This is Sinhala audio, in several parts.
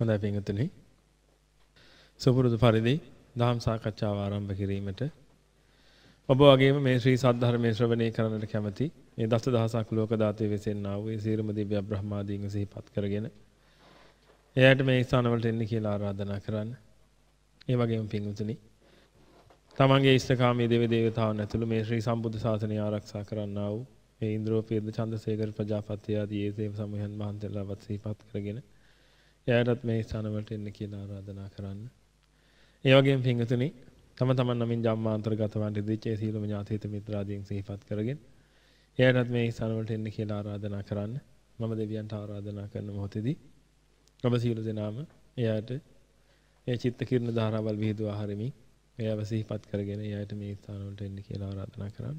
හොඳයි පින්වතුනි. සුපුරුදු පරිදි දහම් සාකච්ඡාව ආරම්භ කිරීමට ඔබ වගේම මේ ශ්‍රී සද්ධර්මයේ ශ්‍රවණය කරන්නට කැමැති මේ දස දහසක් ලෝක දාතේ වෙසෙන්නා වූ ඒ සීරම දිව්‍ය බ්‍රහ්මාදීන් සිහිපත් කරගෙන එයාට මේ ස්ථානවලට එන්න කියලා ආරාධනා කරන්න. ඒ වගේම පින්වතුනි තමන්ගේ ඉෂ්ඨකාමී දේව දේවතාවුන් ඇතුළු මේ ශ්‍රී සම්බුද්ධ ශාසනය ආරක්ෂා කරන්නා වූ මේ ඉන්ද්‍රෝපීර්ද චන්දසේකර ප්‍රජාපති ආදී ඒ දේව සමූහයන් වහන්සේලාවත් සිහිපත් කරගෙන එයාටත් මේ ස්ථානවලට එන්න කියලා ආරාධනා කරන්න. ඒ වගේම පින්වතුනි තම තමන් නමින් ජම්මාන්තරගත වන්ට දිච්ච ඒ සීලම ඥාතිත මිත්‍රාදීන් සිහිපත් කරගෙන එයාටත් මේ ස්ථානවලට එන්න කියලා ආරාධනා කරන්න. මම දෙවියන්ට ආරාධනා කරන මොහොතේදී ඔබ සියලු දෙනාම එයාට ඒ චිත්ත කිරණ ධාරාවල් විහිදුවා හරිමින් එයාව සිහිපත් කරගෙන එයාට මේ ස්ථානවලට එන්න කියලා ආරාධනා කරන්න.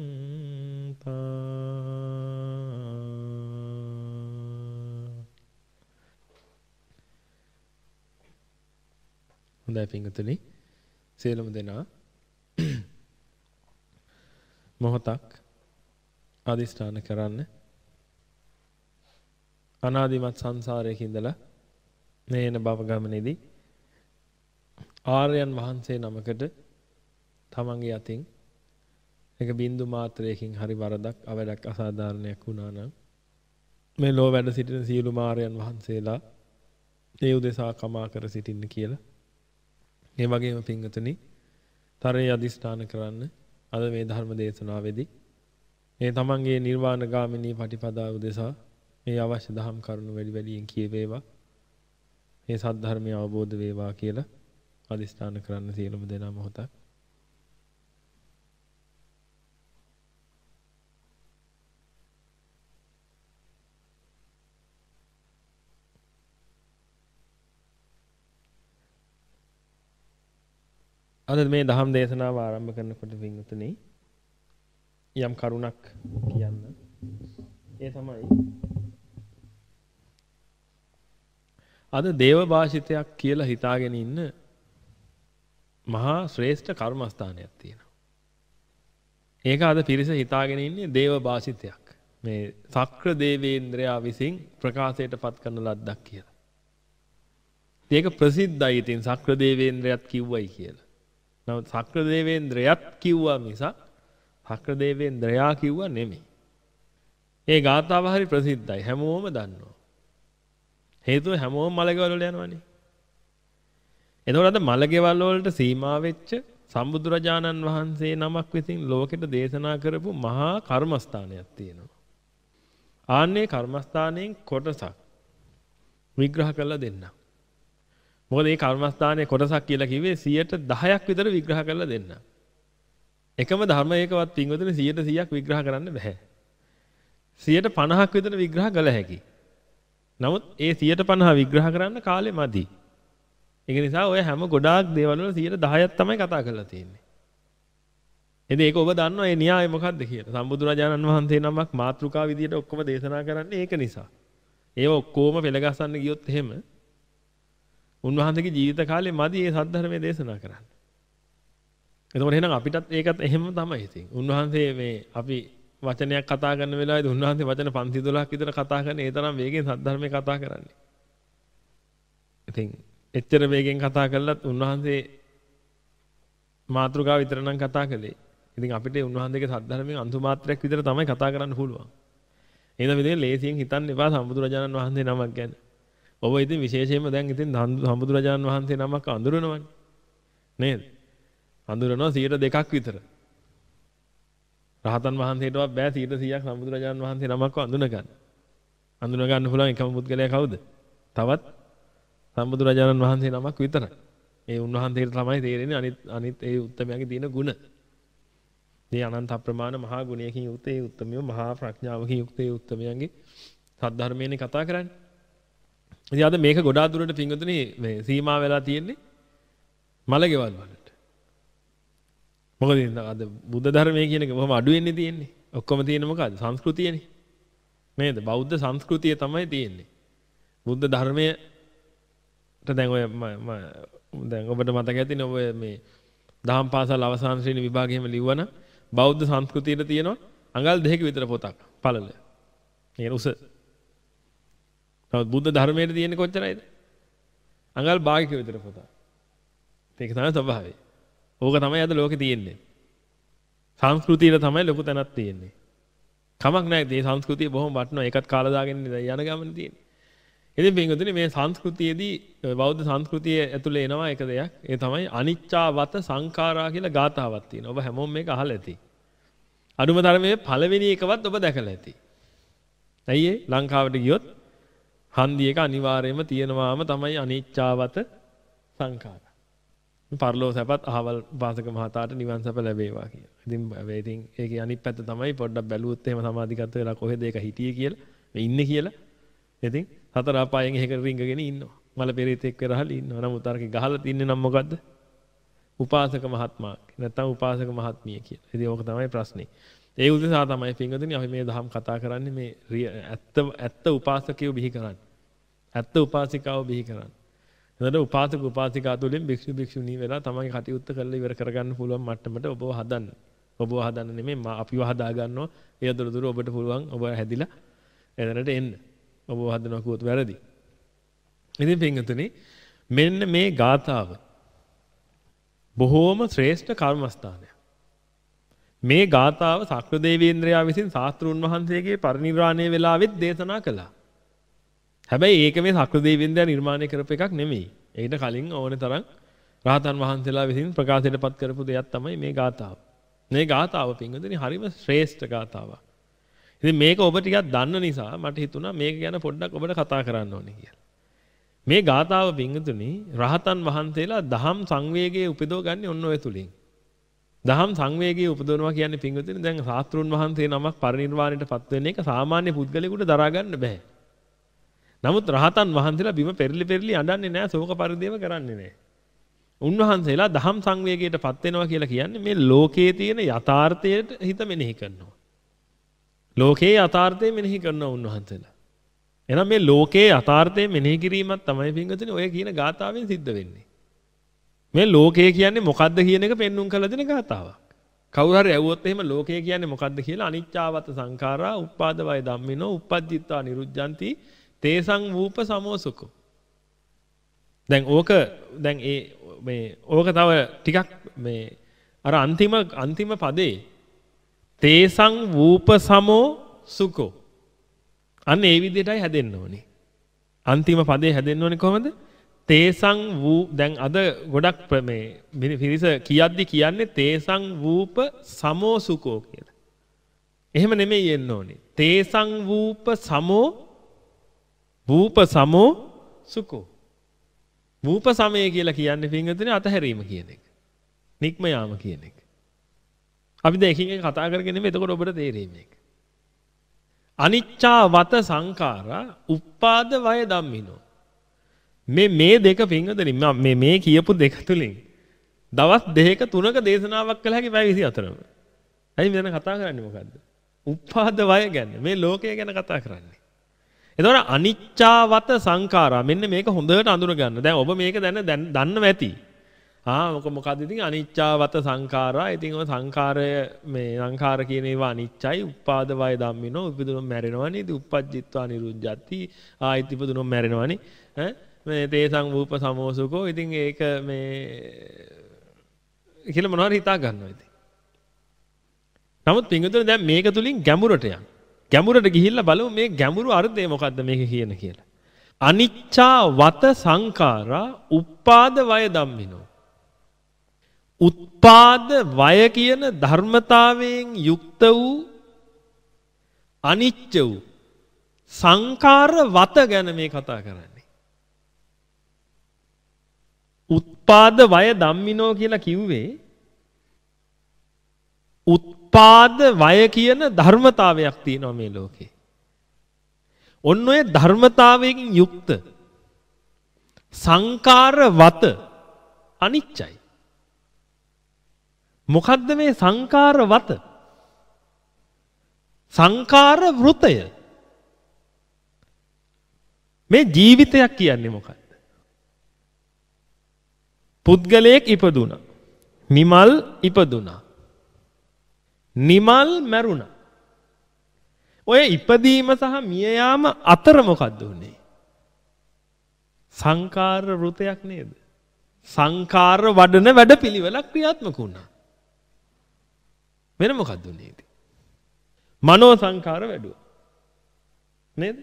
හොඳයි පිංගතුනි සියලුම දෙනා මොහොතක් අදිස්ථාන කරන්න. අනාදිමත් සංසාරයක ඉඳලා මේ එන භව ගමනේදී ආර්යයන් වහන්සේ නමකට තමන්ගේ අතින් එක බින්දු මාත්‍රයකින් හරි වරදක් අවඩක් අසාධාරණයක් වුණා නම් මේ ලෝ වැඩ සිටින සියලු මාර්යයන් වහන්සේලා ඒ උදෙසා කමා කර සිටින්න කියලා ඒ වගේම පින්වතුනි තරයේ අදිස්ථාන කරන්න අද මේ ධර්ම දේශනාවේදී මේ තමන්ගේ නිර්වාණ ගාමිනී පටිපදා උදෙසා මේ අවශ්‍ය දහම් කරුණු වැඩි වැඩියෙන් කියවේවා. මේ සද්ධර්මය අවබෝධ වේවා කියලා අදිස්ථාන කරන්න සියලුම දෙනා මොහොතක්. අද මේ දහම් දේශනාව ආරම්භ කරනකොට වින්තුනි යම් කරුණක් කියන්න. ඒ තමයි අද දේව භාෂිතයක් කියලා හිතාගෙන ඉන්න මහා ශ්‍රේෂ්ඨ කර්මස්ථානයක් තියෙනවා. ඒක අද පිරිස හිතාගෙන ඉන්නේ දේව භාෂිතයක්. මේ සක්‍ර දේවේන්ද්‍රයා විසින් ප්‍රකාශයට පත් කරන ලද්දක් කියලා. ඒක ප්‍රසිද්ධයි ඉතින් සක්‍ර දේවේන්ද්‍රයත් කිව්වයි කියලා. නමුත් සක්‍ර දේවේන්ද්‍රයත් කිව්වා මිසක් සක්‍ර දේවේන්ද්‍රයා කිව්වා නෙමෙයි. ඒ ගාථාව හරි ප්‍රසිද්ධයි හැමෝම දන්නවා. හේතුව හැමෝම මලගෙවල් වල යනවනේ. එතකොට අද මලගෙවල් වලට සීමා වෙච්ච සම්බුදුරජාණන් වහන්සේ නමක් විසින් ලෝකෙට දේශනා කරපු මහා කර්මස්ථානයක් තියෙනවා. ආන්නේ කර්මස්ථානයෙන් කොටසක් විග්‍රහ කරලා දෙන්නම්. මොකද මේ කර්මස්ථානයේ කොටසක් කියලා කිව්වේ 10ක් විතර විග්‍රහ කරලා දෙන්න. එකම ධර්මයකවත් පින්වතුනි 100%ක් විග්‍රහ කරන්න බෑ. 150ක් විතර විග්‍රහ කළ හැකියි. නමුත් ඒ 150 විග්‍රහ කරන්න කාලෙ මදි. ඒක නිසා ඔය හැම ගොඩාක් දේවල් වල 10ක් තමයි කතා කරලා තියෙන්නේ. ඉතින් ඒක ඔබ දන්නවා ඒ න්‍යාය මොකක්ද කියලා. සම්බුදුරජාණන් වහන්සේ නමක් මාතෘකා විදියට ඔක්කොම දේශනා කරන්නේ ඒක නිසා. ඒව ඔක්කොම පෙළගස්සන්න ගියොත් එහෙම උන්වහන්සේගේ ජීවිත කාලේ මදි මේ සද්ධර්මයේ දේශනා කරන්න. එතකොට එහෙනම් අපිටත් ඒකත් එහෙම තමයි ඉතින්. උන්වහන්සේ මේ අපි වචනයක් කතා කරන වෙලාවේදී උන්වහන්සේ වචන 512ක් විතර කතා කරන ඒ තරම් වේගෙන් සද්ධර්මයේ කතා කරන්නේ. ඉතින් එච්චර වේගෙන් කතා කළත් උන්වහන්සේ මාතෘකාව විතර නම් කතා කළේ. ඉතින් අපිට උන්වහන්සේගේ සද්ධර්මයෙන් අන්තු මාත්‍රයක් විතර තමයි කතා කරන්න පුළුවන්. එහෙනම් ඉතින් ලේසියෙන් හිතන්න එපා සම්බුදුරජාණන් වහන්සේ නමක් ගැන. ඔබ ඉතින් විශේෂයෙන්ම දැන් ඉතින් සම්බුදුරජාණන් වහන්සේ නමක් අඳුරනවනේ. නේද? අඳුරනවා 102ක් විතර. රහතන් වහන්සේටවත් බෑ 100ක් සම්බුදුරජාණන් වහන්සේ නමක්ව අඳුන ගන්න. අඳුන ගන්න පුළුවන් එකම පුද්ගලයා කවුද? තවත් සම්බුදුරජාණන් වහන්සේ නමක් විතරයි. ඒ උන්වහන්සේට තමයි තේරෙන්නේ අනිත් අනිත් ඒ උත්තමයන්ගේ තියෙන ಗುಣ. මේ අනන්ත අප්‍රමාණ මහා ගුණයකින් යුක්ත ඒ උත්තමියෝ මහා ප්‍රඥාවකින් යුක්ත ඒ උත්තමයන්ගේ සද්ධර්මයනේ කතා කරන්නේ. ඉතින් අද මේක ගොඩාක් දුරට පිංගුතුනි මේ සීමා වෙලා තියෙන්නේ මලගෙවල් වලට. මොකද අද බුද්ධ ධර්මයේ කියන එක බොහොම අඩු වෙන්නේ තියෙන්නේ. ඔක්කොම තියෙන්නේ මොකද්ද? සංස්කෘතියනේ. නේද? බෞද්ධ සංස්කෘතිය තමයි තියෙන්නේ. බුද්ධ ධර්මයට දැන් ඔය දැන් ඔබට මතක ඇතිනේ ඔබ මේ දහම් පාසල් අවසාන ශ්‍රේණි විභාගෙම ලිව්වනම් බෞද්ධ සංස්කෘතියට තියෙනවා අඟල් දෙකක විතර පොතක් පළල. ඒ උස. නමුත් බුද්ධ ධර්මයේ තියෙන්නේ කොච්චරයිද? අඟල් භාගයක විතර පොතක්. ඒක තමයි ස්වභාවය. ඕක තමයි අද ලෝකේ තියෙන්නේ. සංස්කෘතියට තමයි ලොකු තැනක් තියෙන්නේ. කමක් නැහැ මේ සංස්කෘතිය බොහොම වටිනවා. ඒකත් කාලා දාගෙන යන ගමන තියෙන්නේ. ඉතින් පින්වතුනි මේ සංස්කෘතියේදී බෞද්ධ සංස්කෘතිය ඇතුලේ එනවා එක දෙයක්. ඒ තමයි අනිච්චාවත සංඛාරා කියලා ගාතාවක් තියෙනවා. ඔබ හැමෝම මේක අහලා ඇති. අඩුම තරමේ පළවෙනි එකවත් ඔබ දැකලා ඇති. ඇයි ඒ ලංකාවට ගියොත් හන්දි එක අනිවාර්යයෙන්ම තියෙනවාම තමයි අනිච්චාවත සංඛාරා. පරලෝ සැපත් අහවල් වාසක මහතාට නිවන් සැප ලැබේවා කියලා. ඉතින් ඉතින් ඒකේ අනිත් පැත්ත තමයි පොඩ්ඩක් බැලුවොත් එහෙම සමාධිගත වෙලා කොහෙද ඒක හිටියේ කියලා, මේ ඉන්නේ කියලා. ඉතින් හතර අපායෙන් එහෙක රිංගගෙන ඉන්නවා. මල පෙරේතෙක් වෙරහලි ඉන්නවා. නමුත් අරක ගහලා තින්නේ නම් මොකද්ද? උපාසක මහත්මයා. නැත්තම් උපාසක මහත්මිය කියලා. ඉතින් ඕක තමයි ප්‍රශ්නේ. ඒ උදෙසා තමයි පින්වතුනි අපි මේ දහම් කතා කරන්නේ මේ ඇත්ත ඇත්ත උපාසකයෝ බිහි කරන්නේ. ඇත්ත උපාසිකාව බිහි කරන්නේ. එතකොට උපාසක උපාසිකා තුළින් භික්ෂු භික්ෂුණී වෙලා තමන්ගේ කටයුත්ත කරලා ඉවර කරගන්න පුළුවන් මට්ටමට ඔබව හදන්න. ඔබව හදන්න නෙමෙයි අපිව හදා ගන්නවා. ඒ දොරතුරු ඔබට පුළුවන් ඔබ හැදිලා එතනට එන්න. ඔබ හදනවා කිව්වොත් වැරදි. ඉතින් පින්වතුනි මෙන්න මේ ගාථාව බොහෝම ශ්‍රේෂ්ඨ කර්මස්ථානයක්. මේ ගාථාව සක්‍රදේවේන්ද්‍රයා විසින් ශාස්ත්‍රුන් වහන්සේගේ පරිනිර්වාණය වෙලාවෙත් දේශනා කළා. හැබැයි ඒක මේ සක්‍රදේවේන්ද්‍රයා නිර්මාණය කරපු එකක් නෙමෙයි. ඒකට කලින් ඕනේ තරම් රහතන් වහන්සේලා විසින් ප්‍රකාශයටපත් කරපු දෙයක් තමයි මේ ගාථාව. මේ ගාථාව පින්වතුනි හරිම ශ්‍රේෂ්ඨ ගාථාවක්. ඉතින් මේක ඔබ ටිකක් දන්න නිසා මට හිතුණා මේක ගැන පොඩ්ඩක් ඔබට කතා කරන්න ඕනේ කියලා. මේ ගාථාව පිංගුතුනි රහතන් වහන්සේලා දහම් සංවේගයේ උපදව ගන්න ඔන්න ඔය තුලින්. දහම් සංවේගයේ උපදවනවා කියන්නේ පිංගුතුනි දැන් ශාස්ත්‍රුන් වහන්සේ නමක් පරිනිර්වාණයටපත් වෙන එක සාමාන්‍ය පුද්ගලයෙකුට දරා ගන්න බෑ. නමුත් රහතන් වහන්සේලා බිම පෙරලි පෙරලි අඬන්නේ නැහැ ශෝක පරිදේව කරන්නේ නැහැ. උන්වහන්සේලා දහම් සංවේගයටපත් වෙනවා කියලා කියන්නේ මේ ලෝකයේ තියෙන යථාර්ථයට හිත මෙනෙහි කරනවා. ලෝකයේ යථාර්ථය මෙනෙහි කරන උන්වහන්සේලා. එහෙනම් මේ ලෝකයේ යථාර්ථය මෙනෙහි කිරීමක් තමයි පින්වතුනි ඔය කියන ගාථාවෙන් සිද්ධ වෙන්නේ. මේ ලෝකය කියන්නේ මොකද්ද කියන එක පෙන්눔 කළ දෙන ගාථාවක්. කවුරු හරි ඇහුවොත් එහෙම ලෝකය කියන්නේ මොකද්ද කියලා අනිච්චාවත සංඛාරා උපාද වය ධම්මිනෝ උපජ්ජිත්වා නිරුද්ධಂತಿ තේසං වූප සමෝසුකෝ. දැන් ඕක දැන් ඒ මේ ඕක තව ටිකක් මේ අර අන්තිම අන්තිම පදේ තේසං වූප සමෝ සුකෝ. අන්න ඒ විදිහටයි හැදෙන්න ඕනේ. අන්තිම පදේ හැදෙන්න ඕනේ කොහොමද? තේසං වූ දැන් අද ගොඩක් මේ පිරිස කියද්දි කියන්නේ තේසං වූප සමෝ සුකෝ කියලා. එහෙම නෙමෙයි එන්න ඕනේ. තේසං වූප සමෝ වූප සමෝ සුකෝ. වූප සමය කියලා කියන්නේ පින්වතුනි අතහැරීම කියන එක. නික්ම යාම කියන එක. අපි දැන් එකින් එක කතා කරගෙන ඉන්නේ එතකොට ඔබට තේරෙයි මේක. අනිච්චා වත සංඛාරා උපාද වය ධම්මිනෝ. මේ මේ දෙක පින්වතුනි මේ මේ කියපු දෙක තුලින් දවස් දෙකක තුනක දේශනාවක් කළ හැකි පැය 24ම. ඇයි මෙතන කතා කරන්නේ මොකද්ද? උපාද වය ගැන මේ ලෝකය ගැන කතා කරන්නේ. එතකොට අනිච්චාවත සංඛාරා මෙන්න මේක හොඳට අඳුන ගන්න. දැන් ඔබ මේක දැන දන්නව ඇති. ආ මොක මොකද්ද ඉතින් අනිච්චාවත සංඛාරා. ඉතින් ඔය සංඛාරය මේ සංඛාර කියන ඒවා අනිච්චයි. උපාද වය ධම්මිනෝ උපදිනොත් මැරෙනවනේ. ඉතින් උපජ්ජිත්වා නිරුද්ධති. ආයිත් ඉපදුනොත් මැරෙනවනේ. ඈ මේ තේසං වූප සමෝසුකෝ. ඉතින් ඒක මේ කියලා මොනවද හිතා ගන්නවා ඉතින්. නමුත් පින්විතනේ දැන් මේක තුලින් ගැඹුරට යන්න. ගැඹුරට ගිහිල්ලා බලමු මේ ගැඹුරු අර්ථය මොකද්ද මේක කියන කියලා. අනිච්චා වත සංඛාරා උපාද වය ධම්මිනෝ උත්පාද වය කියන ධර්මතාවයෙන් යුක්ත වූ අනිච්ච වූ සංකාර වත ගැන මේ කතා කරන්නේ. උත්පාද වය ධම්මිනෝ කියලා කිව්වේ උත්පාද වය කියන ධර්මතාවයක් තියෙනවා මේ ලෝකේ. ඔන්න ඔය ධර්මතාවයෙන් යුක්ත සංකාර වත අනිච්චයි. මොකද්ද මේ සංකාර වත? සංකාර වෘතය. මේ ජීවිතයක් කියන්නේ මොකක්ද? පුද්ගලයෙක් ඉපදුනා. නිමල් ඉපදුනා. නිමල් මැරුණා. ඔය ඉපදීම සහ මිය යාම අතර මොකද්ද උනේ? සංකාර වෘතයක් නේද? සංකාර වඩන වැඩපිළිවෙලක් ක්‍රියාත්මක වුණා. වෙන මොකක්ද උනේ? මනෝ සංකාර වැඩුවා. නේද?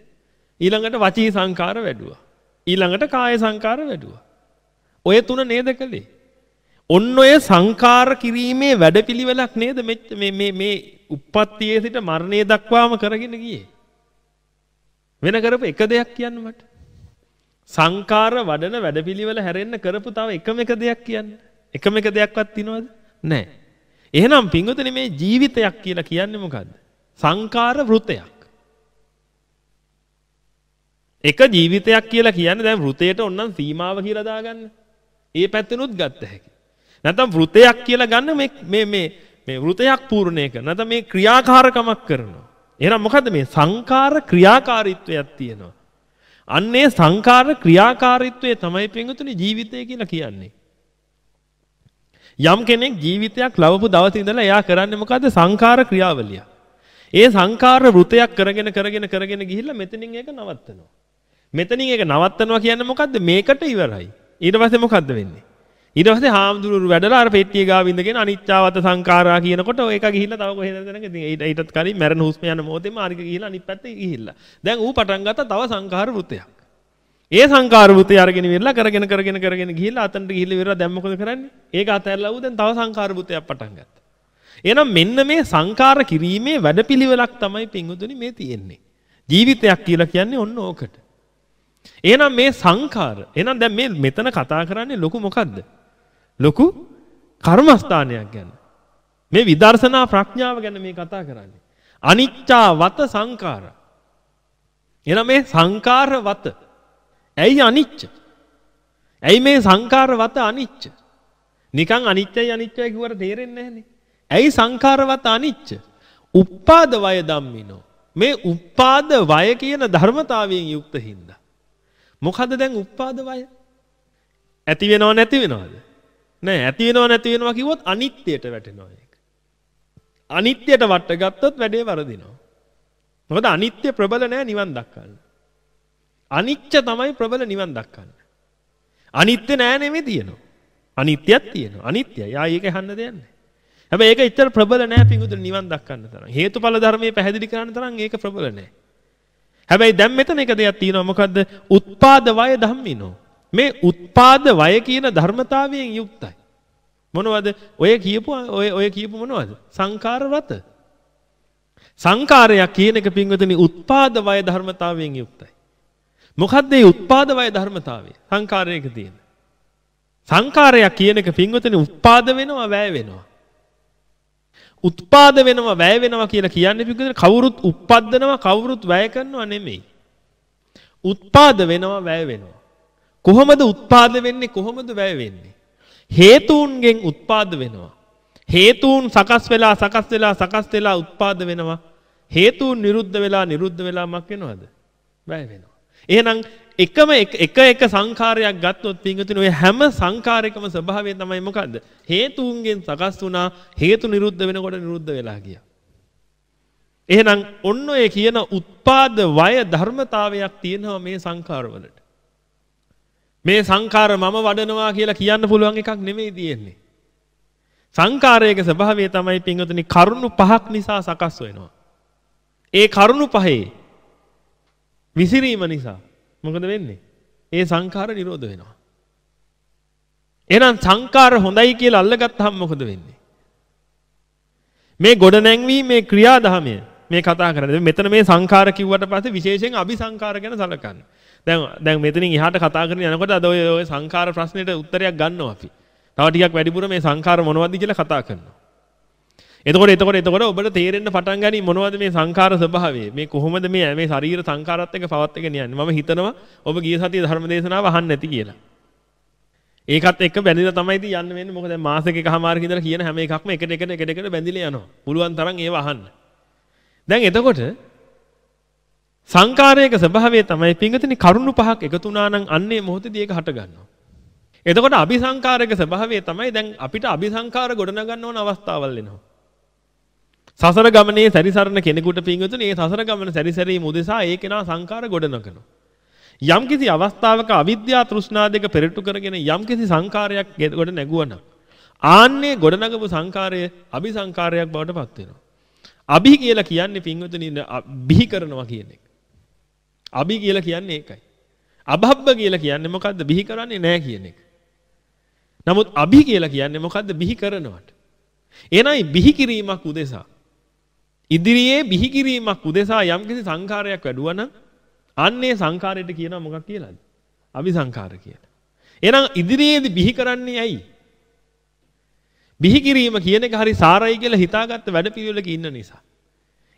ඊළඟට වචී සංකාර වැඩුවා. ඊළඟට කාය සංකාර වැඩුවා. ඔය තුන නේද කළේ? ඔන්න ඔය සංකාර කිරීමේ වැඩපිළිවෙලක් නේද මේ මේ මේ උප්පත්තියේ සිට මරණය දක්වාම කරගෙන ගියේ. වෙන කරපු එක දෙයක් කියන්න මට. සංකාර වඩන වැඩපිළිවෙල හැරෙන්න කරපු තව එකම එක දෙයක් කියන්න. එකම එක දෙයක්වත් තියනවද? නැහැ. එහෙනම් පින්වතුනි මේ ජීවිතයක් කියලා කියන්නේ මොකද්ද? සංකාර වෘතයක්. එක ජීවිතයක් කියලා කියන්නේ දැන් වෘතයට ඕනනම් සීමාව කියලා දාගන්න. ඒ පැත්තෙනුත් ගත්ත හැකි. නැත්නම් වෘතයක් කියලා ගන්න මේ මේ මේ මේ වෘතයක් පූර්ණය කරන. නැත්නම් මේ ක්‍රියාකාරකමක් කරනවා. එහෙනම් මොකද්ද මේ සංකාර ක්‍රියාකාරීත්වයක් තියෙනවා. අන්නේ සංකාර ක්‍රියාකාරීත්වය තමයි පින්වතුනි ජීවිතය කියලා කියන්නේ. යම් කෙනෙක් ජීවිතයක් ලවපු දවසේ ඉඳලා එයා කරන්නේ මොකද්ද සංකාර ක්‍රියාවලිය. ඒ සංකාර වෘතයක් කරගෙන කරගෙන කරගෙන ගිහිල්ලා මෙතනින් ඒක නවත්තනවා. මෙතනින් ඒක නවත්තනවා කියන්නේ මොකද්ද මේකට ඉවරයි. ඊට පස්සේ මොකද්ද වෙන්නේ? ඊට පස්සේ හාමුදුරුවෝ වැඩලා අර පෙට්ටිය ගාව ඉඳගෙන අනිච්චාවත සංඛාරා කියනකොට ඒක ගිහිල්ලා තව කොහෙද දැනග ඉතින් ඊටත් කලින් මැරෙන හුස්ම යන මොහොතේම ආරික ගිහිල්ලා අනිත් පැත්තේ ගිහිල්ලා. දැන් ඌ පටන් ගත්තා තව සංඛාර වෘතයක්. ඒ සංඛාර වෘතය අරගෙන ඉවරලා කරගෙන කරගෙන කරගෙන ගිහිල්ලා අතනට ගිහිල්ලා ඉවරලා දැන් මොකද කරන්නේ? ඒක අතහැරලා ඌ දැන් තව සංඛාර වෘතයක් පටන් ගත්තා. එහෙනම් මෙන්න මේ සංඛාර කිරීමේ වැඩපිළිවෙලක් තමයි පිංගුතුනි මේ තියෙන්නේ. ජීවිතයක් කියලා කියන්නේ ඔන්න ඕකට. එහෙනම් මේ සංඛාර එහෙනම් දැන් මේ මෙතන කතා කරන්නේ ලොකු මොකද්ද? ලොකු කර්මස්ථානයක් ගැන. මේ විදර්ශනා ප්‍රඥාව ගැන මේ කතා කරන්නේ. අනිච්චා වත සංඛාර. එහෙනම් මේ සංඛාර වත. ඇයි අනිච්ච? ඇයි මේ සංඛාර වත අනිච්ච? නිකන් අනිච්චයි අනිච්චයි කිව්වට තේරෙන්නේ නැහනේ. ඇයි සංඛාර වත අනිච්ච? උපාද වය ධම්මිනෝ. මේ උපාද වය කියන ධර්මතාවයෙන් යුක්ත හින්දා. මොකද දැන් උපාද වය? ඇති වෙනව නැති වෙනවද? නෑ ඇති වෙනව නැති වෙනවා කිව්වොත් අනිත්‍යයට වැටෙනවා ඒක. අනිත්‍යයට වට ගත්තොත් වැඩේ වරදිනවා. මොකද අනිත්‍ය ප්‍රබල නෑ නිවන් දක්කන්න. අනිච්ච තමයි ප්‍රබල නිවන් දක්කන්න. අනිත්‍ය නෑ නෙමෙයි තියෙනවා. අනිත්‍යයක් තියෙනවා. අනිත්‍යයි. ආ ඒක අහන්න දෙයක් නෑ. හැබැයි ඒක ඉතර ප්‍රබල නෑ පිඟුදුන නිවන් දක්කන්න තරම්. හේතුඵල ධර්මයේ පැහැදිලි කරන්න තරම් ඒක ප්‍රබල නෑ. හැබැයි දැන් මෙතන එක දෙයක් තියෙනවා මොකද්ද? උත්පාද වය ධම්මිනෝ. මේ උත්පාද වය කියන ධර්මතාවයෙන් යුක්තයි. මොනවද? ඔය කියපු ඔය ඔය කියපු මොනවද? සංඛාර රත. සංඛාරයක් කියන එක පින්වතුනි උත්පාද වය ධර්මතාවයෙන් යුක්තයි. මොකද්ද මේ උත්පාද වය ධර්මතාවය? සංඛාරයක තියෙන. සංඛාරයක් කියන එක පින්වතුනි උත්පාද වෙනවා වැය වෙනවා. උත්පාද වෙනවා වැය වෙනවා කියලා කියන්නේ පිටුදේ කවුරුත් උප්පද්දනවා කවුරුත් වැය කරනවා නෙමෙයි. උත්පාද වෙනවා වැය වෙනවා. කොහොමද උත්පාද වෙන්නේ කොහොමද වැය වෙන්නේ? හේතුන්ගෙන් උත්පාද වෙනවා. හේතුන් සකස් වෙලා සකස් වෙලා සකස් වෙලා උත්පාද වෙනවා. හේතුන් නිරුද්ධ වෙලා නිරුද්ධ වෙලා මක් වෙනවද? වැය වෙනවා. එහෙනම් එකම එක එක සංඛාරයක් ගත්තොත් පින්වතුනි ඔය හැම සංඛාරයකම ස්වභාවය තමයි මොකද්ද? හේතුන්ගෙන් සකස් වුණා හේතු නිරුද්ධ වෙනකොට නිරුද්ධ වෙලා ගියා. එහෙනම් ඔන්න ඔය කියන උත්පාද වය ධර්මතාවයක් තියෙනවා මේ සංඛාරවලට. මේ සංඛාර මම වඩනවා කියලා කියන්න පුළුවන් එකක් නෙමෙයි තියෙන්නේ. සංඛාරයක ස්වභාවය තමයි පින්වතුනි කරුණු පහක් නිසා සකස් වෙනවා. ඒ කරුණු පහේ විසිරීම නිසා මොකද වෙන්නේ? ඒ සංඛාර නිරෝධ වෙනවා. එහෙනම් සංකාර හොඳයි කියලා අල්ලගත්තාම මොකද වෙන්නේ? මේ ගොඩ නැංවීම මේ ක්‍රියාදහමය මේ කතා කරන්නේ. මෙතන මේ සංකාර කිව්වට පස්සේ විශේෂයෙන් අபிසංකාර ගැන සලකන්න. දැන් දැන් මෙතනින් එහාට කතා කරගෙන යනකොට අද ඔය ඔය සංකාර ප්‍රශ්නෙට උත්තරයක් ගන්නවා අපි. තව ටිකක් වැඩිපුර මේ සංකාර මොනවද කියලා කතා කරනවා. එතකොට එතකොට එතකොට ඔබට තේරෙන්න පටන් ගනී මොනවද මේ සංඛාර ස්වභාවය? මේ කොහොමද මේ මේ ශරීර සංඛාරات එක පවත්ගෙන යන්නේ මම හිතනවා ඔබ ගිය සතියේ ධර්ම දේශනාව අහන්න ඇති කියලා. ඒකත් එක්ක බැඳිලා තමයි ඉතින් යන්න වෙන්නේ. මොකද දැන් මාසෙක එකමාරක ඉඳලා කියන හැම එකක්ම එකට එකට එකට එකට බැඳිලා යනවා. පුළුවන් තරම් ඒව අහන්න. දැන් එතකොට සංකාරයක ස්වභාවය තමයි පිංගතනි කරුණු පහක් එකතු වුණා නම් අන්නේ මොහොතදී ඒක හට ගන්නවා එතකොට අபிසංකාරක ස්වභාවය තමයි දැන් අපිට අபிසංකාර ගොඩනගන්න ඕන අවස්ථාවල් එනවා. සසර ගමනේ සැරිසරන කෙනෙකුට පින්වතුනි මේ සසර ගමන සැරිසැරීම උදෙසා ඒ කෙනා සංකාර ගොඩනගනවා. යම්කිසි අවස්ථාවක අවිද්‍යා තෘෂ්ණා දෙක පෙරටු කරගෙන යම්කිසි සංකාරයක් ගොඩ නැගුවනම් ආන්නේ ගොඩනගපු සංකාරය අபிසංකාරයක් බවට පත් වෙනවා. අභි කියලා කියන්නේ පින්වතුනි බිහි කරනවා කියන එක. අභි කියලා කියන්නේ ඒකයි. අභබ්බ කියලා කියන්නේ මොකද්ද? බිහි කරන්නේ නැහැ කියන එක. නමුත් අභි කියලා කියන්නේ මොකද්ද? බිහි කරනවට. එනයි බිහි කිරීමක් උදෙසා ඉදිරියේ බිහි කිරීමක් උදෙසා යම්කිසි සංඛාරයක් වැඩුවා නම් අන්නේ සංඛාරයට කියනවා මොකක් කියලාද? අபிසංඛාර කියලා. එහෙනම් ඉදිරියේදී බිහි කරන්නේ ඇයි? බිහි කිරීම කියන එක හරි සාරයි කියලා හිතාගත්ත වැඩපිළිවෙලක ඉන්න නිසා.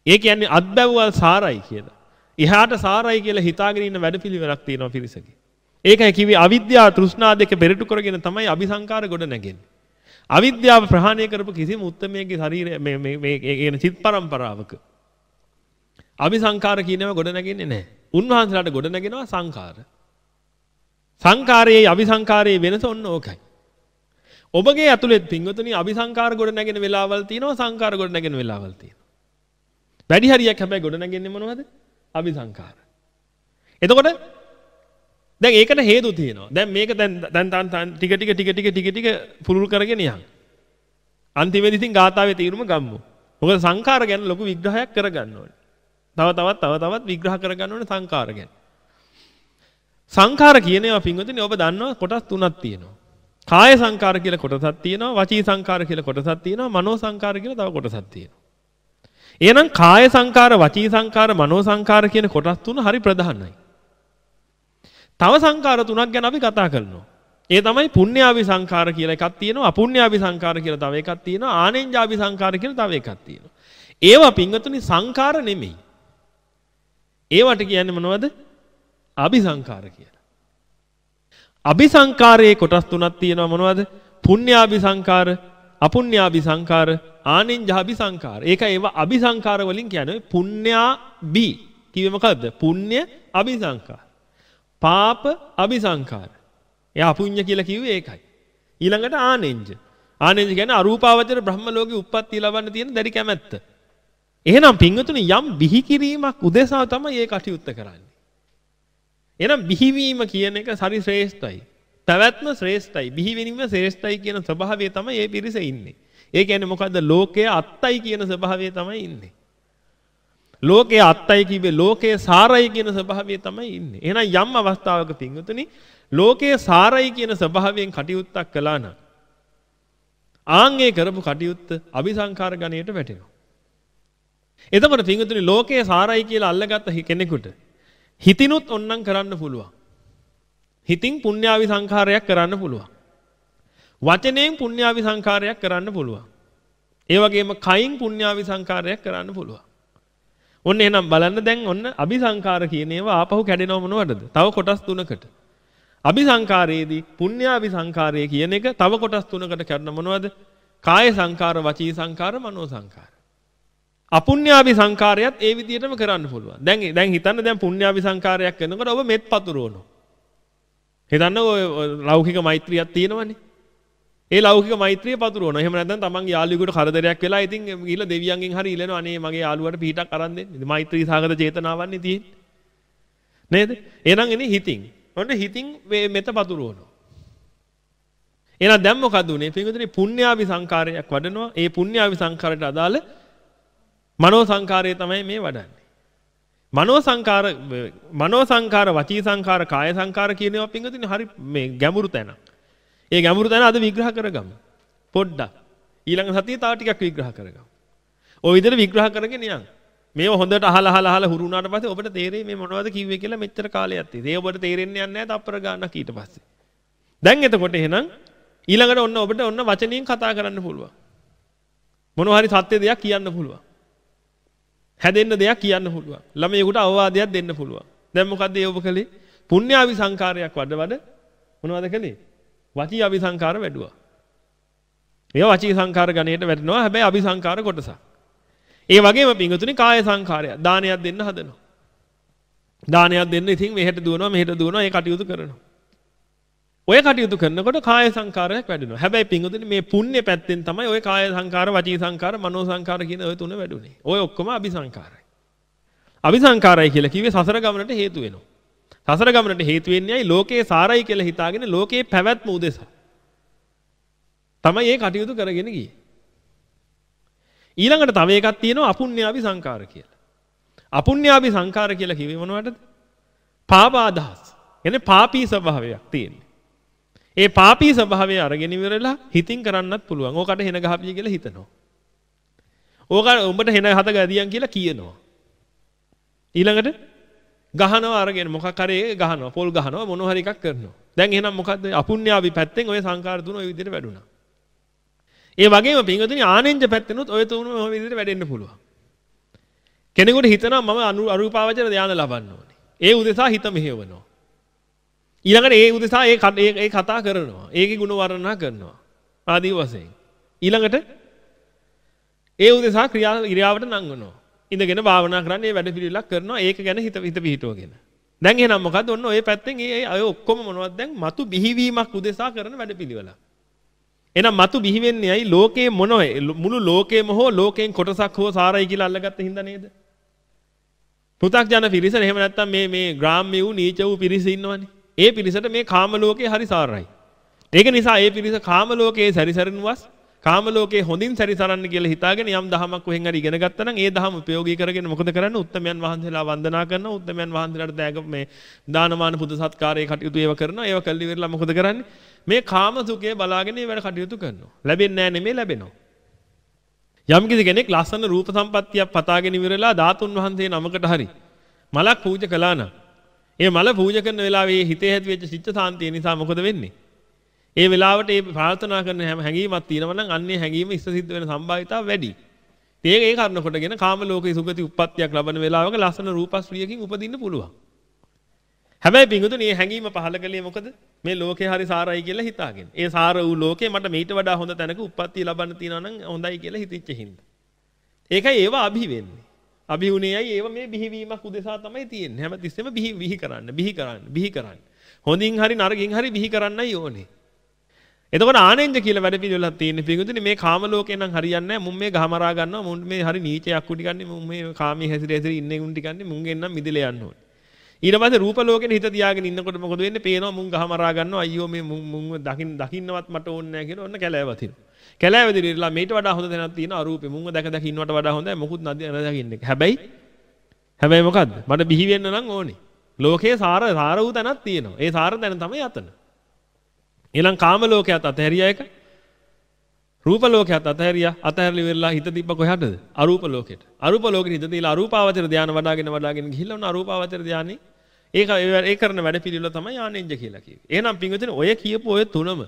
ඒ කියන්නේ අත්බැව්වල් සාරයි කියලා. එහාට සාරයි කියලා හිතාගෙන ඉන්න වැඩපිළිවෙලක් තියෙනවා පිරිසකේ. ඒකයි කිව්වේ අවිද්‍යාව තෘෂ්ණා දෙක පෙරටු කරගෙන තමයි අபிසංකාර ගොඩ නැගෙන්නේ. අවිද්‍යාව ප්‍රහාණය කරපු කිසිම උත්තමයගේ ශරීරය මේ මේ මේ කියන චිත් පරම්පරාවක අවිසංකාර කියනවා ගොඩ නැගෙන්නේ නැහැ. උන්වහන්සේලාට ගොඩ නැගෙනවා සංකාර. සංකාරයේ අවිසංකාරයේ වෙනස ඔන්න ඕකයි. ඔබගේ ඇතුළෙත් පින්වතුනි අවිසංකාර ගොඩ නැගෙන වෙලාවල් තියෙනවා සංකාර ගොඩ නැගෙන වෙලාවල් තියෙනවා. වැඩි හරියක් හැබැයි ගොඩ නැගෙන්නේ මොනවද? අවිසංකාර. එතකොට දැන් ඒකට හේතු තියෙනවා. දැන් මේක දැන් දැන් ටික ටික ටික ටික ටික ටික පුරුල් කරගෙන යන්න. අන්තිමේදී ඉතින් ගාථාවේ තීරුම ගම්මු. මොකද සංඛාර ගැන ලොකු විග්‍රහයක් කරගන්න ඕනේ. තව තවත් තව තවත් විග්‍රහ කරගන්න ඕනේ සංඛාර ගැන. සංඛාර කියන ඒවා පින්වතුනි ඔබ දන්නවා කොටස් තුනක් තියෙනවා. කාය සංඛාර කියලා කොටසක් තියෙනවා, වචී සංඛාර කියලා කොටසක් තියෙනවා, මනෝ සංඛාර කියලා තව කොටසක් තියෙනවා. එහෙනම් කාය සංඛාර, වචී සංඛාර, මනෝ සංඛාර කියන කොටස් තුන හරි ප්‍රධානයි. තව සංකාර තුනක් ගැන අපි කතා කරනවා. ඒ තමයි පුණ්‍යාවි සංඛාර කියලා එකක් තියෙනවා අපුණ්‍යාවි සංඛාර කියලා තව එකක් තියෙනවා ආනෙන්ජාවි සංඛාර කියලා තව එකක් තියෙනවා. ඒවා පින්වතුනි සංඛාර නෙමෙයි. ඒවට කියන්නේ මොනවද? අபிසංඛාර කියලා. අபிසංඛාරයේ කොටස් තුනක් තියෙනවා මොනවද? පුණ්‍යාවි සංඛාර, අපුණ්‍යාවි සංඛාර, ආනෙන්ජාවි සංඛාර. ඒක ඒවා අபிසංඛාර වලින් කියන්නේ පුණ්‍යාබි කිව්වේ මොකද්ද? පුණ්‍ය අபிසංඛාර. පාප අபிසංකාර. එයා අපුඤ්ඤ කියලා කිව්වේ ඒකයි. ඊළඟට ආනෙන්ජ. ආනෙන්ජ කියන්නේ අරූපාවචර බ්‍රහ්ම ලෝකේ උප්පත්ති ලබන්න තියෙන දැඩි කැමැත්ත. එහෙනම් පින්වතුනි යම් බිහි කිරීමක් උදෙසා තමයි ඒ කටයුත්ත කරන්නේ. එහෙනම් බිහිවීම කියන එක සරි ශ්‍රේෂ්ඨයි. පැවැත්ම ශ්‍රේෂ්ඨයි. බිහිවීම ශ්‍රේෂ්ඨයි කියන ස්වභාවය තමයි මේ පිරිස ඉන්නේ. ඒ කියන්නේ මොකද්ද? ලෝකයේ අත්තයි කියන ස්වභාවය තමයි ඉන්නේ. ලෝකයේ අත්තයි කිව්වේ ලෝකයේ සාරයි කියන ස්වභාවය තමයි ඉන්නේ. එහෙනම් යම් අවස්ථාවක පින්වතුනි ලෝකයේ සාරයි කියන ස්වභාවයෙන් කටයුත්තක් කළා නම් ආන්ගේ කරපු කටයුත්ත අபிසංකාර ගණයට වැටෙනවා. එතකොට පින්වතුනි ලෝකයේ සාරයි කියලා අල්ලගත්ත කෙනෙකුට හිතිනුත් ඔන්නම් කරන්න පුළුවන්. හිතින් පුණ්‍යාවි සංඛාරයක් කරන්න පුළුවන්. වචනයෙන් පුණ්‍යාවි සංඛාරයක් කරන්න පුළුවන්. ඒ වගේම කයින් පුණ්‍යාවි සංඛාරයක් කරන්න පුළුවන්. ඔන්න එහෙනම් බලන්න දැන් ඔන්න අபிසංකාර කියන ඒවා ආපහු කැඩෙනව මොනවටද? තව කොටස් තුනකට. අபிසංකාරයේදී පුඤ්ඤාභි සංකාරය කියන එක තව කොටස් තුනකට කැඩෙන මොනවද? කාය සංකාර, වචී සංකාර, මනෝ සංකාර. අපුඤ්ඤාභි සංකාරයත් ඒ විදිහටම කරන්න පුළුවන්. දැන් දැන් හිතන්න දැන් පුඤ්ඤාභි සංකාරයක් කරනකොට ඔබ මෙත් පතුරවනවා. හිතන්න ඔය ලෞකික මෛත්‍රියක් තියෙනවනේ. ඒ ලෞකික මෛත්‍රිය පතුරවන. එහෙම නැත්නම් තමන්ගේ යාළුවෙකුට කරදරයක් වෙලා ඉතින් ගිහලා දෙවියන්ගෙන් හරි ඉල්ලනවා අනේ මගේ යාළුවට පිටක් අරන් දෙන්න. ඉතින් මෛත්‍රී සාගත චේතනාවන්නේ තියෙන්නේ. නේද? එහෙනම් එනේ හිතින්. ඔන්න හිතින් මෙත පතුරවනවා. එහෙනම් දැන් මොකද උනේ? පින්විතනේ පුණ්‍යාවි සංකාරයක් වඩනවා. ඒ පුණ්‍යාවි සංකාරයට අදාළ මනෝ සංකාරය තමයි මේ වඩන්නේ. මනෝ සංකාර මනෝ සංකාර වචී සංකාර කාය සංකාර කියන ඒවා පින්විතනේ හරි මේ ගැඹුරු තැනක්. ඒ ගැඹුරු තැන අද විග්‍රහ කරගමු. පොඩ්ඩක්. ඊළඟ සතියේ තව ටිකක් විග්‍රහ කරගමු. ওই විදිහට විග්‍රහ කරගෙන යන්න. මේව හොඳට අහලා අහලා අහලා හුරු වුණාට පස්සේ ඔබට තේරෙයි මේ මොනවද කිව්වේ කියලා මෙච්චර කාලයක් තිස්සේ. ඒ ඔබට තේරෙන්නේ නැහැ තප්පර ගානක් ඊට පස්සේ. දැන් එතකොට එහෙනම් ඊළඟට ඔන්න ඔබට ඔන්න වචනින් කතා කරන්න පුළුවන්. මොනවා හරි සත්‍ය දෙයක් කියන්න පුළුවන්. හැදෙන්න දෙයක් කියන්න පුළුවන්. ළමයෙකුට අවවාදයක් දෙන්න පුළුවන්. දැන් මොකද්ද ඒ ඔබ කළේ? පුණ්‍යාවි සංකාරයක් වඩ වඩ මොනවද කළේ? වචී අபிසංකාර වැඩුවා. ඒවා වචී සංකාර ගණයට වැටෙනවා. හැබැයි අபிසංකාර කොටසක්. ඒ වගේම පිංගුතුනි කාය සංකාරය. දානයක් දෙන්න හදනවා. දානයක් දෙන්න ඉතින් මෙහෙට දුවනවා මෙහෙට දුවනවා ඒ කටයුතු කරනවා. ඔය කටයුතු කරනකොට කාය සංකාරයක් වැඩෙනවා. හැබැයි පිංගුතුනි මේ පුණ්‍ය පැත්තෙන් තමයි ඔය කාය සංකාර, වචී සංකාර, මනෝ සංකාර කියන ඔය තුන වැඩුනේ. ඔය ඔක්කොම අபிසංකාරයි. අபிසංකාරයි කියලා කිව්වේ සසර ගමනට හේතු වෙනවා. සසර ගමනට හේතු වෙන්නේ ඇයි ලෝකේ සාරයි කියලා හිතාගෙන ලෝකේ පැවැත්ම උදෙසා. තමයි මේ කටයුතු කරගෙන ගියේ. ඊළඟට තව එකක් තියෙනවා අපුඤ්ඤාවි සංකාර කියලා. අපුඤ්ඤාවි සංකාර කියලා කිව්වේ මොනවටද? පාපාදහස්. කියන්නේ පාපී ස්වභාවයක් තියෙන්නේ. ඒ පාපී ස්වභාවය අරගෙන ඉවරලා හිතින් කරන්නත් පුළුවන්. ඕකට හෙන ගහපිය කියලා හිතනවා. ඕක උඹට හෙන හත ගදියන් කියලා කියනවා. ඊළඟට ගහනවා අරගෙන මොකක් හරි ගහනවා පොල් ගහනවා මොන හරි එකක් කරනවා. දැන් එහෙනම් මොකද්ද අපුඤ්ඤාවි පැත්තෙන් ওই සංකාර තුන ওই විදිහට වැඩුණා. ඒ වගේම පින්වතුනි ආනෙන්ජ පැත්තෙනුත් ওই තුනම ওই විදිහට වැඩෙන්න පුළුවන්. කෙනෙකුට හිතනවා මම අරූපාවචර ධානය ලබන්න ඕනේ. ඒ උදෙසා හිත මෙහෙවනවා. ඊළඟට ඒ උදෙසා ඒ ඒ කතා කරනවා. ඒකේ ගුණ වර්ණනා කරනවා. ආදී වශයෙන්. ඊළඟට ඒ උදෙසා ක්‍රියා ඉරියාවට නංවනවා. ඉඳගෙන භාවනා කරන්නේ වැඩ පිළිලක් කරනවා. ඒක ගැන හිත හිත පිහිටුවගෙන. දැන් එහෙනම් මොකද්ද? ඔන්න ඔය පැත්තෙන් ඒ අය ඔක්කොම මොනවද දැන් මතු බිහිවීමක් උදෙසා කරන වැඩ පිළිවෙලක්. එහෙනම් මතු බිහි වෙන්නේ ඇයි ලෝකේ මොනවයි මුළු ලෝකේම හෝ ලෝකෙන් කොටසක් හෝ සාරයි කියලා අල්ලගත්ත හින්දා නේද? පෘථග්ජන පිරිස එහෙම නැත්නම් මේ මේ ග්‍රාම්‍ය වූ නීච වූ පිරිස ඉන්නවනේ. ඒ පිරිසට මේ කාම ලෝකේ හරි සාරයි. ඒක නිසා ඒ පිරිස කාම ලෝකයේ සැරිසරනුවස් කාම ලෝකේ හොඳින් සැරිසරන්න කියලා හිතාගෙන යම් දහමක් කොහෙන් හරි ඉගෙන ගත්තා නම් ඒ දහම ප්‍රයෝගී කරගෙන මොකද කරන්නේ? උත්තමයන් වහන්සේලා වන්දනා කරනවා. උත්තමයන් වහන්සේලාට දෑග මේ දානමාන පුද සත්කාරයේ කටයුතු ඒව කරනවා. ඒව කල්ලි ඉවරලා මොකද කරන්නේ? මේ කාම සුඛය බලාගෙන ඒ වැඩ කටයුතු කරනවා. ලැබෙන්නේ නැහැ නෙමෙයි ලැබෙනවා. යම් කිසි කෙනෙක් ලස්සන රූප සම්පත්තියක් පතාගෙන ඉවරලා ධාතුන් වහන්සේ නමකට හරි මලක් පූජා කළා නම් ඒ මල පූජා කරන වෙලාවේ හිතේ ඇති වෙච්ච සිත් සාන්තිය නිසා මොකද වෙන්නේ? ඒ වෙලාවට ඒ ප්‍රාර්ථනා කරන හැම හැඟීමක් තියෙනවා නම් අන්නේ හැඟීම ඉස්ස සිද්ධ වෙන සම්භාවිතාව වැඩි. ඒක ඒ කාරණ කොටගෙන කාම ලෝකයේ සුගති උප්පත්තියක් ලබන වෙලාවක ලස්සන රූපස්ත්‍රියකින් උපදින්න පුළුවන්. හැබැයි පිංගුතුනි මේ හැඟීම පහල කළේ මොකද? මේ ලෝකේ හරි සාරයි කියලා හිතාගෙන. ඒ සාර වූ ලෝකේ මට මීට වඩා හොඳ තැනක උප්පත්තිය ලබන්න තියනවා නම් හොඳයි කියලා හිතෙච්ච හින්දා. ඒකයි ඒව අභි වෙන්නේ. අභි උනේයි ඒව මේ බිහිවීමක් උදෙසා තමයි තියෙන්නේ. හැමතිස්සෙම බිහි බිහි කරන්න, බිහි කරන්න, බිහි කරන්න. හොඳින් හරි නරකින් හරි බිහි කරන්නයි ඕනේ. එතකොට ආනෙන්ජ කියලා වැඩ පිළිවෙලක් තියෙන්නේ. පිටුදුනේ මේ කාම ලෝකේ නම් හරියන්නේ නැහැ. මුන් මේ ගහමරා ගන්නවා. මුන් මේ හරි නීචයක් කුටි ගන්නේ. මුන් මේ කාමී හැසිර හැසිර ඉන්නේ උන් ටිකන්නේ මුන්ගෙන් නම් මිදලා යන්න ඕනේ. ඊට පස්සේ රූප ලෝකෙට හිත තියාගෙන ඉන්නකොට මොකද වෙන්නේ? පේනවා මුන් ගහමරා ගන්නවා. අයියෝ මේ මුන් දකින්න දකින්නවත් මට ඕනේ නැහැ කියලා ඔන්න කැලෑ වතිනවා කැලෑ වදිරලා මේට වඩා හොඳ තැනක් තියෙනවා අරූපේ. මුන්ව දැක දැක ඉන්නවට වඩා හොඳයි. මොකුත් නැති නැදකින්නේ හැබැයි හැබැයි මොකද්ද? මට බිහි වෙන්න නම් ඕනේ. ලෝකේ සාර සාර වූ තැනක් තියෙනවා. ඒ සාර තැන තමයි අතන ඊළඟ කාම ලෝකයට අතහැරියා එක. රූප ලෝකයට අතහැරියා. අතහැරලි වෙලා හිත දීප කොහටද? අරූප ලෝකෙට. අරූප ලෝකෙට හිත දීලා අරූපාවචර ධානය වඩාගෙන වඩාගෙන ගිහිල්ලා උන අරූපාවචර ධානයේ ඒක ඒ කරන වැඩ පිළිවෙල තමයි ආනෙන්ජ කියලා කිව්වේ. එහෙනම් පින්විතනේ ඔය කියපු ඔය තුනම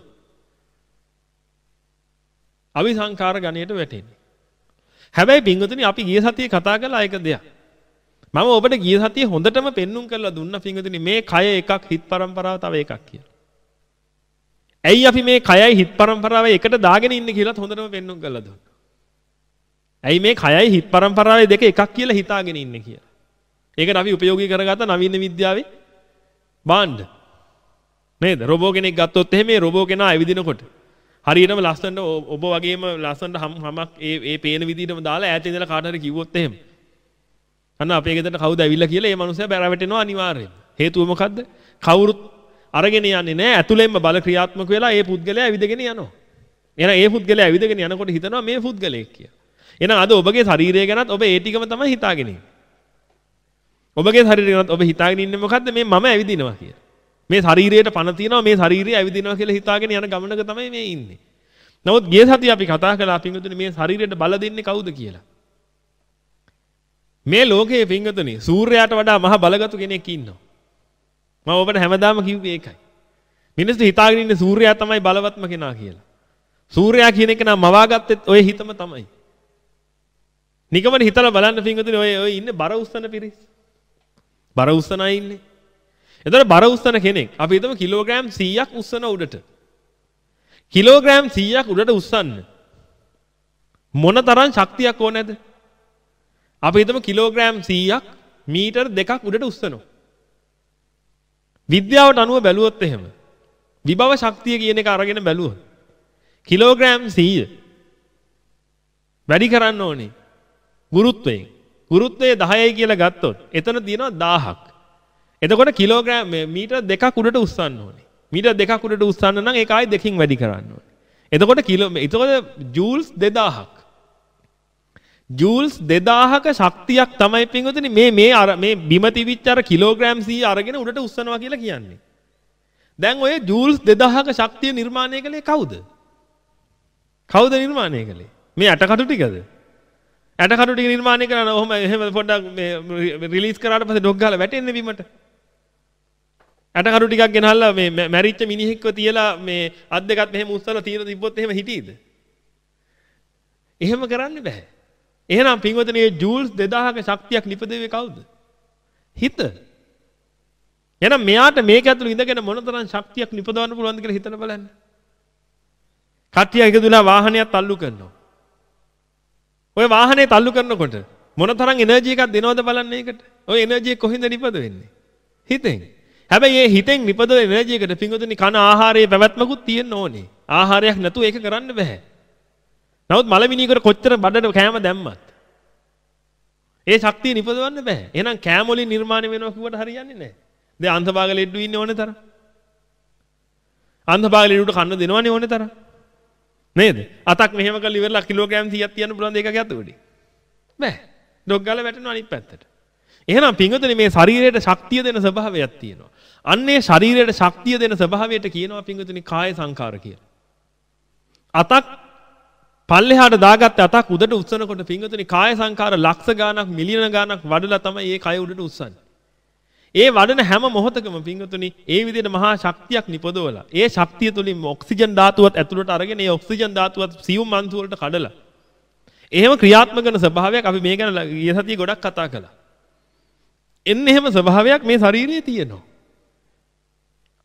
අවිසංකාර ගණයට වැටෙන්නේ. හැබැයි පින්විතනේ අපි ගිය සතියේ කතා කළා ඒක දෙයක්. මම ඔබට ගිය සතියේ හොඳටම පෙන්눔 කරලා දුන්න පින්විතනේ මේ කය එකක් හිත પરම්පරාව තව එකක් කියලා. ඇයි අපි මේ කයයි හිත් પરම්පරාවයි එකට දාගෙන ඉන්නේ කියලාත් හොඳටම පෙන්වන්න කරලා දුන්නා. ඇයි මේ කයයි හිත් પરම්පරාවයි දෙක එකක් කියලා හිතාගෙන ඉන්නේ කියලා. ඒකට අපි ප්‍රයෝගික කරගත්ත නවීන විද්‍යාවේ බාණ්ඩ. නේද? රොබෝ කෙනෙක් ගත්තොත් එහෙම මේ රොබෝ කෙනා ඇවිදිනකොට හරියටම ලස්සනට ඔබ වගේම ලස්සනට හම් හමක් ඒ ඒ පේන විදිහටම දාලා ඈත ඉඳලා කාට හරි කිව්වොත් එහෙම. අන්න අපේ ගෙදරට කවුද ඇවිල්ලා කියලා ඒ මනුස්සයා බැරවැටෙනවා අනිවාර්යයෙන්. හේතුව මොකද්ද? කවුරුත් අරගෙන යන්නේ නැහැ ඇතුළෙන්ම බල ක්‍රියාත්මක වෙලා ඒ පුද්ගලයා ඇවිදගෙන යනවා. එහෙනම් ඒ පුද්ගලයා ඇවිදගෙන යනකොට හිතනවා මේ පුද්ගලයෙක් කියලා. එහෙනම් අද ඔබගේ ශරීරය ගැනත් ඔබ ඒ ටිකම තමයි හිතාගෙන ඉන්නේ. ඔබගේ ශරීරය ගැනත් ඔබ හිතාගෙන ඉන්නේ මොකද්ද මේ මම ඇවිදිනවා කියලා. මේ ශරීරයට පණ තියනවා මේ ශරීරය ඇවිදිනවා කියලා හිතාගෙන යන ගමනක තමයි මේ ඉන්නේ. නමුත් ගිය සතිය අපි කතා කළා පින්වතුනි මේ ශරීරයට බල දෙන්නේ කවුද කියලා. මේ ලෝකයේ පින්වතුනි සූර්යයාට වඩා මහ බලගතු කෙනෙක් ඉන්නවා. මම ඔබට හැමදාම කිව්වේ ඒකයි. මිනිස්සු හිතාගෙන ඉන්නේ සූර්යයා තමයි බලවත්ම කෙනා කියලා. සූර්යයා කියන එක නම් මවාගත්තෙත් ඔය හිතම තමයි. නිකමන හිතලා බලන්න පින්වතුනි ඔය ඔය ඉන්නේ බර උස්සන පිරිස්. බර උස්සන අය ඉන්නේ. එතකොට බර උස්සන කෙනෙක් අපි හිතමු කිලෝග්‍රෑම් 100ක් උස්සන උඩට. කිලෝග්‍රෑම් 100ක් උඩට උස්සන්න. මොන තරම් ශක්තියක් ඕනේද? අපි හිතමු කිලෝග්‍රෑම් 100ක් මීටර් දෙකක් උඩට උස්සනවා. විද්‍යාවට අනුව බැලුවොත් එහෙම විභව ශක්තිය කියන එක අරගෙන බැලුවොත් කිලෝග්‍රෑම් 100 වැඩි කරන්න ඕනේ ගුරුත්වයෙන්. ගුරුත්වය 10යි කියලා ගත්තොත් එතන තියෙනවා 1000ක්. එතකොට කිලෝග්‍රෑම් මීටර් දෙකක් උඩට උස්සන්න ඕනේ. මීටර් දෙකක් උඩට උස්සන්න නම් ඒක ආයෙ දෙකකින් වැඩි කරන්න ඕනේ. එතකොට කිලෝ එතකොට ජූල්ස් 2000ක්. ජූල්ස් 2000ක ශක්තියක් තමයි පින්වතුනි මේ මේ අර මේ බිම තිබිච්ච අර කිලෝග්‍රෑම් 100 අරගෙන උඩට උස්සනවා කියලා කියන්නේ. දැන් ඔය ජූල්ස් 2000ක ශක්තිය නිර්මාණය කළේ කවුද? කවුද නිර්මාණය කළේ? මේ ඇටකටු ටිකද? ඇටකටු ටික නිර්මාණය කරන ඔහොම එහෙම පොඩ්ඩක් මේ රිලීස් කරාට පස්සේ ඩොග් ගහලා වැටෙන්නේ බිමට. ඇටකටු ටිකක් ගෙනහල්ලා මේ මැරිච්ච මිනිහෙක්ව තියලා මේ අත් දෙකත් මෙහෙම උස්සලා තියලා තිබ්බොත් එහෙම හිටීද? එහෙම කරන්න බෑ. එහෙනම් පින්වතුනි මේ ජූල්ස් 2000ක ශක්තියක් නිපදෙවේ කවුද? හිත. එහෙනම් මෙයාට මේක ඇතුළේ ඉඳගෙන මොනතරම් ශක්තියක් නිපදවන්න පුළුවන්ද කියලා හිතලා බලන්න. කට්ටිය එකතුලා වාහනයක් තල්ලු කරනවා. ඔය වාහනේ තල්ලු කරනකොට මොන තරම් එනර්ජි එකක් දෙනවද බලන්න ඒකට. ඔය එනර්ජි එක කොහෙන්ද නිපද වෙන්නේ? හිතෙන්. හැබැයි මේ හිතෙන් නිපද වෙන එනර්ජි එකට පිඟුතුනි කන ආහාරයේ පැවැත්මකුත් තියෙන්න ඕනේ. ආහාරයක් නැතුව ඒක කරන්න බෑ. නමුත් මලමිණියකට කොච්චර බඩට කෑම දැම්මත් ඒ ශක්තිය නිපදවන්න බෑ. එහෙනම් කෑම වලින් නිර්මාණය වෙනවා කිව්වට හරියන්නේ නැහැ. දැන් අන්තභාග ලෙඩ්ඩු ඉන්නේ ඕනේ තරම්. අන්තභාග ලෙඩ්ඩුට කන්න දෙනවනේ ඕනේ තරම්. නේද? අතක් මෙහෙම කරලා ඉවරලා කිලෝග්‍රෑම් 100ක් තියන්න පුළුවන් දෙකක් ඇතුළේ. බෑ. ඩොග් ගාලා වැටෙනවා අනිත් පැත්තට. එහෙනම් පිංගුතුනි මේ ශරීරයට ශක්තිය දෙන ස්වභාවයක් තියෙනවා. අන්නේ ශරීරයට ශක්තිය දෙන ස්වභාවයට කියනවා පිංගුතුනි කාය සංකාර කියලා. අතක් පල්ලෙහාට දාගත්ත අතක් උඩට උස්සනකොට පිංගුතුනි කාය සංකාර ලක්ෂ ගාණක් මිලියන ගාණක් වඩලා තමයි මේ කය උඩට උස්සන්නේ. ඒ වඩන හැම මොහොතකම පිංගුතුනි ඒ විදිහට මහා ශක්තියක් නිපදවලා ඒ ශක්තිය තුලින් ඔක්සිජන් ධාතුවත් ඇතුළට අරගෙන ඒ ඔක්සිජන් ධාතුවත් සියුම් අංශු වලට කඩලා එහෙම ක්‍රියාත්මක කරන ස්වභාවයක් අපි මේ ගැන ඊය සතියේ ගොඩක් කතා කළා. එන්න එහෙම ස්වභාවයක් මේ ශරීරයේ තියෙනවා.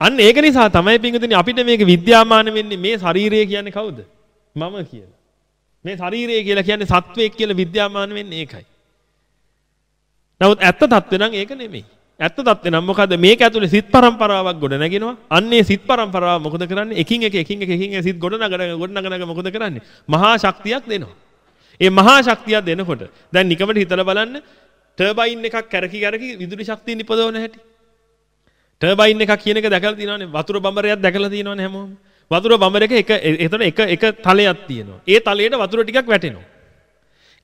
අන්න ඒක නිසා තමයි පිංගුතුනි අපිට මේක විද්‍යාමාන වෙන්නේ මේ ශරීරය කියන්නේ කවුද? මම කියලා. මේ ශරීරය කියලා කියන්නේ සත්වයක් කියලා විද්‍යාමාන වෙන්නේ ඒකයි. නමුත් ඇත්ත තත්ත්වේ නම් ඒක නෙමෙයි. ඇත්ත තත්ත්වේ නම් මොකද්ද මේක ඇතුලේ සිත් පරම්පරාවක් ගොඩ නැගෙනවා. අන්නේ සිත් පරම්පරාව මොකද කරන්නේ? එකින් එක එකින් එක එකින් එක සිත් ගොඩ නගන ගොඩ නගන මොකද කරන්නේ? මහා ශක්තියක් දෙනවා. ඒ මහා ශක්තියක් දෙනකොට දැන් නිකමට හිතලා බලන්න ටර්බයින් එකක් කැරකි කැරකි විදුලි ශක්තිය නිපදවන හැටි. ටර්බයින් එකක් කියන එක දැකලා තියෙනවනේ වතුර බඹරයක් දැකලා තියෙනවනේ හැමෝම. වතුර බඹරක එක එතන එක එක තලයක් තියෙනවා. ඒ තලයට වතුර ටිකක් වැටෙනවා.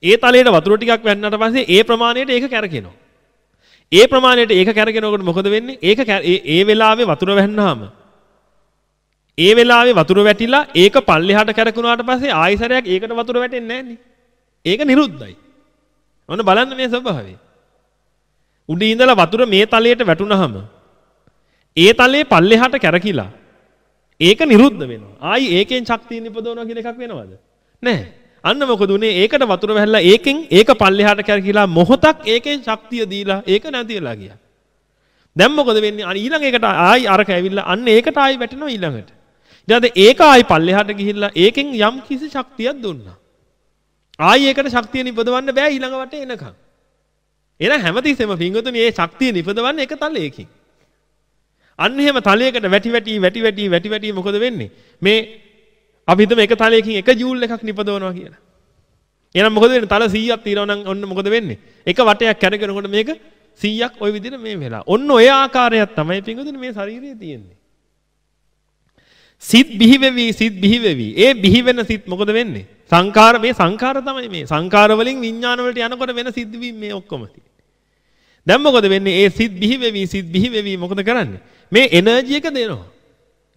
ඒ තලයට වතුර ටිකක් වැන්නට පස්සේ ඒ ප්‍රමාණයට ඒක කැරකෙනවා. ඒ ප්‍රමාණයට ඒක කැරගෙනකොට මොකද වෙන්නේ? ඒක ඒ වෙලාවේ වතුර වැන්නාම ඒ වෙලාවේ වතුර වැටිලා ඒක පල්ලෙහාට කැරකුණාට පස්සේ ආයිසරයක් ඒකට වතුර වැටෙන්නේ නැහනේ. ඒක නිරුද්ධයි. ඔන්න බලන්න මේ ස්වභාවය. උඩින් ඉඳලා වතුර මේ තලයට වැටුනහම ඒ තලයේ පල්ලෙහාට කැරකිලා ඒක නිරුද්ධ වෙනවා. ආයි ඒකෙන් ශක්තිය නිපදවනවා කියන එකක් වෙනවද? නැහැ. අන්න මොකද උනේ ඒකට වතුර වැහැලා ඒකෙන් ඒක පල්ලෙහාට කැරකිලා මොහොතක් ඒකෙන් ශක්තිය දීලා ඒක නැති වෙලා ගියා. දැන් මොකද වෙන්නේ? අර ඊළඟ එකට ආයි අරක ඇවිල්ලා අන්න ඒකට ආයි වැටෙනවා ඊළඟට. ඊට ඒක ආයි පල්ලෙහාට ගිහිල්ලා ඒකෙන් යම් කිසි ශක්තියක් දුන්නා. ආයි ඒකට ශක්තිය නිපදවන්න බෑ ඊළඟ වටේ එනකන්. එහෙනම් හැමතිස්සෙම පින්වතුනි මේ ශක්තිය නිපදවන්නේ එක තලයකින්. අන්න එහෙම තලයකට වැටි වැටි වැටි වැටි වැටි වැටි මොකද වෙන්නේ? මේ අපි හිතමු එක තලයකින් එක ජූල් එකක් නිපදවනවා කියලා. එහෙනම් මොකද වෙන්නේ? තල 100ක් තියෙනවා නම් ඔන්න මොකද වෙන්නේ? එක වටයක් කැරගෙනකොට මේක 100ක් ওই විදිහට මේ වෙලා. ඔන්න ඔය ආකාරයක් තමයි පින්වතුනි මේ ශරීරයේ තියෙන්නේ. සිත් බිහි වෙවි සිත් බිහි වෙවි. ඒ බිහි වෙන සිත් මොකද වෙන්නේ? සංකාර මේ සංකාර තමයි මේ. සංකාර වලින් විඥාන වලට යනකොට වෙන සිද්දවීම් මේ ඔක්කොම තියෙන්නේ. දැන් මොකද වෙන්නේ? ඒ සිත් බිහි වෙවි සිත් බිහි වෙවි මොකද කරන්නේ? මේ එනර්ජි එක දෙනවා.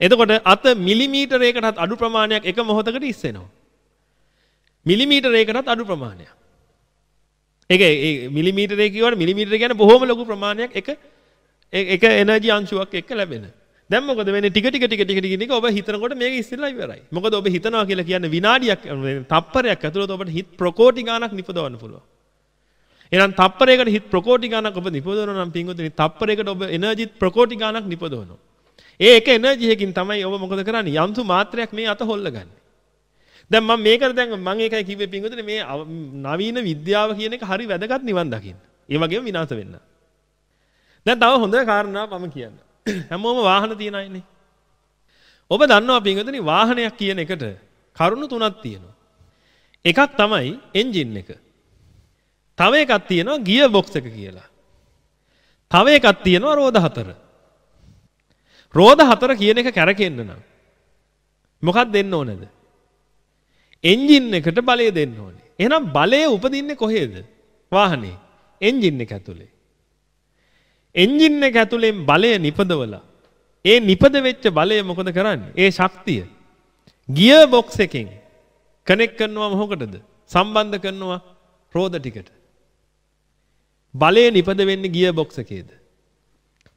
එතකොට අත මිලිමීටරයකටත් අඩු ප්‍රමාණයක් එක මොහොතකට ඉස්සෙනවා. මිලිමීටරයකටත් අඩු ප්‍රමාණයක්. ඒක ඒ මිලිමීටරය කියවට මිලිමීටර කියන්නේ බොහොම ලොකු ප්‍රමාණයක් එක එක එනර්ජි අංශුවක් එක්ක ලැබෙන. දැන් මොකද වෙන්නේ ටික ටික ටික ටික ටික ඔබ හිතනකොට මේක ඉස්සෙල්ලා ඉවරයි. මොකද ඔබ හිතනවා කියලා කියන්නේ විනාඩියක් තප්පරයක් ඇතුළත ඔබට හිත ප්‍රකෝටි ගාණක් නිපදවන්න පුළුවන්. එහෙනම් තප්පරයකට හිත ප්‍රකෝටි ගාණක් ඔබ නිපදවනවා නම් පින්වතුනි තප්පරයකට ඔබ එනර්ජිත් ප්‍රකෝටි ගාණක් නිපදවනවා. ඒ එක එනර්ජි එකකින් තමයි ඔබ මොකද කරන්නේ? යම්සු මාත්‍රයක් මේ අත හොල්ලගන්නේ. දැන් මම මේකට දැන් මම ඒකයි කිව්වේ පින්වතුනි මේ නවීන විද්‍යාව කියන එක හරි වැදගත් නිවන් දකින්න. ඒ වගේම විනාශ වෙන්න. දැන් තව හොඳ කාරණාවක් මම කියන්න. හැමෝම වාහන තියන අයනේ. ඔබ දන්නවා පින්වතුනි වාහනයක් කියන එකට කරුණු තුනක් තියෙනවා. එකක් තමයි එන්ජින් එක. තව එකක් තියෙනවා ගියර් බොක්ස් එක කියලා. තව එකක් තියෙනවා රෝද හතර. රෝද හතර කියන එක කැරකෙන්න නම් මොකක්ද දෙන්න ඕනද? එන්ජින් එකට බලය දෙන්න ඕනේ. එහෙනම් බලය උපදින්නේ කොහේද? වාහනේ. එන්ජින් එක ඇතුලේ. එන්ජින් එක ඇතුලෙන් බලය නිපදවලා ඒ නිපද වෙච්ච බලය මොකද කරන්නේ? ඒ ශක්තිය ගියර් බොක්ස් එකෙන් කනෙක්ට් කරනවා මොකටද? සම්බන්ධ කරනවා රෝද ටිකට. බලය නිපද වෙන්නේ ගියර් බොක්ස් එකේද?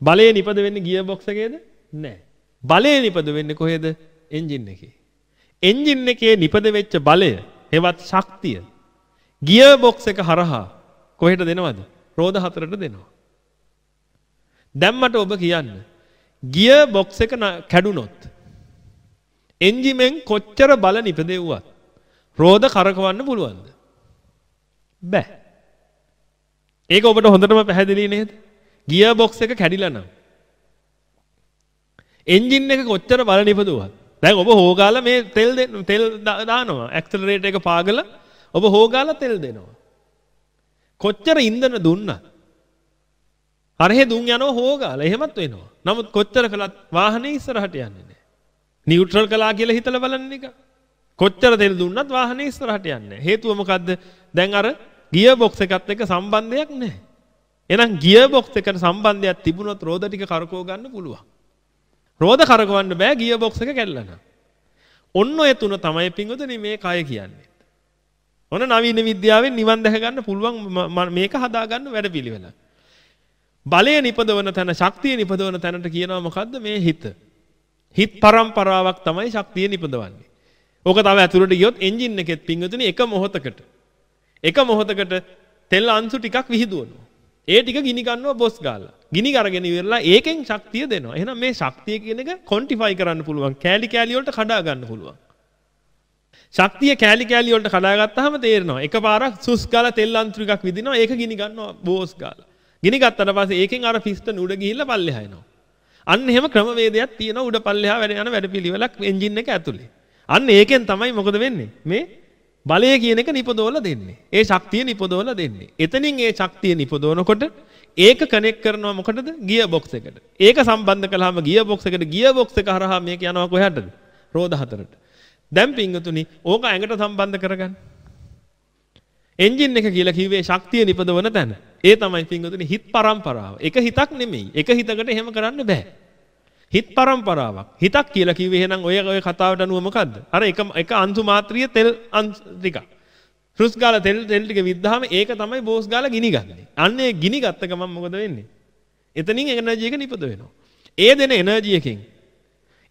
බලය නිපද වෙන්නේ ගියර් බොක්ස් එකේද? නැහැ. බලය නිපද වෙන්නේ කොහෙද? එන්ජින් එකේ. එන්ජින් එකේ නිපද වෙච්ච බලය, හෙවත් ශක්තිය ගියර් බොක්ස් එක හරහා කොහෙට දෙනවද? රෝද හතරට දෙනවා. දැන් මට ඔබ කියන්න. ගියර් බොක්ස් එක කැඩුනොත් එන්ජිමෙන් කොච්චර බල නිපදෙව්වත් රෝද කරකවන්න පුළුවන්ද? බෑ. ඒක ඔබට හොඳටම පැහැදිලි නේද? ගියර් බොක්ස් එක කැඩිලා නම්. එන්ජින් එක කොච්චර බල නිපදුවත් දැන් ඔබ හොගාලා මේ තෙල් තෙල් දානවා. ඇක්සලරේටර් එක පාගලා ඔබ හොගාලා තෙල් දෙනවා. කොච්චර ඉන්ධන දුන්නත්. අරහෙ දුන් යනවා හොගාලා. එහෙමත් වෙනවා. නමුත් කොච්චර කළත් වාහනේ ඉස්සරහට යන්නේ නැහැ. නියුට්‍රල් කළා කියලා හිතලා බලන්න එක. කොච්චර තෙල් දුන්නත් වාහනේ ඉස්සරහට යන්නේ හේතුව මොකද්ද? දැන් අර ගියර් බොක්ස් එකත් එක්ක සම්බන්ධයක් නැහැ එහෙනම් ගියර් බොක්ස් එකට සම්බන්ධයක් තිබුණොත් රෝද ටික කරකව ගන්න පුළුවන් රෝද කරකවන්න බෑ ගියර් බොක්ස් එක කැඩලා නම්. ඔන්න ඔය තුන තමයි පින්වතුනි මේ කය කියන්නේ. ඔන්න නවීන විද්‍යාවෙන් නිවන් දැක ගන්න පුළුවන් මේක හදා ගන්න වැඩපිළිවෙල. බලය නිපදවන තැන ශක්තිය නිපදවන තැනට කියනවා මොකද්ද මේ හිත. හිත පරම්පරාවක් තමයි ශක්තිය නිපදවන්නේ. ඕක තව ඇතුළට ගියොත් එන්ජින් එකෙත් පින්වතුනි එක මොහොතකට එක මොහොතකට තෙල් අංශු ටිකක් විහිදුවනවා. ඒ ටික ගිනි ගන්නවා බොස් ගාලා. ගිනි අරගෙන ඉවරලා ඒකෙන් ශක්තිය දෙනවා. එහෙනම් මේ ශක්තිය කියන එක ක්වොන්ටිෆයි කරන්න පුළුවන්. කෑලි කෑලි වලට කඩා ගන්න පුළුවන්. ශක්තිය කෑලි කෑලි වලට කඩා ගත්තාම තේරෙනවා. එකපාරක් සුස් ගාලා තෙල් අන්ත්‍ර ටිකක් විදිනවා. ඒක ගිනි ගන්නවා බෝස් ගාලා. ගිනි ගත්තට පස්සේ ඒකෙන් අර පිස්ටන් උඩ ගිහිල්ලා පල්ලෙහා එනවා. අන්න එහෙම ක්‍රමවේදයක් තියෙනවා උඩ පල්ලෙහා වැඩ යන වැඩපිළිවෙලක් එන්ජින් එක ඇතුලේ. අන්න ඒකෙන් තමයි මොකද වෙන්නේ? මේ බලය කියන එක නිපදවලා දෙන්නේ. ඒ ශක්තිය නිපදවලා දෙන්නේ. එතනින් ඒ ශක්තිය නිපදවනකොට ඒක කනෙක්ට් කරනවා මොකටද? ගියර් බොක්ස් එකට. ඒක සම්බන්ධ කළාම ගියර් බොක්ස් එකට ගියර් බොක්ස් එක හරහා මේක යනවා කොහටද? රෝද හතරට. දැන් පිංගුතුනි ඕක ඇඟට සම්බන්ධ කරගන්න. එන්ජින් එක කියලා කිව්වේ ශක්තිය නිපදවන තැන. ඒ තමයි පිංගුතුනි හිත් පරම්පරාව. එක හිතක් නෙමෙයි. එක හිතකට එහෙම කරන්න බෑ. හිත් පරම්පරාවක්. හිතක් කියලා කිව්වේ එහෙනම් ඔය ඔය කතාවට අනුව මොකද්ද? අර එක එක අංශු මාත්‍රිය තෙල් ටිකක්. රුස් ගාලා තෙල් තෙල් ටික විද්දාම ඒක තමයි බෝස් ගාලා ගිනි ගන්නේ. අන්න ඒ ගිනි ගත්ත ගමන් මොකද වෙන්නේ? එතනින් එනර්ජි එක නිපද වෙනවා. ඒ දෙන එනර්ජි එකෙන්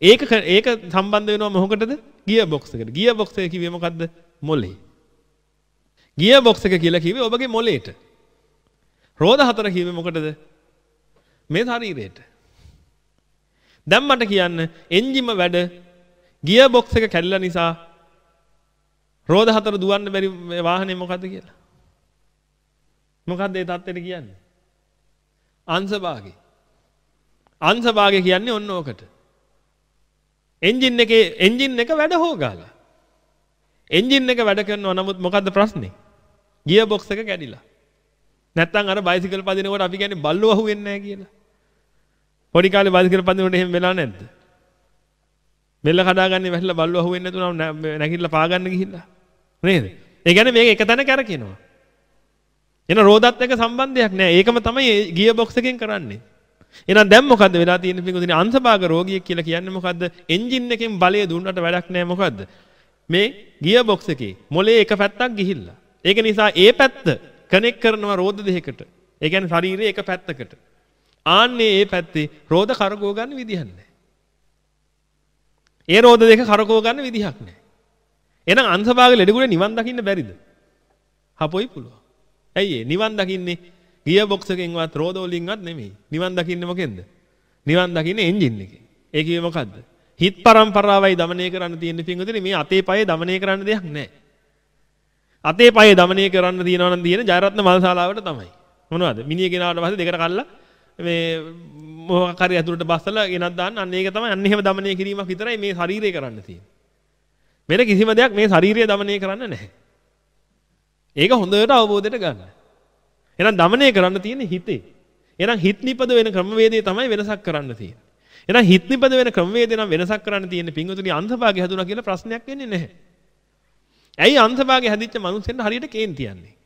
ඒක ඒක සම්බන්ධ වෙනවා මොකකටද? ගියර් බොක්ස් එකට. ගියර් බොක්ස් එක කිව්වේ මොකද්ද? මොලේ. ගියර් බොක්ස් එක කියලා කිව්වේ ඔබගේ මොලේට. රෝද හතර කිව්වේ මොකටද? මේ ශරීරයට. දැන් මට කියන්න එන්ජිම වැඩ ගියර් බොක්ස් එක කැඩලා නිසා රෝද හතර දුවන්න බැරි වාහනේ මොකද්ද කියලා. මොකද්ද ඒ தත්ත්වෙට කියන්නේ? අංශභාගය. අංශභාගය කියන්නේ ඔන්න ඕකට. එන්ජින් එකේ එන්ජින් එක වැඩ හොගාලා. එන්ජින් එක වැඩ කරනවා නමුත් මොකද්ද ප්‍රශ්නේ? ගියර් බොක්ස් එක කැඩිලා. නැත්තම් අර බයිසිකල් පදිනකොට අපි කියන්නේ බල්ලෝ අහුවෙන්නේ නැහැ කියලා. පොඩි කාලේ බයිසිකල් පදිනකොට එහෙම වෙලා නැද්ද? බෙල්ල කඩාගන්නේ වැහිලා බල්ලෝ අහුවෙන්නේ නැතුණා නැගිටලා පාගන්න ගිහිල්ලා. නේද? ඒ කියන්නේ මේක එක තැන කැරකෙනවා. එන රෝදත් එක්ක සම්බන්ධයක් නැහැ. ඒකම තමයි ගියර් බොක්ස් එකෙන් කරන්නේ. එහෙනම් දැන් මොකද්ද වෙලා තියෙන්නේ පිටුදින අංශභාග රෝගියෙක් කියලා කියන්නේ මොකද්ද? එන්ජින් එකෙන් බලය දුන්නට වැඩක් නැහැ මොකද්ද? මේ ගියර් බොක්ස් එකේ මොලේ එක පැත්තක් ගිහිල්ලා. ඒක නිසා ඒ පැත්ත කනෙක් කරනවා රෝද දෙකකට. ඒ කියන්නේ ශරීරයේ එක පැත්තකට. ආන්නේ ඒ පැත්තේ රෝධ කරකෝ ගන්න විදිහක් නැහැ. ඒ රෝධ දෙක කරකෝ ගන්න විදිහක් නැහැ. එහෙනම් අංශභාග ලෙඩගුණ නිවන් දකින්න බැරිද? හපොයි පුළුවන්. ඇයි ඒ නිවන් දකින්නේ ගිය බොක්ස් එකෙන්වත් රෝධ වලින්වත් නෙමෙයි. නිවන් දකින්නේ මොකෙන්ද? නිවන් දකින්නේ එන්ජින් එකෙන්. ඒ කියේ මොකද්ද? හිත් පරම්පරාවයි දමනය කරන්න තියෙන පිංගුදිනේ මේ අතේ පයේ දමනය කරන්න දෙයක් නැහැ. අතේ පයේ දමනය කරන්න තියනවා නම් දින ජයරත්න මල්ශාලාවට තමයි. මොනවද? මිනිහ ගෙනාවට පස්සේ දෙකට කල්ලා මේ මොහකරි ඇතුළට බස්සලා ගෙනත් දාන්න අන්න ඒක තමයි අන්න එහෙම দমনය කිරීමක් විතරයි මේ ශරීරය කරන්න තියෙන්නේ. වෙන කිසිම දෙයක් මේ ශරීරය দমনය කරන්න නැහැ. ඒක හොඳට අවබෝධයට ගන්න. එහෙනම් দমনය කරන්න තියෙන්නේ හිතේ. එහෙනම් හිත නිපද වෙන ක්‍රමවේදය තමයි වෙනසක් කරන්න තියෙන්නේ. එහෙනම් හිත නිපද වෙන ක්‍රමවේදය නම් වෙනසක් කරන්න තියෙන්නේ පින්වතුනි අන්තභාගය හැදුනා කියලා ප්‍රශ්නයක් වෙන්නේ නැහැ. ඇයි අන්තභාගය හැදිච්ච මනුස්සෙන්ට හරියට කේන්ති යන්නේ?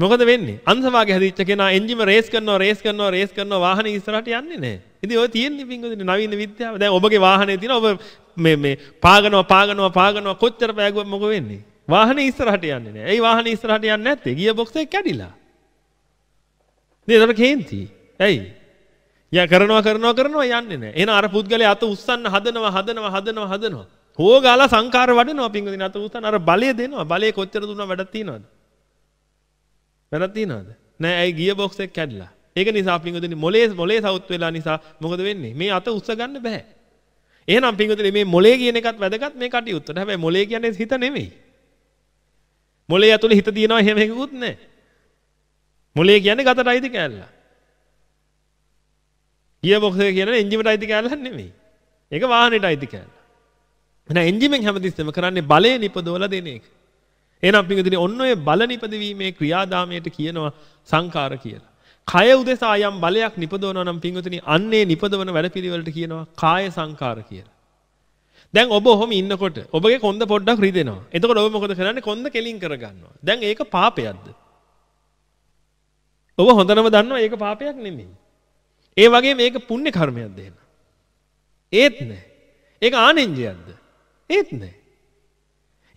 මොකද වෙන්නේ? අන්සවාගේ හැදිච්ච කෙනා එන්ජිම රේස් කරනවා රේස් කරනවා රේස් කරනවා වාහනේ ඉස්සරහට යන්නේ නැහැ. ඉතින් ඔය තියෙන්නේ පින්ගොදින නවීන විද්‍යාව. දැන් ඔබගේ වාහනේ තියෙන ඔබ මේ මේ පාගනවා පාගනවා පාගනවා කොච්චර පෑගුවත් මොකද වෙන්නේ? වාහනේ ඉස්සරහට යන්නේ නැහැ. ඇයි වාහනේ ඉස්සරහට යන්නේ නැත්තේ? ගියර් බොක්ස් එක කැඩිලා. නේද? ඒක කේන්ති. ඇයි? යා කරනවා කරනවා කරනවා යන්නේ නැහැ. එහෙනම් අර පුද්ගලයා අත උස්සන්න හදනවා හදනවා හදනවා හදනවා. හොගාලා සංකාර වඩනවා පින්ගොදින අත උස්සන්න අර බලය දෙනවා. බලය කොච්චර දුන්නා වැඩක් තියනවද? වැරද්ද තියනවද? නෑ ඇයි ගියර් බොක්ස් එක කැඩිලා. ඒක නිසා පින්වතුනි මොලේ මොලේ සවුත් වෙලා නිසා මොකද වෙන්නේ? මේ අත උස්ස ගන්න බෑ. එහෙනම් පින්වතුනි මේ මොලේ කියන එකත් වැදගත් මේ කටයුත්තට. හැබැයි මොලේ කියන්නේ හිත නෙමෙයි. මොලේ ඇතුලේ හිත තියනවා එහෙම එකකුත් නෑ. මොලේ කියන්නේ ගතට අයිති කෑල්ල. ගියර් බොක්ස් එක කියන්නේ එන්ජිමට අයිති කෑල්ලක් නෙමෙයි. ඒක වාහනේට අයිති කෑල්ල. එහෙනම් එන්ජිමෙන් හැමතිස්සෙම කරන්නේ බලය නිපදවලා දෙන එක. එහෙනම් පිටුදින ඔන්න ඔය බල නිපදවීමේ ක්‍රියාදාමයට කියනවා සංකාර කියලා. කය උදෙසා යම් බලයක් නිපදවනවා නම් පිටුදින අන්නේ නිපදවන වැඩපිළිවෙලට කියනවා කාය සංකාර කියලා. දැන් ඔබ ඔහොම ඉන්නකොට ඔබගේ කොන්ද පොඩ්ඩක් රිදෙනවා. එතකොට ඔබ මොකද කරන්නේ? කොන්ද කෙලින් කරගන්නවා. දැන් ඒක පාපයක්ද? ඔබ හොඳනම දන්නවා ඒක පාපයක් නෙමෙයි. ඒ වගේ මේක පුණ්‍ය කර්මයක්ද එහෙනම්? ඒත් නෑ. ඒක ආනෙන්ජයක්ද? ඒත් නෑ.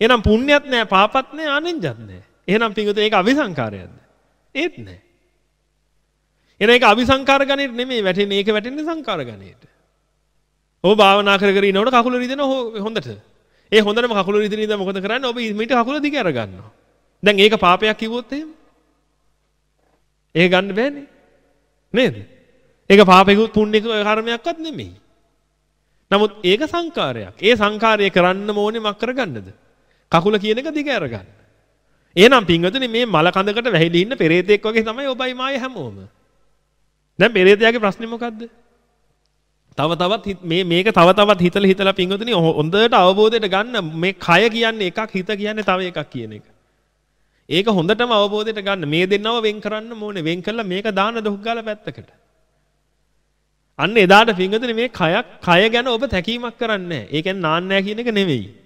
එහෙනම් පුණ්‍යත් නෑ පාපත් නෑ ආනෙන්ජත් නෑ. එහෙනම් පිඟුත ඒක අபிසංකාරයක්ද? ඒත් නෑ. එහෙනම් ඒක අபிසංකාර ගණයට නෙමෙයි වැටෙන්නේ ඒක වැටෙන්නේ සංකාර ගණයට. ඔබ භාවනා කර කර ඉනකොට කකුල රිදෙන හොඳට. ඒ හොඳටම කකුල රිදෙන ඉඳන් මොකද කරන්නේ? ඔබ මීට කකුල දිග අර ගන්නවා. දැන් ඒක පාපයක් කිව්වොත් එහෙම. ඒක ගන්න බෑනේ. නේද? ඒක පාපෙකුත් පුණ්‍ය කර්මයක්වත් නෙමෙයි. නමුත් ඒක සංකාරයක්. ඒ සංකාරය කරන්න ඕනේ මක් කරගන්නද? කකුල කියන එක දිග අරගන්න. එහෙනම් පින්වතුනි මේ මල කඳකට වැහිලා ඉන්න පෙරේතෙක් වගේ තමයි ඔබයි මාය හැමෝම. දැන් පෙරේතයාගේ ප්‍රශ්නේ මොකද්ද? තව තවත් මේ මේක තව තවත් හිතලා හිතලා පින්වතුනි හොඳට අවබෝධයට ගන්න මේ කය කියන්නේ එකක් හිත කියන්නේ තව එකක් කියන එක. ඒක හොඳටම අවබෝධයට ගන්න මේ දෙන්නව වෙන් කරන්න ඕනේ වෙන් කළා මේක දාන දොක් ගාලා පැත්තකට. අන්න එදාට පින්වතුනි මේ කයක් කය ගැන ඔබ තැකීමක් කරන්නේ නැහැ. ඒ කියන්නේ නාන්නෑ කියන එක නෙවෙයි.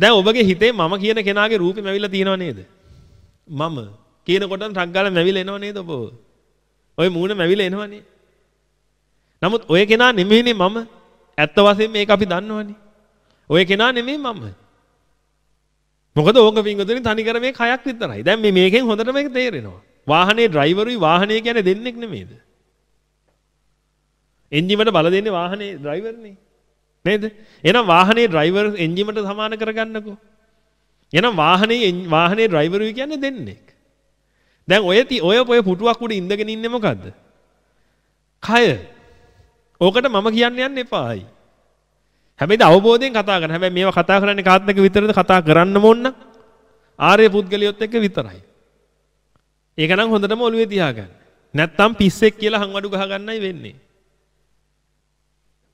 දැන් ඔබගේ හිතේ මම කියන කෙනාගේ රූපෙ මැවිලා තියෙනව නේද? මම කියනකොට ටක් ගාලා මැවිලා එනව නේද ඔබ? ඔය මූණ මැවිලා එනවනේ. නමුත් ඔය කෙනා නෙමෙයිනේ මම. ඇත්ත වශයෙන්ම මේක අපි දන්නවනේ. ඔය කෙනා නෙමෙයි මම. මොකද ඕක පින්වතුනි තනිකර මේ කයක් විතරයි. දැන් මේ මේකෙන් හොඳට මේක තේරෙනවා. වාහනේ ඩ්‍රයිවරුයි වාහනේ කියන්නේ දෙන්නෙක් නෙමෙයිද? එන්ජිමට බල දෙන්නේ වාහනේ ඩ්‍රයිවර්නේ. නේද? එහෙනම් වාහනේ ඩ්‍රයිවර් එන්ජිමට සමාන කරගන්නකෝ. එහෙනම් වාහනේ වාහනේ ඩ්‍රයිවරුයි කියන්නේ දෙන්නෙක්. දැන් ඔය ඔය ඔය පුටුවක් උඩ ඉඳගෙන ඉන්නේ මොකද්ද? කය. ඕකට මම කියන්න යන්න එපායි. හැබැයි අවබෝධයෙන් කතා කරන්න. හැබැයි මේවා කතා කරන්නේ කාත් එක්ක විතරද කතා කරන්න ඕන නම් ආර්ය පුද්ගලියොත් එක්ක විතරයි. ඒක නම් හොඳටම ඔළුවේ තියාගන්න. නැත්තම් පිස්සෙක් කියලා හංවඩු ගහ ගන්නයි වෙන්නේ.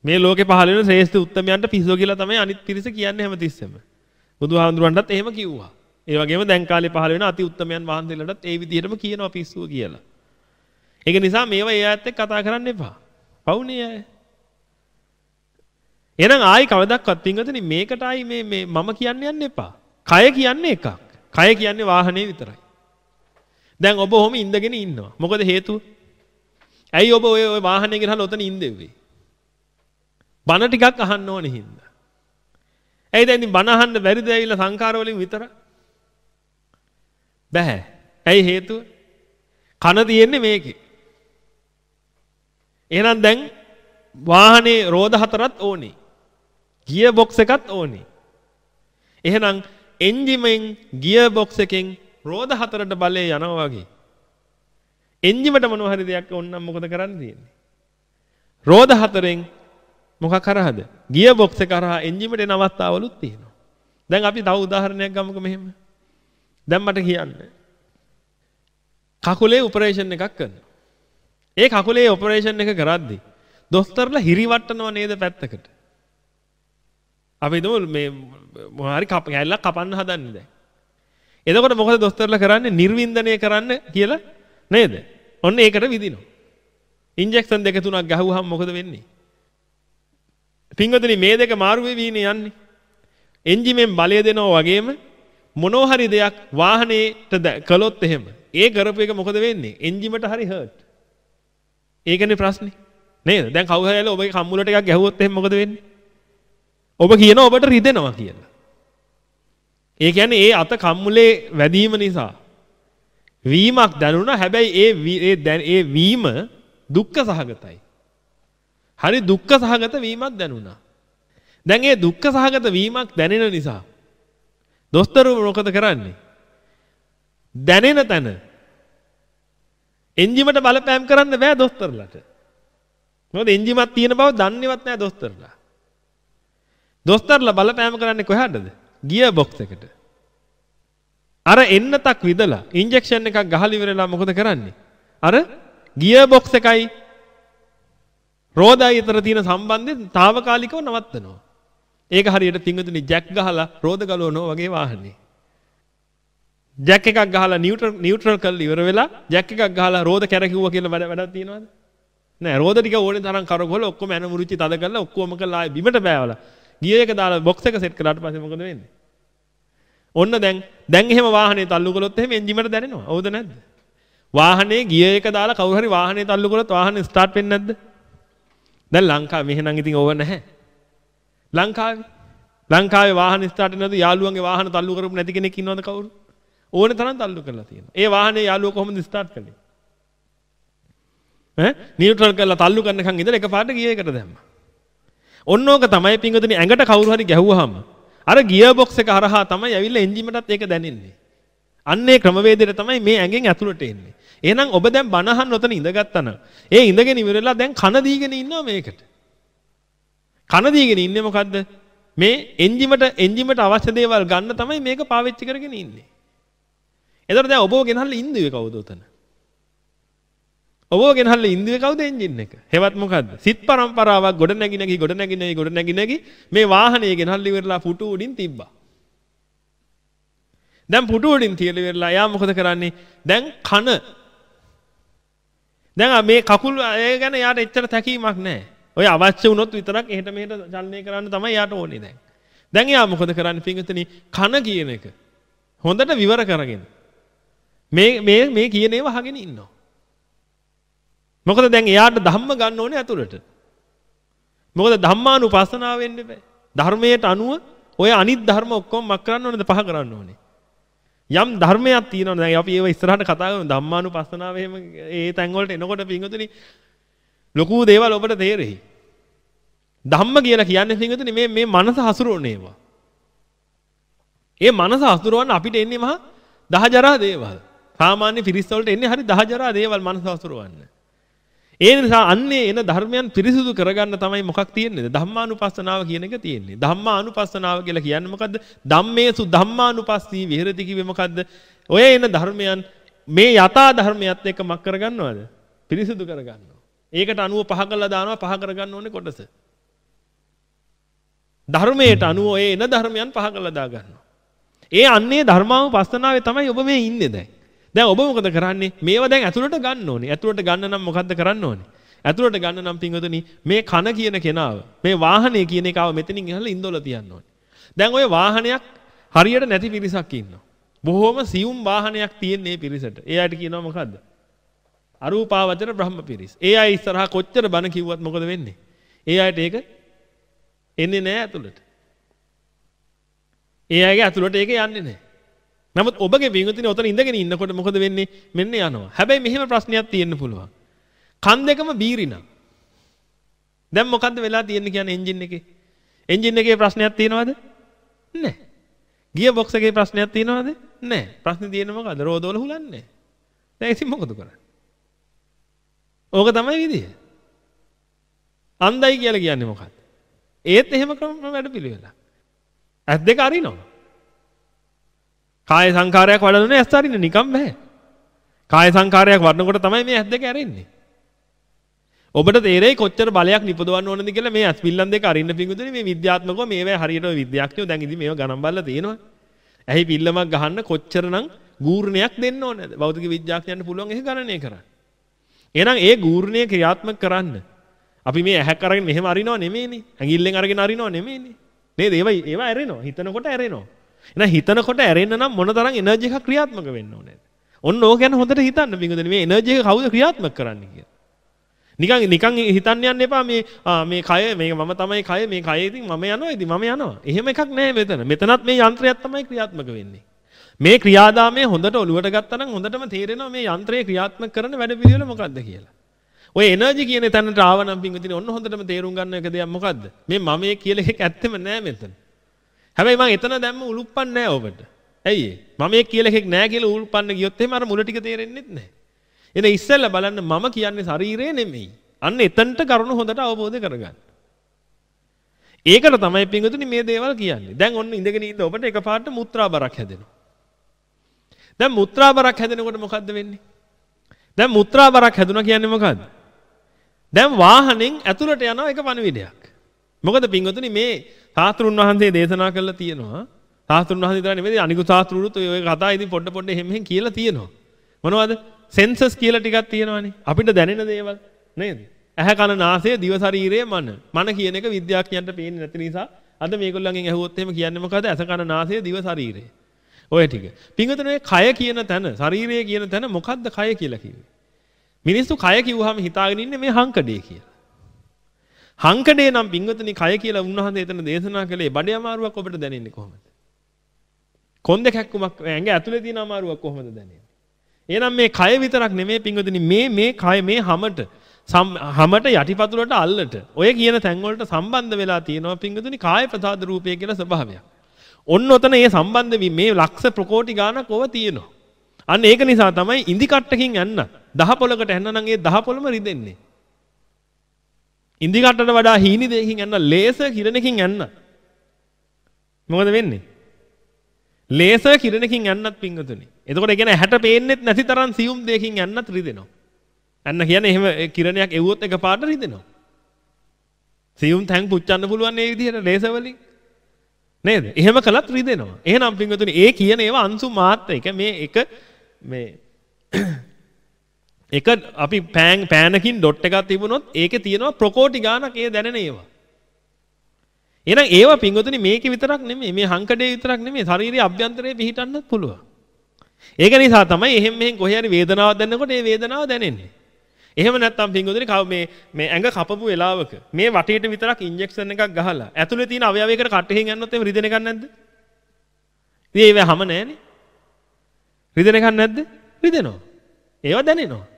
මේ ලෝකේ පහළ වෙන ශ්‍රේෂ්ඨ උත්තමයන්ට පිස්සෝ කියලා තමයි අනිත් පිරිස කියන්නේ හැමතිස්සෙම. බුදුහාමුදුරන්ටත් එහෙම කිව්වා. ඒ වගේම දැන් කාලේ පහළ වෙන අති උත්තමයන් වහන්සේලාටත් ඒ විදිහටම කියනවා පිස්සුව කියලා. ඒක නිසා මේවා ඒ ආයත් එක්ක කතා කරන්න එපා. පවුනේ අය. එහෙනම් ආයි කවදක්වත් පින්වතුනි මේකට ආයි මේ මේ මම කියන්න යන්න එපා. කය කියන්නේ එකක්. කය කියන්නේ වාහනේ විතරයි. දැන් ඔබ ඔහොම ඉඳගෙන ඉන්නවා. මොකද හේතුව? ඇයි ඔබ ඔය ඔය වාහනේ ගෙනහලා ඔතන ඉඳෙව්වේ? බන ටිකක් අහන්න ඕනේ හින්දා. ඇයි දැන් ඉතින් බන අහන්න බැරිද ඇවිල්ලා සංකාර වලින් විතර? බෑ. ඇයි හේතුව? කන තියෙන්නේ මේකේ. එහෙනම් දැන් වාහනේ රෝද හතරත් ඕනේ. ගියර් බොක්ස් එකත් ඕනේ. එහෙනම් එන්ජිමෙන් ගියර් බොක්ස් එකෙන් රෝද හතරට බලය යනවා වගේ. එන්ජිමට මොනවා හරි දෙයක් ඕනනම් මොකද කරන්න තියෙන්නේ? රෝද හතරෙන් මොකක් කරාද? ගියර් බොක්ස් එක කරා එන්ජිමට එන අවස්ථාවලුත් තියෙනවා. දැන් අපි තව උදාහරණයක් ගමුකෝ මෙහෙම. දැන් මට කියන්න. කකුලේ ඔපරේෂන් එකක් කරනවා. ඒ කකුලේ ඔපරේෂන් එක කරද්දී දොස්තරලා හිරිවට්ටනව නේද පැත්තකට? අපි හිතමු මේ මොහරි කප කැල්ලක් කපන්න හදන්නේ දැන්. එතකොට මොකද දොස්තරලා කරන්නේ? නිර්වින්දනය කරන්න කියලා නේද? ඔන්න ඒකට විදිනවා. ඉන්ජෙක්ෂන් දෙක තුනක් ගහුවාම මොකද වෙන්නේ? පින්වතුනි මේ දෙක මාරු වෙවිනේ යන්නේ. එන්ජිමෙන් බලය දෙනවා වගේම මොනවා හරි දෙයක් වාහනේට කළොත් එහෙම ඒ කරපු එක මොකද වෙන්නේ? එන්ජිමට හරි හර්ට්. ඒකනේ ප්‍රශ්නේ. නේද? දැන් කවුරු හරි ඔබගේ කම්මුලට එකක් ගැහුවොත් එහෙම මොකද වෙන්නේ? ඔබ කියන ඔබට රිදෙනවා කියලා. ඒ කියන්නේ ඒ අත කම්මුලේ වැදීම නිසා වීමක් දැනුණා හැබැයි ඒ ඒ වීම දුක්ඛ සහගතයි. හරි දුක්ඛ සහගත වීමක් දැනුණා. දැන් ඒ දුක්ඛ සහගත වීමක් දැනෙන නිසා දොස්තරු මොකද කරන්නේ? දැනෙන තැන එන්ජිමට බලපෑම් කරන්න බෑ දොස්තරලට. මොකද එන්ජිමක් තියෙන බව දන්නේවත් නෑ දොස්තරලා. දොස්තරලා බලපෑම කරන්නේ කොහාටද? ගියර් බොක්ස් එකට. අර එන්නතක් විදලා ඉන්ජෙක්ෂන් එකක් ගහලා ඉවරලා මොකද කරන්නේ? අර ගියර් බොක්ස් එකයි රෝදයි අතර තියෙන සම්බන්ධය తాවකාලිකව නවත්තනවා. ඒක හරියට පිංගුතුනි ජැක් ගහලා රෝද ගලවනවා වගේ වාහනේ. ජැක් එකක් ගහලා නියුට්‍රල් නියුට්‍රල් කරලා ඉවර වෙලා ජැක් එකක් ගහලා රෝද කැරකිව්වා කියලා වැඩ වැඩක් තියෙනවද? නෑ රෝද ටික ඕනේ තරම් කරකවල ඔක්කොම ඇන මුරුච්චි තද කරලා ඔක්කොම කරලා ආයෙ බිමට බෑවලා ගියර් එක දාලා බොක්ස් එක සෙට් කරාට පස්සේ මොකද වෙන්නේ? ඔන්න දැන් දැන් එහෙම වාහනේ තල්ලු කළොත් එහෙම එන්ජිමට දැනෙනවා. හවුද නැද්ද? වාහනේ ගියර් එක දාලා කවුරු හරි වාහනේ තල්ලු කළොත් වාහනේ ස්ටාර්ට් වෙන්නේ නැද්ද? දැන් ලංකාවේ මෙහෙ නම් ඉතින් ඕව නැහැ. ලංකාවේ ලංකාවේ වාහන ස්ටාර්ට් වෙනවද යාළුවන්ගේ වාහන තල්ලු කරපු නැති කෙනෙක් ඉන්නවද කවුරු? ඕනේ තරම් තල්ලු කරලා තියෙනවා. ඒ වාහනේ යාළුවා කොහොමද ස්ටාර්ට් කළේ? ඈ නියුට්‍රල් කරලා තල්ලු කරනකන් ඉඳලා එකපාරට ගියර් එකට දැම්මා. ඔන්න ඕක තමයි පින්වතුනි ඇඟට කවුරු හරි ගැහුවාම අර ගියර් බොක්ස් එක හරහා තමයි ඇවිල්ලා එන්ජිමටත් ඒක දැනෙන්නේ. අන්නේ ක්‍රමවේදයට තමයි මේ ඇඟෙන් ඇතුළට එන්නේ. එහෙනම් ඔබ දැන් බනහන් ඔතන ඉඳගත්තා නම් ඒ ඉඳගෙන ඉවරලා දැන් කන දීගෙන ඉන්නවා මේකට. කන දීගෙන ඉන්නේ මොකද්ද? මේ එන්ජිමට එන්ජිමට අවශ්‍ය දේවල් ගන්න තමයි මේක පාවිච්චි කරගෙන ඉන්නේ. එතකොට දැන් ඔබව ගෙනහල්ලා ඉන්දුවේ කවුද උතන? ඔබව ගෙනහල්ලා ඉන්දුවේ කවුද එන්ජින් එක? හෙවත් මොකද්ද? සිත් පරම්පරාවක් ගොඩ නැගි නැගි ගොඩ නැගි නැගි ගොඩ නැගි නැගි මේ වාහනේ ගෙනහල්ලා ඉවරලා පුටු උඩින් තිබ්බා. දැන් පුටු උඩින් තියලා ඉවරලා එයා මොකද කරන්නේ? දැන් කන දැන් මේ කකුල් ඒ ගැන යාට එච්චර තැකීමක් නැහැ. ඔය අවශ්‍ය වුණොත් විතරක් එහෙට මෙහෙට චලනය කරන්න තමයි යාට ඕනේ දැන්. දැන් එයා මොකද කරන්නේ පින්විතනි කන කියන එක හොඳට විවර කරගෙන මේ මේ මේ කියන ඒවා අහගෙන ඉන්නවා. මොකද දැන් එයාට ධම්ම ගන්න ඕනේ ඇතුළට. මොකද ධම්මානුපස්සනාව වෙන්න බෑ. ධර්මයට අනුව ඔය අනිත් ධර්ම ඔක්කොම මක් කරන්න ඕනේද පහ කරන්න ඕනේ. යම් ධර්මයක් තියෙනවා දැන් අපි ඒව ඉස්සරහට කතා කරමු ධම්මානුපස්සනාව එහෙම ඒ තැන් වලට එනකොට පින්වතුනි ලොකු දේවල් ඔබට තේරෙයි. ධම්ම කියලා කියන්නේ පින්වතුනි මේ මේ මනස හසුරුවන ඒවා. ඒ මනස හසුරුවන්න අපිට එන්නේ මහා දහජරා දේවල්. සාමාන්‍ය පිරිස් වලට එන්නේ හරි දහජරා දේවල් මනස හසුරුවන්න. ඒ නිසා අන්නේ එන ධර්මයන් පිරිසිදු කරගන්න තමයි මොකක් තියෙන්නේ? ධම්මානුපස්සනාව කියන එක තියෙන්නේ. ධම්මානුපස්සනාව කියලා කියන්නේ මොකද්ද? ධම්මේසු ධම්මානුපස්සී විහෙරති කිව්වේ මොකද්ද? ඔය එන ධර්මයන් මේ යථා ධර්මයත් එක්ක මක් කරගන්නවද? පිරිසිදු කරගන්නවා. ඒකට අනුව පහ කළා දානවා පහ කරගන්න ඕනේ කොටස. ධර්මයට අනුව ඔය එන ධර්මයන් පහ කළා දා ගන්නවා. ඒ අන්නේ ධර්මානුපස්සනාවේ තමයි ඔබ මේ ඉන්නේ දැන්. දැන් ඔබ මොකද කරන්නේ? මේවා දැන් ඇතුළට ගන්න ඕනේ. ඇතුළට ගන්න නම් මොකද්ද කරන්න ඕනේ? ඇතුළට ගන්න නම් පින්වතුනි මේ කන කියන කෙනාව මේ වාහනේ කියන එකව මෙතනින් ඉහළ ඉන්දොල තියන්න ඕනේ. දැන් ওই වාහනයක් හරියට නැති පිරිසක් ඉන්නවා. බොහොම සියුම් වාහනයක් තියෙන මේ පිරිසට. ඒ අයට කියනවා මොකද්ද? අරූපාවචර බ්‍රහ්ම පිරිස්. ඒ අය ඉස්සරහා කොච්චර බණ කිව්වත් මොකද වෙන්නේ? ඒ අයට ඒක එන්නේ නැහැ ඇතුළට. ඒ අයගේ ඇතුළට ඒක යන්නේ නැහැ. නමුත් ඔබගේ වින්විතිනේ ඔතන ඉඳගෙන ඉන්නකොට මොකද වෙන්නේ? මෙන්න යනවා. හැබැයි මෙහෙම ප්‍රශ්නයක් තියෙන්න පුළුවන්. කන් දෙකම බීරිනා. දැන් මොකද්ද වෙලා තියෙන්නේ කියන්නේ එන්ජින් එකේ? එන්ජින් එකේ ප්‍රශ්නයක් තියෙනවද? නැහැ. ගියර් බොක්ස් එකේ ප්‍රශ්නයක් තියෙනවද? නැහැ. ප්‍රශ්නේ තියෙන්නේ මොකද්ද? රෝදවල හුලන්නේ. දැන් ඉතින් මොකද කරන්නේ? ඕක තමයි විදිය. අන්දයි කියලා කියන්නේ මොකක්ද? ඒත් එහෙම ක්‍රම වැඩ පිළිවෙල. ඇස් දෙක අරිනවා. කාය සංකාරයක් වඩනුනේ ඇස් අරින්න නිකම් බෑ. කාය සංකාරයක් වඩනකොට තමයි මේ ඇස් දෙක ඇරෙන්නේ. ඔබට තේරෙයි කොච්චර බලයක් නිපදවන්න ඕනද කියලා මේ ඇස් පිල්ලම් දෙක අරින්න පිඟුදුනේ මේ විද්‍යාත්මකව මේවා හරියට විද්‍යාඥයෝ දැන් ඉතින් මේවා ගණන් බලලා තියෙනවා. ඇහි පිල්ලමක් ගහන්න කොච්චරනම් ගූර්ණයක් දෙන්න ඕනද? භෞතික විද්‍යාඥයන්ට පුළුවන් ඒක ගණනය කරන්න. එහෙනම් ඒ ගූර්ණය ක්‍රියාත්මක කරන්න අපි මේ ඇහැක් අරගෙන මෙහෙම අරිනව නෙමෙයිනේ. ඇඟිල්ලෙන් අරගෙන අරිනව නෙමෙයිනේ. නේද? ඒවා ඒවා ඇරෙනවා. හිතනකොට ඇරෙනවා. එහෙනම් හිතනකොට ඇරෙන්න නම් මොන තරම් එනර්ජි එකක් ක්‍රියාත්මක වෙන්න ඕනේද? ඔන්න ඕක ගැන හොඳට හිතන්න පිටුදෙන මේ එනර්ජි එක කවුද ක්‍රියාත්මක කරන්නේ කියලා. නිකන් නිකන් හිතන්න යන්න එපා මේ මේ කය මේ මම තමයි කය මේ කය ඉතින් මම යනවා ඉතින් මම යනවා. එහෙම එකක් නෑ මෙතන. මෙතනත් මේ යන්ත්‍රයක් තමයි ක්‍රියාත්මක වෙන්නේ. මේ ක්‍රියාදාමය හොඳට ඔලුවට ගත්තා නම් හොඳටම තේරෙනවා මේ යන්ත්‍රය ක්‍රියාත්මක කරන වැඩ පිළිවෙල මොකක්ද කියලා. ඔය එනර්ජි කියන තැනට ආවනම් පින්විතිනේ ඔන්න හොඳටම තේරුම් ගන්න එක දෙයක් මොකද්ද? මේ මම මේ කියලා එකක් ඇත්තෙම නෑ මෙතන. හැබැයි මම එතන දැම්ම උලුප්පන්නේ නෑ ඔබට. ඇයි ඒ? මම මේ කියලා එකක් නෑ කියලා උලුප්පන්න ගියොත් එහෙම අර මුල ටික තේරෙන්නේ නැහැ. එන ඉස්සෙල්ලා බලන්න මම කියන්නේ ශරීරය නෙමෙයි. අන්න එතනට කරුණ හොඳට අවබෝධ කරගන්න. ඒකට තමයි පින්විතිනේ මේ දේවල් කියන්නේ. දැන් ඔන්න ඉඳගෙන ඉන්න ඔබට එකපාරට මුත්‍රා බරක් හැදෙනවා. දැන් මුත්‍රා බරක් හැදෙනකොට මොකද්ද වෙන්නේ? දැන් මුත්‍රා බරක් හැදුණා කියන්නේ මොකද්ද? දැන් වාහනෙන් ඇතුළට යනවා එක පණිවිඩයක්. මොකද පින්වතුනි මේ සාස්ත්‍රුන් වහන්සේ දේශනා කළා තියෙනවා. සාස්ත්‍රුන් වහන්සේ විතර නෙමෙයි අනිකුත් සාස්ත්‍රුරුත් ඔය කතා ඉතින් පොඩ පොඩ එහෙම එහෙම කියලා තියෙනවා. මොනවද? සෙන්සස් කියලා ටිකක් තියෙනවානේ. අපිට දැනෙන දේවල් නේද? ඇහැ කන නාසය දිව ශරීරය මන. මන කියන එක විද්‍යාඥයන්ට පේන්නේ නැති නිසා අද මේගොල්ලන්ගෙන් ඇහුවොත් එහෙම කියන්නේ මොකද? ඇස කන නාසය දිව ශරීරය. ඔය ටික. පින්වතුනි කය කියන තැන, ශරීරය කියන තැන මොකද්ද කය කියලා කිව්වේ? මිනිස්සු කය කිව්වහම හිතාගෙන ඉන්නේ මේ හංකඩේ කියලා. හංකඩේ නම් පින්වතුනි කය කියලා උන්වහන්සේ එතන දේශනා කළේ බඩේ අමාරුවක් ඔබට දැනෙන්නේ කොහොමද? කොන්ද කැක්කුමක් ඇඟ ඇතුලේ තියෙන අමාරුවක් කොහොමද දැනෙන්නේ? එහෙනම් මේ කය විතරක් නෙමෙයි පින්වතුනි මේ මේ කය මේ හැමට හැමට යටිපතුලට අල්ලට ඔය කියන තැන් වලට සම්බන්ධ වෙලා තියෙනවා පින්වතුනි කාය ප්‍රසාද රූපය කියලා ස්වභාවයක්. ඔන්න ඔතන මේ සම්බන්ධ මේ ලක්ෂ ප්‍රකෝටි ගාණක් ඔව තියෙනවා. අන්න ඒක නිසා තමයි ඉඳි කට්ටකින් යන්න දහ පොලකට යන්න නම් ඒ දහ පොලම රිදෙන්නේ. ඉඳි කට්ටට වඩා හීනි දෙකකින් යන්න ලේසර් කිරණකින් යන්න. මොකද වෙන්නේ? ලේසර් කිරණකින් යන්නත් පිංගතුනි. එතකොට ඒ කියන්නේ ඇහැට පේන්නෙත් නැති තරම් සියුම් දෙයකින් යන්නත් රිදෙනවා. යන්න කියන්නේ එහෙම කිරණයක් එවුවොත් එකපාරට රිදෙනවා. සියුම් තැන් පුච්චන්න පුළුවන් මේ විදිහට ලේසර් වලින්. නේද? එහෙම කළත් රිදෙනවා. එහෙනම් පිංගතුනි ඒ කියන ඒවා අංශු මාත්‍රික මේ එක මේ එක අපි පෑන් පෑනකින් ඩොට් එකක් තිබුණොත් ඒකේ තියෙනවා ප්‍රකෝටි ගාණක් ඒ දැනෙන ඒවා. එහෙනම් ඒවා පිංගුතුනි මේකේ විතරක් නෙමෙයි මේ හංකඩේ විතරක් නෙමෙයි ශාරීරික අභ්‍යන්තරයේ පිහිටන්නත් පුළුවන්. ඒක නිසා තමයි එහෙම මෙහෙන් කොහේ හරි වේදනාවක් දැනෙනකොට ඒ වේදනාව දැනෙන්නේ. එහෙම නැත්නම් පිංගුතුනි කව මේ මේ ඇඟ කපපු වෙලාවක මේ වටේට විතරක් ඉන්ජෙක්ෂන් එකක් ගහලා ඇතුලේ තියෙන අවයවයකට කට්ටකින් යන්නොත් එහෙම රිදෙන එකක් නැද්ද? ඉතින් ඒව හැම නැහනේ. රිදෙන එකක් නැද්ද? රිදෙනවා. ඒව දැනෙනවා.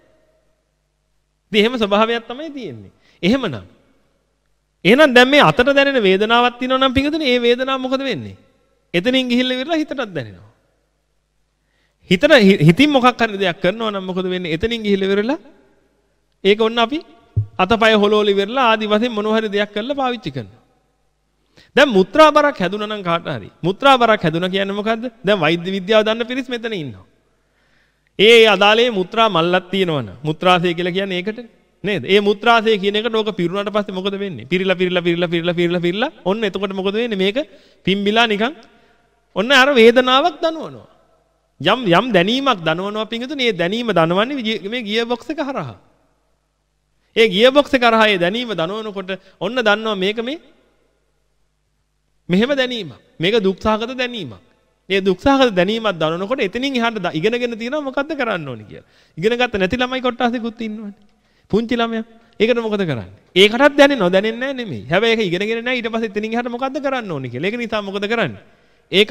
ඉතින් එහෙම ස්වභාවයක් තමයි තියෙන්නේ. එහෙමනම් එහෙනම් දැන් මේ අතට දැනෙන වේදනාවක් තියෙනවා නම් පිටුදනේ ඒ වේදනාව මොකද වෙන්නේ? එතනින් ගිහිල්ලා ඉවරලා හිතටත් දැනෙනවා. හිතට හිතින් මොකක් හරි දෙයක් කරනවා නම් මොකද වෙන්නේ? එතනින් ගිහිල්ලා ඉවරලා ඒක ඔන්න අපි අතපය හොලෝලි ඉවරලා ආදි වශයෙන් මොන හරි දෙයක් කරලා පාවිච්චි කරනවා. දැන් මුත්‍රා බරක් හැදුනා නම් කාට හරි. මුත්‍රා බරක් හැදුනා කියන්නේ මොකද්ද? දැන් වෛද්‍ය විද්‍යාව දන්න පිරිස් මෙතන ඉන්නවා. ඒ අදාළේ මුත්‍රා මල්ලක් තියෙනවනේ. මුත්‍රාසය කියලා කියන්නේ ඒකට නේද? ඒ මුත්‍රාසය කියන එකට ඕක පිරුණාට පස්සේ මොකද වෙන්නේ? පිරිලා පිරිලා පිරිලා පිරිලා පිරිලා පිරිලා ඔන්න එතකොට මොකද වෙන්නේ? මේක පිම්බිලා නිකන් ඔන්න අර වේදනාවක් දනවනවා. යම් යම් දැනීමක් දනවනවා පිංගුතුනේ මේ දැනීම දනවන්නේ මේ ගියර් බොක්ස් එක හරහා. ඒ ගියර් බොක්ස් එක කරහා ඒ දැනීම දනවනකොට ඔන්න දන්නවා මේක මේ මෙහෙම දැනීමක්. මේක දුක්සහගත දැනීමක්. ඒ දුක්සහගත දැනීමක් දනනකොට එතනින් එහාට ඉගෙනගෙන තියෙනවා මොකද්ද කරන්න ඕනේ කියලා. ඉගෙන ගත්ත නැති ළමයි කොට්ටාසෙකුත් ඉන්නවනේ. පුංචි ළමයා. ඒකට මොකද කරන්නේ? ඒකටත් දැනෙනව දැනෙන්නේ නැහැ නෙමෙයි. හැබැයි ඒක ඉගෙනගෙන නැහැ ඊට පස්සේ එතනින් එහාට මොකද්ද කරන්න ඕනේ කියලා. ඒක නිසා මොකද කරන්නේ? ඒක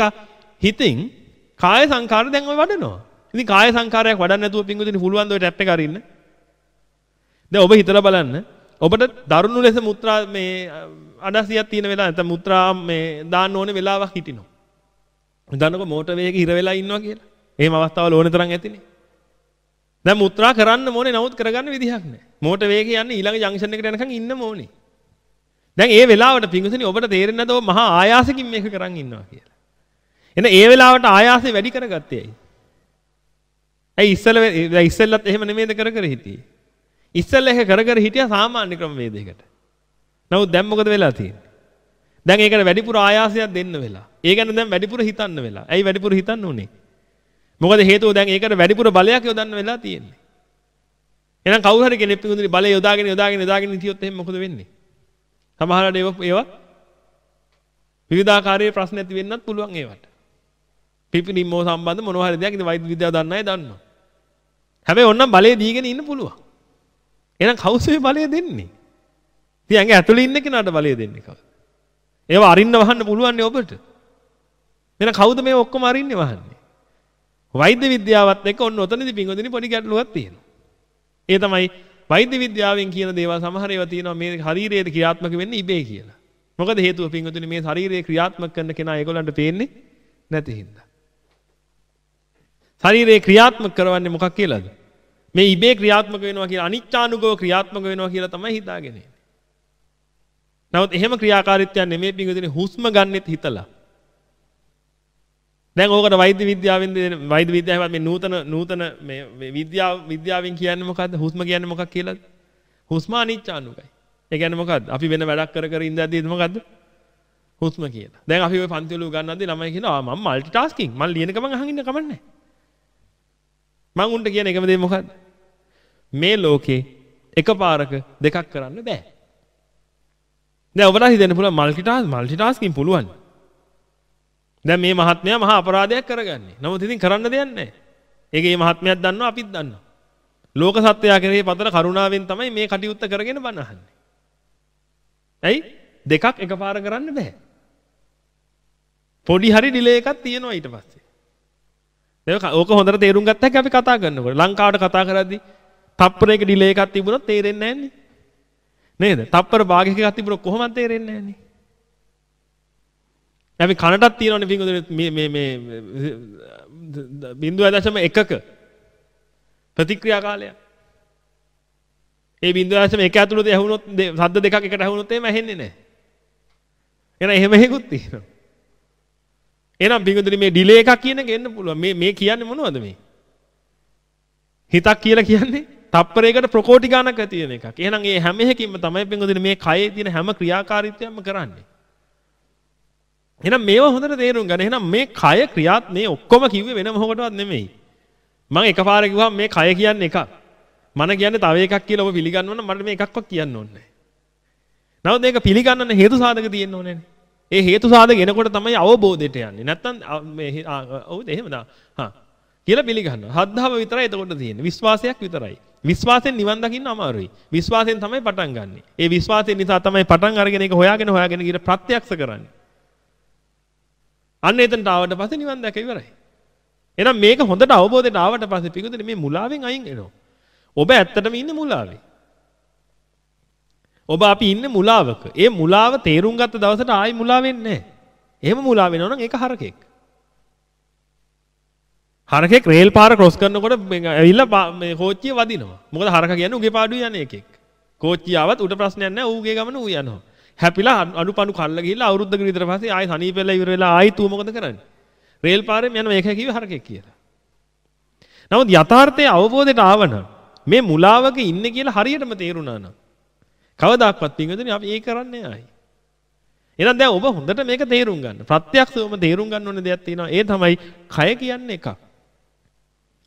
හිතින් කාය සංකාර දැන් ඔය වඩනවා. ඉතින් කාය සංකාරයක් වඩන්න නැතුව පිංගුදින පුළුවන් ද ඔය ටැප් එක අරින්න? දැන් ඔබ හිතලා බලන්න. ඔබට දරුණු ලෙස මුත්‍රා මේ අඩසියක් තියෙන වෙලාව නැත්නම් මුත්‍රා මේ දාන්න ඕනේ වෙලාවක් හිටිනවා. දන්නකො මෝටර් වේගෙ හිර වෙලා ඉන්නවා කියලා. එහෙම අවස්ථාවල ඕනේ තරම් ඇතිනේ. දැන් මුත්‍රා කරන්න ඕනේ නමුත් කරගන්න විදිහක් නැහැ. මෝටර් වේගෙ යන්නේ ඊළඟ ජංක්ෂන් එකට යනකම් ඉන්න ඕනේ. දැන් ඒ වෙලාවට පිංගුසනි ඔබට තේරෙන්නේ නැද්ද ඔබ මහා ආයාසකින් මේක කරන් ඉන්නවා කියලා. එන ඒ වෙලාවට ආයාසය වැඩි කරගත්තේ ඇයි? ඇයි ඉස්සෙල්ල ඉස්සෙල්ලත් එහෙම නෙමෙයිද කර කර හිටියේ? ඉස්සෙල්ල එක කර කර හිටියා සාමාන්‍ය ක්‍රමවේදයකට. නමුත් දැන් මොකද වෙලා තියෙන්නේ? දැන් ඒකට වැඩිපුර ආයාසයක් දෙන්න වෙලා. ඒ ගැන දැන් වැඩිපුර හිතන්න වෙලා. ඇයි වැඩිපුර හිතන්න උනේ? මොකද හේතුව දැන් ඒකට වැඩිපුර බලයක් යොදන්න වෙලා තියෙන්නේ. එහෙනම් කවුරු හරි කෙනෙක් පිටුදුනි බලය යොදාගෙන යොදාගෙන යොදාගෙන හිටියොත් එහෙනම් මොකද වෙන්නේ? සමහරවිට ඒව ඒවා විවිධාකාරයේ ප්‍රශ්න ඇති වෙන්නත් පුළුවන් ඒවට. පිපිනිම්මෝ සම්බන්ධ මොනවා හරි දෙයක් ඉතින් වෛද්‍ය විද්‍යාව දන්න අය දන්නවා. හැබැයි ඕන්නම් බලය දීගෙන ඉන්න පුළුවන්. එහෙනම් කවුද මේ බලය දෙන්නේ? ඉතින් ඇඟ ඇතුලේ ඉන්න කෙනාට බලය දෙන්නේ කවුද? ඒවා අරින්න වහන්න පුළුවන් නේ ඔබට. එහෙනම් කවුද මේ ඔක්කොම අරින්නේ වහන්නේ? වෛද්‍ය විද්‍යාවත් එක්ක ඔන්න ඔතනදී පිංගොදිනේ පොඩි ගැටලුවක් තියෙනවා. ඒ තමයි වෛද්‍ය විද්‍යාවෙන් කියන දේවල් සමහර ඒවා තියෙනවා මේ ශරීරයේ ක්‍රියාත්මක වෙන්නේ ඉබේ කියලා. මොකද හේතුව පිංගොදිනේ මේ ශරීරයේ ක්‍රියාත්මක කරන කෙනා ඒගොල්ලන්ට පේන්නේ නැති හින්දා. ශරීරයේ ක්‍රියාත්මක කරවන්නේ මොකක් කියලාද? මේ ඉබේ ක්‍රියාත්මක වෙනවා කියලා අනිච්චානුගව ක්‍රියාත්මක වෙනවා කියලා තමයි හිතාගෙන ඉන්නේ. නමුත් එහෙම ක්‍රියාකාරීත්වයක් නෙමෙයි පිංගුදිනේ හුස්ම ගන්නෙත් හිතලා. දැන් ඕකට වෛද්‍ය විද්‍යාවෙන් වෛද්‍ය විද්‍යාවත් මේ නූතන නූතන මේ විද්‍යාව විද්‍යාවෙන් කියන්නේ මොකද්ද? හුස්ම කියන්නේ මොකක් කියලාද? හුස්ම අනිච්චානුකයි. ඒ කියන්නේ මොකද්ද? අපි වෙන වැඩක් කර කර ඉඳද්දී මොකද්ද? හුස්ම කියලා. දැන් අපි ওই පන්තිවල උගන්වද්දී ළමයි කියනවා මම মালටි ටාස්කින්. මම ලියන ගමන් අහන් ඉන්න කමක් නැහැ. මම උන්ට කියන එකම දේ මොකද්ද? මේ ලෝකේ එකපාරක දෙකක් කරන්න බෑ. දැන් ඔබට හිතෙන්න පුළුවන් මල්ටිටාස් මල්ටිටාස්කින් පුළුවන්. දැන් මේ මහත්මයා මහා අපරාධයක් කරගන්නේ. නමුත් ඉතින් කරන්න දෙයක් නැහැ. ඒකේ මේ මහත්මයාත් දන්නවා අපිත් දන්නවා. ලෝක සත්‍යය කෙරෙහි පතර කරුණාවෙන් තමයි මේ කටයුත්ත කරගෙන බණ අහන්නේ. ඇයි? දෙකක් එකපාර කරන්න බෑ. පොඩි හරි ඩිලේ එකක් තියෙනවා ඊට පස්සේ. දැන් ඕක හොඳට තේරුම් ගත්තා අපි කතා කරනකොට ලංකාවට කතා කරද්දී තප්පරයක ඩිලේ එකක් තිබුණොත් තේරෙන්නේ නැන්නේ. නේද? තප්පර භාගයක එකක් තිබුණොත් කොහොමද තේරෙන්නේ නැන්නේ? අපි කනටත් තියෙනවනේ පිංගුදුනේ මේ මේ මේ 0.1ක ප්‍රතික්‍රියා කාලය. ඒ 0.1 ඇතුළත ඇහුනොත් සද්ද දෙකක් එකට ඇහුනොත් එහෙම ඇහෙන්නේ නැහැ. එහෙනම් එහෙම හේකුත් තියෙනවා. එහෙනම් පිංගුදුනේ මේ ඩිලේ එකක් කියන එක එන්න පුළුවන්. මේ මේ කියන්නේ මොනවද මේ? හිතක් කියලා කියන්නේ තප්පරයකට ප්‍රකෝටි ගණනක තියෙන එකක්. එහෙනම් මේ හැම එකකින්ම තමයි පිංගුදුනේ මේ කයේ තියෙන හැම ක්‍රියාකාරීත්වයක්ම කරන්නේ. එහෙනම් මේවා හොඳට තේරුම් ගන්න. එහෙනම් මේ කය ක්‍රියාත් මේ ඔක්කොම කිව්වේ වෙන මොකටවත් නෙමෙයි. මම එකපාර කිව්වම මේ කය කියන්නේ එකක්. මන කියන්නේ තව එකක් කියලා ඔබ පිළිගන්නවනම් මට මේ එකක්වත් කියන්න ඕනේ නැහැ. නමුත් මේක පිළිගන්නන හේතු සාධක තියෙන්න ඕනේ ඒ හේතු සාධක එනකොට තමයි අවබෝධයට යන්නේ. නැත්තම් මේ ඔව්ද එහෙමද? හා. කියලා පිළිගන්නවා. හද්ධාව විතරයි එතකොට තියෙන්නේ. විශ්වාසයක් විතරයි. විශ්වාසයෙන් නිවන් දකින්න අමාරුයි. විශ්වාසයෙන් තමයි පටන් ගන්නෙ. ඒ විශ්වාසයෙන් නිසා තමයි පටන් අරගෙන ඒක හොයාගෙන හොයාගෙන ගිහින් ප්‍රත්‍යක්ෂ කරන්නේ. අන්න එතනට ආවට පස්සේ නිවන් දැක ඉවරයි. එහෙනම් මේක හොඳට අවබෝධයට ආවට පස්සේ පිටුදෙන මේ මුලාවෙන් අයින් වෙනවා. ඔබ ඇත්තටම ඉන්නේ මුලාවේ. ඔබ අපි ඉන්නේ මුලාවක. ඒ මුලාව තේරුම් ගත්ත දවසට ආයි මුලා වෙන්නේ නැහැ. එහෙම මුලා වෙනවා නම් ඒක හරකෙක්. හරකෙක් රේල් පාර ක්‍රොස් කරනකොට ඇවිල්ලා මේ කෝච්චිය වදිනවා. මොකද හරක කියන්නේ උගේ පාඩුවේ යන එකෙක්. කෝච්චිය ආවත් උඩ ප්‍රශ්නයක් නැහැ ඌගේ ගමන ඌ යනවා. හැපිලා අනුපණු කල්ල ගිහිල්ලා අවුරුද්දක විතර පස්සේ ආයි සනීප වෙලා ඉවර වෙලා ආයි ඌ මොකද කරන්නේ? රේල් පාරෙන් යනවා ඒක කිව්වේ හරකෙක් කියලා. නමුත් යථාර්ථයේ අවබෝධයට ආවනම් මේ මුලාවක ඉන්නේ කියලා හරියටම තේරුණා නම් කවදාක්වත් පින්වතුනි අපි ඒක කරන්නේ ආයි. එහෙනම් දැන් ඔබ හොඳට මේක තේරුම් ගන්න. ප්‍රත්‍යක්ෂවම තේරුම් ගන්න ඕනේ දෙයක් තියෙනවා. ඒ තමයි කය කියන්නේ එකක්.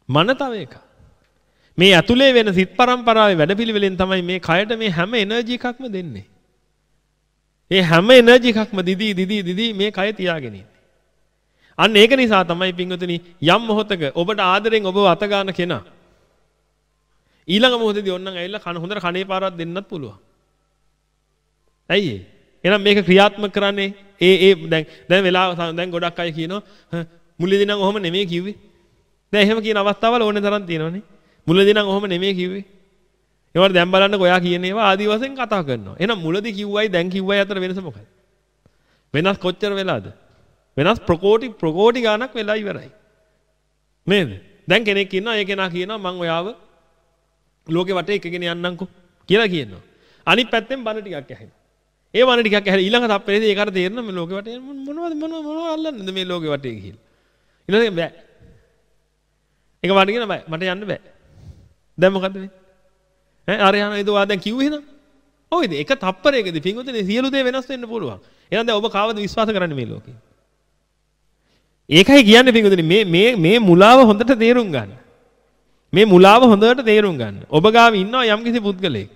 මන තව එකක්. මේ ඇතුලේ වෙන සිත් පරම්පරාවේ වැඩපිළිවෙලෙන් තමයි මේ කයට මේ හැම එනර්ජි එකක්ම දෙන්නේ. මේ හැම එනර්ජි එකක්ම දිදී දිදී දිදී මේ කය තියාගෙන ඉන්නේ. අන්න ඒක නිසා තමයි පින්වතුනි යම් මොහොතක ඔබට ආදරෙන් ඔබව අත ගන්න කෙනා ඊළඟ මොහොතේදී ඔන්නම් ඇවිල්ලා කන හොඳට කණේ පාරක් දෙන්නත් පුළුවන්. ඇයි ඒ? එහෙනම් මේක ක්‍රියාත්මක කරන්නේ ඒ ඒ දැන් දැන් වෙලාව දැන් ගොඩක් අය කියනවා මුලදී නම් ඔහොම නෙමෙයි කිව්වේ. දැන් එහෙම කියන අවස්ථාවල ඕනේ තරම් තියෙනවනේ. මුලදී නම් ඔහොම නෙමෙයි කිව්වේ. ඒවට දැන් බලන්නකො ඔයා කියන ඒවා ආදි වශයෙන් කතා කරනවා. එහෙනම් මුලදී කිව්වයි දැන් කිව්වයි අතර වෙනස මොකක්ද? වෙනස් කොච්චර වෙලාද? වෙනස් ප්‍රකෝටි ප්‍රකෝටි ගාණක් වෙලා ඉවරයි. නේද? දැන් කෙනෙක් ඉන්නවා ඒ කෙනා කියනවා මං ඔයාව ලෝකෙ වටේ එකගෙන යන්නම්කෝ කියලා කියනවා. අනිත් පැත්තෙන් බන ටිකක් ඇහෙනවා. ඒ වන ටිකක් ඇහලා ඊළඟ තප්පරේදී ඒකට තේරෙනවා මේ ලෝකෙ වටේ මොනවද මොනවද මොනවද අල්ලන්නද මේ ලෝකෙ වටේ කියලා. ඊළඟට බෑ. ඒක වට කියන බෑ මට යන්න බෑ. දැන් මොකද වෙන්නේ? ඈ අර යන ඒද ඔයා දැන් කිව්වේ එහෙනම්? ඔයද එක තප්පරයකදී පින්වතුනි සියලු දේ වෙනස් වෙන්න පුළුවන්. එහෙනම් දැන් ඔබ කාවද විශ්වාස කරන්නේ මේ ලෝකේ? ඒකයි කියන්නේ පින්වතුනි මේ මේ මේ මුලාව හොඳට තේරුම් ගන්න. මේ මුලාව හොඳට තේරුම් ගන්න. ඔබ ගාව ඉන්නවා යම්කිසි පුද්ගලයෙක්.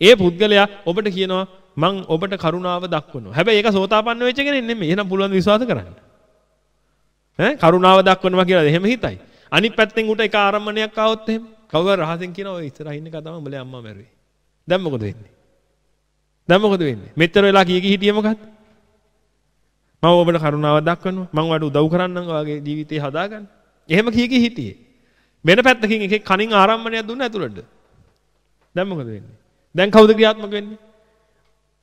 ඒ පුද්ගලයා ඔබට කියනවා මං ඔබට කරුණාව දක්වනවා. හැබැයි ඒක සෝතාපන්න වෙච්ච කෙනෙක් නෙමෙයි. එහෙනම් පුළුවන් විශ්වාස කරන්න. ඈ කරුණාව දක්වනවා කියලා එහෙම හිතයි. අනිත් පැත්තෙන් උට එක ආරම්මණයක් ආවොත් එහෙම කවුරු රහසෙන් කියනවා ඔය ඉස්සරහින් ඉන්න කතාව උඹලේ අම්මා මැරුවේ. දැන් මොකද වෙන්නේ? දැන් මොකද වෙන්නේ? මෙච්චර වෙලා කී කී හිටියේ මොකද්ද? මම ඔබට කරුණාව දක්වනවා. මම ඔයාලට උදව් කරන්නම් ඔයාගේ ජීවිතේ හදාගන්න. එහෙම කී කී හිටියේ. වෙන පැත්තකින් එකෙක් කනින් ආරම්මණයක් දුන්න ඇතුළට. දැන් මොකද වෙන්නේ? දැන් කවුද ක්‍රියාත්මක වෙන්නේ?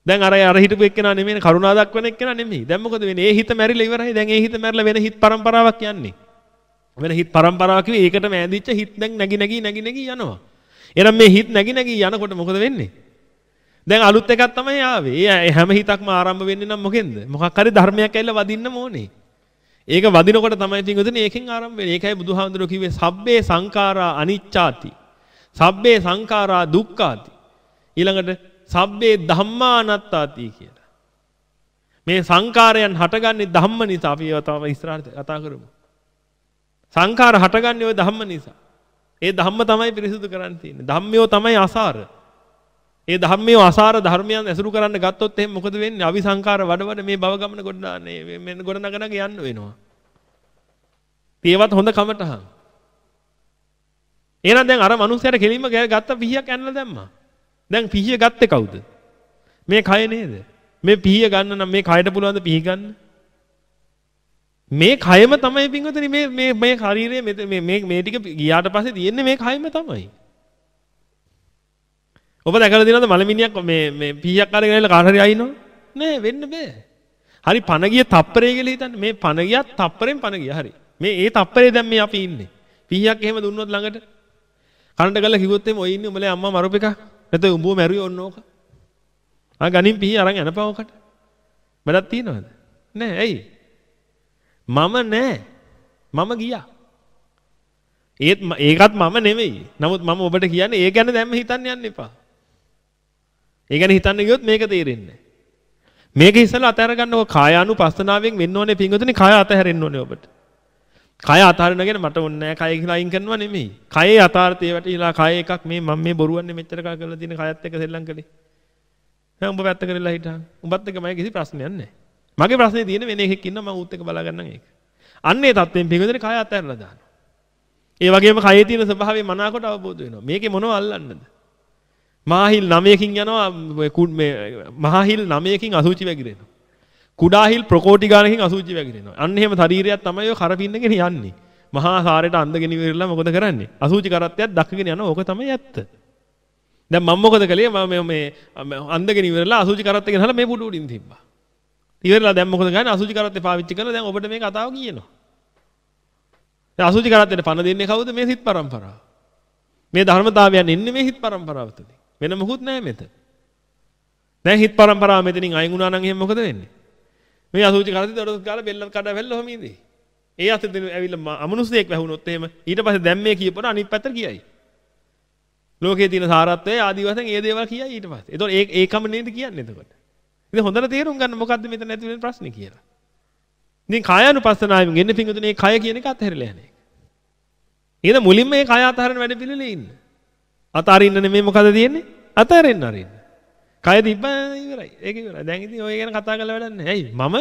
දැන් අර අර හිටපු එක්කෙනා නෙමෙයි කරුණා දක්වන එක්කෙනා නෙමෙයි. දැන් මොකද වෙන්නේ? ඒ හිත මැරිලා ඉවරයි. දැන් ඒ හිත මැරිලා වෙන හිත පරම්පරාවක් යන්නේ. වෙන හිත් පරම්පරාවක් කිව්වේ ඒකට මෑඳිච්ච හිත් දැන් නැగి නැగి නැగి නැగి යනවා. එහෙනම් මේ හිත් නැగి නැగి යනකොට මොකද වෙන්නේ? දැන් අලුත් එකක් තමයි ආවේ. ඒ හැම හිතක්ම ආරම්භ වෙන්නේ නම් මොකෙන්ද? මොකක් හරි ධර්මයක් ඇවිල්ලා වදින්න ඕනේ. ඒක වදිනකොට තමයි තින්ගොතනේ ඒකෙන් ආරම්භ වෙන්නේ. ඒකයි බුදුහාමුදුරුවෝ කිව්වේ සබ්බේ සංඛාරා අනිච්චාති. සබ්බේ සංඛාරා දුක්ඛාති. ඊළඟට සබ්බේ ධම්මා අනත්තාති කියලා. මේ සංඛාරයන් හටගන්නේ ධම්ම නිසා අපි ඒවා තමයි ඉස්සරහට කතා කරමු. සංඛාර හටගන්නේ ওই ධම්ම නිසා. ඒ ධම්ම තමයි පිරිසුදු කරන්න තියෙන්නේ. ධම්මයෝ තමයි අසාර. ඒ ධම්මයෝ අසාර ධර්මයන් ඇසුරු කරන්න ගත්තොත් එහෙනම් මොකද වෙන්නේ? අවිසංකාර වඩ වඩ මේ භව ගමන ගොඩනගන්නේ මෙන්න ගොඩනගනග යන්න වෙනවා. ඒවත් හොඳ කමටහන්. එහෙනම් දැන් අර මනුස්සයාට කෙලින්ම ගත්ත පිහියක් ඇන්නලා දැම්මා. දැන් පිහිය ගත්තේ කවුද? මේ කය නේද? මේ පිහිය ගන්න නම් මේ කයට පුළුවන් ද පිහි ගන්න? මේ කයම තමයි පින්වතුනි මේ මේ මේ ශරීරයේ මේ මේ මේ ටික ගියාට පස්සේ තියෙන්නේ මේ කයම තමයි. ඔබ දැකලා තියෙනවද මලමිනියක් මේ මේ පීයක් අරගෙන ඉන්න කාට හරි අයින්නව? නෑ වෙන්න බෑ. හරි පණ ගිය තප්පරේ කියලා හිතන්න. මේ පණ ගියත් තප්පරෙන් පණ ගියා. හරි. මේ ඒ තප්පරේ දැන් මේ අපි ඉන්නේ. පීයක් එහෙම දුන්නොත් ළඟට කනට ගල්ලා කිව්වොත් එimhe ඔය ඉන්නේ උඹලේ අම්මා මරුප එක. නැත්නම් උඹව මැරුවේ ඔන්න ඕක. ආ ගනින් පිහි අරන් යනපවකට. වැඩක් තියනවද? නෑ ඇයි? මම නෑ. මම ගියා. ඒත් ඒකත් මම නෙමෙයි. නමුත් මම ඔබට කියන්නේ ඒ ගැන දැම්ම හිතන්න යන්න එපා. ඒ ගැන හිතන්න ගියොත් මේක තේරෙන්නේ මේක ඉස්සෙල්ලා අතහැර ගන්නකො කායානුපස්සනාවෙන් වෙන්න ඕනේ පිංගුතුනි කාය අතහැරෙන්න ඕනේ ඔබට. කය අතාරිනගෙන මට ඕනේ නැහැ කය කියලා අයින් කරනවා නෙමෙයි. කයේ යථාර්ථය වැටිලා කය එකක් මේ මම මේ බොරුවන්නේ මෙච්චර කල් කරලා තියෙන කයත් එක්ක සෙල්ලම් කළේ. දැන් උඹ පැත්ත කරලා හිටහන්. උඹත් එක්ක මම කිසි ප්‍රශ්නයක් නැහැ. මගේ ප්‍රශ්නේ තියෙන්නේ වෙන එකෙක් ඉන්නවා මම ඌත් එක්ක බලා ගන්නම් ඒක. අන්නේ තත්ත්වෙන් පිඟුදෙන කය අතහැරලා දානවා. ඒ වගේම කයේ තියෙන ස්වභාවය මනාකොට අවබෝධ වෙනවා. මේකේ මොනව අල්ලන්නද? මහහිල් 9කින් යනවා මේ මහහිල් 9කින් අසුචි වැగిරෙනවා. කුඩා හිල් ප්‍රකෝටි ගානකින් අසුචි වැగిරෙනවා. අන්න එහෙම ශරීරයක් තමයි ඔය කරපින්නගෙන යන්නේ. මහා සාරයට අන්දගෙන ඉවරලා මොකද කරන්නේ? අසුචි කරත්තයක් දක්කගෙන යනවා. ඕක තමයි ඇත්ත. දැන් මම මොකද කළේ? මම මේ අන්දගෙන ඉවරලා අසුචි කරත්තේ ගෙනහලා මේ පුඩු උඩින් තිබ්බා. ඉවරලා දැන් මොකද ගන්නේ? අසුචි කරත්තේ පාවිච්චි කරලා දැන් ඔබට මේ කතාව කියනවා. දැන් අසුචි කරත්තේට පණ දෙන්නේ කවුද? මේ සිත් පරම්පරාව. මේ ධර්මතාවයන් එන්නේ මේ හිත් පරම්පරාව තුලින්. වෙන මොකුත් නැහැ මෙතන. දැන් හිත් පරම්පරාව මෙතනින් අයින් වුණා නම් එහෙනම් මොකද වෙන්නේ? මේ අසුචි කරද්දි දොඩස් ගාලා බෙල්ල කඩ වැල්ල ඔහම ඉඳී. ඒ අතෙන් ඇවිල්ලා අමනුස්සයෙක් වැහුනොත් එහෙම ඊට පස්සේ දැන් මේ කියපුවා අනිත් පැත්තට කියයි. ලෝකයේ තියෙන සාරත්වය ආදි වශයෙන් ඒ දේවල් කියයි ඊට පස්සේ. ඒතකොට ඒ ඒකම නේද කියන්නේ එතකොට. ඉතින් හොඳට තේරුම් ගන්න මොකද්ද මෙතන ඇති වෙන ප්‍රශ්නේ කියලා. ඉතින් කායानुපස්සනාවෙන් එන්නේ පිංගුතුනේ කය කියන එක අතහැරලා යන්නේ. ඊට මුලින්ම මේ කය අතහරින වැඩ පිළිලේ ඉන්න. අතහරින්න නෙමෙයි මොකද තියෙන්නේ? අතහැරෙන්න අරින්න. කය තිබ්බ ඉවරයි. ඒක ඉවරයි. දැන් ඉතින් ඔය ගැන කතා කරලා වැඩක් නැහැ. ඇයි? මම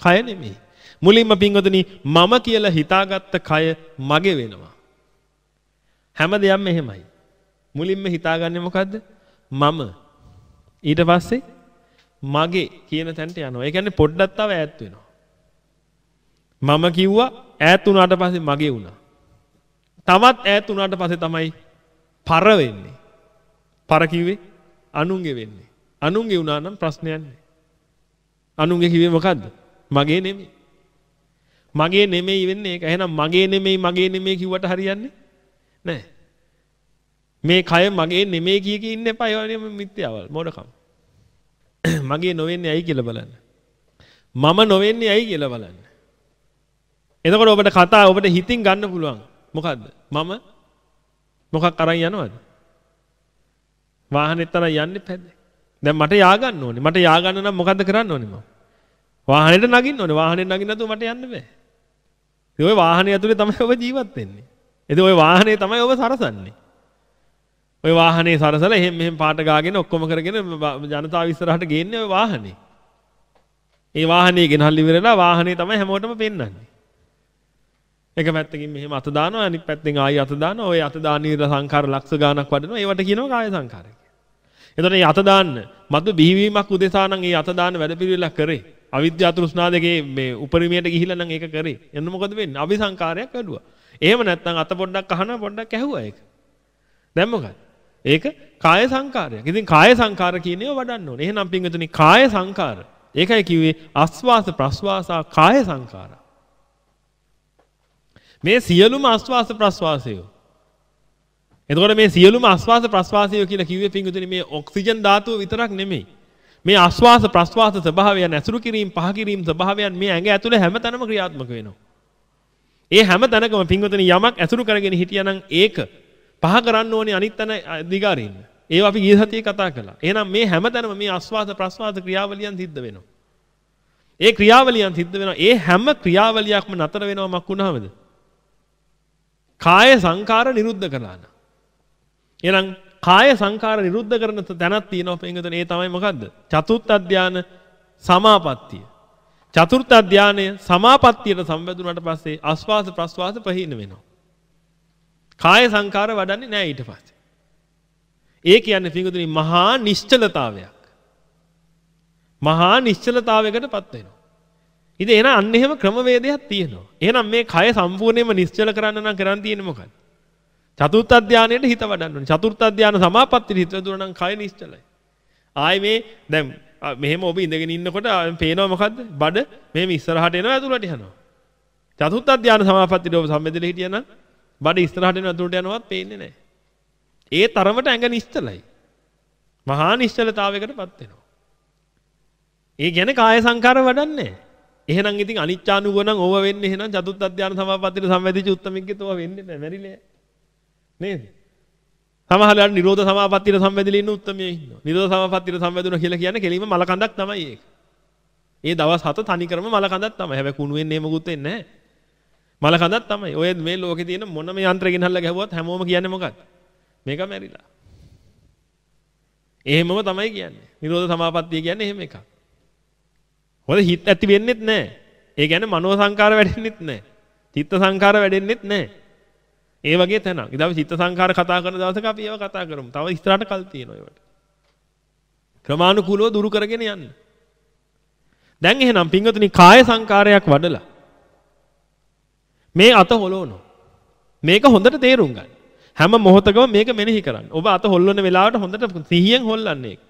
කය නෙමෙයි. මුලින්ම පින්වතුනි මම කියලා හිතාගත්ත කය මගේ වෙනවා. හැම දෙයක්ම එහෙමයි. මුලින්ම හිතාගන්නේ මොකද්ද? මම. ඊට පස්සේ මගේ කියන තැනට යනවා. ඒ කියන්නේ පොඩ්ඩක් තව ඈත් වෙනවා. මම කිව්වා ඈත් වුණාට පස්සේ මගේ වුණා. තවත් ඈත් වුණාට පස්සේ තමයි පර වෙන්නේ. පර කිව්වේ අනුන්ගේ වෙන්නේ. අනුන්ගේ වුණා නම් ප්‍රශ්නයක් නැහැ. අනුන්ගේ කිව්වේ මොකද්ද? මගේ නෙමෙයි. මගේ නෙමෙයි වෙන්නේ ඒක. එහෙනම් මගේ නෙමෙයි මගේ නෙමෙයි කිව්වට හරියන්නේ නැහැ. මේ කය මගේ නෙමෙයි කිය කී ඉන්න එපා. ඒවා මිත්‍යාවල් මොඩකම්. මගේ නොවෙන්නේ ඇයි කියලා බලන්න. මම නොවෙන්නේ ඇයි කියලා බලන්න. එතකොට ඔබට කතා ඔබට හිතින් ගන්න පුළුවන්. මොකද්ද? මම මොකක් අරන් යනවද? වාහනෙත් අරන් යන්නේ පැද්දේ. දැන් මට යා ගන්න ඕනේ. මට යා ගන්න නම් මොකද්ද කරන්න ඕනේ මම? වාහනේට නගින්න ඕනේ. වාහනේ නගින්න නැතුව මට යන්න බෑ. ඒ ඔය වාහනේ ඇතුලේ තමයි ඔබ ජීවත් වෙන්නේ. ඉතින් ඔය වාහනේ තමයි ඔබ සරසන්නේ. ඔය වාහනේ සරසලා එහෙම මෙහෙම පාට ගාගෙන ඔක්කොම කරගෙන ජනතාව ඉස්සරහට ගේන්නේ ඔය වාහනේ. ඒ වාහනේ ගෙනහල්ලි ඉවරලා වාහනේ තමයි හැමෝටම පෙන්වන්නේ. එක පැත්තකින් මෙහෙම අත දානවා අනිත් පැත්තෙන් ආයි අත දානවා. ඔය අත දාන ඉර සංඛාර ලක්ෂ ගාණක් වඩනවා. ඒවට කියනවා කාය සංඛාර කියලා. එතකොට මේ අත දාන්න මතු බිහිවීමක් උදෙසා නම් මේ අත දාන්න වැඩපිළිවෙලක් කරේ. අවිද්‍යා තෘෂ්ණා දෙකේ මේ උපරිමයට ගිහිල්ලා නම් ඒක කරේ. එන්න මොකද වෙන්නේ? අபிසංකාරයක් වැඩුවා. එහෙම නැත්නම් අත පොඩ්ඩක් අහනවා පොඩ්ඩක් ඇහුවා ඒක. දැන් මොකද? ඒක කාය සංකාරයක්. ඉතින් කාය සංකාර කියන ඒවා වඩන්න ඕනේ. එහෙනම් පින්වතුනි කාය සංකාර. ඒකයි කිව්වේ ආස්වාස ප්‍රස්වාසා කාය සංකාර. මේ සියලුම ආස්වාස ප්‍රස්වාසය. එතකොට මේ සියලුම ආස්වාස ප්‍රස්වාසය කියලා කිව්වේ පින්වතුනි මේ ඔක්සිජන් ධාතුව විතරක් නෙමෙයි. මේ ආස්වාස ප්‍රස්වාස ස්වභාවයන් ඇසුරු කිරීම පහ කිරීම ස්වභාවයන් මේ ඇඟ ඇතුලේ හැමතැනම ක්‍රියාත්මක වෙනවා. ඒ හැම තැනකම පින්වතුනි යමක් ඇසුරු කරගෙන හිටියානම් ඒක පහ කරන්න ඕනේ අනිත් තැන දිගාරින්න. ඒවා අපි ගිය සතියේ කතා කළා. එහෙනම් මේ හැමතැනම මේ ආස්වාද ප්‍රස්වාද ක්‍රියාවලියන් සිද්ධ වෙනවා. ඒ ක්‍රියාවලියන් සිද්ධ වෙනවා. ඒ හැම ක්‍රියාවලියක්ම නතර වෙනවා මක් වුණාමද? කාය සංකාර නිරුද්ධ කළාන. එහෙනම් කාය සංකාර නිරුද්ධ කරන තැනක් තියෙනවා පෙන්ගතන ඒ තමයි මොකද්ද? චතුර්ථ අධ්‍යාන සමාපත්තිය. චතුර්ථ අධ්‍යානය සමාපත්තියට සම්බන්ධුනට පස්සේ ආස්වාස ප්‍රස්වාස ප්‍රහීන වෙනවා. කාය සංකාර වඩන්නේ නැහැ ඊට පස්සේ. ඒ කියන්නේ පිංගුතුනි මහා නිශ්චලතාවයක්. මහා නිශ්චලතාවයකටපත් වෙනවා. ඉතින් එහෙනම් අන්න එහෙම ක්‍රමවේදයක් තියෙනවා. එහෙනම් මේ කය සම්පූර්ණයෙන්ම නිශ්චල කරන්න නම් කරන් තියෙන්නේ මොකක්ද? චතුර්ථ අධ්‍යානයේ හිත වඩන්න ඕනේ. චතුර්ථ අධ්‍යාන සමාපත්තියේ හිත දුර නම් කය නිශ්චලයි. ආයි මේ දැන් මෙහෙම ඔබ ඉඳගෙන ඉන්නකොට පේනවා මොකද්ද? බඩ මෙහෙම ඉස්සරහට එනවා ඇතුළට යනවා. චතුර්ථ අධ්‍යාන සමාපත්තියේ ඔබ සම්මෙදෙලා හිටියනම් බඩ ඉස්සරහට එනවා ඇතුළට යනවත් පේන්නේ නැහැ. ඒ තරමට ඇඟ නිශ්චලයි. මහා නිශ්චලතාවයකටපත් වෙනවා. ඒ කියන්නේ කාය සංකාර වඩන්නේ. එහෙනම් ඉතින් අනිච්චානුගුණං ඕව වෙන්නේ එහෙනම් චතුත් අධ්‍යාන සමාපත්තියට සම්වැදිච්ච උත්තමින්ගෙත් ඕව වෙන්නේ නැහැ. මැරිලේ. නේද? සමහරවල් නිරෝධ සමාපත්තියට සම්වැදිලා ඉන්න උත්තමයෙක් ඉන්නවා. නිරෝධ සමාපත්තියට සම්වැදුණා කියලා කියන්නේ කෙලින්ම මල කඳක් තමයි ඒක. ඒ දවස් හත තනිකරම මල කඳක් තමයි. හැබැයි කුණු වෙන්නේ මොකුත් වෙන්නේ නැහැ. මල කඳක් තමයි. ඔය මේ ලෝකේ තියෙන මොනම යන්ත්‍රය ගෙනල්ලා ගැහුවත් හැමෝම කියන්නේ මොකක්ද? මේක මැරිලා. එහෙමම තමයි කියන්නේ. නිරෝධ සමාපත්තිය කියන්නේ එහෙම එකක්. හොඳ හිත ඇති වෙන්නෙත් නැහැ. ඒ කියන්නේ මනෝ සංකාර වැඩෙන්නෙත් නැහැ. චිත්ත සංකාර වැඩෙන්නෙත් නැහැ. ඒ වගේ තැනක්. ඉතින් අපි චිත්ත සංකාර කතා කරන දවසක අපි ඒව කතා කරමු. තව ඉස්සරහට කල් තියෙනවා ඒවට. ක්‍රමානුකූලව දුරු කරගෙන යන්න. දැන් එහෙනම් පින්වතුනි කාය සංකාරයක් වඩලා මේ අත හොලවනවා. මේක හොඳට තේරුම් ගන්න. හැම මොහොතකම මේක මෙනෙහි කරන්න. ඔබ අත හොල්වන වෙලාවට හොඳට සිහියෙන් හොල්ලන්නේ ඒක.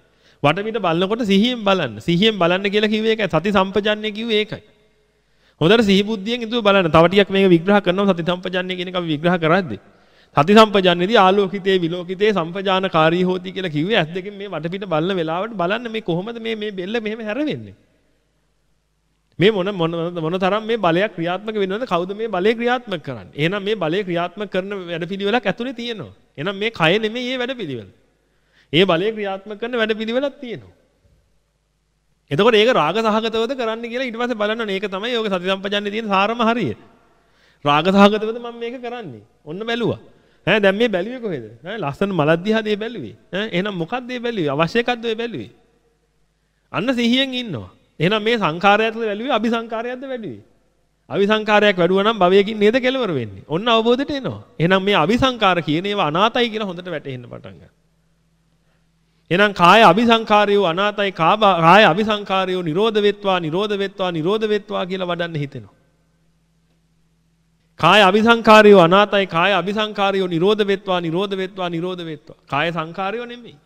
වටපිට බලනකොට සිහියෙන් බලන්න. සිහියෙන් බලන්න කියලා කිව්වේ ඒකයි. සති සම්පජන්ණය කිව්වේ ඒකයි. හොඳට සිහි බුද්ධියෙන් ඉඳුව බලන්න. තව ටිකක් මේක විග්‍රහ කරනවා සති සම්පජන්ණය කියන එක අපි විග්‍රහ කරද්දී. සති සම්පජන්ණයේදී ආලෝකිතේ විලෝකිතේ සම්පජානකාරී හෝති කියලා කිව්වේ ඇස් දෙකෙන් මේ වටපිට බලන වෙලාවට බලන්න මේ කොහොමද මේ මේ බෙල්ල මෙහෙම හැරෙන්නේ. මේ මොන මොන මොන තරම් මේ බලයක් ක්‍රියාත්මක වෙනවද? කවුද මේ බලය ක්‍රියාත්මක කරන්නේ? එහෙනම් මේ බලය ක්‍රියාත්මක කරන වැඩපිළිවෙලක් ඇතුලේ තියෙනවා. එහෙනම් මේ කය නෙමෙයි මේ වැඩපිළිවෙල. ඒ බලය ක්‍රියාත්මක කරන වැඩපිළිවෙලක් තියෙනවා. එතකොට ඒක රාග සහගතවද කරන්න කියලා ඊට පස්සේ බලන්න ඕනේ ඒක තමයි ඔය සති සම්පජන්නේ තියෙන සාරම හරිය. රාග සහගතවද මම මේක කරන්නේ? ඔන්න බැලුවා. ඈ දැන් මේ බැලුවේ කොහෙද? ඈ ලස්සන මලක් දිහා දේ බැලුවේ. ඈ එහෙනම් මොකක්ද මේ බැලුවේ? අවශ්‍ය එකක්ද ඔය බැලුවේ? අන්න සිහියෙන් ඉන්නවා. එහෙනම් මේ සංඛාරය ඇතුළේ වැළුවේ අபிසංඛාරයක්ද වැඩි වෙන්නේ? අபிසංඛාරයක් වැඩුවා නම් භවයකින් නේද කෙලවර වෙන්නේ. ඔන්න අවබෝධයට එනවා. එහෙනම් මේ අபிසංඛාර කියන ඒවා අනාතයි කියලා හොඳට වැටහෙන්න පටන් ගන්නවා. එහෙනම් කාය අபிසංඛාරයෝ අනාතයි කාය අபிසංඛාරයෝ නිරෝධ වෙත්වා නිරෝධ වෙත්වා නිරෝධ වෙත්වා කියලා වඩන්න හිතෙනවා. කාය අபிසංඛාරයෝ අනාතයි කාය අபிසංඛාරයෝ නිරෝධ වෙත්වා නිරෝධ වෙත්වා නිරෝධ වෙත්වා. කාය සංඛාරයෝ නෙමෙයි.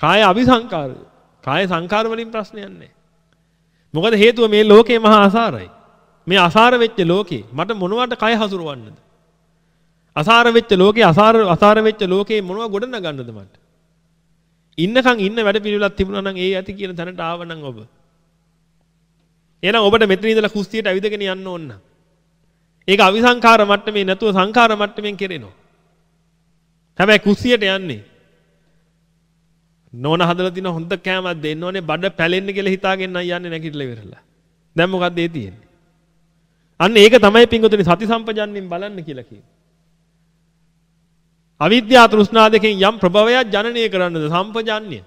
කාය අபிසංඛාරයෝ. කාය සංඛාර වලින් ප්‍රශ්නයක් නැහැ. මොකද හේතුව මේ ලෝකේ මහා අසාරයි. මේ අසාර වෙච්ච ලෝකේ මට මොනවට කය හසුරවන්නද? අසාර වෙච්ච ලෝකේ අසාර අසාර වෙච්ච ලෝකේ මොනව ගොඩනගන්නද මට? ඉන්නකම් ඉන්න වැඩ පිළිවෙලක් තිබුණා නම් ඒ ඇති කියන තැනට ආවනම් ඔබ. එහෙනම් ඔබට මෙතන ඉඳලා කුස්තියට ඇවිදගෙන යන්න ඕන. ඒක අවිසංකාර මට්ටමේ නැතුව සංකාර මට්ටමින් කෙරෙනවා. හැබැයි කුස්සියට යන්නේ නෝන හදලා තින හොඳ කෑමක් දෙන්න ඕනේ බඩ පැලෙන්න කියලා හිතාගෙන යන්නේ නැගිටලා ඉවරලා. දැන් මොකද්ද ඒ තියෙන්නේ? අන්න ඒක තමයි පිංගුතුනි සති සම්පජන්ණයෙන් බලන්න කියලා කියන්නේ. අවිද්‍යා තෘෂ්ණා දෙකෙන් යම් ප්‍රභවයක් ජනනය කරන්නද සම්පජාන්‍ය.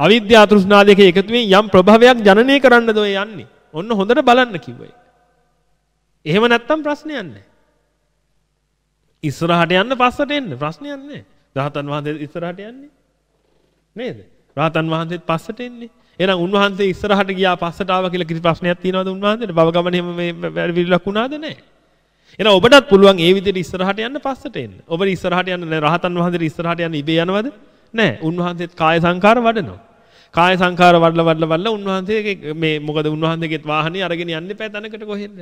අවිද්‍යා තෘෂ්ණා දෙකේ එකතුවෙන් යම් ප්‍රභවයක් ජනනය කරන්නද ඔය යන්නේ. ඔන්න හොඳට බලන්න කිව්වයි. එහෙම නැත්තම් ප්‍රශ්නයක් නැහැ. ඉස්සරහට යන්න පස්සට එන්න ප්‍රශ්නයක් නැහැ. රහතන් වහන්සේ ඉස්සරහට යන්නේ නේද? රහතන් වහන්සේත් පස්සට එන්නේ. එහෙනම් උන්වහන්සේ ඉස්සරහට ගියා පස්සට ආවා කියලා කිසි ප්‍රශ්නයක් තියනවද උන්වහන්සේට? බව ගමන එහෙම මේ වැඩවිලක් වුණාද නැහැ? එහෙනම් ඔබටත් පුළුවන් ඒ විදිහට ඉස්සරහට යන්න පස්සට එන්න. ඔබ ඉස්සරහට යන්න නෑ රහතන් වහන්සේට ඉස්සරහට යන්න ඉබේ යනවද? නෑ. උන්වහන්සේත් කාය සංකාර වඩනවා. කාය සංකාර වඩලා වඩලා වඩලා උන්වහන්සේගේ මේ මොකද උන්වහන්සේගේත් වාහනේ අරගෙන යන්න එපා තැනකට කොහෙන්ද?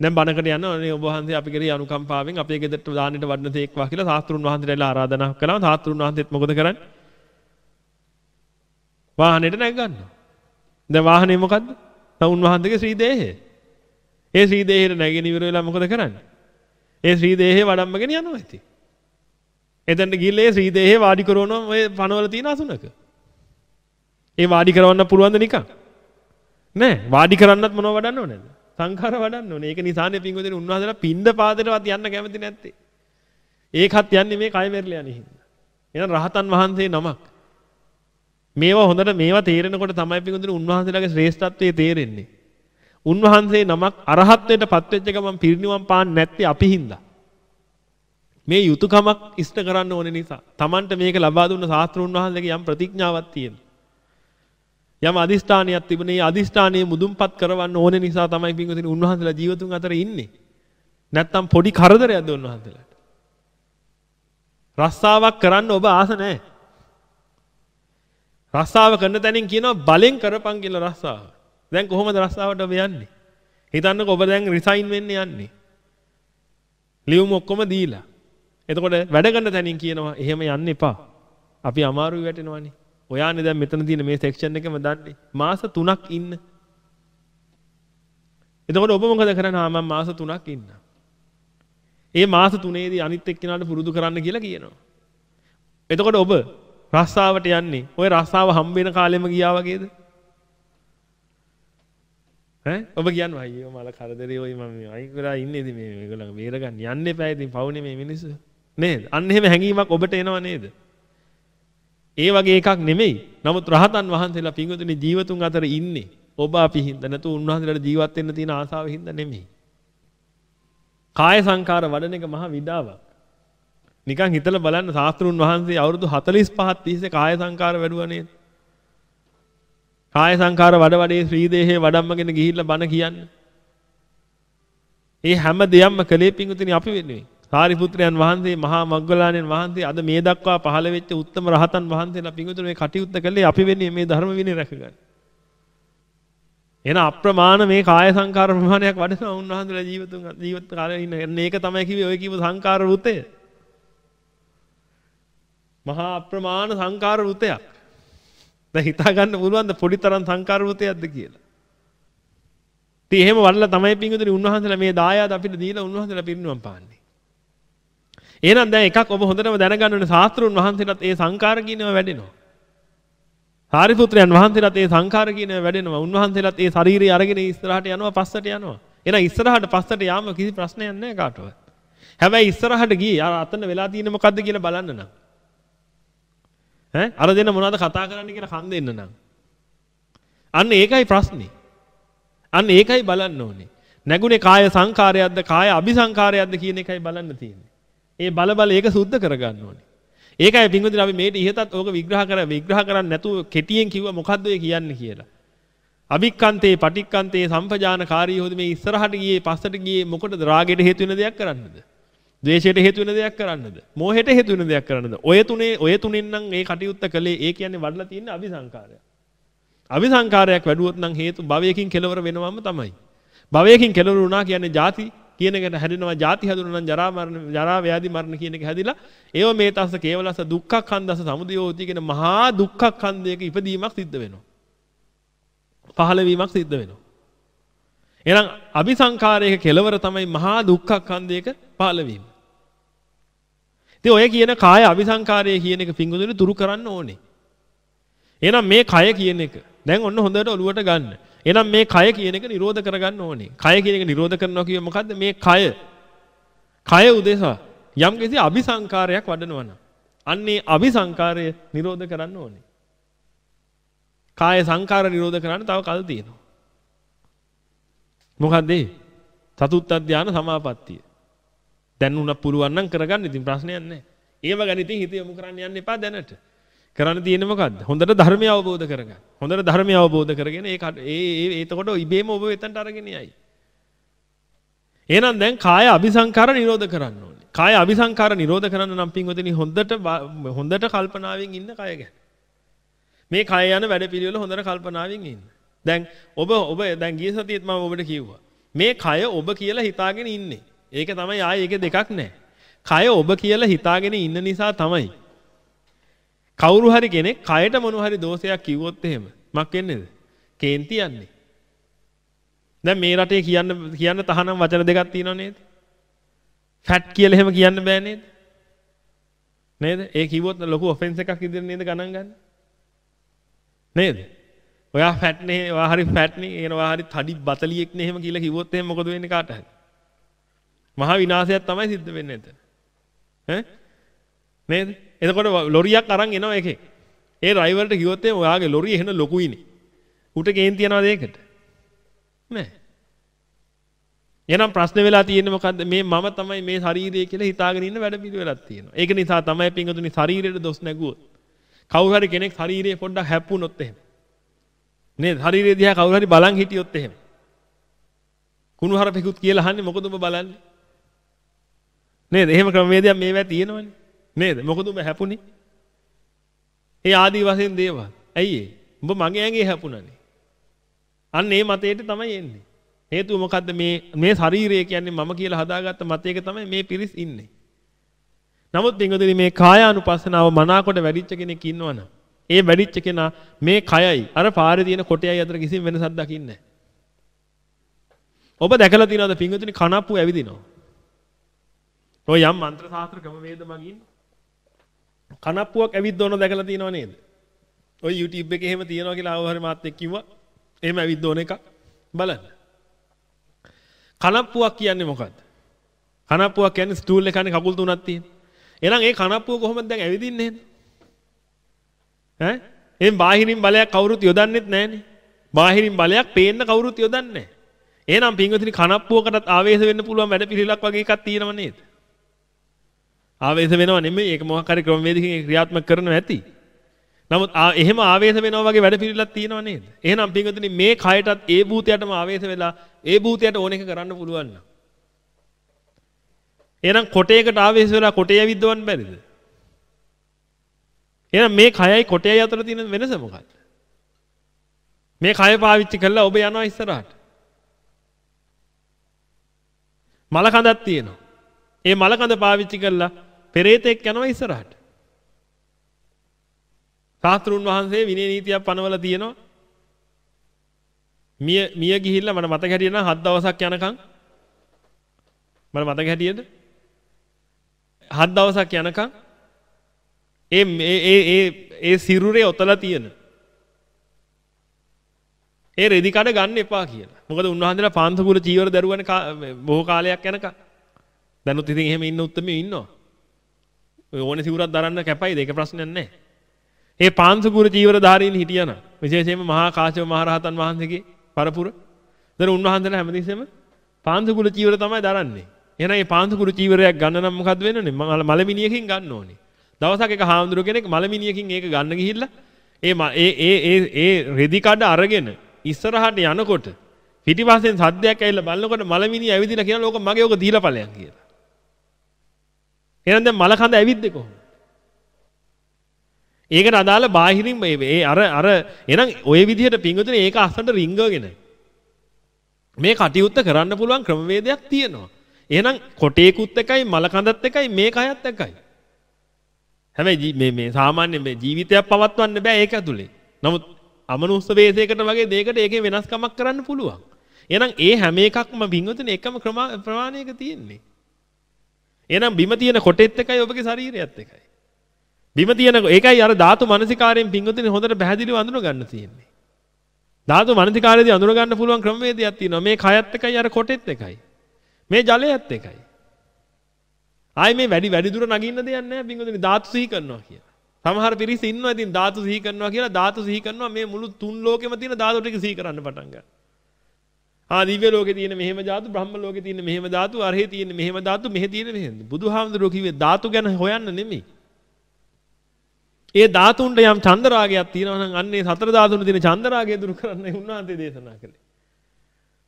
දැන් බණකට යනවා අනේ ඔබ වහන්සේ අපි කෙරෙහි අනුකම්පාවෙන් අපේ ගෙදරට දාන්නට වඩන තේක්වා කියලා සාස්ත්‍රුන් වහන්සේටලා ආරාධනා කළා. සාස්ත්‍රුන් වහන්සේත් මොකද කරන්නේ? වාහනේට නැග ගන්නවා. දැන් වාහනේ මොකද්ද? තවුන් වහන්සේගේ ශ්‍රී දේහය. ඒ ශ්‍රී දේහයට නැගෙන ඉවර වෙලා මොකද කරන්නේ? ඒ ශ්‍රී දේහය වඩම්මගෙන යනවා ඉතින්. එතනට ගිහිල්ලා ඒ ශ්‍රී දේහය වාඩි කරවනවා ඔය පනවල තියෙන අසුනක. ඒ වාඩි කරවන්න පුළුවන්ද නිකන්? නෑ වාඩි කරන්නත් මොනව වඩන්න ඕනේද? සංඛාර වඩන්න ඕනේ. ඒක නිසානේ පින්වදින උන්වහන්සේලා පින්ඳ පාදයටවත් යන්න කැමති නැත්තේ. ඒකත් යන්නේ මේ කය මෙරළ යන්නේ හින්දා. එහෙනම් රහතන් වහන්සේ නමක්. මේවා හොඳට මේවා තේරෙනකොට තමයි පින්වදින උන්වහන්සේලාගේ ශ්‍රේෂ්ඨත්වයේ තේරෙන්නේ. උන්වහන්සේ නමක් අරහත්ත්වයට පත්වෙච්ච ගමන් පිරිනිවන් පාන්න නැත්තේ අපි හින්දා. මේ යුතුයකමක් ඉෂ්ට කරන්න ඕන නිසා. Tamanට මේක ලබා දුන්න ශාස්ත්‍රුන් වහන්සේගේ යම් ප්‍රතිඥාවක් තියෙනවා. යම් අදිෂ්ඨානයක් තිබුණේ ඒ අදිෂ්ඨානයේ මුදුන්පත් කරවන්න ඕන නිසා තමයි පින්වතුනි උන්වහන්සේලා ජීවතුන් අතර ඉන්නේ. නැත්තම් පොඩි කරදරයක්ද උන්වහන්සේලාට. රස්සාවක් කරන්න ඔබ ආස නැහැ. රස්සාව කරන තැනින් කියනවා බලෙන් කරපන් කියලා රස්සාව. දැන් කොහොමද රස්සාවට ඔබ යන්නේ? හිතන්නකෝ ඔබ දැන් රිසයින් වෙන්න යන්නේ. ලියුම් ඔක්කොම දීලා. එතකොට වැඩ කරන තැනින් කියනවා එහෙම යන්න එපා. අපි අමාරුයි වැටෙනවනේ. ඔයානේ දැන් මෙතන තියෙන මේ සෙක්ෂන් එකම දන්නේ. මාස 3ක් ඉන්න. එතකොට ඔබ මොකද කරන්නේ? ආ මම මාස 3ක් ඉන්න. ඒ මාස 3ේදී අනිත් එක්කෙනාට පුරුදු කරන්න කියලා කියනවා. එතකොට ඔබ රස්සාවට යන්නේ ওই රස්සාව හම්බ වෙන කාලෙම ගියා වගේද? ඈ ඔබ කියනවා අයියෝ මල කරදරේ ඔය මම අයින් කරලා ඉන්නේ ඉතින් මේ මේගොල්ලන් බේරගන්න යන්න එපා ඉතින් පවුනේ මේ මිනිස්සු නේද අන්න එහෙම හැඟීමක් ඔබට එනවා නේද ඒ වගේ එකක් නෙමෙයි. නමුත් රහතන් වහන්සේලා පිංගුතුනි ජීවතුන් අතර ඉන්නේ. ඔබ අපි හින්දා නැතු උන්වහන්සේලාට ජීවත් වෙන්න තියෙන ආසාව හින්දා නෙමෙයි. කාය සංකාර වඩන එක මහ විඩාවක්. නිකන් හිතලා බලන්න ශාස්ත්‍රුන් වහන්සේ අවුරුදු 45ක් තිස්සේ කාය සංකාර වැඩුවා නේද? කාය සංකාර වඩ වඩේ ශ්‍රී දේහේ වඩම්මගෙන ගිහිල්ලා බණ කියන්නේ. ඒ හැම දෙයක්ම කලේ පිංගුතුනි අපි වෙන්නේ. සාරිපුත්‍රයන් වහන්සේ මහා මග්ගලාණන් වහන්සේ අද මේ දක්වා පහළ වෙච්ච උත්තම රහතන් වහන්සේලා පිංගුතුනි මේ කටයුත්ත කළේ අපි වෙන්නේ මේ ධර්ම විනය රැකගන්න. එන අප්‍රමාණ මේ කාය සංකාර ප්‍රමාණයක් වඩනවා උන්වහන්සේලා ජීවිතුන් ජීවිත කාලේ ඉන්න. ඒක තමයි කිව්වේ ඔය කිව්ව සංකාර වෘතය. මහා අප්‍රමාණ සංකාර වෘතයක්. දැන් හිතා ගන්න පුළුවන්ද පොඩි තරම් සංකාර වෘතයක්ද කියලා. ඉතින් එහෙම වඩලා තමයි පින්විතනි උන්වහන්සේලා මේ දායාද අපිට දීලා උන්වහන්සේලා පිරිනුවම් පාන්නේ. එහෙනම් දැන් එකක් ඔබ හොඳටම දැනගන්න ඕනේ ශාස්ත්‍රුන් වහන්සේලාත් ඒ සංකාර කියනවා වැඩෙනවා. සාරිපුත්‍රයන් වහන්සේලාත් ඒ සංකාර කියනවා වැඩෙනවා. උන්වහන්සේලාත් ඒ ශාරීරිය අරගෙන ඉස්සරහට යනවා පස්සට යනවා. එහෙනම් ඉස්සරහට පස්සට යාම කිසි ප්‍රශ්නයක් නැහැ කාටවත්. හැබැයි ඉස්සරහට ගියේ අර අතන වෙලා තියෙන්නේ මොකද්ද කියලා බලන්න නම්. ඈ අර දෙන්න මොනවද කතා කරන්න කියලා කන් දෙන්න නම්. අන්න ඒකයි ප්‍රශ්නේ. අන්න ඒකයි බලන්න ඕනේ. නැගුණේ කාය සංකාරයක්ද කාය අபிසංකාරයක්ද කියන එකයි බලන්න තියෙන්නේ. ඒ බල බල ඒක සුද්ධ කරගන්න ඕනේ. ඒකයි පින්වතුනි අපි මේට ඉහතත් ඕක විග්‍රහ කර විග්‍රහ කරන්නේ නැතුව කෙටියෙන් කිව්ව මොකද්ද ඔය කියන්නේ කියලා. අභික්කන්තේ පටික්කන්තේ සම්පජානකාරී හොද මේ ඉස්සරහට ගියේ පස්සට ගියේ මොකටද රාගයට හේතු වෙන දෙයක් කරන්නද? ද්වේෂයට හේතු වෙන දෙයක් කරන්නද? මෝහයට හේතු වෙන දෙයක් කරන්නද? ඔය තුනේ ඔය තුනෙන් නම් ඒ කටයුත්ත කළේ ඒ කියන්නේ වඩලා තියෙන අபிසංකාරය. අபிසංකාරයක් වැඩුවොත් නම් හේතු භවයකින් කෙලවර වෙනවම තමයි. භවයකින් කෙලවර වුණා කියන්නේ ಜಾති කියනකට හැදෙනවා ಜಾති හැදුණා නම් ජරා මරණ ජරා ව්‍යාධි මරණ කියන එක හැදිලා ඒව මේ තස්ස කේවලස දුක්ඛ කන්දස සමුදයෝති කියන මහා දුක්ඛ කන්දයක ඉපදීමක් සිද්ධ වෙනවා. පහළ වීමක් සිද්ධ වෙනවා. එහෙනම් අபிසංකාරයක කෙලවර තමයි මහා දුක්ඛ කන්දයක පහළ වීම. ඉතින් ඔය කියන කාය අபிසංකාරය කියන එක පිංගුදුනේ දුරු කරන්න ඕනේ. එහෙනම් මේ කය කියන එක දැන් ඔන්න හොඳට ඔලුවට ගන්න. එහෙනම් මේ කය කියන එක නිරෝධ කරගන්න ඕනේ. කය කියන එක නිරෝධ කරනවා කියේ මොකද්ද? මේ කය. කය උදෙසා යම් කිසි අபிසංකාරයක් වඩනවා නම් අන්නේ අபிසංකාරය නිරෝධ කරන්න ඕනේ. කාය සංකාර නිරෝධ කරන්න තව කල් තියෙනවා. මොකද්ද ඒ? චතුත්ථ ධානය සමාපත්තිය. දැන් උනක් පුළුවන් නම් කරගන්න ඉතින් ප්‍රශ්නයක් නැහැ. ඒව ගැන ඉතින් හිත යොමු කරන්න යන්න එපා දැනට. කරන්න තියෙන්නේ මොකද්ද? හොඳට ධර්මය අවබෝධ කරගන්න. හොඳට ධර්මය අවබෝධ කරගෙන ඒ ඒ එතකොට ඉබේම ඔබ එතනට අරගෙන යයි. එහෙනම් දැන් කාය අபிසංකාර නිරෝධ කරන්න ඕනේ. කාය අபிසංකාර නිරෝධ කරන්න නම් පින්වතුනි හොඳට හොඳට කල්පනාවෙන් ඉන්න කය ගැන. මේ කය යන වැඩ පිළිවෙල හොඳට කල්පනාවෙන් ඉන්න. දැන් ඔබ ඔබ දැන් ගිය සතියේත් මම ඔබට කිව්වා. මේ කය ඔබ කියලා හිතාගෙන ඉන්නේ. ඒක තමයි ආයේ ඒකේ දෙකක් නැහැ. කය ඔබ කියලා හිතාගෙන ඉන්න නිසා තමයි. කවුරු හරි කෙනෙක් කයට මොන හරි දෝෂයක් කිව්වොත් එහෙම මක් වෙන්නේද? කේන්ති යන්නේ. දැන් මේ රටේ කියන්න කියන්න තහනම් වචන දෙකක් තියෙනව නේද? ෆැට් කියලා එහෙම කියන්න බෑ නේද? නේද? ඒ කිව්වොත් ලොකු ඔෆෙන්ස් එකක් ඉදිරිය නේද ගණන් ගන්න? නේද? ඔයා ෆැට් නේ, ඔයා හරි ෆැට් නේ, එන ඔයා හරි තඩි බතලියෙක් නේ එහෙම කියලා කිව්වොත් එහෙම මොකද වෙන්නේ කාට හරි? මහා විනාශයක් තමයි සිද්ධ වෙන්නේ එතන. ඈ? නේද? එතකොට ලොරියක් අරන් එනවා එකෙක්. ඒ ඩ්‍රයිවර්ට කිව්වොත් එහෙම ඔයාගේ ලොරිය එහෙන ලොකුයිනේ. උට කේන් තියනවාද ඒකට? නෑ. එහෙනම් ප්‍රශ්න වෙලා තියෙන්නේ මොකද්ද? මේ මම තමයි මේ ශරීරය කියලා හිතාගෙන ඉන්න වැඩ පිළිවෙලක් තියෙනවා. ඒක නිසා තමයි පින්වතුනි ශරීරයට දොස් නැගුවොත්. කවුරු හරි කෙනෙක් ශරීරයේ පොඩ්ඩක් හැප්පුණොත් එහෙම. නේද? ශරීරය දිහා කවුරු හරි බලන් හිටියොත් එහෙම. කුණු හරපෙකුත් කියලා අහන්නේ මොකද ඔබ බලන්නේ? නේද? එහෙම ක්‍රමවේදයක් මේවා තියෙනවනේ. නේද? මොකද ඔබ හැපුණේ? ඒ ආදි වශයෙන් දේවල්. ඇයි ඒ? ඔබ මගේ ඇඟේ හැපුණනේ. අන්න ඒ මතයට තමයි එන්නේ. හේතුව මොකද්ද මේ මේ ශරීරය කියන්නේ මම කියලා හදාගත්ත මතයක තමයි මේ පිරිස් ඉන්නේ. නමුත් පින්වතුනි මේ කායානුපස්සනාව මනාකොට වැඩිච්ච කෙනෙක් ඉන්නවනම් ඒ වැඩිච්ච කෙනා මේ කයයි අර පාරේ තියෙන කොටයයි අතර කිසිම වෙනසක් දකින්නේ නැහැ. ඔබ දැකලා තියෙනවද පින්වතුනි කනප්පු ඇවිදිනවා. ඔය යම් මන්ත්‍ර ශාස්ත්‍ර ක්‍රමවේද මගින් කනප්පුවක් ඇවිද්දවන දැකලා තියෙනව නේද? ඔය YouTube එකේ එහෙම තියෙනවා කියලා ආව හරි මාත් එක්ක කිව්වා. එහෙම ඇවිද්දවන එකක් බලන්න. කනප්පුවක් කියන්නේ මොකද්ද? කනප්පුවක් කියන්නේ ස්ටූල් එකනේ කකුල් තුනක් තියෙන. එහෙනම් ඒ කනප්පුව කොහොමද දැන් ඇවිදින්නේ එහෙනම්? ඈ? එහෙන් බාහිරින් බලයක් කවුරුත් යොදන්නෙත් නැහනේ. බාහිරින් බලයක් පේන්න කවුරුත් යොදන්නේ නැහැ. එහෙනම් පින්වතුනි කනප්පුවකටත් ආවේශ වෙන්න පුළුවන් වැඩ පිළිලක් වගේ එකක් තියෙනව නේද? ආවේශ වෙනව නෙමෙයි ඒක මොකක් හරි ක්‍රමවේදකින් ක්‍රියාත්මක කරනවා ඇති. නමුත් එහෙම ආවේශ වෙනවා වගේ වැඩ පිළිලක් තියෙනව නේද? එහෙනම් පින්වතුනි මේ කයටත් ඒ භූතයටම ආවේශ වෙලා ඒ භූතයට ඕන එක කරන්න පුළුවන් නම්. එහෙනම් කොටයකට ආවේශ වෙලා කොටේ ඇවිද්දවන්න බැරිද? එහෙනම් මේ කයයි කොටයයි අතර තියෙන වෙනස මොකක්ද? මේ කය පාවිච්චි කරලා ඔබ යනවා ඉස්සරහට. මල කඳක් තියෙනවා. ඒ මල කඳ පාවිච්චි කරලා පෙරේතෙක් යනවා ඉස්සරහට. ශාස්ත්‍රුන් වහන්සේ විනය නීතියක් පනවලා තියෙනවා. මිය මිය ගිහිල්ලා මට මතක හැටියට නම් හත් දවසක් යනකම් මට මතක හැටියට හත් දවසක් යනකම් ඒ ඒ ඒ ඒ සිරුරේ ඔතලා තියෙන ඒ රෙදි කඩ ගන්න එපා කියලා. මොකද උන්වහන්සේලා පාන්සකුල චීවර දරුවනේ බොහෝ කාලයක් යනකම්. දැනුත් ඉතින් එහෙම ඉන්න උත්තරමිය ඉන්නවා. ඔය ඕනේ සිවුරක් දරන්න කැපයිද? ඒක ප්‍රශ්නයක් නැහැ. ඒ පාන්සකුර චීවර ධාරීන් හිටියනම් විශේෂයෙන්ම මහා කාශ්‍යප මහ රහතන් වහන්සේගේ පරපුර දැන් උන්වහන්සේලා හැමතිස්සෙම පාන්සු කුල චීවර තමයි දරන්නේ. එහෙනම් මේ පාන්සු කුල චීවරයක් ගන්න නම් මොකද්ද වෙන්නේ? මලමිනියකින් ගන්න ඕනේ. දවසක් එක හාමුදුරුව කෙනෙක් මලමිනියකින් ඒක ගන්න ගිහිල්ලා ඒ ඒ ඒ ඒ ඒ රෙදි කඩ අරගෙන ඉස්සරහට යනකොට පිටිපස්සෙන් සද්දයක් ඇවිල්ලා බලනකොට මලමිනිය ඇවිදිලා කියන ලෝක මගේ ඕක දීලා ඵලයන් කියලා. එහෙනම් දැන් මල කඳ ඇවිද්දේ කොහොමද? ඒකට අදාළ බාහිරින් ඒ අර අර එහෙනම් ওই විදිහට පිංගුතුනේ ඒක අස්සන්ට රිංගගෙන මේ කටයුත්ත කරන්න පුළුවන් ක්‍රමවේදයක් තියෙනවා. එහෙනම් කොටේකුත් එකයි මල කඳත් එකයි මේ කයත් එකයි. හැබැයි මේ මේ සාමාන්‍ය මේ ජීවිතයක් පවත්වන්න බෑ ඒක ඇතුලේ. නමුත් අමනුස්ස වේශයකට වගේ දෙයකට ඒකේ වෙනස්කමක් කරන්න පුළුවන්. එහෙනම් ඒ හැම එකක්ම බින්වතුනේ එකම ප්‍රමාණයක තියෙන්නේ. එහෙනම් බිම තියෙන කොටෙත් එකයි ඔබගේ ශරීරයත් එකයි. බිම තියෙන ඒකයි අර ධාතු මනසිකාරයෙන් බින්වතුනේ හොඳට පැහැදිලිව අඳුන ගන්න තියෙන්නේ. ධාතු මනසිකාරයේදී අඳුන ගන්න පුළුවන් ක්‍රමවේදයක් තියෙනවා. මේ කයත් එකයි අර කොටෙත් එකයි. මේ ජලයත් එකයි. ආයි මේ වැඩි වැඩි දුර නගින්න දෙයක් නැහැ බින්වතුනේ ධාතු සිහි කරනවා කියලා. සමහර පිරිස ඉන්නවා ඉතින් ධාතු සිහි කරනවා කියලා ධාතු සිහි කරනවා මේ මුළු තුන් ලෝකෙම තියෙන ධාතු ටික සිහි කරන්න පටන් ගන්නවා. ආ දිව්‍ය ලෝකේ තියෙන මෙහෙම ධාතු බ්‍රහ්ම ලෝකේ තියෙන මෙහෙම ධාතු අරහේ තියෙන මෙහෙම ධාතු මෙහෙ තියෙන මෙහෙම. බුදුහාමුදුරුවෝ කිව්වේ ධාතු ගැන හොයන්න නෙමෙයි. ඒ ධාතුන්ට යම් චන්දරාගයක් තියෙනවා නම් අන්නේ සතර ධාතුන් තියෙන චන්දරාගය දුරු කරන්නයි උන්වහන්සේ දේශනා කළේ.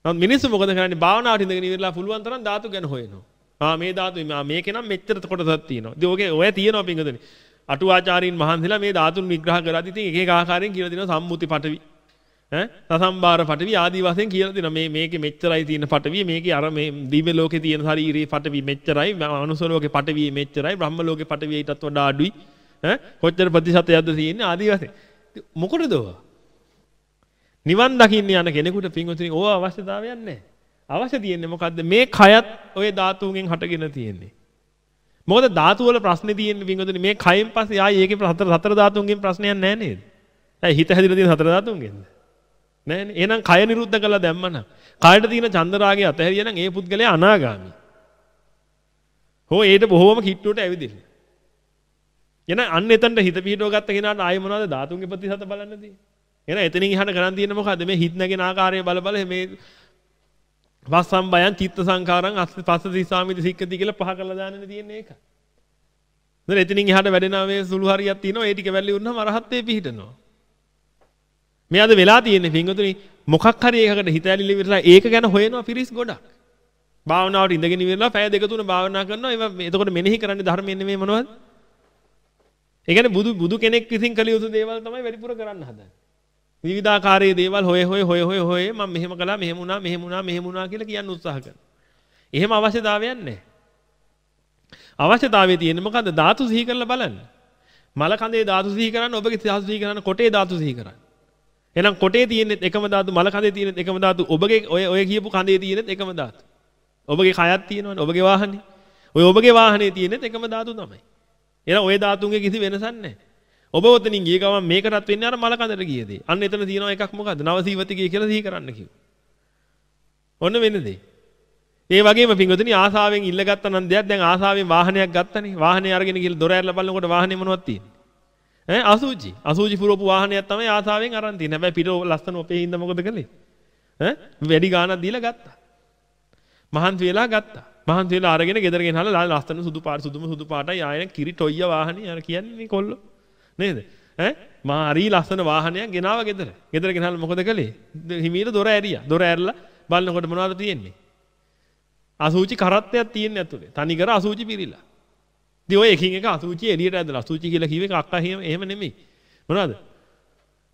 නමුත් මිනිස්සු මොකද කරන්නේ භාවනාවට ඉඳගෙන ඉවරලා පුළුවන් තරම් ධාතු ගැන හොයනවා. ආ මේ ධාතු මේකේ නම් මෙච්චර කොටසක් තියෙනවා. ඉතින් ඔගේ ඔය තියෙනවා පිංගුදනේ. අටුවාචාරීන් වහන්සේලා මේ ධාතුන් විග්‍රහ කරද්දී ඉතින් එක එක ආකාරයෙන් කියලා දෙනවා සම්මුති පටවි ඈ සසම්බාර පටවි ආදී වශයෙන් කියලා දෙනවා. මේ මේකේ මෙච්චරයි තියෙන පටවි මේකේ අර මේ දිව්‍ය ලෝකේ තියෙන ශරීරයේ පටවි මෙච්චරයි. මනුස්ස ලෝකේ පටවි මෙච්චරයි. බ්‍රහ්ම ලෝකේ පටවි ඊටත් වඩා අඩුයි. ඈ? කොච්චර ප්‍රතිශතයක්ද තියෙන්නේ ආදී වශයෙන්? මොකටද ඔවා නිවන් දකින්න යන කෙනෙකුට පින්වතුනි ඕවා අවශ්‍යතාවයක් නැහැ. අවශ්‍ය තියෙන්නේ මොකද්ද? මේ කයත් ওই ධාතුන්ගෙන් හටගෙන තියෙන්නේ. මොකද ධාතු වල ප්‍රශ්නේ තියෙන්නේ පින්වතුනි මේ කයෙන් පස්සේ ආයේ ඒකේ හතර හතර ධාතුන්ගෙන් ප්‍රශ්නයක් නැහැ නේද? ඇයි හිත හැදිලා තියෙන හතර ධාතුන්ගෙන්ද? නැහැනේ. එහෙනම් කය නිරුද්ධ කළා දැම්මනම් කයට තියෙන චන්දරාගය අතහැරියා නම් ඒ පුද්ගලයා අනාගාමි. හෝ ඒට බොහෝම කිට්ටුවට ඇවිදින්න. එහෙනම් අන්න එතනට හිත පිහිටව ගත්ත කෙනාට ආයෙ මොනවද ධාතුන්ගේ ප්‍රතිශත බලන්න තියෙන්නේ? එහෙනම් එතනින් එහාට කරන් තියෙන්නේ මොකද්ද? මේ හිත නැගෙන ආකාරය බල බල මේ වස්සම්බයන් චිත්ත සංකාරං අස්ස පස්ස දිසාමිති සික්කති කියලා පහ කරලා දාන්නනේ තියෙන්නේ ඒක. දැන් එතනින් එහාට වැඩෙනා මේ සුළු හරියක් තියෙනවා ඒ ටික වැල්ලි වුණාම අරහත්ත්වේ පිහිටනවා. මේ අද වෙලා තියෙන්නේ පින්වතුනි මොකක් හරි එකකට හිත ඇලිලි විතරලා ඒක ගැන හොයනවා පිරිස් ගොඩක්. භාවනාවට ඉඳගෙන ඉවරලා පැය දෙක තුන භාවනා කරනවා ඒවා එතකොට මෙනෙහි කරන්නේ ධර්මයෙන් නෙමෙයි මොනවද? ඒ කියන්නේ බුදු බුදු කෙනෙක් විසින් කළ යුතු දේවල් තමයි වැඩිපුර කරන්න හදන්නේ. විවිධාකාරයේ දේවල් හොය හොය හොය හොය හොය මම මෙහෙම කළා මෙහෙම වුණා මෙහෙම වුණා මෙහෙම වුණා කියලා කියන්න උත්සාහ කරනවා. එහෙම අවශ්‍යතාවයක් නැහැ. අවශ්‍යතාවය තියෙන්නේ මොකද්ද? ධාතු සිහි කරලා බලන්න. මල කඳේ ධාතු සිහි කරන්න ඔබගේ ධාතු සිහි කරන්න කොටේ ධාතු සිහි කරන්න. එහෙනම් කොටේ තියෙන්නේ එකම ධාතු මල කඳේ තියෙන්නේ එකම ධාතු ඔබගේ ඔය ඔය කියපු කඳේ තියෙන්නේ එකම ධාතු. ඔබගේ කයත් තියෙනවනේ ඔබගේ වාහනේ. ඔය ඔබගේ වාහනේ තියෙන්නේ එකම ධාතු තමයි. එහෙනම් ওই ධාතුන්ගේ කිසි වෙනසක් නැහැ. ඔබ ඔතනින් ගිය ගමන් මේකටත් වෙන්නේ අර මල කඳට ගිය දේ. අන්න එතන තියෙනවා එකක් මොකද්ද? නවසීවතිකය කියලා සිහි කරන්න කිව්වා. ඔන්න වෙන දේ. ඒ වගේම පින්වතුනි ආසාවෙන් ඉල්ලගත්තා නම් දෙයක් දැන් ආසාවෙන් වාහනයක් ගත්තනේ. වාහනේ අරගෙන ගිහලා දොර ඇරලා බලනකොට වාහනේ මොනවද තියෙන්නේ? ඈ අසූචි. අසූචි පුරවපු වාහනයක් තමයි ආසාවෙන් අරන් තියෙන්නේ. හැබැයි පිට ලස්සන ඔපේ හින්දා මොකද කළේ? ඈ වැඩි ගාණක් දීලා ගත්තා. මහන්සි වෙලා ගත්තා. මහන්සි වෙලා අරගෙන ගෙදර ගෙනහලා ලස්සන සුදු පාට සුදුම සුදු පාටයි ආයෙ කිරි ටොయ్య වාහනේ අර කියන්නේ මේ කොල්ලෝ. නේද? ඈ මා හරි ලස්සන වාහනයක් ගෙනාවා ගෙදර. ගෙදර ගෙනහලා මොකද කළේ? හිමීට දොර ඇරියා. දොර ඇරලා බලනකොට මොනවද තියෙන්නේ? අසූචි කරත්තයක් තියෙන්නේ ඇතුලේ. තනිකර අසූචි පිරීලා. ඉතින් ඔය එකින් එක අසූචි එළියට ඇදලා අසූචි කියලා කිව්වේ අක්කා එහෙම එහෙම නෙමෙයි. මොනවද?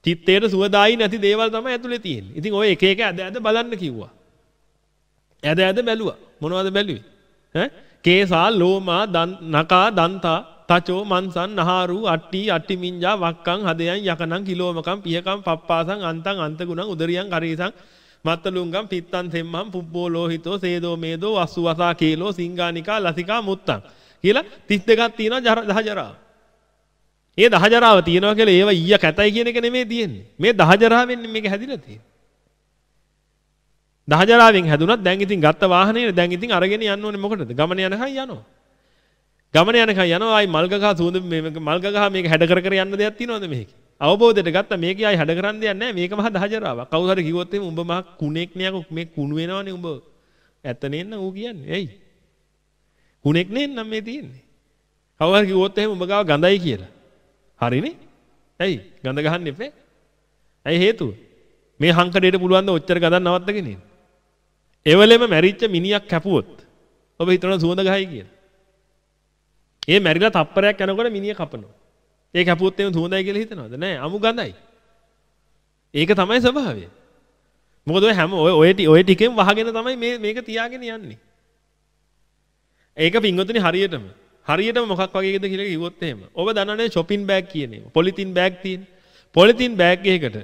චිත්තේට සුවදායි නැති දේවල් තමයි ඇතුලේ තියෙන්නේ. ඉතින් ඔය එක එක ඇද ඇද බලන්න කිව්වා. ඇද ඇද බැලුවා. මොනවද බැලුවේ? ඈ කේසා ලෝමා නකා දන්තා තචෝ මන්සන් නහාරු අට්ටි අට්ටි මිංජා වක්කං හදයන් යකනං කිලෝමකම් පියකම් පප්පාසං අන්තං අන්තගුණං උදරියන් කරේසං මත්තලුංගම් පිත්තන් සෙම්මම් පුබ්බෝ ලෝහිතෝ සේදෝ මේදෝ වස්සු වසා කේලෝ සිංගානිකා ලසිකා මුත්තං කියලා 32ක් තියෙනවා දහජරා. ඒ දහජරාව තියෙනවා කියලා ඒව ඊය කැතයි කියන එක නෙමෙයි තියෙන්නේ. මේ දහජරාවෙන් මේක හැදිලා තියෙන්නේ. දහජරාවෙන් හැදුනත් දැන් ඉතින් ගත්ත වාහනේ දැන් ඉතින් අරගෙන යන්න ඕනේ මොකටද? ගමන යනකම් යනවා. ගමන යනකම් යනවා ආයි මල්ගගහ සූඳ මේ මල්ගගහ මේක හැඩ කර කර යන්න දෙයක් තියනවද මේකේ? අවබෝධයට ගත්තා මේක ආයි හැඩ කරන්න දෙයක් නැහැ. මේක මහා දහජරාවක්. කවුරු හරි කිව්වොත් එහෙම උඹ මහා කුණෙක් නේ මේ කුණු වෙනවනේ උඹ. ඇත්ත නේන්න ඌ කියන්නේ. ඇයි? කුණෙක් නේන්නම් මේ තියෙන්නේ. කවුරු හරි කිව්වොත් එහෙම උඹ ගාව ගඳයි කියලා. හරිනේ? ඇයි? ගඳ ගහන්න එපේ. ඇයි හේතුව? මේ හංකඩේට පුළුවන් ද ඔච්චර ගඳක් නවත්තගෙන ඉන්න. එවලෙම මැරිච්ච මිනිහක් කැපුවොත් ඔබ හිතනවා සුවඳ ගහයි කියලා. ඒ මැරිලා තප්පරයක් යනකොට මිනිහ කපනවා. ඒ කැපුවොත් එහෙම සුවඳයි කියලා හිතනවද? නෑ අමු ගඳයි. ඒක තමයි ස්වභාවය. මොකද ඔය හැම ඔය ඔය ඔය ටිකෙන් වහගෙන තමයි මේ මේක තියාගෙන යන්නේ. ඒක පින්වතුනි හරියටම හරියටම මොකක් වගේද කියලා කිව්වොත් එහෙම. ඔබ දන්නවනේ shopping bag කියන ඒවා. පොලිතින් බෑග් තියෙන. පොලිතින් බෑග් එකකට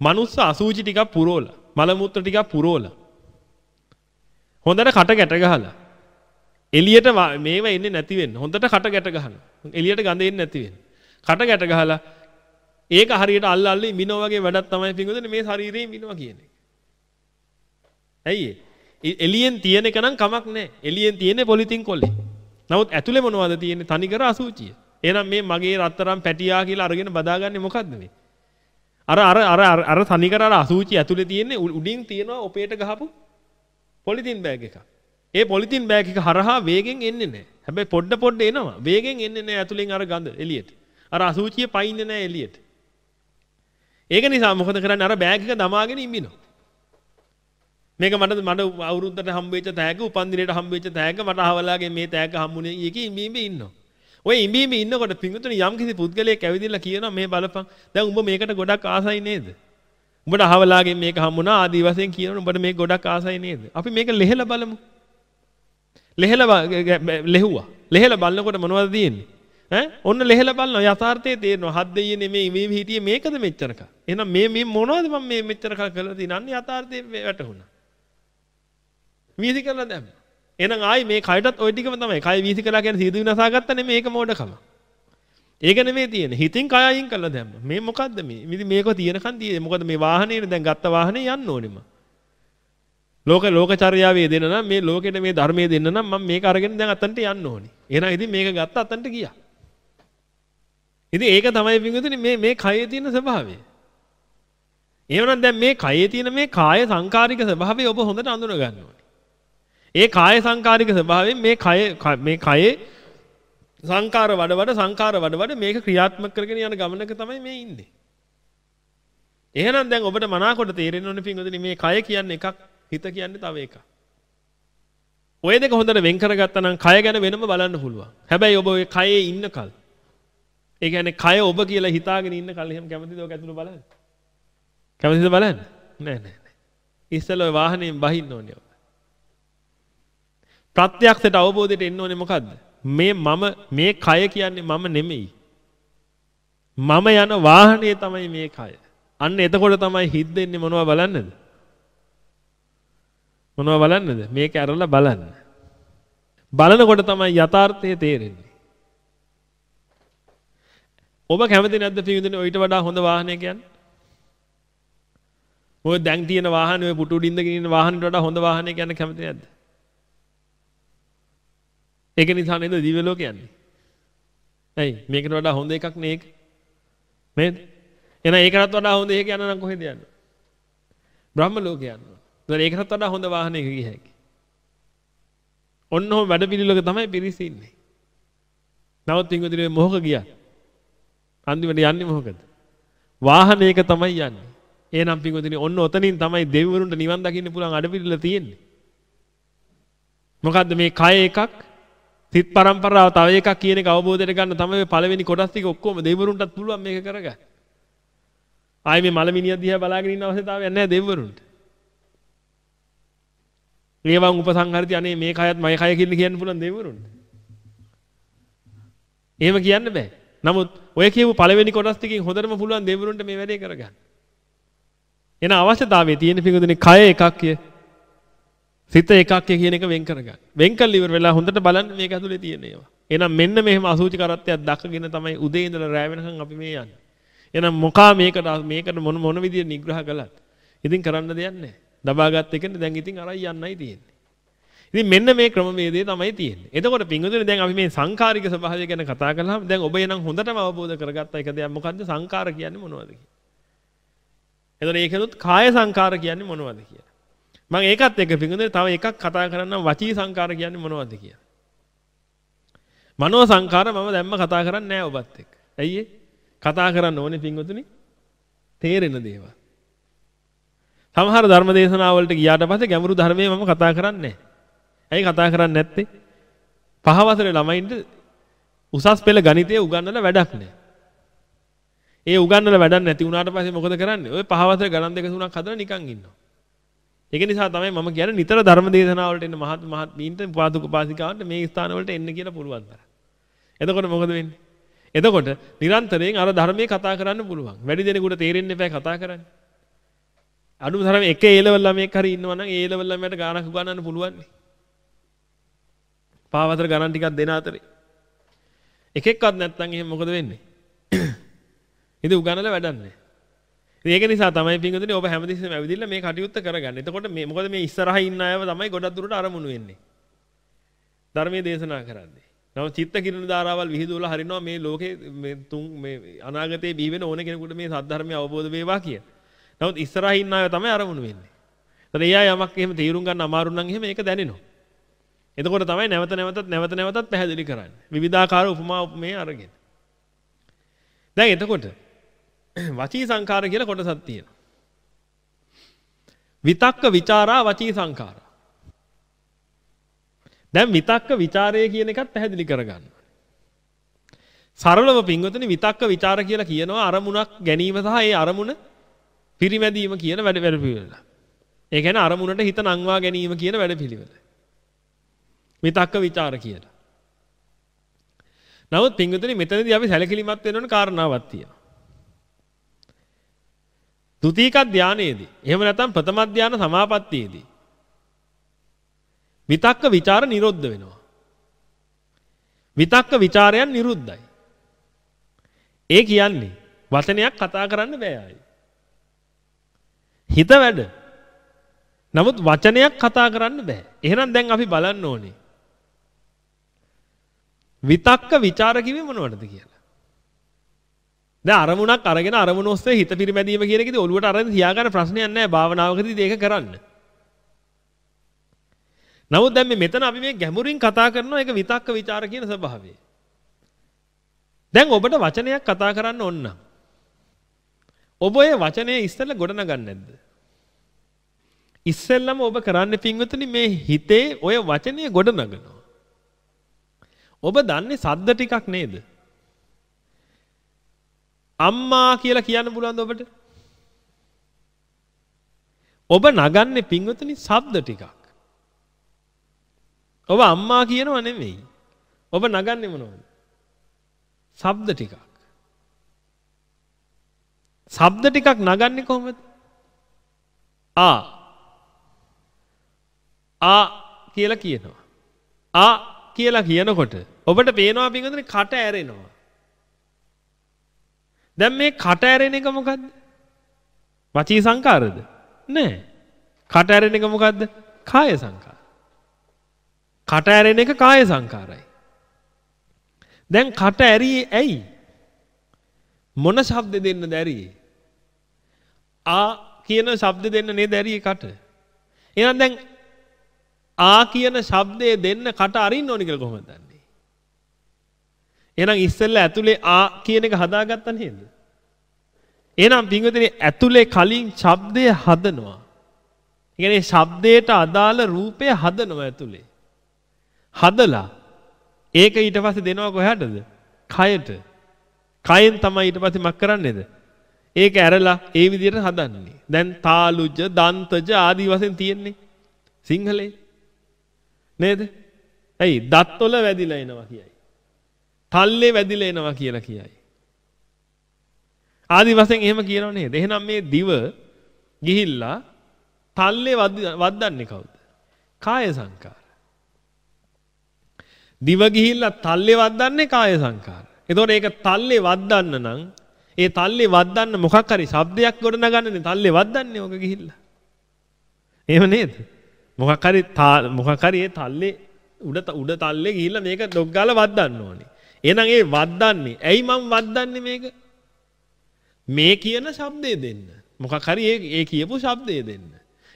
මනුස්ස අසූචි ටිකක් පුරවලා මල මුත්‍ර ටිකක් පුරවලා හොඳට කට ගැට ගහලා එළියට මේව එන්නේ නැති වෙන්න. හොඳට කට ගැට ගහන. එළියට ගඳ එන්නේ නැති වෙන්න. කට ගැට ගහලා ඒක හරියට අල්ල අල්ල ඉමිනෝ වගේ වැඩක් තමයි පිංගුදනේ මේ ශරීරයේ ඉමිනවා කියන්නේ. ඇයි ඒ? එළියෙන් තියෙන එක නම් කමක් නැහැ. එළියෙන් තියෙන්නේ පොලිතින් කොල්ලේ. නමුත් ඇතුලේ මොනවද තියෙන්නේ? තනිකර අසුචිය. එහෙනම් මේ මගේ රත්තරන් පැටියා කියලා අරගෙන බදාගන්නේ මොකද්ද මේ? අර අර අර අර තනිකර අර අසුචි ඇතුලේ තියෙන්නේ උඩින් තියෙනවා ඔපේට ගහපු පොලිතින් බෑග් එකක්. ඒ පොලිතින් බෑග් එක හරහා වේගෙන් එන්නේ නැහැ. හැබැයි පොඩ පොඩ එනවා. වේගෙන් එන්නේ නැහැ ඇතුලෙන් අර ගඳ එළියට. අර අසුචිය පයින්නේ නැහැ එළියට. ඒක නිසා මොකද කරන්නේ අර බෑග් එක දමාගෙන ඉම්බිනවා. මේක මට මට අවුරුද්දට හම්බෙච්ච තෑග්ග උපන්දිනේට හම්බෙච්ච තෑග්ග මට අහවලාගේ මේ තෑග්ග හම්බුනේ ඊකේ ඉම්බි ඉන්නවා. ඔය ඉම්බි ඉම්බි ඉන්නකොට පිංගුතුනි යම් කිසි පුද්ගලයෙක් ඇවිදilla කියනවා මේ බලපන්. දැන් උඹ මේකට ගොඩක් ආසයි නේද? උඹට අහවලාගෙන් මේක හම්බුණා ආදී වශයෙන් කියනවනේ උඹට මේක ගොඩක් ආසයි නේද? අපි මේක ලෙහෙලා බලමු. ලෙහෙලා ලෙහුවා. ලෙහෙලා බලනකොට මොනවද තියෙන්නේ? ඈ ඔන්න ලෙහෙලා බලනවා යථාර්ථයේ තේරෙනවා. හත් දෙයියේ නෙමෙයි මේ හිටියේ මේකද මෙච්චරක. එහෙනම් මේ මේ මොනවද මම මේ මෙච්චර කල් කරලා තියෙන්නේ? අන්න යථාර්ථයේ වැටහුණා. වීසි කරලා දැම්ම. එහෙනම් ආයි මේ කයටත් ওই ටිකම තමයි. කය වීසි කළා කියන්නේ සීදු විනාසා ගත්තා නෙමෙයි ඒක මෝඩකම. ඒක නෙමෙයි තියෙන්නේ. හිතින් කය අයින් කරලා දැම්ම. මේ මොකද්ද මේ? ඉතින් මේක තියෙනකන් තියෙන්නේ. මොකද මේ වාහනේ දැන් ගත්ත වාහනේ යන්න ඕනෙම. ලෝක ලෝකචර්යාවේ දෙන්න නම් මේ ලෝකෙට මේ ධර්මයේ දෙන්න නම් මම මේක අරගෙන දැන් අතන්ට යන්න ඕනි. එහෙනම් ඉතින් මේක ගත්ත අතන්ට ගියා. ඉතින් ඒක තමයි පින්විතනි මේ මේ කයේ තියෙන ස්වභාවය. එහෙනම් දැන් මේ කයේ තියෙන මේ කාය සංකාරික ස්වභාවය ඔබ හොඳට අඳුන ගන්න ඕනේ. ඒ කාය සංකාරික ස්වභාවයෙන් මේ කය මේ කයේ සංකාර වඩ වඩ සංකාර වඩ වඩ මේක ක්‍රියාත්මක කරගෙන යන ගමනක තමයි මේ ඉන්නේ. එහෙනම් දැන් ඔබට මනාකොට තේරෙන්න ඕනේ පින්වතුනි මේ කය කියන්නේ එකක් හිත කියන්නේ තව එකක්. ඔය දෙක හොඳට වෙන් කරගත්තා නම් කය ගැන වෙනම බලන්න පුළුවන්. හැබැයි ඔබ ඔය කයේ ඉන්නකල් ඒ කියන්නේ කය ඔබ කියලා හිතාගෙන ඉන්න කල් එහෙම කැමතිද ඔක ඇතුළේ බලන්න? කැමතිද බලන්න? නෑ නෑ නෑ. ඉස්සෙල්ලා ඔය වාහනයෙන් බහින්න ඕනේ ඔබ. ප්‍රත්‍යක්ෂයට අවබෝධයට එන්න ඕනේ මොකද්ද? මේ මම මේ කය කියන්නේ මම නෙමෙයි. මම යන වාහනේ තමයි මේ කය. අන්න එතකොට තමයි හිත දෙන්නේ මොනවද බලන්නද? මොනව බලන්නද? මේක අරලා බලන්න. බලනකොට තමයි යථාර්ථය තේරෙන්නේ. ඔබ කැමති නැද්ද පිවිදෙන ඔయిత වඩා හොඳ වාහනයක් කියන්නේ? ඔය දැන් තියෙන වාහනේ ඔය පුටු උඩින්දගෙන ඉන්න වාහනට වඩා හොඳ වාහනයක් යන්න කැමති නැද්ද? ඒක නිසා නේද දිව්‍ය ලෝක යන්නේ. ඇයි මේකට වඩා හොඳ එකක් නේ ඒක? නේද? එහෙනම් ඒකටත් වඩා හොඳ එකක් යන්න නම් කොහෙද යන්නේ? බ්‍රහ්ම ලෝක යන්න. ඒතර ඒකටත් වඩා හොඳ වාහනයක ගිය හැකි. ඔන්න ඔහොම වැඩ පිළිලක තමයි පිරිස ඉන්නේ. නමුත් ඉංගුදිරේ මොහක ගියා. අන්තිමට යන්නේ මොකද? වාහනයක තමයි යන්නේ. එහෙනම් පිංගුදිනේ ඔන්න ඔතනින් තමයි දෙවිවරුන්ට නිවන් දකින්න පුළුවන් අඩපිරිල තියෙන්නේ. මොකද්ද මේ කය එකක් සිත් පරම්පරාව තව එකක් කියන එක අවබෝධයට ගන්න තමයි පළවෙනි කොටස් ටික ඔක්කොම දෙවිවරුන්ටත් පුළුවන් මේක කරගන්න. ආයේ මේ මලමිනිය දිහා බලාගෙන ඉන්න අවශ්‍යතාවයක් නැහැ දෙවිවරුන්ට. ඒවන් උපසංහරිතය අනේ මේ කයත් මගේ කය කියලා කියන්න පුළුවන් දෙවිවරුන්ට. එහෙම කියන්න බෑ. නමුත් ඔය කියපු පළවෙනි කොටස් ටිකෙන් හොඳටම පුළුවන් දෙවිවරුන්ට මේ වැඩේ කරගන්න. එන අවශ්‍යතාවයේ තියෙන පිඟුදුනේ කය එකක්ය. සිත එකක්ය කියන එක වෙන් කරගන්න. වෙන් කළ ඉවර වෙලා හොඳට බලන්න මේක ඇතුලේ තියෙන ඒවා. එහෙනම් මෙන්න මෙහෙම අසූචි කරත්තයක් දක්කගෙන තමයි උදේ ඉඳලා රැ වෙනකන් අපි මේ යන්නේ. එහෙනම් මොකා මේකට මේකට මොන මොන විදියට නිග්‍රහ කළත් ඉතින් කරන්න දෙයක් නැහැ. දබාගත් එකනේ දැන් ඉතින් අරයි යන්නයි තියෙන්නේ. ඉතින් මෙන්න මේ ක්‍රමවේදය තමයි තියෙන්නේ. එතකොට පින්වතුනි දැන් අපි මේ සංකාරික ස්වභාවය ගැන කතා කළාම දැන් ඔබ එනම් හොඳටම අවබෝධ කරගත්ත එක දෙයක් මොකද්ද සංකාර කියන්නේ මොනවද කියලා. එතකොට ඒකෙනුත් කාය සංකාර කියන්නේ මොනවද කියලා. මම ඒකත් එක්ක පින්වතුනි තව එකක් කතා කරන්නම් වචී සංකාර කියන්නේ මොනවද කියලා. මනෝ සංකාර මම දැම්ම කතා කරන්නේ නැහැ ඔබත් එක්ක. ඇයි කතා කරන්න ඕනේ පින්වතුනි තේරෙන දේවල්. සමහර ධර්ම දේශනාවලට ගියාට පස්සේ ගැඹුරු ධර්මයේ මම කතා කරන්නේ නැහැ. ඇයි කතා කරන්නේ නැත්තේ? පහ වසරේ ළමයින්ට උසස් පෙළ ගණිතය උගන්වලා වැඩක් නැහැ. ඒ උගන්වලා වැඩක් නැති වුණාට පස්සේ මොකද කරන්නේ? ඔය පහ වසරේ ගණන් දෙක තුනක් හදලා නිකන් ඉන්නවා. ඒක නිසා තමයි මම කියන්නේ නිතර ධර්ම දේශනාවලට එන්න මහත් මහත් මීන්ට පාදුක පාසිකාවන්ට මේ ස්ථානවලට එන්න කියලා පුළුවන් තරම්. එතකොට මොකද වෙන්නේ? එතකොට නිරන්තරයෙන් අර ධර්මයේ කතා කරන්න පුළුවන්. වැඩි දෙනෙකුට තේරෙන්න එපා කතා කරන්න. අඩුම තරම එක ඒ ලෙවල් ළමයෙක් හරි ඉන්නවා නම් ඒ ලෙවල් ළමයට ගානක් උගන්වන්න පුළුවන් නේ. පාවතර ගණන් ටිකක් දෙන අතරේ. එකෙක්වත් නැත්නම් එහෙම මොකද වෙන්නේ? ඉතින් උගන්නලා වැඩක් නැහැ. ඒක නිසා තමයි පින්වතුනි ඔබ හැමතිස්සෙම ඇවිදින්න මේ කටයුත්ත කරගන්න. එතකොට මේ මොකද මේ ඉස්සරහා ඉන්න අයව තමයි ගොඩක් දුරට අරමුණු වෙන්නේ. ධර්මයේ දේශනා කරන්නේ. නම චිත්ත කිරණ ධාරාවල් විහිදුවලා හරිනවා මේ ලෝකේ මේ තුන් මේ අනාගතේ බිහි වෙන ඕන කෙනෙකුට මේ සද්ධර්මය අවබෝධ වේවා කිය. නමුත් ඉස්සරහා ඉන්න අය තමයි අරමුණු වෙන්නේ. ඒතර එයා යමක් එහෙම තීරුම් ගන්න අමාරු නම් එහෙම ඒක දැනෙනවා. එතකොට තමයි නැවත නැවතත් නැවත නැවතත් පැහැදිලි කරන්නේ. විවිධාකාර උපමා උපමේ අරගෙන. දැන් එතකොට වචී සංකාර කියලා කොටසක් තියෙනවා. විතක්ක ਵਿਚාරා වචී සංකාර. දැන් විතක්ක ਵਿਚාරය කියන එකත් පැහැදිලි කරගන්න. සරලව පින්වතුනි විතක්ක ਵਿਚාර කියලා කියනවා අරමුණක් ගැනීම සහ ඒ අරමුණ පිරිමැදීම කියන වැඩ වැඩපිළිවෙල. ඒ කියන්නේ අරමුණට හිත නංවා ගැනීම කියන වැඩපිළිවෙල. විතක්ක ਵਿਚාර කියලා. නමුත් පින්වතුනි මෙතනදී අපි සැලකිලිමත් වෙන්න ඕන කාරණාවක් තියෙනවා. ද්විතීක ධානයේදී. එහෙම නැත්නම් ප්‍රථම ධාන සමාපත්තියේදී. විතක්ක ਵਿਚාර නිරුද්ධ වෙනවා. විතක්ක ਵਿਚාරයන් නිරුද්ධයි. ඒ කියන්නේ වචනයක් කතා කරන්න බෑ ආයි. හිත වැඩ. නමුත් වචනයක් කතා කරන්න බෑ. එහෙනම් දැන් අපි බලන්න ඕනේ. විතක්ක ਵਿਚාර කිව්වේ මොනවද කියලා? දැන් අරමුණක් අරගෙන අරමුණ ඔස්සේ හිත පිරිමැදීම කියන එකේදී ඔළුවට අරන් තියාගන්න ප්‍රශ්නයක් නැහැ භාවනාවකදී ඒක කරන්න. නමුත් දැන් මේ මෙතන අපි මේ ගැඹුරින් කතා කරනවා ඒක විතක්ක ਵਿਚාර කියන ස්වභාවය. දැන් ඔබට වචනයක් කතා කරන්න ඕන නම් ඔබ ඔය වචනේ ඉස්සෙල්ලා ගොඩනගන්නේ නැද්ද? ඉස්සෙල්ලම ඔබ කරන්නේ පින්වතුනි මේ හිතේ ඔය වචනේ ගොඩනගනවා. ඔබ දන්නේ සද්ද ටිකක් නේද? අම්මා කියලා කියන්න පුළුවන්ද ඔබට? ඔබ නගන්නේ පින්වතුනි ශබ්ද ටිකක්. ඔබ අම්මා කියනව නෙමෙයි. ඔබ නගන්නේ මොනවද? ශබ්ද ටිකක්. ශබ්ද ටිකක් නගන්නේ කොහොමද? ආ ආ කියලා කියනවා. ආ කියලා කියනකොට ඔබට පේනවා පින්වතුනි කට ඇරෙනවා. දැන් මේ කට ඇරෙන එක මොකද්ද? වචී සංකාරද? නෑ. කට ඇරෙන එක මොකද්ද? කාය සංකාර. කට ඇරෙන එක කාය සංකාරයි. දැන් කට ඇරියේ ඇයි? මොන ශබ්ද දෙන්නද ඇරියේ? ආ කියන ශබ්ද දෙන්න නේද ඇරියේ කට. එහෙනම් දැන් ආ කියන ශබ්දය දෙන්න කට අරින්න ඕනි කියලා කොහොමද දන්නේ? එහෙනම් ඉස්සෙල්ලා ඇතුලේ ආ කියන එක හදාගත්ත නේද? එහෙනම් පින්වතුනි ඇතුලේ කලින් ශබ්දය හදනවා. ඒ කියන්නේ ශබ්දයට අදාළ රූපය හදනවා ඇතුලේ. හදලා ඒක ඊට පස්සේ දෙනවා කොහටද? කයට. කයෙන් තමයි ඊට පස්සේ මක් කරන්නේද? ඒක ඇරලා ඒ විදිහට හදන්නේ. දැන් තාලුජ, දන්තජ ආදී වශයෙන් තියෙන්නේ. සිංහලේ. නේද? ඇයි දත්වල වැදිලා එනවා කියයි. තල්ලේ වැදිලා එනවා කියලා කියයි. ආදි වශයෙන් එහෙම කියනව නේද? එහෙනම් මේ දිව ගිහිල්ලා තල්ලේ වද්දන්නේ කවුද? කාය සංකාර. දිව ගිහිල්ලා තල්ලේ වද්දන්නේ කාය සංකාර. එතකොට ඒක තල්ලේ වද්දන්න නම් ඒ තල්ලේ වද්දන්න මොකක් හරි શબ્දයක් ගොඩනගන්නනේ තල්ලේ වද්දන්නේ ඔක ගිහිල්ලා. එහෙම නේද? මොකක් හරි මොකක් හරි ඒ තල්ලේ උඩ උඩ තල්ලේ ගිහිල්ලා මේක ඩොග් ගාලා වද්දන්න ඕනේ. එහෙනම් ඒ වද්දන්නේ ඇයි මම වද්දන්නේ මේක? මේ කියන ශබ්දය දෙන්න. මොකක් හරි ඒ ඒ කියපු ශබ්දය දෙන්න.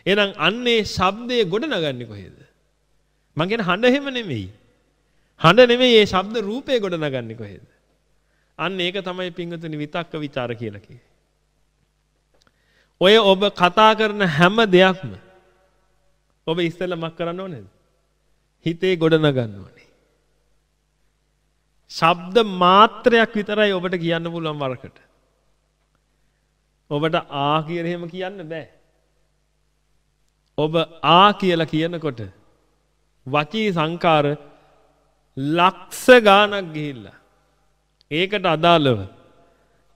එහෙනම් අන්නේ ශබ්දය ගොඩනගන්නේ කොහෙද? මං කියන හඬ එහෙම නෙමෙයි. හඬ නෙමෙයි ඒ ශබ්ද රූපේ ගොඩනගන්නේ කොහෙද? අන්න ඒක තමයි පිංගුතුනි විතක්ක ਵਿਚාර කියලා කියේ. ඔය ඔබ කතා කරන හැම දෙයක්ම ඔබ ඉස්සෙල්ලා මක් කරන්න ඕනේද? හිතේ ගොඩනගන්න ඕනේ. ශබ්ද මාත්‍රයක් විතරයි ඔබට කියන්න පුළුවන් වරකට. ඔබට ආ කියලා එහෙම කියන්න බෑ. ඔබ ආ කියලා කියනකොට වචී සංකාර ලක්ෂ ගානක් ගිහිල්ලා ඒකට අදාළව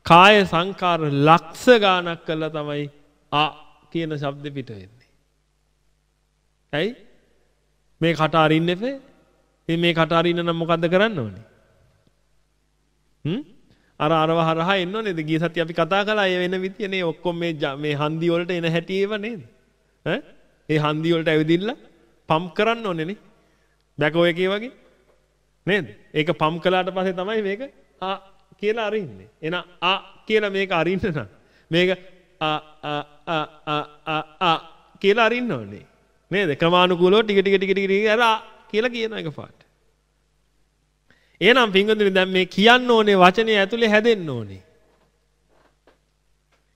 කාය සංකාර ලක්ෂ ගානක් කළා තමයි ආ කියන ශබ්ද පිට වෙන්නේ. ඇයි? මේ කට අරින්න එපේ. ඉතින් මේ කට අරින්න නම් මොකද්ද කරන්න ඕනේ? හ්ම්? අර අරව හරහා එන්න ඕනේද? ගිය සතිය අපි කතා කළා ඒ වෙන විදියනේ ඔක්කොම මේ මේ හන්දි වලට එන හැටි ඒව නේද? ඈ? ඒ හන්දි වලට ඇවිදින්න පම්ප් කරන්න ඕනේ නේ. බැකෝ එකේ වගේ. නේද? ඒක පම්ප් කළාට පස්සේ තමයි මේක ආ කියලා අරින්නේ. එන ආ කියලා මේක අරින්න නම් මේක ආ ආ ආ ආ ආ කියලා අරින්න ඕනේ. නේද? ක්‍රමානුකූලව ටික ටික ටික ටික ටික අර කියලා කියන එක පාට. එහෙනම් පින්වතුනි දැන් මේ කියන්න ඕනේ වචනේ ඇතුලේ හැදෙන්න ඕනේ.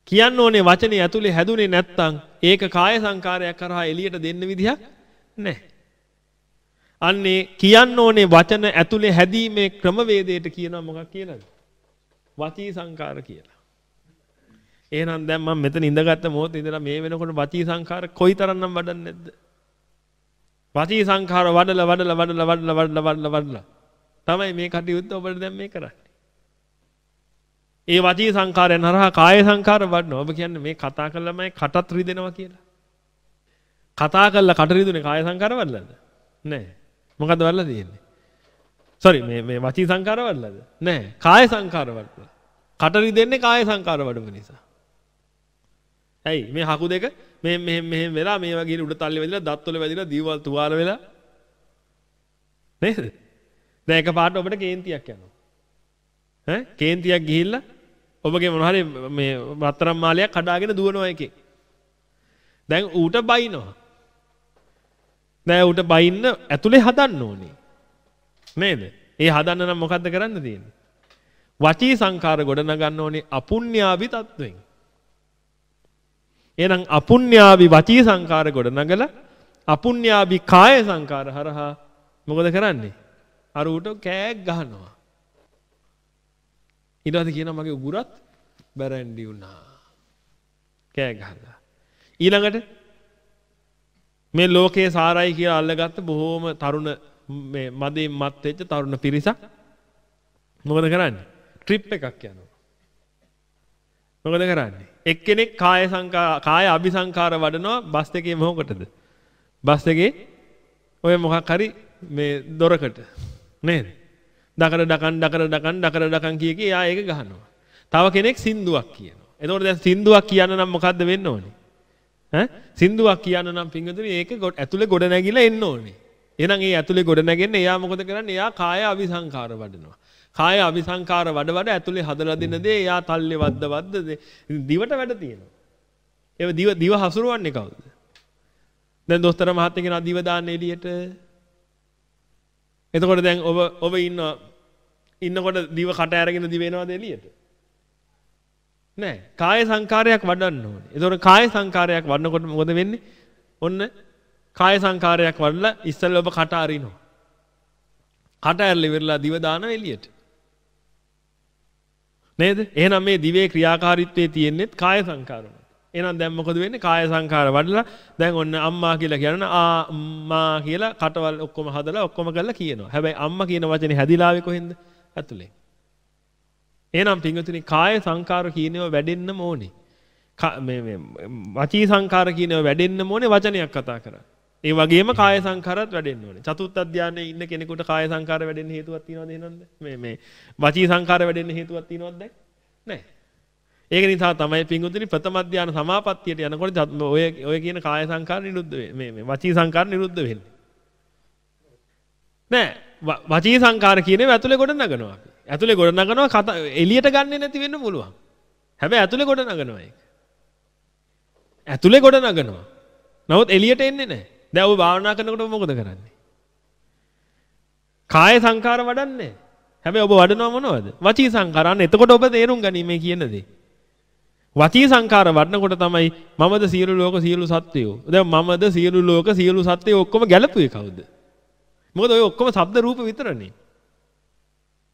කියන්න ඕනේ වචනේ ඇතුලේ හැදුනේ නැත්තම් ඒක කාය සංකාරයක් කරහා එළියට දෙන්න විදිහක් නැහැ. අන්නේ කියන්න ඕනේ වචන ඇතුලේ හැදීමේ ක්‍රමවේදයට කියනවා මොකක් කියලාද? වචී සංකාර කියලා. එහෙනම් දැන් මම මෙතන ඉඳගත්ත මොහොතේ ඉඳලා මේ වෙනකොට වචී සංකාර කොයිතරම්නම් වඩන්නේ නැද්ද? වචී සංඛාර වඩලා වඩලා වඩලා වඩලා වඩලා වඩලා වඩලා තමයි මේ කටයුත්ත ඔබට දැන් මේ කරන්නේ. ඒ වචී සංඛාරයන් හරහා කාය සංඛාර වඩනවා. ඔබ කියන්නේ මේ කතා කළාමයි කටත් රිදෙනවා කියලා. කතා කළා කට රිදුනේ කාය සංඛාර වඩලාද? නෑ. මොකද්ද වඩලා තියෙන්නේ? සෝරි මේ මේ වචී සංඛාර වඩලාද? නෑ. කාය සංඛාර වඩලා. කට රිදෙන්නේ කාය සංඛාර වඩපු නිසා. ඇයි මේ හකු දෙක මෙහෙම මෙහෙම මෙහෙම වෙලා මේ වගේ උඩ තල්ලේ වැදිලා දත් වල වැදිලා දීවල් තුවාල වෙලා නේද? දැන් එකපාරට ඔබට කේන්තියක් යනවා. ඈ කේන්තියක් ගිහිල්ලා ඔබගේ මොන හරි මේ රත්තරන් මාලයක් කඩාගෙන දුවනවා එකේ. දැන් ඌට බයිනවා. දැන් ඌට බයින්න ඇතුලේ හදන්න ඕනේ. නේද? ඒ හදන්න නම් මොකද්ද කරන්න තියෙන්නේ? වචී සංකාර ගොඩනගන්න ඕනේ අපුඤ්ඤාවි තත්වෙන්. එහෙනම් අපුඤ්ඤාවි වචී සංකාර ගොඩනගලා අපුඤ්ඤාවි කාය සංකාර හරහා මොකද කරන්නේ? අර ඌට කෑක් ගහනවා. ඊට පස්සේ කියනවා මගේ උගුරත් බැරැන්ඩි වුණා. කෑ ගහලා. ඊළඟට මේ ලෝකයේ සාරයි කියලා අල්ලගත්ත බොහෝම තරුණ මේ මදේ මත් වෙච්ච තරුණ පිරිසක් මොකද කරන්නේ? ට්‍රිප් එකක් යනවා. මොකද කරන්නේ? එක්කෙනෙක් කාය සංකා කාය අபிසංකාර වඩනවා බස් එකේ මොකටද? බස් එකේ ඔය මොකක් හරි මේ දොරකට නේද? දකර දකන් දකර දකන් දකර දකන් කිය කී එයා ඒක ගහනවා. තව කෙනෙක් සින්දුවක් කියනවා. එතකොට දැන් සින්දුවක් කියන්න නම් මොකද්ද වෙන්න ඕනේ? ඈ සින්දුවක් කියන්න නම් පිංගුතුනි ඒක ඇතුලේ ගොඩ නැගිලා එන්න ඕනේ. එහෙනම් ඒ ඇතුලේ ගොඩ නැගෙන්න එයා මොකද කරන්නේ? එයා කාය අபிසංකාර වඩනවා. කාය අபிසංකාර වඩ වඩ ඇතුලේ හදලා දෙන දේ එයා තල්ලේ වද්ද වද්ද දිවට වැඩ තියෙනවා. ඒ දිව දිව හසුරවන්නේ කවුද? දැන් දොස්තර මහත්තයා කියනවා දිව දාන්න එළියට එතකොට දැන් ඔබ ඔබ ඉන්නවා ඉන්නකොට දිව කට අරගෙන දිව එනවද එළියට? නෑ. කාය සංකාරයක් වඩන්න ඕනේ. එතකොට කාය සංකාරයක් වඩනකොට මොකද වෙන්නේ? ඔන්න කාය සංකාරයක් වඩලා ඉස්සෙල්ලා ඔබ කට අරිනවා. කට ඇරලා ඉවරලා දිව දානවා එළියට. නේද? එහෙනම් මේ දිවේ ක්‍රියාකාරීත්වයේ තියෙන්නේ කාය සංකාරවල. එහෙනම් දැන් මොකද වෙන්නේ? කාය සංඛාර වඩලා දැන් ඔන්න අම්මා කියලා කියන ආ මා කියලා කටවල් ඔක්කොම හදලා ඔක්කොම කරලා කියනවා. හැබැයි අම්මා කියන වචනේ හැදිලා ආවේ කොහෙන්ද? ඇතුලෙන්. එහෙනම් පින්වතුනි කාය සංඛාර කියනව වැඩෙන්නම ඕනේ. මේ මේ වචී සංඛාර කියනව වැඩෙන්නම ඕනේ වචනයක් කතා කරා. ඒ වගේම කාය සංඛාරات වැඩෙන්න ඕනේ. චතුත් අධ්‍යානයේ ඉන්න කෙනෙකුට කාය සංඛාර වැඩෙන්න හේතුවක් තියනවද එහෙනම්ද? මේ මේ වචී සංඛාර වැඩෙන්න හේතුවක් තියනවද දැන්? නැහැ. ඒක නිසා තමයි පිංගුතුනි ප්‍රථම ධානය සමාපත්තියට යනකොට ඔය ඔය කියන කාය සංකාර නිරුද්ධ මේ මේ වචී සංකාර නිරුද්ධ වෙන්නේ. නෑ වචී සංකාර කියන්නේ ඇතුලේ ගොඩ නගනවා අපි. ඇතුලේ ගොඩ නගනවා කතා එළියට ගන්නෙ නැති වෙන්න පුළුවන්. හැබැයි ඇතුලේ ගොඩ නගනවා ඒක. ඇතුලේ ගොඩ නගනවා. නමුත් එළියට එන්නේ නැහැ. දැන් ඔබ භාවනා කරනකොට මොකද කරන්නේ? කාය සංකාර වඩන්නේ. හැබැයි ඔබ වඩනවා මොනවද? වචී සංකාර. අන්න එතකොට ඔබ තේරුම් ගනී මේ කියන දේ. වචී සංකාර වඩනකොට තමයි මමද සියලු ලෝක සියලු සත්වයෝ. දැන් මමද සියලු ලෝක සියලු සත්වයෝ ඔක්කොම ගැලපුවේ කවුද? මොකද ඔය ඔක්කොම ශබ්ද රූප විතරනේ.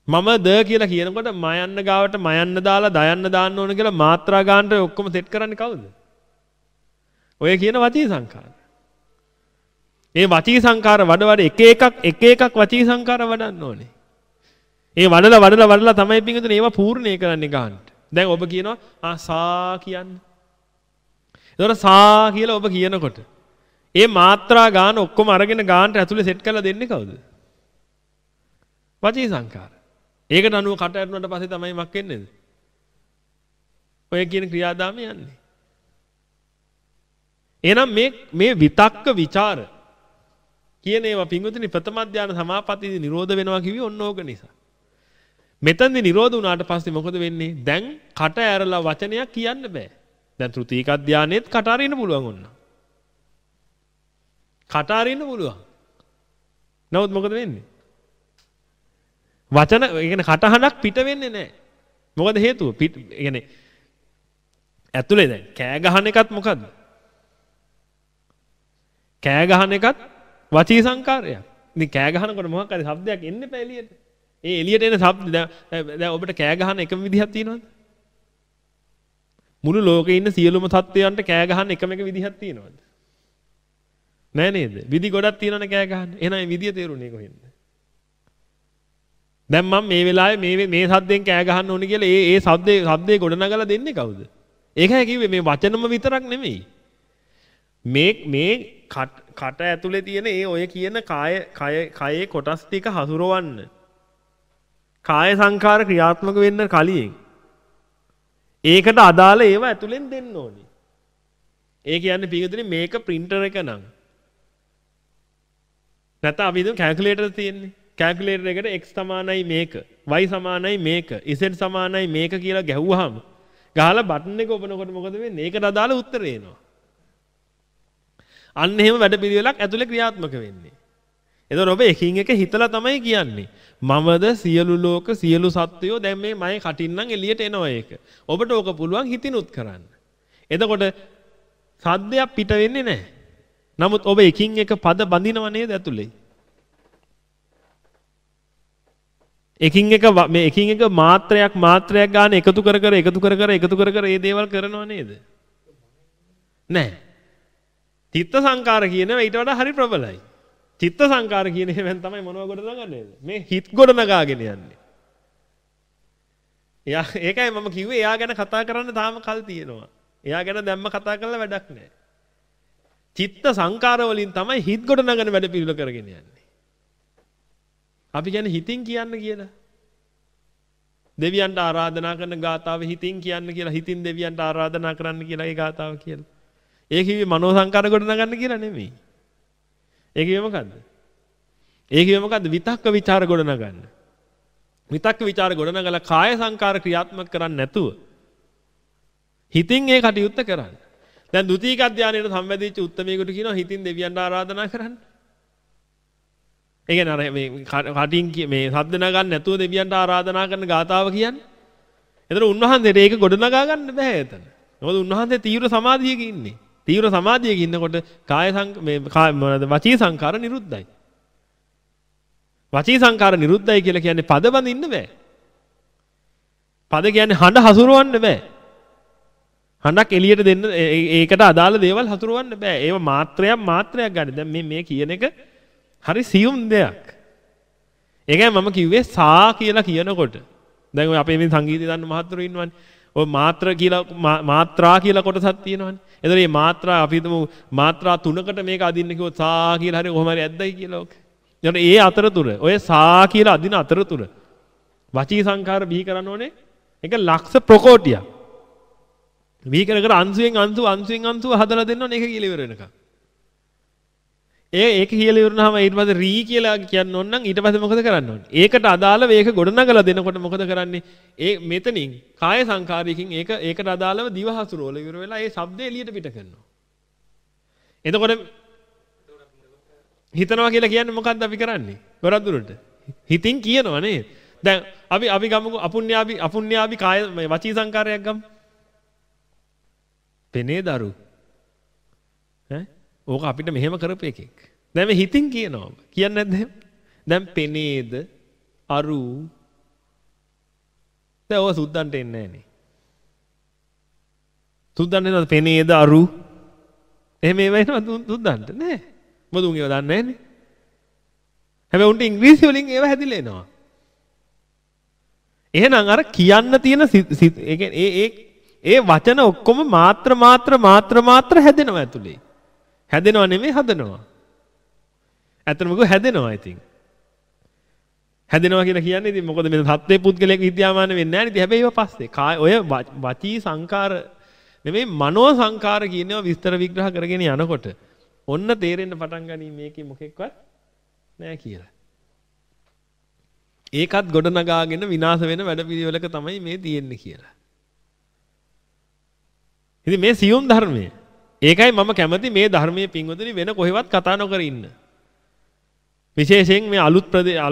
මම ද කියලා කියනකොට මයන්න ගාවට මයන්න දාලා දයන්න දාන්න ඕන කියලා මාත්‍රා ගානට ඔක්කොම සෙට් කරන්නේ කවුද? ඔය කියන වචී සංකාර. ඒ වචී සංකාර වඩ වඩ එක එකක් එක එකක් වචී සංකාර වඩන්න ඕනේ. ඒ වඩලා වඩලා වඩලා තමයි පිංගුතුනේ ඒවා පූර්ණේ කරන්නේ ගන්නට. දැන් ඔබ කියනවා ආ සා කියන්න. ඒතකොට සා කියලා ඔබ කියනකොට ඒ මාත්‍රා ගාන ඔක්කොම අරගෙන ගානට ඇතුලේ සෙට් කරලා දෙන්නේ කවුද? වචී සංකාර. ඒකට අනුව කට ඇරුණාට පස්සේ තමයි මක් වෙන්නේද? ඔය කියන ක්‍රියාදාමය යන්නේ. එහෙනම් මේ මේ විතක්ක ਵਿਚාර කියන ඒවා පිංගුතුනි ප්‍රථම ධානය සමාපත්තියේදී නිරෝධ වෙනවා කිව්වේ ඔන්න ඕක නිසා. මෙතනදී නිරෝධ වුණාට පස්සේ මොකද වෙන්නේ? දැන් කට ඇරලා වචනයක් කියන්න බෑ. දැන් ත්‍ෘතීක ධානයේත් කට අරින්න පුළුවන් ඕන්න. කට අරින්න පුළුවන්. නමුත් මොකද වෙන්නේ? වචන ඒ කියන්නේ කටහඬක් පිට වෙන්නේ නැහැ. මොකද හේතුව? පිට ඒ කියන්නේ ඇතුලේ දැන් කෑ ගහන එකත් මොකද්ද? කෑ ගහන එකත් වචී සංකාරයක්. ඉතින් කෑ ගහනකොට මොකක් හරි શબ્දයක් එන්න පැලියට. ඒ එළියට එන શબ્ද දැන් ඔබට කෑ ගහන එකම විදිහක් තියෙනවද? මුළු ලෝකේ ඉන්න සියලුම සත්වයන්ට කෑ ගහන්න එකම එක විදිහක් තියෙනවද? නෑ නේද? විදි ගොඩක් තියෙනවනේ කෑ ගහන්න. එහෙනම් මේ විදිය තේරුණේ කොහෙන්ද? දැන් මම මේ වෙලාවේ මේ මේ සද්දෙන් කෑ ගහන්න ඕනේ කියලා ඒ ඒ සද්දේ සද්දේ ගොඩනගලා දෙන්නේ කවුද? ඒකයි කිව්වේ මේ වචනම විතරක් නෙමෙයි. මේ මේ කට ඇතුලේ තියෙන ඒ ඔය කියන කාය කය කයේ කොටස් ටික හසුරවන්න. කාය සංකාර ක්‍රියාත්මක වෙන්න කලින් ඒකට අදාළ ඒවා ඇතුලෙන් දෙන්න ඕනේ. ඒ කියන්නේ පිටුදුනේ මේක printer එක නම්. නැත්නම් අපි හිතමු කැල්කියුලේටර් තියෙන්නේ. කැල්කියුලේටර් එකට x සමානයි මේක, y සමානයි මේක, z සමානයි මේක කියලා ගැහුවාම ගහලා බටන් එක ඔබනකොට මොකද වෙන්නේ? ඒකට අදාළ උත්තරේ එනවා. අන්න එහෙම වැඩ පිළිවෙලක් ඇතුලේ ක්‍රියාත්මක වෙන්නේ. එතකොට ඔබ එකින් එක හිතලා තමයි කියන්නේ. මමද සියලු ලෝක සියලු සත්වයෝ දැන් මේ මගේ කටින්නම් එළියට එනවා ඒක. ඔබට ඕක පුළුවන් හිතිනුත් කරන්න. එතකොට සද්දයක් පිට වෙන්නේ නැහැ. නමුත් ඔබ එකින් එක පද බඳිනව නේද ඇතුලේ? එකින් එක මේ එකින් එක මාත්‍රයක් මාත්‍රයක් ගන්න එකතු කර කර එකතු කර කර එකතු කර කර මේ දේවල් කරනව නේද? නැහැ. චිත්ත සංකාර කියනවා ඊට වඩා හරි ප්‍රබලයි. චිත්ත සංකාර කියන ඒවෙන් තමයි මොනව ගොඩ නගන්නේ? මේ හිත් ගොඩ නගාගෙන යන්නේ. එයා ඒකයි මම කිව්වේ එයා ගැන කතා කරන්න තාම කල් තියෙනවා. එයා ගැන දැම්ම කතා කරලා වැඩක් නැහැ. චිත්ත සංකාර වලින් තමයි හිත් ගොඩ නගන වැඩ පිළිවෙල කරගෙන යන්නේ. අපි කියන්නේ හිතින් කියන්න කියලා. දෙවියන්ට ආරාධනා කරන ගාතාව හිතින් කියන්න කියලා හිතින් දෙවියන්ට ආරාධනා කරන්න කියලා ඒ ගාතාව කියලා. ඒ කිව්වේ මනෝ සංකාර ගොඩ නගන්න කියලා නෙමෙයි. ඒ කිව්වේ මොකද්ද? ඒ කිව්වේ මොකද්ද? විතක්ක ਵਿਚාර ගොඩනගන්න. විතක්ක ਵਿਚාර ගොඩනගලා කාය සංකාර ක්‍රියාත්මක කරන්නේ නැතුව හිතින් ඒ කටයුත්ත කරන්න. දැන් ဒုတိ යික අධ්‍යයනයේ සම්බන්ධීච්ච උත්මයෙකුට කියනවා හිතින් දෙවියන්ට ආරාධනා කරන්න. ඒ කියන්නේ අර මේ කටින් මේ ශබ්ද නගන්න නැතුව දෙවියන්ට ආරාධනා කරන ගාතාව කියන්නේ. එතන උන්වහන්සේට ඒක ගොඩනගා ගන්න බෑ එතන. මොකද උන්වහන්සේ තීව්‍ර සමාධියක ඉන්නේ. තීව්‍ර සමාධියක ඉන්නකොට කාය මේ මොනවාද වචී සංකාර නිරුද්ධයි. වචී සංකාර නිරුද්ධයි කියලා කියන්නේ පද බඳින්න බෑ. පද කියන්නේ හඬ හසුරවන්න බෑ. හඬක් එළියට දෙන්න ඒකට අදාළ දේවල් හසුරවන්න බෑ. ඒව මාත්‍රයක් මාත්‍රයක් ගන්න. දැන් මේ මේ කියන එක හරි සියුම් දෙයක්. ඒකයි මම කිව්වේ සා කියලා කියනකොට. දැන් ඔය අපේ මේ සංගීතය දන්න මහත්තුරු ඉන්නවනේ. ඔය මාත්‍ර කියලා මාත්‍රා කියලා කොටසක් තියෙනවනේ. එතකොට මේ මාත්‍රා අපි හිතමු මාත්‍රා තුනකට මේක අදින්න කිව්වොත් සා කියලා හරි කොහොම හරි ඇද්දයි කියලා ඔක. එතකොට ඒ අතරතුර ඔය සා කියලා අදින අතරතුර වචී සංඛාර බිහි කරන්න ඕනේ ඒක ලක්ෂ ප්‍රකෝටියක්. වී කර කර අංශුවෙන් අංශු අංශුවෙන් අංශුව හදලා දෙන්න ඕනේ ඒක කියලා ඉවර වෙනකම්. ඒ ඒක කියලා ඉවරනහම ඊට පස්සේ රී කියලා කියන්න ඕන නම් ඊට පස්සේ මොකද කරන්න ඕනේ? ඒකට අදාළව ඒක ගොඩනගලා දෙනකොට මොකද කරන්නේ? ඒ මෙතනින් කාය සංකාරයකින් ඒක ඒකට අදාළව දිව හසුරුවල ඉවර වෙලා ඒ ශබ්දය එළියට පිට කරනවා. එතකොට හිතනවා කියලා කියන්නේ මොකද්ද අපි කරන්නේ? ගොඩක් දුරට. හිතින් කියනවා නේද? දැන් අපි අපි ගමුකෝ අපුඤ්ඤාපි අපුඤ්ඤාපි කාය වචී සංකාරයක් ගමු. පෙනේ දරු. ඈ ඕක අපිට මෙහෙම කරපු එකෙක්. දැන් මේ හිතින් කියනවා. කියන්නේ නැද්ද එහෙම? දැන් පෙනේද අරු දැන් ඔය සුද්දන්ට එන්නේ නැහනේ. සුද්දන්ට එනවද පෙනේද අරු? එහෙම ඒවා එනවද සුද්දන්ට නෑ. මොකද උන් ඒවා දන්නේ නැහනේ. හැබැයි උන්ට ඉංග්‍රීසි වලින් ඒවා හැදිලා එනවා. එහෙනම් අර කියන්න තියෙන ඒ ඒ ඒ වචන ඔක්කොම මාත්‍ර මාත්‍ර මාත්‍ර මාත්‍ර හැදෙනවා ඇතුලේ. හැදෙනව නෙමෙයි හදනවා. ඇත්තටම කිව්ව හැදෙනවා ඉතින්. හැදෙනවා කියලා කියන්නේ ඉතින් මොකද මේ සත්වේ පුද්ගලයෙක් විද්‍යාමාන වෙන්නේ නැහැ නේද? හැබැයි ඒව පස්සේ කාය ඔය වචී සංකාර නෙමෙයි මනෝ සංකාර කියනවා විස්තර විග්‍රහ කරගෙන යනකොට ඔන්න තේරෙන්න පටන් ගනී මේකේ මොකෙක්වත් නැහැ කියලා. ඒකත් ගොඩනගාගෙන විනාශ වෙන වැඩපිළිවෙලක තමයි මේ තියෙන්නේ කියලා. ඉතින් මේ සියුම් ධර්මය. ඒකයි මම කැමති මේ ධර්මයේ පින්වතුනි වෙන කොහෙවත් කතා නොකර ඉන්න. විශේෂයෙන් මේ අලුත්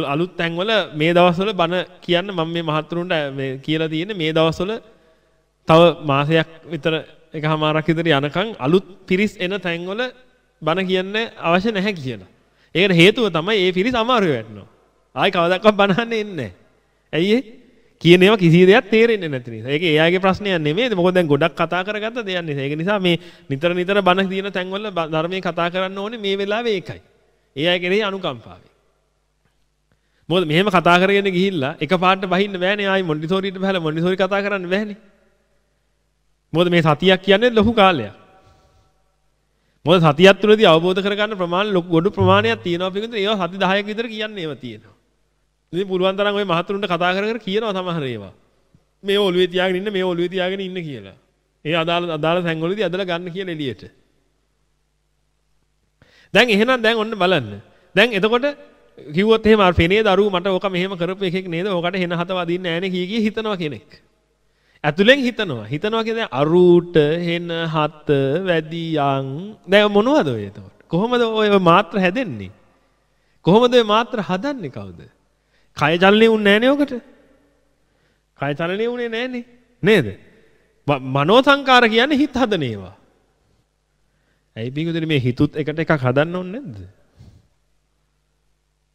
අලුත් තැන්වල මේ දවස්වල බණ කියන්න මම මේ මහත්තුරුන්ට මේ කියලා තියෙන්නේ මේ දවස්වල තව මාසයක් විතර එකමාරක් විතර යනකම් අලුත් පිරිස් එන තැන්වල බණ කියන්න අවශ්‍ය නැහැ කියලා. ඒකට හේතුව තමයි ඒ පිරිස් අමාරු වෙනවා. ආයි කවදාවත් බනහන්නේ නැහැ. ඇයි ඒ? කියන ඒවා කිසි දෙයක් තේරෙන්නේ නැති නිසා. ඒක එයාගේ ප්‍රශ්නයක් නෙමෙයි. මොකද දැන් ගොඩක් කතා කරගත්ත දෙයක් නිසා. ඒක නිසා මේ නිතර නිතර බන තියෙන තැන්වල ධර්මයේ කතා කරන්න ඕනේ මේ වෙලාවේ ඒකයි. ඒ අය කෙරෙහි අනුකම්පාවෙන්. මොකද මෙහෙම කතා කරගෙන ගිහිල්ලා එකපාරට බහින්න බෑනේ ආයි මොන්ටිසෝරියට බහලා මොන්ටිසෝරි කතා කරන්න බෑනේ. මොකද මේ සතියක් කියන්නේ ලොකු කාලයක්. මොකද සතියක් තුළදී අවබෝධ කරගන්න ප්‍රමාණ ලොකු ගොඩ ප්‍රමාණයක් තියෙනවා පිළිගන්න ඒවා සති 10ක් විතර කියන්නේ ඒවා තියෙනවා. ඉතින් පුළුවන් තරම් ওই මහතුරුන්ට කතා කර කර කියනවා සමහර ඒවා. මේ ඔළුවේ තියාගෙන ඉන්න මේ ඔළුවේ තියාගෙන ඉන්න කියලා. ඒ අදාළ අදාළ තැන්වලදී අදලා ගන්න කියලා එළියට. දැන් එහෙනම් දැන් ඔන්න බලන්න. දැන් එතකොට කිව්වොත් එහෙම අර පෙනේ දරුවෝ මට ඕක මෙහෙම කරපු එකෙක් නේද? ඕකට හෙන හත වදින්නේ නැහනේ කී කී හිතනවා කෙනෙක්. ඇතුලෙන් හිතනවා. හිතනවා කියන්නේ අරුට හෙන හත වැඩියන්. දැන් මොනවද ඔය එතකොට? කොහොමද ඔය මාත්‍ර හැදෙන්නේ? කොහොමද ඔය මාත්‍ර හදන්නේ කවුද? කය චලනය වුන්නේ නැහනේ ඔකට. කය චලනය වුණේ නැහනේ. නේද? මනෝ සංකාර කියන්නේ හිත හදන ඒවා. ඇයි පිටුදේ මේ හිතුත් එකට එකක් හදන්න ඕනේ නැද්ද?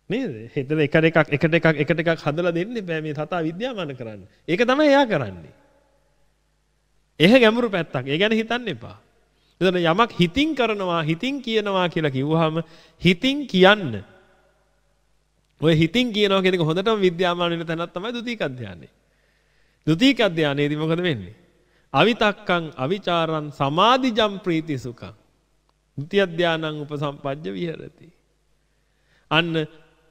නේද? හිතේ එකට එකක් එකට එකක් එකට එකක් හදලා දෙන්නේ බෑ මේ තථා විද්‍යාමාන කරන්න. ඒක තමයි එයා කරන්නේ. එහෙ ගැඹුරු පැත්තක්. ඒ ගැන හිතන්න එපා. එතන යමක් හිතින් කරනවා හිතින් කියනවා කියලා කිව්වහම හිතින් කියන්න ඔය හිතින් කියනවා කියන එක හොඳටම විද්‍යාමාන වෙන තැනක් තමයි ද්විතීක අධ්‍යානෙ. ද්විතීක අධ්‍යානෙදී මොකද වෙන්නේ? අවිතක්කං අවිචාරං සමාධිජම් ප්‍රීති සුඛං. ද්විතීය ධානං උපසම්පජ්ජ විහෙරති. අන්න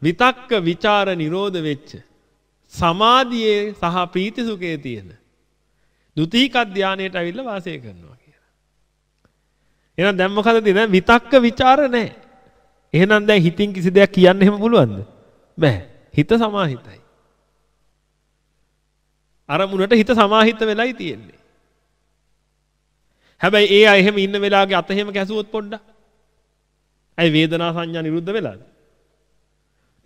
විතක්ක විචාර නිරෝධ වෙච්ච සමාධියේ සහ ප්‍රීති සුඛයේ තියෙන ද්විතීක ධානයට අවිල්ල වාසය කරනවා කියලා. එහෙනම් දැන් මොකද තියෙන්නේ? විතක්ක විචාර නැහැ. එහෙනම් දැන් හිතින් කිසි දෙයක් කියන්න එහෙම පුළුවන්ද? බෑ. හිත සමාහිතයි. අරමුණට හිත සමාහිත වෙලයි තියෙන්නේ. හැබැයි ඒ අය එහෙම ඉන්න වෙලාවගේ අත එහෙම කැසුවොත් පොඩ්ඩක්. ඇයි වේදනා සංඥා නිරුද්ධ වෙලාද?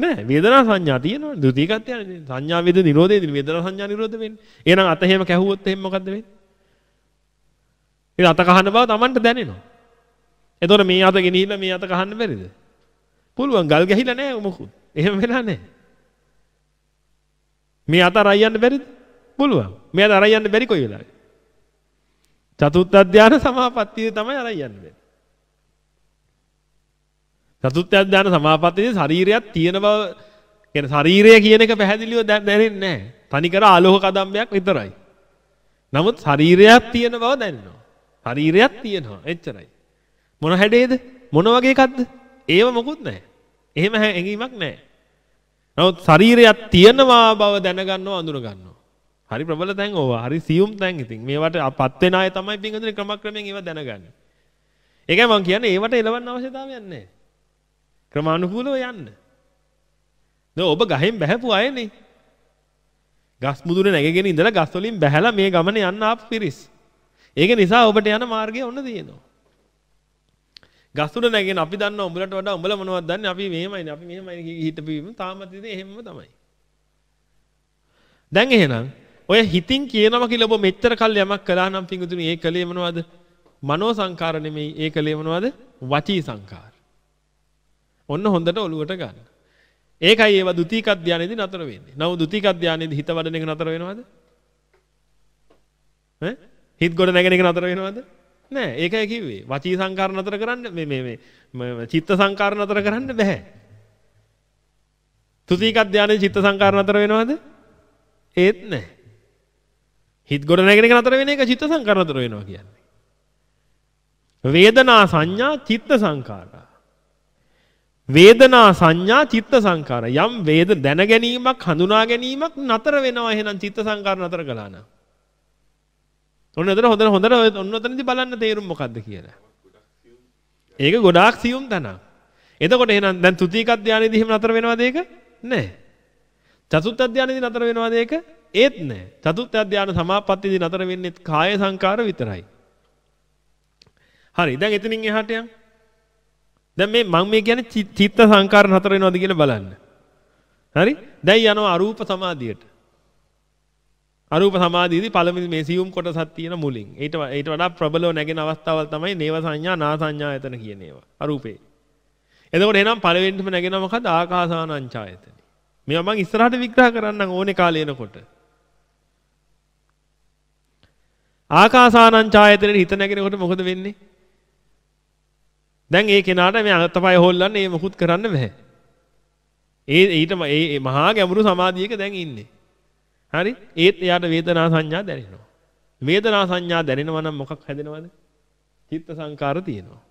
නෑ වේදනා සංඥා තියෙනවා. ද්විතීකත් යන්නේ. සංඥා වේද නිරෝධයේදී වේදනා සංඥා නිරෝධ වෙන්නේ. එහෙනම් අත එහෙම කැහුවොත් එහෙම මොකද්ද වෙන්නේ? ඒ අත කහන බව Tamanට දැනෙනවා. එතකොට මේ අත ගෙනිහිල්ලා මේ අත කහන්න බැරිද? පුළුවන් ගල් ගැහිලා නෑ මොකුත්. එහෙම වෙලා නැහැ. මේ අත අරයි යන්න බැරිද? පුළුවන්. මේ අත අරයි යන්න බැරි කොයි වෙලාවෙ? චතුත්ථ ධාන සමාපත්තිය තමයි අරයි යන්න බැරි. චතුත්ථ ධාන සමාපත්තියේ ශරීරයක් තියෙන බව කියන්නේ ශරීරය කියන එක පැහැදිලිව දැනෙන්නේ නැහැ. තනිකර ආලෝක කදම්බයක් විතරයි. නමුත් ශරීරයක් තියෙන බව දැනෙනවා. ශරීරයක් තියෙනවා. එච්චරයි. මොන හැඩේද? මොන වගේ එකක්ද? ඒව මොකුත් නැහැ. එහෙම හැඟීමක් නැහැ. නමුත් ශරීරයක් තියෙනවා බව දැනගන්නවා අඳුන ගන්නවා. හරි ප්‍රබල තැන් ඕවා. හරි සියුම් තැන් ඉතින්. මේවට පත් වෙන අය තමයි පින්වතුනි ක්‍රමක්‍රමයෙන් ඒවා දැනගන්නේ. ඒකයි මම කියන්නේ ඒවට එලවන්න අවශ්‍යතාවයක් නැහැ. ක්‍රමානුකූලව යන්න. දැන් ඔබ ගහෙන් බහැපු අයනේ. ගස් මුදුනේ නැගගෙන ඉඳලා ගස් වලින් බැහැලා මේ ගමනේ යන්න ආපු පිරිස්. ඒක නිසා ඔබට යන මාර්ගය ඔන්න තියෙනවා. ගස් උඩ නැගෙන අපි දන්නවා උඹලට වඩා උඹලා මොනවද දන්නේ අපි මෙහෙමයිනේ අපි මෙහෙමයි හිටපීම තාමත් ඉතින් එහෙමම තමයි. දැන් එහෙනම් ඔය හිතින් කියනවා කියලා ඔබ මෙච්චර කල් යමක් කළා නම් පිංගුතුනි ඒ කලේ මොනවද? මනෝ සංකාර නෙමෙයි ඒ කලේ මොනවද? වචී සංකාර. ඔන්න හොඳට ඔලුවට ගන්න. ඒකයි ඒව ද්විතීක ධානයේදී නතර වෙන්නේ. නමුත් ද්විතීක ධානයේදී හිත වඩන එක නතර වෙනවද? ඈ? හිත ගොඩ නැගෙන එක නතර වෙනවද? නෑ ඒකයි කිව්වේ. වචී සංකාර නතර කරන්න මේ මේ මේ චිත්ත සංකාර නතර කරන්න බෑ. ද්විතීක ධානයේ චිත්ත සංකාර නතර වෙනවද? ඒත් නෑ. හිත ගොඩ නැගෙන එක නතර වෙන එක චිත්ත සංකාර නතර වෙනවා කියන්නේ. වේදනා සංඥා චිත්ත සංකාරා. වේදනා සංඥා චිත්ත සංකාර. යම් වේද දැන ගැනීමක් හඳුනා ගැනීමක් නතර වෙනවා එහෙනම් චිත්ත සංකාර නතර කළා නම්. ඔන්න එතන හොඳට හොඳට ඔන්න ඔතනදී බලන්න තේරුම් මොකද්ද කියලා. ඒක ගොඩාක් සියුම් තැනක්. එතකොට එහෙනම් දැන් තුතික ධානයේදී එහෙම නතර වෙනවද ඒක? නැහැ. චතුත්ථ ධානයේදී නතර වෙනවද ඒක? ඒත් නැහැ. චතුත්ථ ධානය සමාපත්තියේදී නතර වෙන්නේ කාය සංකාර විතරයි. හරි දැන් එතනින් එහාට යන්න. දැන් මේ මම මේ කියන්නේ චිත්ත සංකාර නතර වෙනවද කියලා බලන්න. හරි? දැන් යනවා අරූප සමාධියට. අරූප සමාධියේදී පළවෙනි මේ සියුම් කොටසක් තියෙන මුලින්. ඊට ඊට වඩා ප්‍රබලව නැගෙන අවස්ථාවල් තමයි නේව සංඥා නා සංඥා යතන කියන ඒවා. අරූපේ. එතකොට එහෙනම් පළවෙනිම නැගෙනවා මොකද්ද? ආකාසානංචායතන. මේවා මම ඉස්සරහට විග්‍රහ කරන්නම් ඕනේ කාලේ එනකොට. ආකාසානංචායතනෙට හිත නැගෙනකොට මොකද වෙන්නේ? දැන් ඒ කෙනාට මේ අතපය හොල්ලන්න ඒ මොකුත් කරන්න බෑ. ඒ ඊට ඒ මහා ගැඹුරු සමාධියක දැන් ඉන්නේ. හරි? ඒත් එයාට වේදනා සංඥා දැනෙනවා. වේදනා සංඥා දැනෙනවා නම් මොකක් හැදෙනවද? චිත්ත සංකාර තියෙනවා.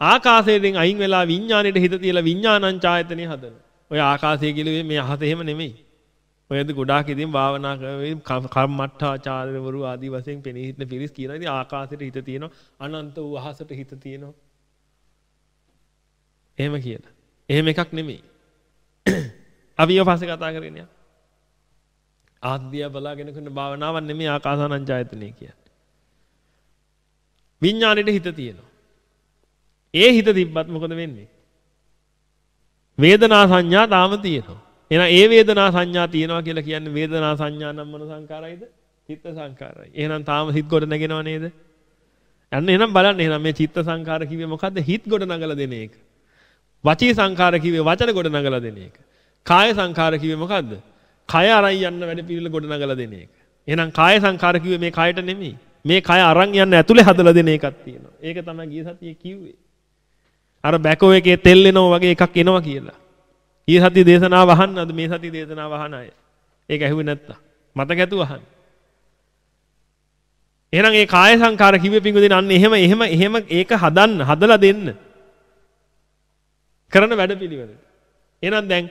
ආකාශයෙන් අයින් වෙලා විඥාණයට හිත තියලා විඥානං ඡායතනෙ හදනවා. ඔය ආකාශය කියලා මේ අහස එහෙම නෙමෙයි. ඔයද ගොඩාක් ඉතින් භාවනා කරන කර්මට්ටාචාර්යවරු ආදී වශයෙන් පෙනී හිටන පිරිස් කියනවා ඉතින් ආකාශයට හිත තියෙනවා අනන්ත වූ අහසට හිත තියෙනවා. එහෙම කියලා. එහෙම එකක් නෙමෙයි. අපි ඊය පස්සේ කතා කරගෙන යනවා. ආද්‍ය බලාගෙන කරන භාවනාවක් නෙමෙයි ආකාසානංචායතනෙ කියන්නේ. විඥාණයට හිත තියෙනවා. ඒ හිත තිබ්බත් මොකද වෙන්නේ? වේදනා සංඥා තාම තියෙනවා. එහෙනම් ඒ වේදනා සංඥා තියෙනවා කියලා කියන්නේ වේදනා සංඥා නම් මොන සංකාරයිද? චිත්ත සංකාරයි. එහෙනම් තාම හිත ගොඩ නැගෙනව නේද? යන්න එහෙනම් බලන්න එහෙනම් මේ චිත්ත සංකාර කිව්වේ මොකද්ද? හිත ගොඩ නගලා දෙන එක. වචී සංකාර කිව්වේ වචන ගොඩ නගලා දෙන එක. කාය සංකාර කිව්වේ මොකද්ද? කය අරන් යන්න වැඩ පිළිවෙල ගොඩ නගලා දෙන එක. එහෙනම් කාය සංකාර කිව්වේ මේ කයට නෙමෙයි. මේ කය අරන් යන්න ඇතුලේ හදලා දෙන එකක් තියෙනවා. ඒක තමයි ගිය සතියේ කිව්වේ. අර බැකෝ එකේ තෙල් එනවා වගේ එකක් එනවා කියලා. ඊ සතිය දේශනාව අහන්නද මේ සතිය දේශනාව අහන අය. ඒක ඇහුවේ නැත්තම්. මතක ඇතුව අහන්න. එහෙනම් ඒ කාය සංකාර කිව්වේ පිංගුදින අන්න එහෙම එහෙම එහෙම ඒක හදන්න හදලා දෙන්න. කරන වැඩපිළිවෙලට. එහෙනම් දැන්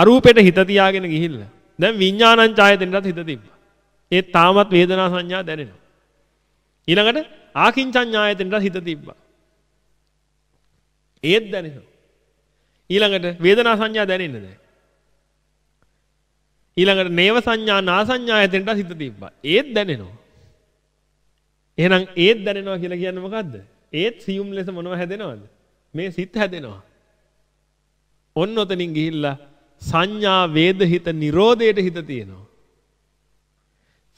අරූපෙට හිත තියාගෙන ගිහිල්ලා දැන් විඥානං ඡායතෙන්ටත් හිත තිබ්බා. ඒ තාමත් වේදනා සංඥා දැනෙනවා. ඊළඟට ආකින්චඤ්ඤායතෙන්ටත් හිත තිබ්බා. ඒත් දැනෙනවා. ඊළඟට වේදනා සංඥා දැනෙන්නේ නැහැ. ඊළඟට නේව සංඥා නා සංඥායතෙන්ට හිත තිබ්බා. ඒත් දැනෙනවා. එහෙනම් ඒත් දැනෙනවා කියලා කියන්නේ මොකද්ද? ඒත් සියුම් ලෙස මොනව හැදෙනවද? මේ සිත් හැදෙනවා. ඔන්න ඔතනින් ගිහිල්ලා සංඥා වේද හිත නිරෝධයට හිත තියෙනවා.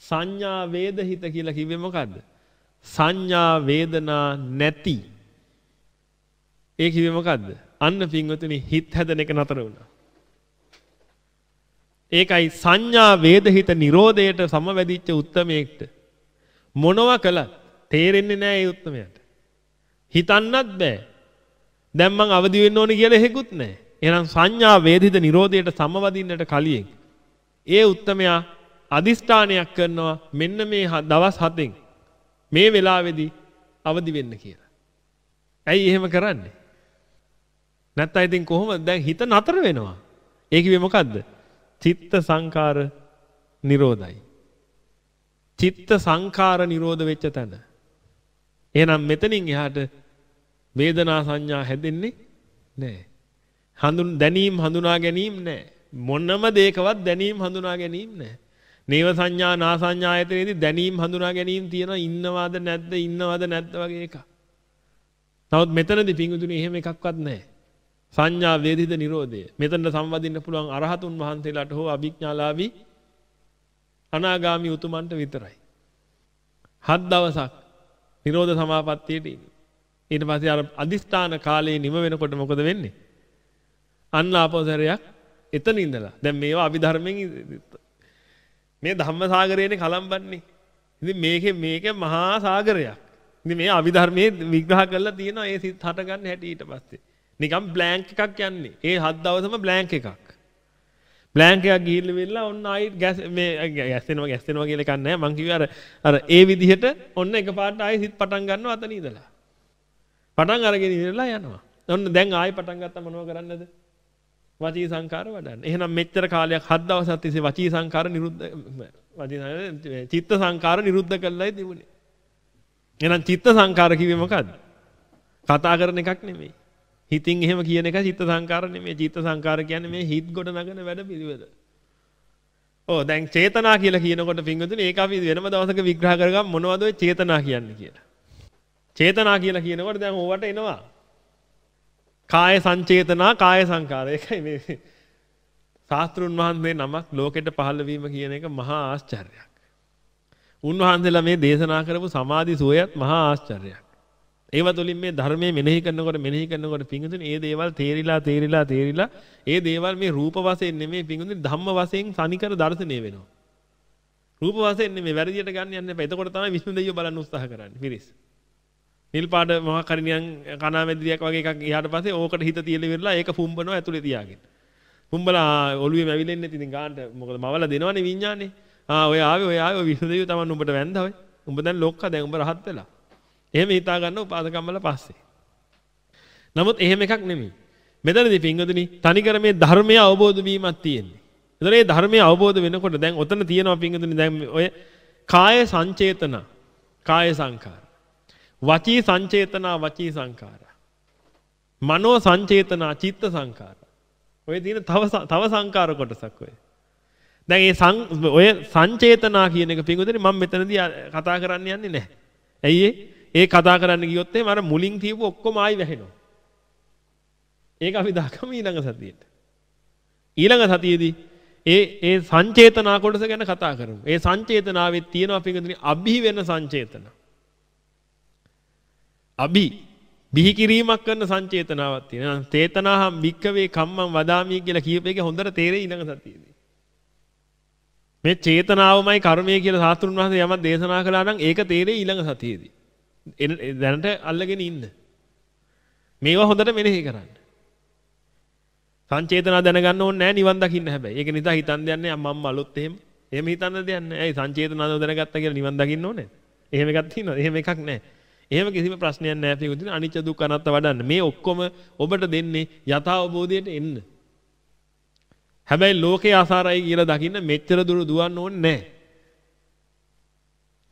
සංඥා වේද හිත කියලා කිව්වේ මොකද්ද? සංඥා වේදනා නැති. ඒ කිව්වේ මොකද්ද? අන්න පින්වතුනි හිත හැදෙන එක නතර වුණා. ඒකයි සංඥා වේදහිත නිරෝධයට සමවැදිච්ච උත්තමයෙක්ට මොනවා කළත් තේරෙන්නේ නැහැ ඒ උත්තමයාට. හිතන්නත් බෑ. දැන් මං අවදි වෙන්න ඕනේ කියලා එහෙකුත් නැහැ. එහෙනම් සංඥා වේදිත නිරෝධයට සමවදින්නට කලින් ඒ උත්තමයා අදිෂ්ඨානයක් කරනවා මෙන්න මේ දවස් හතෙන් මේ වෙලාවේදී අවදි වෙන්න කියලා. ඇයි එහෙම කරන්නේ? නැත්නම් ඉතින් කොහොමද දැන් හිත නතර වෙනවා. ඒ කිව්වේ මොකද්ද? චිත්ත සංකාර නිරෝධයි. චිත්ත සංකාර නිරෝධ වෙච්ච තැන. එහෙනම් මෙතනින් එහාට වේදනා සංඥා හැදෙන්නේ නැහැ. හඳුන් දැනීම හඳුනා ගැනීම නැහැ. මොනම දෙයකවත් දැනීම හඳුනා ගැනීම නැහැ. නේව සංඥා නා සංඥා ආයතනයේදී දැනීම හඳුනා ගැනීම තියෙනවා ඉන්නවද නැද්ද ඉන්නවද නැද්ද වගේ එකක්. නමුත් මෙතනදී පිංගුතුනි එහෙම එකක්වත් නැහැ. සංඥා වේදිත නිරෝධය. මෙතනට සම්වදින්න පුළුවන් අරහතුන් වහන්සේලාට හෝ අභිඥාලාභී අනාගාමි උතුමන්ට විතරයි. හත් දවසක් නිරෝධ සමාපත්තියට ඉන්නේ. ඊට පස්සේ අර අදිස්ථාන කාලේ නිම වෙනකොට මොකද වෙන්නේ? අන්න ආපෝසරයක් එතන ඉඳලා. දැන් මේවා අභිධර්මයෙන් මේ ධම්ම සාගරයේනේ කලම්බන්නේ. ඉතින් මේකේ මේක මහා සාගරයක්. ඉතින් මේ අභිධර්මයේ විග්‍රහ කරලා තියෙනවා ඒ සිත් හට ගන්න හැටි ඊට පස්සේ. නිකම් බ්ලැන්ක් එකක් යන්නේ. ඒ හත් දවසම බ්ලැන්ක් එකක්. බ්ලැන්ක් එකක් ගිහිල්ලා වෙලා ඔන්න ආයි ගැස් මේ ගැස්සෙනවා ගැස්සෙනවා කියලා එකක් නැහැ. මං කිව්වේ අර අර ඒ විදිහට ඔන්න එකපාරට ආයි සිත් පටන් ගන්නවා අතන ඉඳලා. පටන් අරගෙන ඉඳලා යනවා. ඔන්න දැන් ආයි පටන් ගත්තා මොනව කරන්නද? වචී සංකාර වඩන්න. එහෙනම් මෙච්චර කාලයක් හත් දවසක් තිස්සේ වචී සංකාර නිරුද්ධ වචී චිත්ත සංකාර නිරුද්ධ කළායි තිබුණේ. එහෙනම් චිත්ත සංකාර කිව්වේ මොකද්ද? කතා කරන එකක් නෙමෙයි. හිතින් එහෙම කියන එක චිත්ත සංකාර නෙමෙයි. චිත්ත සංකාර කියන්නේ මේ හිත ගොඩ නගන වැඩ පිළිවෙල. ඔව් දැන් චේතනා කියලා කියනකොට පින්වතුනි ඒක අපි වෙනම දවසක විග්‍රහ කරගමු මොනවද ඔය චේතනා කියන්නේ කියලා. චේතනා කියලා කියනකොට දැන් ඕවට එනවා. කාය සංචේතනා කාය සංකාර. ඒකයි මේ ශාස්ත්‍රුන් වහන්සේ නමක් ලෝකෙට පහළ වීම කියන එක මහා ආශ්චර්යයක්. උන්වහන්සේලා මේ දේශනා කරපු සමාධි සෝයත් මහා ආශ්චර්යයක්. ඒව තුළින් මේ ධර්මයේ මෙනෙහි කරනකොට මෙනෙහි කරනකොට පිංගුතුනි ඒ දේවල් තේරිලා තේරිලා තේරිලා ඒ දේවල් මේ රූප වශයෙන් නෙමෙයි පිංගුතුනි ධම්ම වශයෙන් සනිකර දර්ශනය වෙනවා. රූප වශයෙන් නෙමෙයි වැරදියට ගන්න යන්න එපා. එතකොට තමයි විష్ණු දෙවියෝ බලන්න උත්සාහ කරන්නේ. පිරිස්. නිල් පාට මොහා කරිනියන් කණාමැදිරියක් වගේ එකක් ගියාට පස්සේ ඕකට හිත තියලා ඉවරලා ඒක පුම්බනවා ඇතුලේ තියාගෙන. පුම්බලා ඔළුවේ මැවිලෙන්නේ නැති ඉතින් ගානට මොකද මවලා දෙනවනේ විඤ්ඤාණේ. ආ ඔය ආවේ ඔය ආවේ විෂ්ණු දෙවියෝ තමන් උඹට වැන්දා ඔය. උඹ දැන් ලොක්කා දැන් උඹ රහත් වෙලා. එහෙම හිතා ගන්න උපාසකම්මල පස්සේ. නමුත් එහෙම එකක් නෙමෙයි. මෙතනදී පින්වතුනි තනිකර මේ ධර්මය අවබෝධ වීමක් තියෙන්නේ. එතන මේ ධර්මය අවබෝධ වෙනකොට දැන් ඔතන තියෙනවා පින්වතුනි දැන් ඔය කාය සංචේතන කාය සංකාර වචී සංචේතනා වචී සංකාර. මනෝ සංචේතනා චිත්ත සංකාර. ඔය තියෙන තව තව සංකාර කොටසක් ඔය. දැන් ඒ ඔය සංචේතනා කියන එක පිටුදෙනේ මම මෙතනදී කතා කරන්න යන්නේ නැහැ. ඇයි ඒ කතා කරන්න ගියොත් එහෙම අර මුලින් තියපු ඔක්කොම ආයි වැහෙනවා. ඒක අපි දාගමු ඊළඟ සතියේට. ඊළඟ සතියේදී ඒ ඒ සංචේතනා කොටස ගැන කතා කරමු. ඒ සංචේතනාවේ තියෙනවා පිටුදෙනේ අභි වෙන සංචේතනා. අභි බිහි කිරීමක් කරන සංචේතනාවක් තියෙනවා. චේතනාහම් වික්කවේ කම්මං වදාමි කියලා කියප එක හොඳට තේරෙයි ඊළඟ සතියේදී. මේ චේතනාවමයි කර්මය කියලා සාස්ත්‍රුන් වහන්සේ යමක් දේශනා කළා නම් ඒක තේරෙයි ඊළඟ සතියේදී. දැනට අල්ලගෙන ඉන්න. මේවා හොඳට මෙනෙහි කරන්න. සංචේතනා දැනගන්න ඕනේ නැහැ නිවන් දකින්න හැබැයි. ඒක නිසා හිතන් දෙන්නේ මම්ම අලුත් එහෙම. එහෙම හිතන්න දෙයක් නැහැ. ඇයි සංචේතනාව දැනගත්තා කියලා නිවන් දකින්න ඕනේ? එහෙම එකක් තියෙනවද? එහෙම එකක් නැහැ. එහෙම කිසිම ප්‍රශ්නයක් නැහැ පිටුදින අනිච්ච දුක්ඛ අනාත්ම වඩන්න. මේ ඔක්කොම ඔබට දෙන්නේ යථා අවබෝධයට එන්න. හැබැයි ලෝකේ අසාරයි කියලා දකින්න මෙච්චර දුර දුවන්න ඕනේ නැහැ.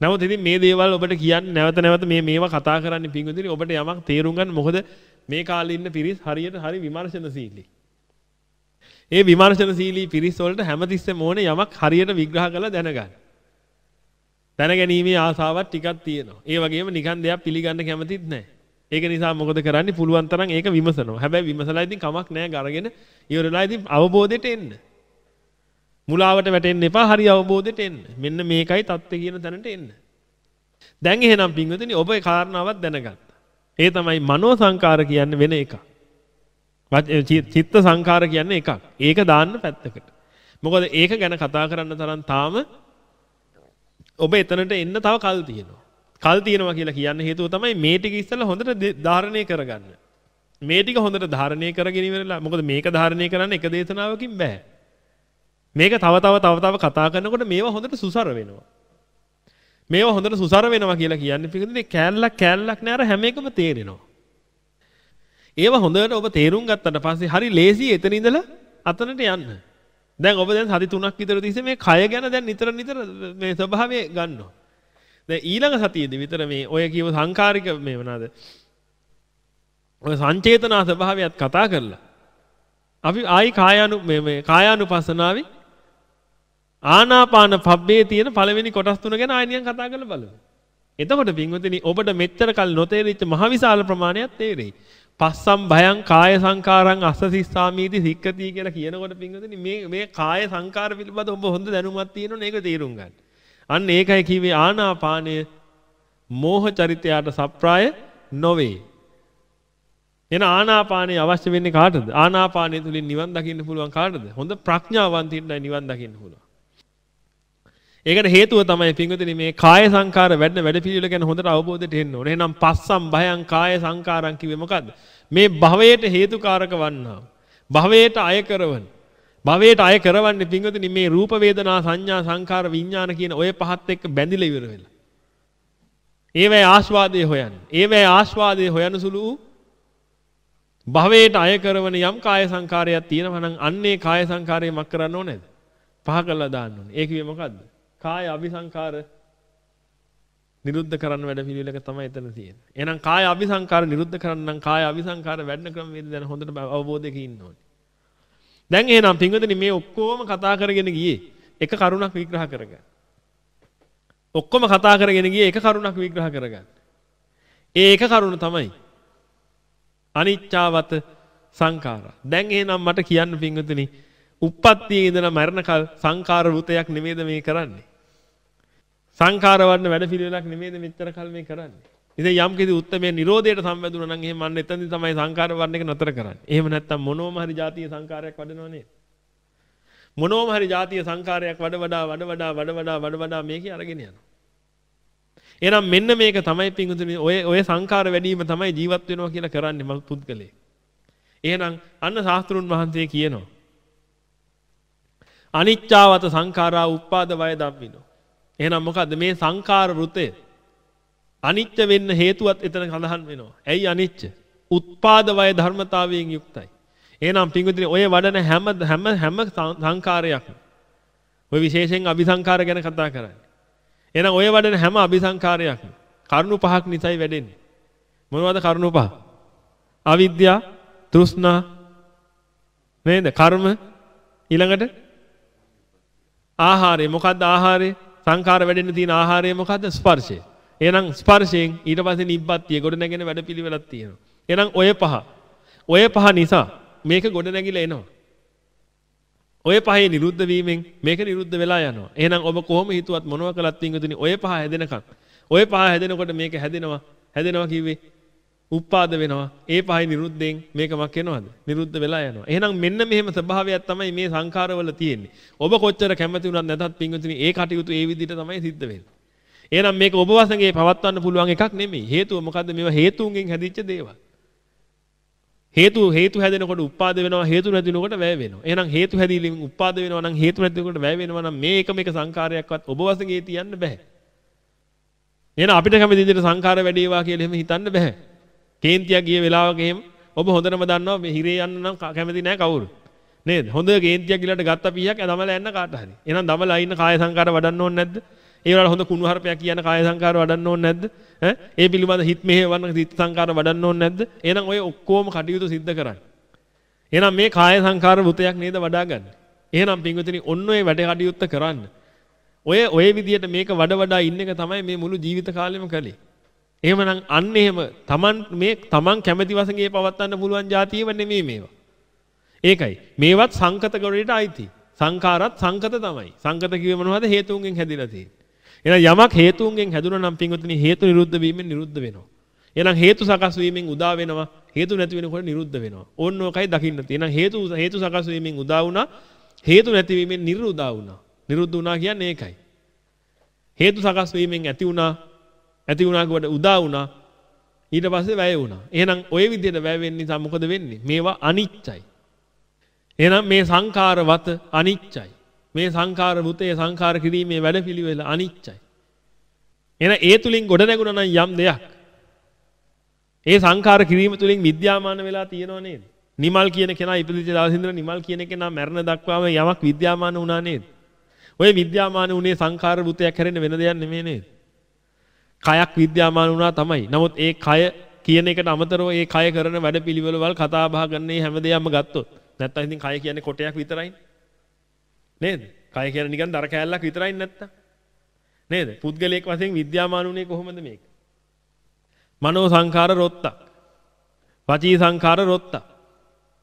නමුත් ඉතින් මේ දේවල් ඔබට කියන්නේ නැවත නැවත මේ මේවා කතා කරන්නේ පිටුදින ඔබට යමක් තේරුම් ගන්න මොකද මේ කාලේ ඉන්න පිරිස් හරියට හරි විමර්ශනශීලී. ඒ විමර්ශනශීලී පිරිස් වලට හැමතිස්සෙම ඕනේ යමක් හරියට විග්‍රහ කරලා දැනගන්න. දැනගැනීමේ ආසාවක් ටිකක් තියෙනවා. ඒ වගේම නිකන් දෙයක් පිළිගන්න කැමතිත් නැහැ. ඒක නිසා මොකද කරන්නේ? පුළුවන් තරම් ඒක විමසනවා. හැබැයි විමසලා ඉතින් කමක් නැහැ ගරගෙන ඉවරලා ඉතින් අවබෝධයට එන්න. මුලාවට වැටෙන්න එපා. හරි අවබෝධයට එන්න. මෙන්න මේකයි தත්ත්වය කියන තැනට එන්න. දැන් එහෙනම් පින්වතුනි ඔබ ඒ කාරණාවක් දැනගත්තා. ඒ තමයි මනෝ සංකාර කියන්නේ වෙන එකක්. චිත්ත සංකාර කියන්නේ එකක්. ඒක දාන්න පැත්තකට. මොකද ඒක ගැන කතා කරන්න තරම් තාම ඔබ එතනට එන්න තව කල් තියෙනවා. කල් තියෙනවා කියලා කියන්න හේතුව තමයි මේ ටික ඉස්සෙල්ලා හොඳට ධාරණය කරගන්න. මේ ටික හොඳට ධාරණය කරගෙන ඉවරලා මොකද මේක ධාරණය කරන්න එක දේශනාවකින් බෑ. මේක තව තව තව තව කතා කරනකොට මේවා හොඳට සුසර වෙනවා. මේවා හොඳට සුසර වෙනවා කියලා කියන්නේ පිටින් කෑල්ලක් කෑල්ලක් නෑ අර හැම එකම තේරෙනවා. ඒවා හොඳට ඔබ තේරුම් ගත්තට පස්සේ හරි ලේසි එතන ඉඳලා අතනට යන්න. දැන් ඔබ දැන් සති 3ක් විතර තිස්සේ මේ කය ගැන දැන් නිතර නිතර මේ ස්වභාවය ගන්නවා. දැන් ඊළඟ සතියේදී විතර මේ ඔය කියව සංකාරික මේ මොනවාද? ඔය සංචේතනා ස්වභාවයත් කතා කරලා අපි ආයි කායानु මේ මේ කායානුපස්සනාවේ ආනාපාන පබ්බේ තියෙන පළවෙනි කොටස් තුන ගැන ආයෙ නිකන් කතා කරලා බලමු. එතකොට පින්වතුනි ඔබට මෙච්චර කල් නොතේරිච්ච මහ විශාල ප්‍රමාණයක් තේරෙයි. පස්සම් භයං කාය සංකාරං අස්සසිස්සාමීති සික්කති කියලා කියනකොට පින්වතුනි මේ මේ කාය සංකාර පිළිබඳ ඔබ හොඳ දැනුමක් තියෙනවනේ ඒක තේරුම් ගන්න. අන්න ඒකයි කිව්වේ ආනාපානය මෝහ චරිතයට සප්‍රාය නොවේ. එන ආනාපානය අවශ්‍ය වෙන්නේ කාටද? ආනාපානය තුලින් නිවන් දකින්න පුළුවන් කාටද? හොඳ ප්‍රඥාවන්තින්ටයි නිවන් දකින්න පුළුවන්. ඒකට හේතුව තමයි පින්වතුනි මේ කාය සංකාර වැඩන වැඩපිළිවෙල ගැන හොඳට අවබෝධයට එන්න ඕනේ. එහෙනම් පස්සම් භයං කාය සංකාරං කිව්වේ මොකද්ද? මේ භවයට හේතුකාරක වන්නා. භවයට අය කරවන. භවයට අය කරවන්නේ පින්වතුනි මේ රූප වේදනා සංඥා සංකාර විඥාන කියන ඔය පහත් එක්ක බැඳිලා ඉවර වෙලා. ඒවැයි ආස්වාදයේ හොයන්නේ. ඒවැයි ආස්වාදයේ හොයන සුළු භවයට අය කරවන යම් කාය සංකාරයක් තියෙනවා නම් අන්නේ කාය සංකාරය මක් කරන්න ඕනේද? පහ කරලා දාන්න ඕනේ. ඒ කිව්වේ මොකද්ද? කාය අபிසංකාර නිරුද්ධ කරන්න වැඩ පිළිවෙලක තමයි එතන තියෙන්නේ. එහෙනම් කාය අபிසංකාර නිරුද්ධ කරන්න නම් කාය අபிසංකාර වැඩන ක්‍රමවේද දැන හොඳට අවබෝධයක ඉන්න ඕනේ. දැන් එහෙනම් පින්වතුනි මේ ඔක්කොම කතා කරගෙන ගියේ එක කරුණක් විග්‍රහ කරගන්න. ඔක්කොම කතා කරගෙන ගියේ එක කරුණක් විග්‍රහ කරගන්න. ඒ එක කරුණ තමයි අනිච්චාවත සංඛාරා. දැන් එහෙනම් මට කියන්න පින්වතුනි උප්පත්තියේ ඉඳලා මරණකල් සංඛාර වෘතයක් නෙමෙයිද මේ කරන්නේ? සංඛාර වර්ණ වැඩ පිළිවෙලක් නෙමෙයිද මෙච්චර කල් මේ කරන්නේ? ඉතින් යම් කිසි උත්තරමේ නිරෝධයට සම්බන්ධුණා නම් එහෙම අන්න එතනදී තමයි සංඛාර වර්ණ එක නතර කරන්නේ. එහෙම නැත්නම් මොනෝම හරි જાතිය සංඛාරයක් වඩනව නේද? මොනෝම හරි જાතිය සංඛාරයක් වඩ වඩා වඩ වඩා වඩ වඩා වඩ වඩා මේකේ අරගෙන යනවා. එහෙනම් මෙන්න මේක තමයි පිංගුතුනි ඔය ඔය සංඛාර වැඩිම තමයි ජීවත් වෙනවා කියලා කරන්නේ මල් පුද්ගලයෙක්. එහෙනම් අන්න ශාස්ත්‍රුන් වහන්සේ කියනවා අනිච්චාවත සංඛාරා උප්පාද වය ධම්මිනෝ. එහෙනම් මොකද්ද මේ සංඛාර වෘතය? අනිත්‍ය වෙන්න හේතුවත් එතන සඳහන් වෙනවා. ඇයි අනිච්ච? උත්පාද වය ධර්මතාවයෙන් යුක්තයි. එහෙනම් පිංගුතුනි ඔය වඩන හැම හැම හැම සංඛාරයක්ම ඔය විශේෂයෙන් අபிසංඛාර ගැන කතා කරන්නේ. එහෙනම් ඔය වඩන හැම අபிසංඛාරයක්ම කරුණු පහක් නිසයි වැඩෙන්නේ. මොනවද කරුණු පහ? අවිද්‍යාව, තෘෂ්ණා, නේද? කර්ම ඊළඟට ආහාරය මොකද්ද ආහාරය? සංඛාර වැඩෙන්න තියෙන ආහාරය මොකද්ද? ස්පර්ශය. එහෙනම් ස්පර්ශයෙන් ඊට පස්සේ නිබ්බත්තිය ගොඩ නැගෙන වැඩපිළිවෙලක් තියෙනවා. එහෙනම් ඔය පහ. ඔය පහ නිසා මේක ගොඩ නැගිලා එනවා. ඔය පහේ නිරුද්ධ වීමෙන් මේක නිරුද්ධ වෙලා යනවා. එහෙනම් ඔබ කොහොම හිතුවත් මොනව කළත් වින්දුනි ඔය පහ හැදෙනකන්. ඔය පහ හැදෙනකොට මේක හැදෙනවා. හැදෙනවා කිව්වේ උප්පාද වෙනවා. ඒ පහයි නිරුද්ධයෙන් මේකමක් වෙනවද? නිරුද්ධ වෙලා යනවා. එහෙනම් මෙන්න මෙහෙම ස්වභාවයක් තමයි මේ සංඛාරවල තියෙන්නේ. ඔබ කොච්චර කැමති වුණත් නැතත් පින්විතනි ඒ කටයුතු ඒ විදිහට තමයි සිද්ධ වෙන්නේ. එහෙනම් මේක ඔබ වශයෙන් පවත්වන්න පුළුවන් එකක් නෙමෙයි. හේතුව මොකද්ද? මේවා හේතුන්ගෙන් හැදිච්ච දේවල්. හේතු හේතු හැදෙනකොට උපාද වෙනවා හේතු නැතිනකොට වැය වෙනවා. එහෙනම් හේතු හැදීලින් උපාද වෙනවා නම් හේතු නැතිනකොට වැය වෙනවා නම් මේ එකම එක සංඛාරයක්වත් ඔබ වශයෙන් තියන්න බෑ. එහෙනම් අපිට කැමති විදිහට සංඛාර වැඩේවා කියලා එහෙම හිතන්න බෑ. කේන්තියක් ගිය වෙලාවක එහෙම ඔබ හොඳටම දන්නවා මේ හිරේ යන්න නම් කැමති නෑ කවුරු. නේද? හොඳ කේන්තියක් ගිලට ගත්ත පීයක් දමලා යන්න කාට හරි. එහෙනම් දමලා ඉන්න කාය සංකාර වඩන්න ඕනේ නැද්ද? ඒ වල හොඳ කුණු හරපයක් කියන කාය සංකාර වඩන්න ඕනේ නැද්ද? ඈ ඒ පිළිබඳ හිත මෙහෙවන්න හිත සංකාර වඩන්න ඕනේ නැද්ද? එහෙනම් ඔය ඔක්කොම කටයුතු සිද්ධ කරන්න. එහෙනම් මේ කාය සංකාර වෘතයක් නේද වඩා ගන්න. එහෙනම් පින්විතනි ඔන්න ඔය වැඩ කටයුත්ත කරන්න. ඔය ඔය විදියට මේක වඩ වඩා ඉන්න එක තමයි මේ මුළු ජීවිත කාලෙම කළේ. එහෙමනම් අන්න එහෙම Taman මේ Taman කැමැති වශයෙන් පවත්වන්න පුළුවන් જાතියව නෙමෙයි මේවා. ඒකයි. මේවත් සංකත ගොඩේට අයිති. සංඛාරත් සංකත තමයි. සංකත කිව්වේ මොනවද? හේතුන්ගෙන් හැදිලා තියෙන්නේ. එහෙනම් යමක් හේතුන්ගෙන් හැදුනා නම් පින්වතුනි හේතු නිරුද්ධ වීමෙන් නිරුද්ධ වෙනවා. එහෙනම් හේතු සකස් වීමෙන් උදා වෙනවා. හේතු නැති වෙනකොට නිරුද්ධ වෙනවා. ඕන්න ඔකයි දකින්න තියෙන. හේතු හේතු සකස් වීමෙන් උදා වුණා. හේතු නැති වීමෙන් නිරුද්ධා වුණා. නිරුද්ධ වුණා කියන්නේ ඒකයි. හේතු සකස් වීමෙන් ඇති වුණා ඇති වුණාකට උදා වුණා ඊට පස්සේ වැය වුණා. එහෙනම් ওই විදිහට වැය වෙන්න නිසා මොකද වෙන්නේ? මේවා අනිච්චයි. එහෙනම් මේ සංඛාරවත අනිච්චයි. මේ සංඛාර වෘතේ සංඛාර කිරීමේ වැඩපිළිවෙල අනිච්චයි. එහෙනම් ඒ තුලින් ගොඩ නැගුණා නම් යම් දෙයක් ඒ සංඛාර කිරීම තුලින් විද්‍යාමාන වෙලා තියෙනව නේද? නිමල් කියන කෙනා ඉපදිච්ච දවස් ඉඳලා නිමල් කියන කෙනා මරණ දක්වාම යමක් විද්‍යාමාන වුණා නේද? ඔය විද්‍යාමාන උනේ සංඛාර භූතයක් හැරෙන්න වෙන දෙයක් නෙමෙයි නේද? කයක් විද්‍යාමාන වුණා තමයි. නමුත් ඒ කය කියන එකට අමතරව ඒ කය කරන වැඩපිළිවෙළවල් කතා බහ කරන මේ හැමදේම ගත්තොත් නැත්තම් ඉතින් කය කියන්නේ කොටයක් විතරයි. නේද? කය කියන්නේ නිකන් දර කෑල්ලක් විතරයි නැත්තම්. නේද? පුද්ගලයෙක් වශයෙන් විද්‍යාමාන උනේ කොහොමද මේක? මනෝ සංඛාර රොත්තක්. වචී සංඛාර රොත්තක්.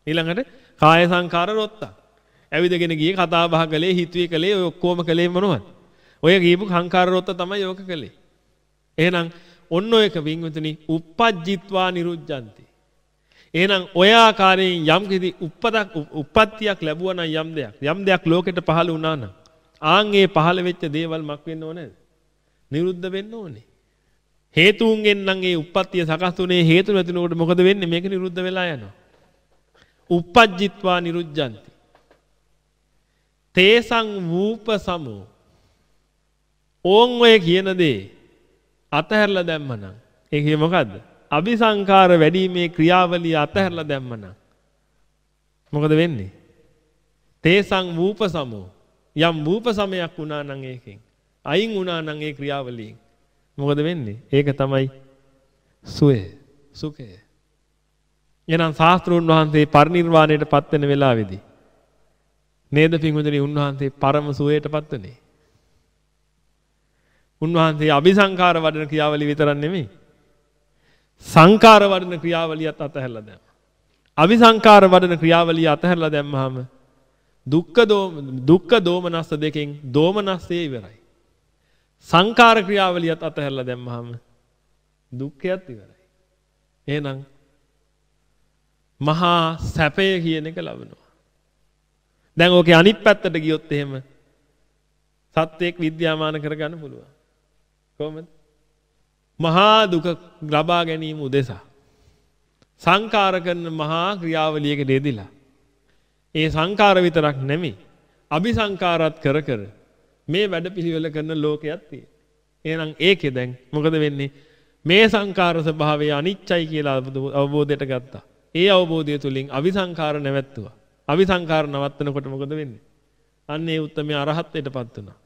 ඊළඟට කාය සංඛාර රොත්තක්. ඇවිදගෙන ගියේ කතා බහ කළේ හිතුවේ කළේ ඔය ඔක්කොම කළේ මොනවද? ඔය කියපු සංඛාර රොත්ත තමයි යෝක කළේ. එහෙනම් ඔන්න ඔයක වින්විතනි uppajjitwa niruddhanti. එහෙනම් ඔය ආකාරයෙන් යම් කිසි උප්පතක් උප්පත්තියක් ලැබුවා නම් යම් දෙයක් යම් දෙයක් ලෝකෙට පහළ වුණා නම් ආන් ඒ පහළ වෙච්ච දේවල් මක් වෙන්න ඕනේද? නිරුද්ධ වෙන්න ඕනේ. හේතුන්ගෙන් නම් ඒ උප්පත්තිය සකස් වුණේ හේතු නැතිනකොට මොකද වෙන්නේ? මේක නිරුද්ධ වෙලා යනවා. uppajjitwa niruddhanti. තේසං වූප සමෝ. ඕන් ඔය කියන දේ අතහැරලා දැම්මනම් ඒකේ මොකද්ද? අபிසංකාර වැඩිීමේ ක්‍රියාවලිය අතහැරලා දැම්මනම් මොකද වෙන්නේ? තේසං වූප සමෝ යම් වූප සමයක් වුණා නම් ඒකෙන් අයින් වුණා නම් ඒ ක්‍රියාවලියෙන් මොකද වෙන්නේ? ඒක තමයි සුවය, සුඛය. එහෙනම් ශාස්ත්‍රෝන් වහන්සේ පරිනිර්වාණයට පත් වෙන වෙලාවේදී නේද පින්වතුනි උන්වහන්සේ පරම සුවයට පත් වුනේ. උන්වහන්සේ අபிසංකාර වඩන ක්‍රියාවලිය විතරක් නෙමෙයි. සංකාර වඩන ක්‍රියාවලියත් අතහැරලා දැම්මා. අபிසංකාර වඩන ක්‍රියාවලිය අතහැරලා දැම්මහම දුක්ඛ දෝම දුක්ඛ දෝමනස්ස දෙකෙන් දෝමනස්සේ ඉවරයි. සංකාර ක්‍රියාවලියත් අතහැරලා දැම්මහම දුක්ඛයත් ඉවරයි. එහෙනම් මහා සැපය කියන එක ලබනවා. දැන් ඕකේ අනිත් පැත්තට ගියොත් එහෙම සත්‍යයක් විද්‍යාමාන කරගන්න පුළුවන්. කොමද මහා දුක ලබා ගැනීම උදෙසා. සංකාර කරන මහා ක්‍රියාවලියකට යෙදිලා ඒ සංකාර විතරක් නෙමෙයි අபிසංකාරات කර කර මේ වැඩපිළිවෙල කරන ලෝකයක් තියෙනවා. එහෙනම් ඒකේ දැන් මොකද වෙන්නේ? මේ සංකාර ස්වභාවය අනිච්චයි කියලා අවබෝධයට ගත්තා. ඒ අවබෝධය තුලින් අபிසංකාර නැවැත්තුවා. අபிසංකාර නවත්තනකොට මොකද වෙන්නේ? අන්න ඒ උත්තරමේ අරහත්ත්වයටපත් වුණා.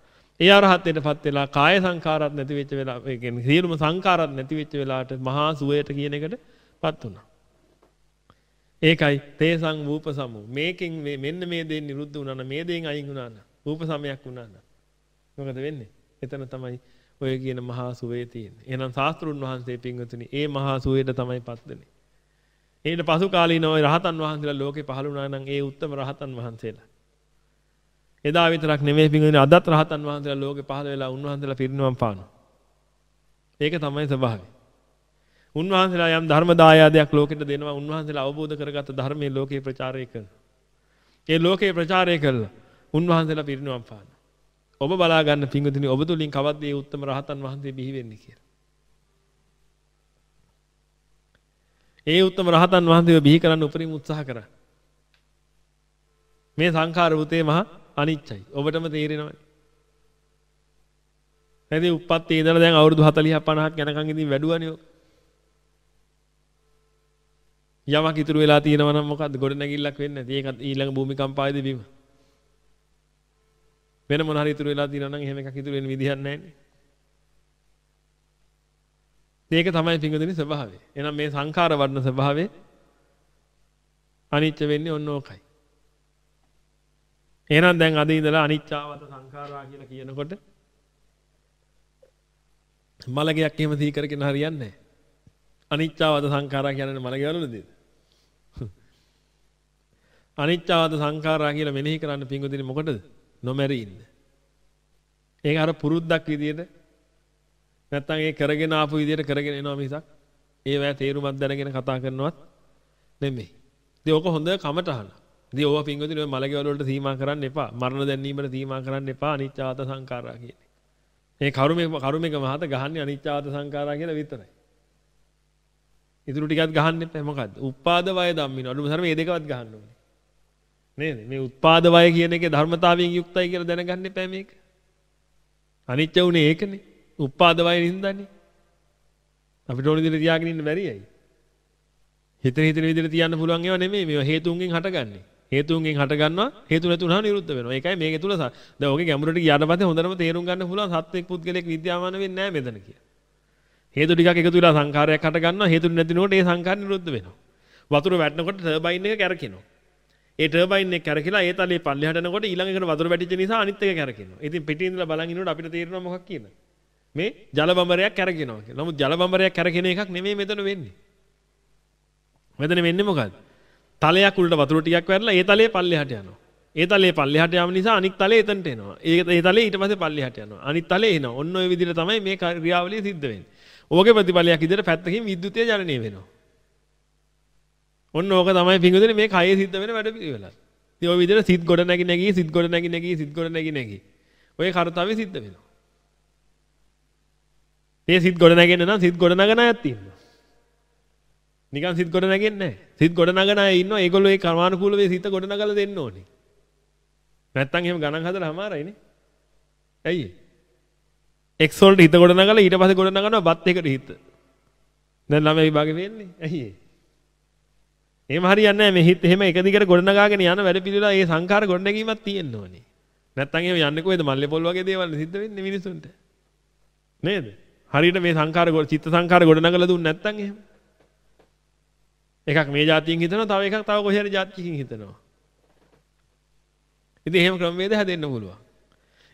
ඒ අරහත්වයට පත් වෙලා කාය සංකාරات නැති වෙච්ච වෙලාව ඒ කියන්නේ සියලුම සංකාරات නැති වෙච්ච වෙලාවට මහා සුවයට කියන එකට පත් වුණා. ඒකයි තේසං වූප සමු. මේකෙන් මේ මෙන්න මේ දේ නිරුද්ධ වුණා නම් මේ දේෙන් අයින් වුණා නම් රූප සමයක් වුණා නම් මොකද වෙන්නේ? එතන තමයි ඔය කියන මහා සුවේ තියෙන්නේ. එහෙනම් ශාස්ත්‍රුන් වහන්සේ පින්වතුනි ඒ මහා සුවේට තමයි පත් වෙන්නේ. ඊට පසු කාලීන ඔය රහතන් වහන්සේලා ලෝකේ පහළ වුණා නම් ඒ උත්තම රහතන් වහන්සේලා එදා විතරක් නෙමෙයි පින්වතුනි අදත් රහතන් වහන්සේලා ලෝකේ පහළ වෙලා උන්වහන්සේලා පිරිනුවම් පානවා. ඒක තමයි ස්වභාවය. උන්වහන්සේලා යම් ධර්ම දායාදයක් ලෝකෙට දෙනවා උන්වහන්සේලා අවබෝධ කරගත්ත ධර්මයේ ලෝකේ ප්‍රචාරය කරනවා. ඒ ලෝකේ ප්‍රචාරය කළා උන්වහන්සේලා පිරිනුවම් පානවා. ඔබ බලා ගන්න පින්වතුනි ඔබ තුලින් කවද්ද මේ උත්තම රහතන් වහන්සේ බිහි වෙන්නේ කියලා. ඒ උත්තම රහතන් වහන්සේව බිහි කරන්න උපරිම උත්සාහ කරා. මේ සංඛාර වූතේ මහා අනිච්චයි. ඔබටම තේරෙනවනේ. නැති උප්පත්ති ඉඳලා දැන් අවුරුදු 40 50ක් යනකම් ඉතින් වැඩුවනේ ඔක. යමක් ඉතුරු වෙලා තියෙනවා නම් මොකද්ද ගොඩ නැගිල්ලක් වෙන්නේ නැති. ඒකත් ඊළඟ භූමිකම්පාවේදී බීම. වෙන මොන හරි ඉතුරු වෙලා තියෙනවා නම් එහෙම එකක් ඉතුරු වෙන විදිහක් නැහැ මේක තමයි පිංගුදින ස්වභාවය. එහෙනම් මේ සංඛාර වර්ණ ස්වභාවය අනිත්‍ය වෙන්නේ ඔන්න ඕකයි. එහෙනම් දැන් අද ඉඳලා අනිච්චාවත සංඛාරා කියලා කියනකොට මලගයක් එහෙම සිහි කරගෙන හරියන්නේ නැහැ. අනිච්චාවත සංඛාරා කියන්නේ මලගයවලුද? අනිච්චාවත සංඛාරා කියලා මෙනෙහි කරන්න පිංගුදින මොකටද? නොමැරී ඉන්න. ඒක අර පුරුද්දක් විදියට නැත්තම් ඒ කරගෙන ආපු විදියට කරගෙන එනවා මිසක් ඒවැ තේරුමක් දැනගෙන කතා කරනවත් නෙමෙයි. ඉතින් ඕක හොඳ කමටහන. ඉතින් ඕවා පින්වතුනි ඔය මලකෙවල වලට සීමා කරන්න එපා. මරණ දැනීමට සීමා කරන්න එපා අනිච්චාත සංඛාරා කියන්නේ. මේ කරුමේ කරුමේක මහත ගහන්නේ අනිච්චාත සංඛාරා කියලා විතරයි. ඉතුරු ටිකත් ගහන්න එපා. මොකද්ද? උපාද වය ධම්මින. අනුමතරම මේ දෙකවත් ගහන්න ඕනේ. නේද? මේ උත්පාද වය කියන එකේ ධර්මතාවයෙන් යුක්තයි කියලා දැනගන්න එපා මේක. අනිත්‍ය උනේ ඒකනේ. උපාද වය නින්දානේ. අපිට ඕන විදිහට තියාගෙන ඉන්න බැරියයි. හිතන හිතන විදිහට තියන්න පුළුවන් ඒවා නෙමෙයි මේවා හේතුන්ගෙන් හටගන්නේ. හේතුන්ගෙන් හටගන්නවා හේතු නැතුණා නිරුද්ධ වෙනවා. ඒකයි මේකේ තුල දැන් ඔගේ ගැඹුරට ගියාට පස්සේ හොඳටම තේරුම් ගන්න පුළුවන් සත්වෙක් පුද්ගලෙක් විද්‍යාමාන වෙන්නේ නැහැ මෙතන කියලා. හේතු ටිකක් එකතු වෙලා සංඛාරයක් හටගන්නවා හේතු නැතිනකොට ඒ සංඛාර නිරුද්ධ වෙනවා. වතුර වැටෙනකොට ටර්බයින් එක කැරකෙනවා. ඒ ටර්බයින් එක කැරකිලා ඒ තලයේ පල්ලෙහාට යනකොට ඊළඟ එකට වතුර වැටිච්ච නිසා අනිත් එක කැරකෙනවා. ඉතින් පිටින් ඉඳලා බලන් ඉන්නකොට අපිට තේරෙනවා මොකක් කියනද? මේ ජල බඹරයක් කැරකෙනවා කියලා. නමුත් ජල බඹරයක් කැරකෙන එකක් නෙමෙයි මෙතන වෙන්නේ. මෙතන වෙන්නේ මොකද්ද? තලයක් උඩට වතුර ටිකක් වැරලා ඒ තලයේ පල්ලෙහාට යනවා. ඒ තලයේ පල්ලෙහාට යාම නිසා අනිත් තලයේ එතනට එනවා. ඒ ඒ තලයේ ඊට පස්සේ පල්ලෙහාට යනවා. අනිත් තලයේ එනවා. ඔන්න ඔය විදිහට තමයි මේ ක්‍රියාවලිය සිද්ධ වෙන්නේ. ඕකේ ප්‍රතිඵලයක් විදිහට පැත්තකින් විද්‍යුතය ජනනය වෙනවා. ඔන්න ඕක තමයි පිංගුදෙනේ මේ කයේ සිද්ධ වෙන වැඩ පිළිවෙල. ඉතින් ওই විදිහට සිත් ගොඩ නැගි නැගි සිත් ගොඩ නැගි නැගි සිත් ගොඩ නැගි නැගි. ඔය කාර්යතාවය සිද්ධ වෙනවා. මේ සිත් ගොඩ නැගෙන්න නම් සිත් ගොඩ නගන අයත් ඉන්නවා. නිකන් සිත් ගොඩ නැගෙන්නේ නැහැ. සිත් ගොඩ නගන අය ඉන්නවා. ඒගොල්ලෝ ඒ කර්මානුකූල වේ සිත ගොඩ නගලා දෙන්න ඕනේ. නැත්තම් එහෙම ගණන් හදලා හමාරයිනේ. ඇයි? X වලට හිත ගොඩ නගලා ඊට පස්සේ ගොඩ නගනවා බත් එකට හිත. දැන් ළමයි විභාගෙ වෙන්නේ. ඇයි ඒ? එහෙම හරියන්නේ නැහැ මේ හිත එහෙම එක දිගට ගොඩනගාගෙන යන වැඩ පිළිවෙල ඒ සංඛාර ගොඩනැගීමක් තියෙන්න ඕනේ. නැත්තම් එහෙම යන්නේ කොහෙද මල්ලේ පොල් වගේ දේවල් සිද්ධ වෙන්නේ මිනිසුන්ට. නේද? හරියට මේ සංඛාර චිත්ත සංඛාර ගොඩනගලා දුන්නේ නැත්තම් එහෙම. එකක් මේ જાතියෙන් හිතනවා තව එකක් තව කොහේ හරි જાතියකින් හිතනවා. ඉතින් එහෙම ක්‍රමවේද හැදෙන්න පුළුවන්.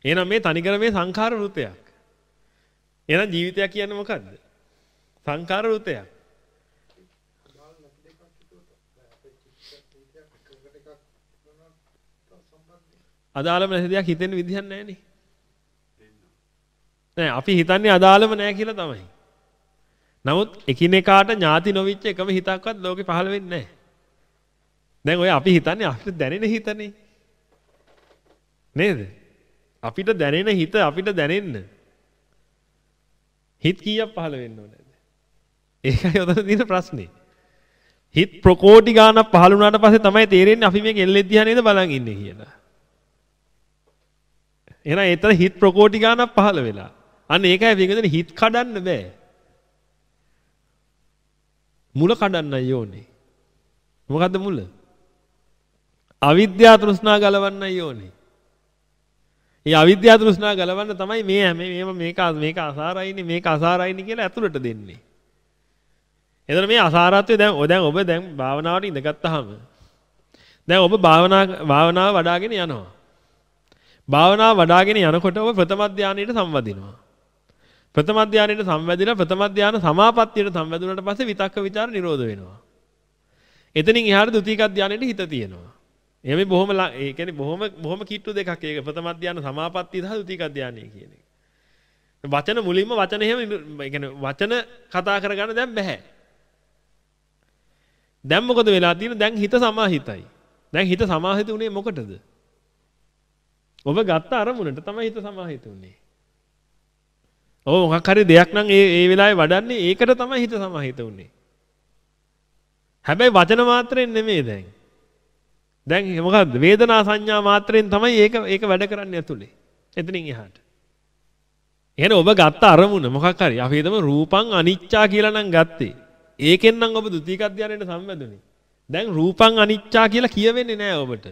එහෙනම් මේ තනිකර මේ සංඛාර රූපයක්. එහෙනම් ජීවිතයක් කියන්නේ මොකද්ද? සංඛාර රූපයක්. අදාළම නැති දෙයක් හිතෙන්න විදිහක් නැහැ නේ. නෑ අපි හිතන්නේ අදාළම නැහැ කියලා තමයි. නමුත් එකිනෙකාට ඥාති නොවිච්ච එකම හිතක්වත් ලෝකේ පහළ වෙන්නේ නැහැ. දැන් ඔය අපි හිතන්නේ අපිට දැනෙන හිතනේ. නේද? අපිට දැනෙන හිත අපිට දැනෙන්න. හිත කීයක් පහළ වෙන්න ඕනද? ඒකයි උතන තියෙන ප්‍රශ්නේ. හිත ප්‍රකෝටි ගාණක් පහළ වුණාට පස්සේ තමයි තේරෙන්නේ අපි මේක එල්ලෙද්දී දිහා නේද බලන් ඉන්නේ කියලා. එහෙනම් ඒතර හිත ප්‍රකෝටි ගාණක් පහළ වෙලා. අන්න ඒකයි පිටකදෙන හිත කඩන්න බෑ. මුල කඩන්නයි ඕනේ. මොකද්ද මුල? අවිද්‍යා තෘෂ්ණා ගලවන්නයි ඕනේ. ඒ අවිද්‍යා තෘෂ්ණා ගලවන්න තමයි මේ හැම මේම මේක මේක අසාරයිනේ මේක අසාරයිනේ කියලා ඇතුළට දෙන්නේ. එතන මේ අසාරත්වය දැන් ඔය දැන් ඔබ දැන් භාවනාවට ඉඳගත්තාම දැන් ඔබ භාවනා භාවනාව වඩාගෙන යනවා. භාවනාව වඩාගෙන යනකොට ඔබ ප්‍රථම ධානයට සම්බන්ධ වෙනවා. ප්‍රථම ධානයට සම්වැදිලා ප්‍රථම ධාන සමාපත්තියට සම්වැදුනට පස්සේ විතක්ක ਵਿਚාර නිරෝධ වෙනවා. එතනින් එහාට ද්විතීක ධානයට හිත තියෙනවා. එහෙම බොහොම ඒ කියන්නේ බොහොම බොහොම කිට්ටු දෙකක් ඒක ප්‍රථම ධාන සමාපත්තිය සහ ද්විතීක ධානය කියන එක. වචන මුලින්ම වචන එහෙම ඒ කියන්නේ වචන කතා කරගන්න දැන් බෑ. දැන් මොකද වෙලා තියෙන්නේ? දැන් හිත සමාහිතයි. දැන් හිත සමාහිත උනේ මොකටද? ඔබ ගත්ත අරමුණට තමයි හිත සමාහිත උනේ. ඔව් මොකක් හරි දෙයක් නම් ඒ ඒ වෙලාවේ වඩන්නේ ඒකට තමයි හිත සමාහිත උනේ. හැබැයි වචන මාත්‍රෙන් නෙමෙයි දැන්. දැන් මොකද්ද? වේදනා සංඥා මාත්‍රෙන් තමයි ඒක ඒක වැඩ කරන්නේ ඇතුලේ. එතනින් එහාට. එහෙනම් ඔබ ගත්ත අරමුණ මොකක් හරි අපි හිතමු රූපං අනිච්චා කියලා නම් ගත්තේ. ඒකෙන් නම් ඔබ ද්විතීක අධ්‍යයනයට සම්බන්ධුනේ. දැන් රූපං අනිච්චා කියලා කියවෙන්නේ නැහැ ඔබට.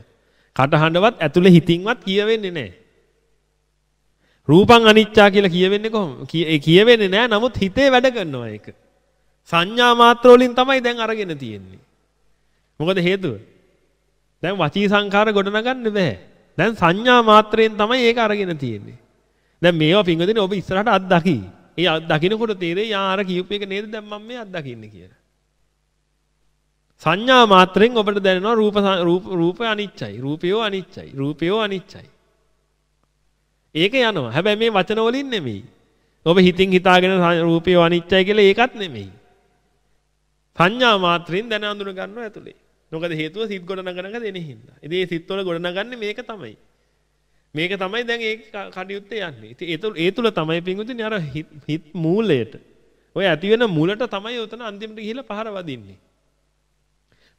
කටහඬවත් ඇතුලේ හිතින්වත් කියවෙන්නේ නැහැ. රූපං අනිච්චා කියලා කියවෙන්නේ කොහොමද? ඒ කියවෙන්නේ නැහැ. නමුත් හිතේ වැඩ කරනවා ඒක. සංඥා මාත්‍ර වලින් තමයි දැන් අරගෙන තියෙන්නේ. මොකද හේතුව? දැන් වචී සංඛාර ගොඩනගන්න බෑ. දැන් සංඥා මාත්‍රයෙන් තමයි ඒක අරගෙන තියෙන්නේ. දැන් මේවා පිංගුදිනේ ඔබ ඉස්සරහට අත් දකි. ඒ අත් දකින්නකොට තේරෙයි යා අර කියූප එක නේද දැන් මම මේ අත් දකින්නේ කියලා. සංඥා මාත්‍රෙන් ඔබට දැනෙනවා රූප රූප රූපය අනිච්චයි. රූපයෝ අනිච්චයි. රූපයෝ අනිච්චයි. ඒක යනවා. හැබැයි මේ වචන වලින් නෙමෙයි. ඔබ හිතින් හිතාගෙන රූපය අනිච්චයි කියලා ඒකත් නෙමෙයි. සංඥා මාත්‍රෙන් දැන අඳුන ගන්නවා ඇතුලේ. මොකද හේතුව සිත් ගොඩ නගනක දෙන හින්දා. ඉතින් මේ සිත් වල ගොඩ නගන්නේ මේක තමයි. මේක තමයි දැන් ඒ කටයුත්තේ යන්නේ. ඉතින් ඒ තුල තමයි පිංගුතුනි අර හිත් මූලයට. ඔය ඇති වෙන මුලට තමයි උතන අන්තිමට ගිහිල්ලා පහර වදින්නේ.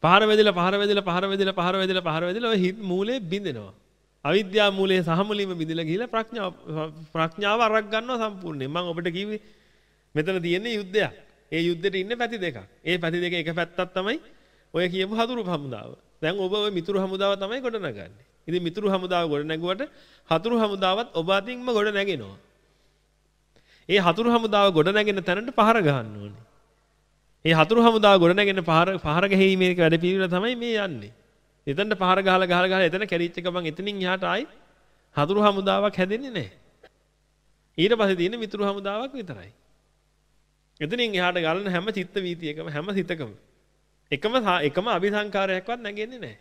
පහර වැදිලා පහර වැදිලා පහර වැදිලා පහර වැදිලා පහර වැදිලා ඔය හිත් මූලේ බින්දෙනවා. අවිද්‍යා මූලයේ සහ මුලින්ම බිඳලා ගිහිලා ප්‍රඥාව ප්‍රඥාව අරක් ගන්නවා සම්පූර්ණයෙන්. මම ඔබට කිව්වේ මෙතන තියෙන්නේ යුද්ධයක්. ඒ යුද්ධෙට ඉන්නේ පැති දෙකක්. ඒ පැති දෙක එක පැත්තක් තමයි ඔය කියපු හතුරු හමුදාව. දැන් ඔබ ඔය මිතුරු හමුදාව තමයි ගොඩනගන්නේ. ඉතින් මිතුරු හමුදාව ගොඩ නැගුවට හතුරු හමුදාවත් ඔබ අතින්ම ගොඩ නැගෙනවා. ඒ හතුරු හමුදාව ගොඩ නැගෙන තැනට පහර ගහන්න ඕනේ. ඒ හතුරු හමුදාව ගොඩ නැගෙන පහර පහර ගැහිීමේ වැඩ පිළිවෙල තමයි මේ යන්නේ. එතනට පහර ගහලා ගහලා ගහලා එතන කැරිච්ච ගමන් එතනින් එහාට ආයි හතුරු හමුදාවක් හැදෙන්නේ නැහැ. ඊට පස්සේ තියෙන මිතුරු හමුදාවක් විතරයි. එතනින් එහාට ගලන හැම චිත්ත වීතියකම හැම සිතකම එකම එකම අபிසංකාරයක්වත් නැගෙන්නේ නැහැ.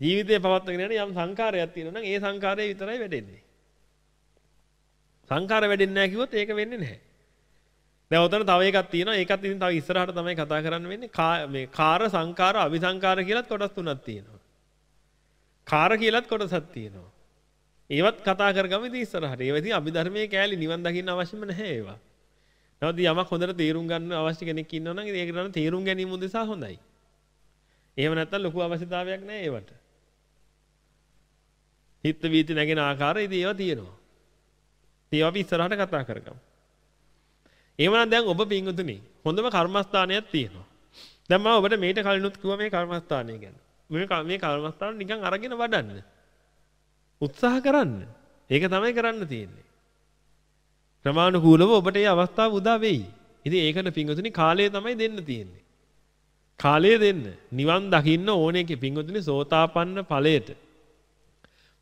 ජීවිතේ පවත්වාගෙන යන යම් සංකාරයක් තියෙනවා නම් ඒ සංකාරය විතරයි වැඩෙන්නේ. සංකාර වැඩෙන්නේ නැහැ කිව්වොත් ඒක වෙන්නේ නැහැ. දැන් උතන තව එකක් තියෙනවා. ඒකත් ඉතින් තව ඉස්සරහට තමයි කතා කරන්න වෙන්නේ. මේ කාර සංකාර අபிසංකාර කියලාත් කොටස් තුනක් තියෙනවා. කාර කියලාත් කොටසක් තියෙනවා. ඒවත් කතා කරගමු ඉතින් ඉස්සරහට. ඒවා ඉතින් අභිධර්මයේ කෑලි නිවන් දකින්න අවශ්‍යම නැහැ ඒවා. නැවත යමක් හොඳට තේරුම් ගන්න අවශ්‍ය කෙනෙක් ඉන්නවා නම් ඒක නම් තේරුම් ගැනීම උදෙසා හොඳයි. එහෙම නැත්නම් ලොකු අවශ්‍යතාවයක් නැහැ ඒවට. හිත වීති නැගෙන ආකාරය ඉතින් ඒවා තියෙනවා. ඒවා අපි ඉස්සරහට කතා කරගමු. එහෙමනම් දැන් ඔබ පින්වතුනි හොඳම කර්මස්ථානයක් තියෙනවා. දැන් මම ඔබට මේට කලිනුත් කිව්වා මේ කර්මස්ථානය ගැන. මේ මේ කර්මස්ථාන නිකන් අරගෙන වඩන්න. උත්සාහ කරන්න. ඒක තමයි කරන්න තියෙන්නේ. ක්‍රමානුකූලව ඔබට මේ අවස්ථාව උදා වෙයි. ඉතින් ඒකට පින්වතුනි කාලය තමයි දෙන්න තියෙන්නේ. කාලය දෙන්න. නිවන් දකින්න ඕනේ කිය පින්වතුනි සෝතාපන්න ඵලයට.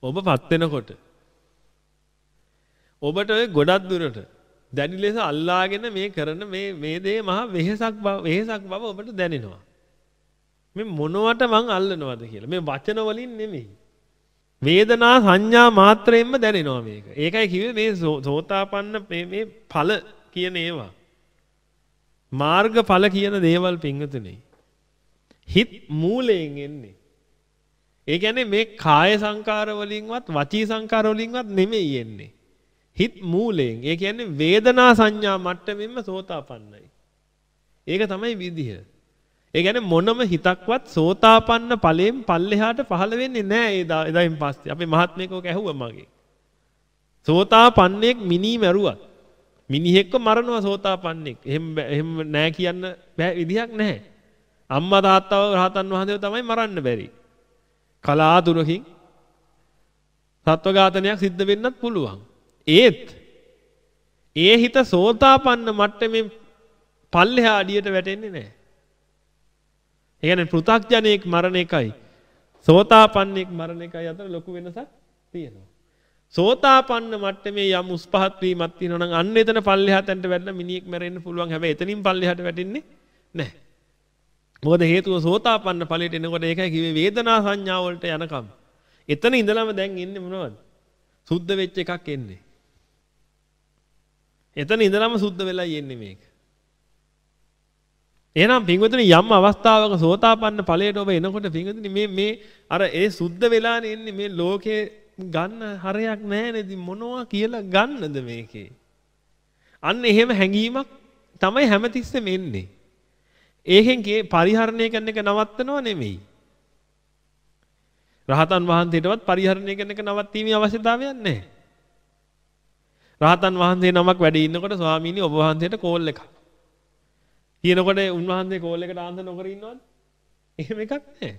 ඔබපත් වෙනකොට ඔබට ඔය ගොඩක් දුරට දැඩි ලෙස අල්ලාගෙන මේ කරන මේ මේ දේ මහා වෙහෙසක් බව වෙහෙසක් බව ඔබට දැනෙනවා. මේ මොනවට මං අල්ලනවද කියලා. මේ වචන වලින් නෙමෙයි. වේදනා සංඥා මාත්‍රයෙන්ම දැනෙනවා මේක. ඒකයි කිව්වේ මේ සෝතාපන්න මේ මේ ඵල කියන ඒවා. මාර්ග ඵල කියන දේවල් පිංගතුනේ. හිත මූලයෙන් එන්නේ. ඒ කියන්නේ මේ කාය සංකාර වලින්වත් වචී සංකාර වලින්වත් නෙමෙයි එන්නේ. හිත මූලයෙන්. ඒ කියන්නේ වේදනා සංඥා මට්ටමින්ම සෝතාපන්නයි. ඒක තමයි විදිහ. ඒ කියන්නේ මොනම හිතක්වත් සෝතාපන්න ඵලයෙන් පල්ලෙහාට පහළ වෙන්නේ නැහැ ඒ එදායින් පස්සේ. අපේ මහත්මයෙක් ඇහුවා මගේ. සෝතාපන්නේක් මිනි මැරුවත් මිනිහෙක්ව මරනවා සෝතාපන්නේක්. එහෙම එහෙම නෑ කියන්න බෑ විදිහක් නැහැ. අම්මා තාත්තව රහතන් වහන්සේව තමයි මරන්න බැරි. කලාතුරකින් සත්ව ඝාතනයක් සිද්ධ වෙන්නත් පුළුවන්. ඒත් ඒ හිත සෝතාපන්න මට්ටමින් පල්ලෙහා අඩියට වැටෙන්නේ නැහැ. ඒ කියන්නේ පෘථග්ජනෙක් මරණ එකයි සෝතාපන්නෙක් මරණ එකයි අතර ලොකු වෙනසක් තියෙනවා. සෝතාපන්න මට්ටමේ යම් උස් පහත් වීමක් තියෙනවා නම් අන්න එතන පල්ලෙහා තැනට වැටෙන මිනිහෙක් මැරෙන්න පුළුවන්. හැබැයි එතනින් පල්ලෙහාට වැටෙන්නේ නැහැ. මොකද හේතුව සෝතාපන්න ඵලයට එනකොට ඒකයි කිව්වේ වේදනා සංඥා වලට යනකම්. එතන ඉඳලම දැන් ඉන්නේ මොනවද? සුද්ධ වෙච්ච එකක් එන්නේ. එතන ඉඳලම සුද්ධ වෙලා යන්නේ මේක. එහෙනම් පින්වතුනි යම් අවස්ථාවක සෝතාපන්න ඵලයට ඔබ එනකොට පින්වතුනි මේ මේ අර ඒ සුද්ධ වෙලානේ එන්නේ මේ ලෝකේ ගන්න හරයක් නැහැ නේද මොනවා කියලා ගන්නද මේකේ. අන්න එහෙම හැඟීමක් තමයි හැමතිස්සෙම එන්නේ. ඒකෙන් පරිහරණය කරන එක නවත්තනව නෙමෙයි. රහතන් වහන්සේටවත් පරිහරණය කරන එක නවත්තීමේ අවශ්‍යතාවයක් නැහැ. රහතන් වහන්සේ නමක් වැඩ ඉන්නකොට ස්වාමීනි ඔබ වහන්සේට කෝල් එකක්. කියනකොට උන්වහන්සේ කෝල් එකට ආන්සර් නොකර ඉන්නවද? එහෙම එකක් නැහැ.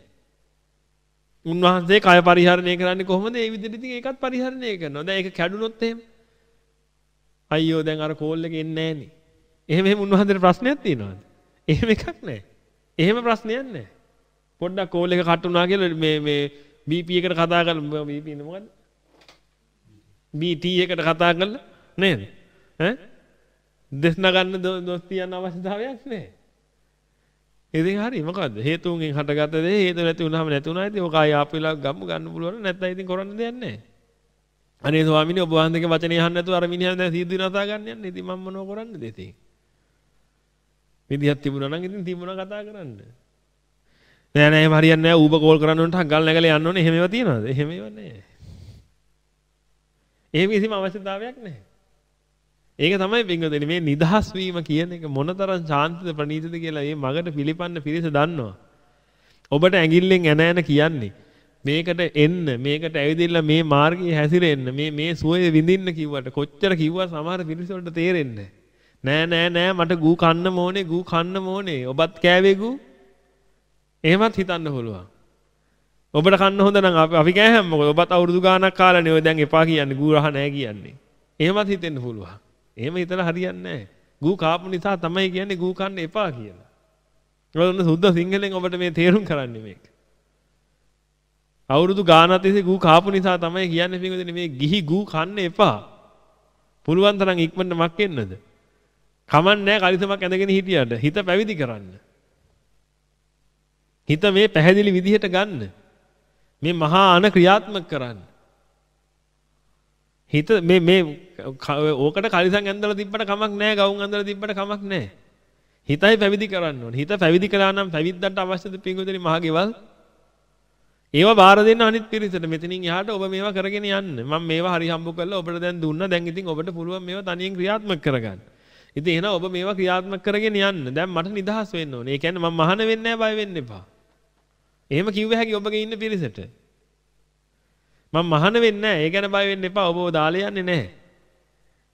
උන්වහන්සේ කය පරිහරණය කරන්නේ කොහොමද? ඒ විදිහට ඉතින් ඒකත් පරිහරණය කරනවා. දැන් ඒක කැඩුනොත් එහෙම අයියෝ දැන් අර කෝල් එක එන්නේ නැහනේ. එහෙම එහෙම උන්වහන්සේට ප්‍රශ්නයක් තියෙනවද? එහෙම එකක් නැහැ. එහෙම ප්‍රශ්නයක් නැහැ. පොඩ්ඩක් කෝල් එක කට් වුණා කියලා මේ මේ BP එකට කතා කරලා BP නේ මොකද්ද? BT එකට කතා කරලා නේද? ඈ දෙස් නගන්න දොස් තියන්න අවශ්‍යතාවයක් නැහැ. ඉතින් හරි මොකද්ද හේතුන්ගෙන් හටගත්ත දේ හේතු නැති වුනහම නැති වුණා ඉතින් ඔක ආය ආපු වෙලාව ගම්ම ගන්න පුළුවන් නැත්නම් ඉතින් කරන්න දෙයක් නැහැ. අනේ ස්වාමීනි ඔබ වහන්සේගේ වචනේ අහන්න නැතුව අර මිනිහා දැන් සීදු විනාසා ගන්න යන්නේ. ඉතින් මම මොනව කරන්නද ඉතින්? විදිහක් තිබුණා නම් ඉතින් තිබුණා කතා කරන්න. නෑ නෑ එහෙම හරියන්නේ නෑ ඌබ කෝල් කරන්න ඕනට හංගල් නැගලා යන්න ඕනේ එහෙම ඒවා තියනවාද? එහෙම ඒවා නෑ. එහෙම කිසිම අවශ්‍යතාවයක් නැහැ. ඒක තමයි පින්වතුනි මේ නිදහස් වීම කියන එක මොනතරම් ශාන්තිද ප්‍රණීතද කියලා මේ මගට පිළිපන්න පිරිස දන්නවා. ඔබට ඇඟිල්ලෙන් එන එන කියන්නේ මේකට එන්න මේකට ඇවිදින්න මේ මාර්ගයේ හැසිරෙන්න මේ මේ සුවය විඳින්න කිව්වට කොච්චර කිව්වා සමහර පිරිස වලට තේරෙන්නේ නෑ නෑ නෑ මට ගූ කන්න ඕනේ ගූ කන්න ඕනේ. ඔබත් කෑවේ ගූ. එහෙමත් හිතන්න පුළුවන්. ඔබට කන්න හොඳ නම් අපි කෑහම මොකද ඔබත් අවුරුදු ගාණක් කාලානේ ඔය දැන් එපා කියන්නේ ගූ රහ නෑ කියන්නේ. එහෙමත් හිතෙන්න පුළුවන්. එහෙම හිතලා හරියන්නේ නෑ. ගූ කාපු නිසා තමයි කියන්නේ ගූ කන්න එපා කියලා. ඔන්න සුද්ධ සිංහලෙන් ඔබට මේ තේරුම් කරන්නේ මේක. අවුරුදු ගානක් තිස්සේ ගූ කාපු නිසා තමයි කියන්නේ පිටුදින මේ ගිහි ගූ කන්න එපා. පුළුවන් තරම් ඉක්මනට මක් එන්නද? කමන්නේ කලිසමක් ඇඳගෙන හිටියට හිත පැවිදි කරන්න. හිත මේ පැහැදිලි විදිහට ගන්න. මේ මහා අන ක්‍රියාත්මක කරන්න. හිත මේ මේ ඕකට කලිසම් ඇඳලා තිබ්බට කමක් නැහැ ගවුම් ඇඳලා තිබ්බට කමක් නැහැ. හිතයි පැවිදි කරන්න ඕනේ. හිත පැවිදි කළා නම් පැවිද්දන්ට අවශ්‍යද පිංගුදෙනි මහගෙවල්? ඒවා බාර දෙන්න අනිත් පිරිසට. මෙතනින් එහාට ඔබ මේවා කරගෙන යන්න. මම මේවා හරි හම්බ කරලා ඔබට දැන් දුන්නා. දැන් ඉතින් ඔබට පුළුවන් මේවා තනියෙන් ක්‍රියාත්මක කරගන්න. ඉතින් එහෙනම් ඔබ මේවා ක්‍රියාත්මක කරගෙන යන්න. දැන් මට නිදහස් වෙන්න ඕනේ. ඒ කියන්නේ මම මහාන වෙන්නේ නැහැ බය වෙන්න එපා. එහෙම කිව්ව හැකි ඔබගේ ඉන්න පිරිසට. මම මහාන වෙන්නේ නැහැ. ඒ ගැන බය වෙන්න එපා. ඔබව දාලා යන්නේ නැහැ.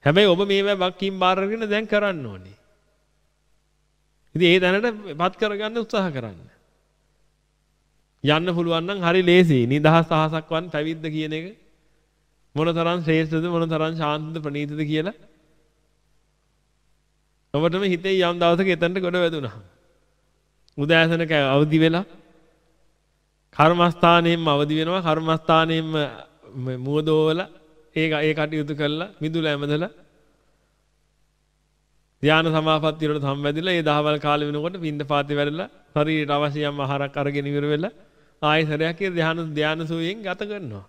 හැබැයි ඔබ මේවා වක්කීම් බාර අරගෙන දැන් කරන්න ඕනේ. ඉතින් ඒ දැනට පත් කරගන්න උත්සාහ කරන්න. යන්න පුළුවන් නම් හරි ලේසි. නිදහස් අහසක් වන් පැවිද්ද කියන එක මොනතරම් ශ්‍රේෂ්ඨද මොනතරම් ශාන්තද ප්‍රණීතද කියලා ඔබටම හිතේ යම් දවසක එතනට ගොඩ වැදුනා. උදෑසනක අවදි වෙලා කර්මස්ථානයෙන්ම අවදි වෙනවා කර්මස්ථානයෙන්ම මුවදෝවල ඒක ඒ කටයුතු කළා මිදුල ඇමදලා ධාන සමාපatti වලට සම්බැඳිලා ඒ දහවල් කාලෙ වෙනකොට පින්ඳ පාති වැඩලා ශරීරයට අවශ්‍ය යම් ආහාරයක් අරගෙන ඉවර වෙලා ආයෙ සරයක් ඒ ධාන ධාන සුවයෙන් ගත කරනවා.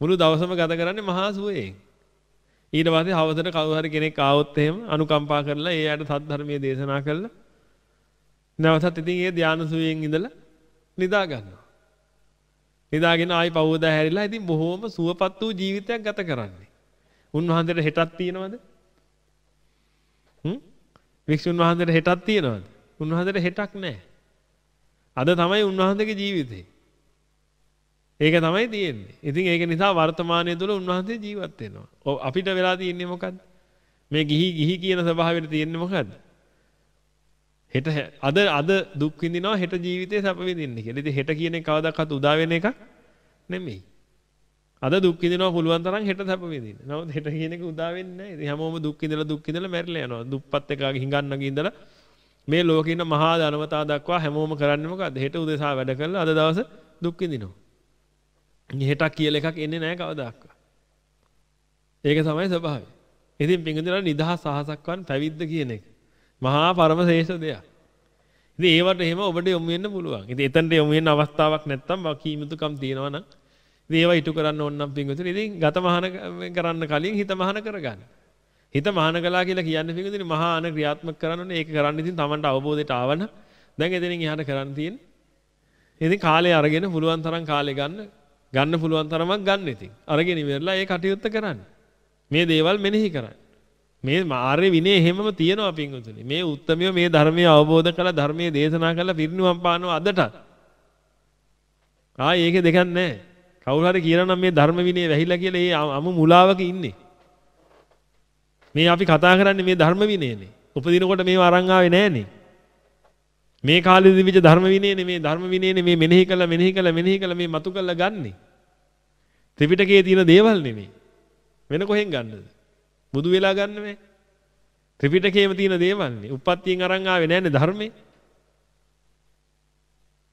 මුළු දවසම ගත කරන්නේ මහා සුවයෙන්. ඊට පස්සේ හවසට කවුරු හරි කෙනෙක් ආවොත් එහෙම අනුකම්පා කරලා ඒ අයට සද්ධර්මයේ දේශනා කළා. නැවතත් ඉතින් ඒ ධාන සුවයෙන් ඉඳලා නිදා ගන්නවා. නිදාගෙන ආයි පවෝදා හැරිලා ඉතින් බොහෝම සුවපත් වූ ජීවිතයක් ගත කරන්නේ. උන්වහන්සේට හෙටක් තියෙනවද? හ්ම්? වික්ෂුන් වහන්සේට හෙටක් තියෙනවද? උන්වහන්සේට හෙටක් නැහැ. අද තමයි උන්වහන්සේගේ ජීවිතේ. ඒක තමයි තියෙන්නේ. ඉතින් ඒක නිසා වර්තමානයේ තුල උන්වහන්සේ ජීවත් වෙනවා. අපිට වෙලා තියෙන්නේ මොකද්ද? මේ ගිහි ගිහි කියන ස්වභාවයට තියෙන්නේ මොකද්ද? හෙට අද අද දුක් විඳිනවා හෙට ජීවිතේ සැප විඳින්න කියලා. ඉතින් හෙට කියන එක කවදාවත් උදා වෙන එකක් නෙමෙයි. අද දුක් විඳිනවා පුළුවන් තරම් හෙට සැප විඳින්න. නමුත් හෙට කියන එක උදා වෙන්නේ නැහැ. ඉතින් හැමෝම දුක් විඳලා දුක් විඳලා මැරිලා යනවා. දුප්පත් එකගේ හිඟන්නගේ ඉඳලා මේ ලෝකේ ඉන්න මහා ධනවතා දක්වා හැමෝම කරන්නේ මොකද්ද? හෙට උදෙසා වැඩ කරලා අද දවස දුක් විඳිනවා. හෙටක් කියලා එකක් එන්නේ නැහැ කවදාවත්. ඒක තමයි ස්වභාවය. ඉතින් පිංගුදලා නිදහස් සහසක්වන් පැවිද්ද කියන එක. මහා පරම ශ්‍රේෂ්ඨ දෙයක්. ඉතින් ඒවට එහෙම ඔබට යොමු වෙන්න පුළුවන්. ඉතින් එතනට යොමු වෙන්න අවස්ථාවක් නැත්තම් වකීමුතුකම් තියෙනවා නම් ඉතින් ඒවා ඉටු කරන්න ඕන නම් පිංගුතුනි ඉතින් ගත මහාන කරන්න කලින් හිත මහාන කරගන්න. හිත මහාන කළා කියලා කියන්නේ පිංගුතුනි මහා අන ක්‍රියාත්මක කරන්න ඕනේ. ඒක කරන්න ඉතින් Tamanට අවබෝධයට ආවන දැන් එතනින් එහාට කරන්න තියෙන්නේ. ඉතින් කාලය අරගෙන පුළුවන් තරම් කාලය ගන්න ගන්න පුළුවන් තරමක් ගන්න ඉතින්. අරගෙන ඉවරලා ඒ කටයුත්ත කරන්න. මේ දේවල් මෙනෙහි කරන්න. මේ ආර්ය විනය එහෙමම තියෙනවා පින්වතුනි. මේ උත්තරමිය මේ ධර්මය අවබෝධ කරලා ධර්මයේ දේශනා කරලා පිරිනුවම් පානවා අදටත්. ආයේ ඒකේ දෙකක් නැහැ. කවුරු හරි කියනවා නම් මේ ධර්ම විනය වැහිලා කියලා ඒ අමු මුලාවක ඉන්නේ. මේ අපි කතා කරන්නේ මේ ධර්ම විනයනේ. උපදිනකොට මේව අරන් ආවේ නැහනේ. මේ කාලේ දිවිච්ච ධර්ම විනයනේ මේ ධර්ම විනයනේ මේ මෙනෙහි කළා මෙනෙහි කළා මෙනෙහි කළා මේ මතු කළා ගන්නෙ. ත්‍රිපිටකයේ තියෙන දේවල් නෙමෙයි. වෙන කොහෙන් ගන්නද? බුදු වෙලා ගන්න මේ. ත්‍රිපිටකයේම තියෙන දේවල්නේ. උප්පත්තියෙන් අරන් ආවේ නැන්නේ ධර්මේ.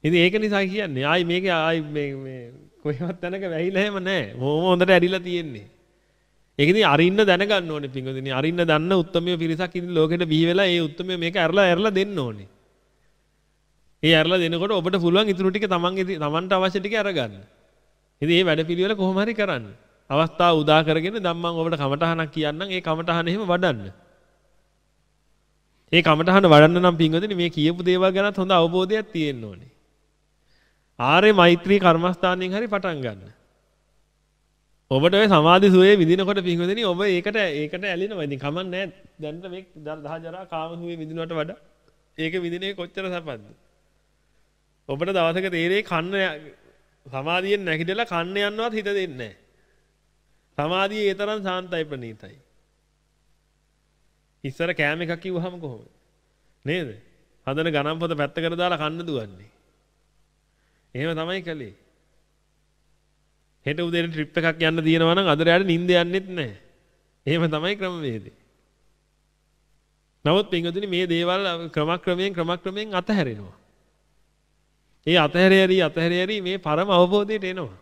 ඉතින් ඒක නිසා කියන්නේ ආයි මේක ආයි මේ මේ කොහෙවත් තැනක වැහිලා එහෙම නැහැ. මොහොම හොඳට ඇරිලා තියෙන්නේ. ඒක ඉතින් අරින්න දැනගන්න ඕනේ පින්වදින. අරින්න දන්න උත්තරමිය පිරිසක් ඉතින් ලෝකෙට බිහි වෙලා ඒ උත්තරමිය මේක ඇරලා ඇරලා දෙන්න ඕනේ. ඒ ඇරලා දෙනකොට ඔබට පුළුවන් ඉතුරු ටික තමන්ගේ තමන්ට අවශ්‍ය ටික අරගන්න. ඉතින් මේ වැඩ පිළිවෙල කොහොම හරි කරන්න. අවස්ථාව උදා කරගෙන දැන් මම ඔබට කමටහනක් කියන්නම් ඒ කමටහන එහෙම වඩන්න. ඒ කමටහන වඩන්න නම් පින්වදින මේ කියපු දේවල් ගැනත් හොඳ අවබෝධයක් තියෙන්න ඕනේ. ආර්ය මෛත්‍රී කර්මස්ථානයෙන් හරි පටන් ගන්න. ඔබට ඔය සමාධි සුවේ විඳිනකොට පින්වදින ඔබ ඒකට ඒකට ඇලෙනවා. ඉතින් කමක් නැහැ. දැනට මේ දහ ජරා කාම සුවේ විඳිනවට වඩා ඒක විඳිනේ කොච්චර සපද්ද? ඔබට දවසක තේරෙයි කන්න සමාධියෙන් නැගිටලා කන්න යන්නවත් හිත දෙන්නේ නැහැ. සමාධිය ඒ තරම් සාන්තයි ප්‍රණීතයි. ඉස්සර කෑම එකක් කිව්වහම කොහොමද? නේද? හදන ගණන් පොත පැත්තකට දාලා කන්න දුවන්නේ. එහෙම තමයි කළේ. හෙට උදේට ට්‍රිප් එකක් යන්න තියෙනවා නම් අද රැට නිින්ද යන්නෙත් නැහැ. එහෙම තමයි ක්‍රමවේදය. නමුත් පින්වතුනි මේ දේවල් ක්‍රමක්‍රමයෙන් ක්‍රමක්‍රමයෙන් අතහැරෙනවා. ඒ අතහැරේරි අතහැරේරි මේ පරම අවබෝධයට එනවා.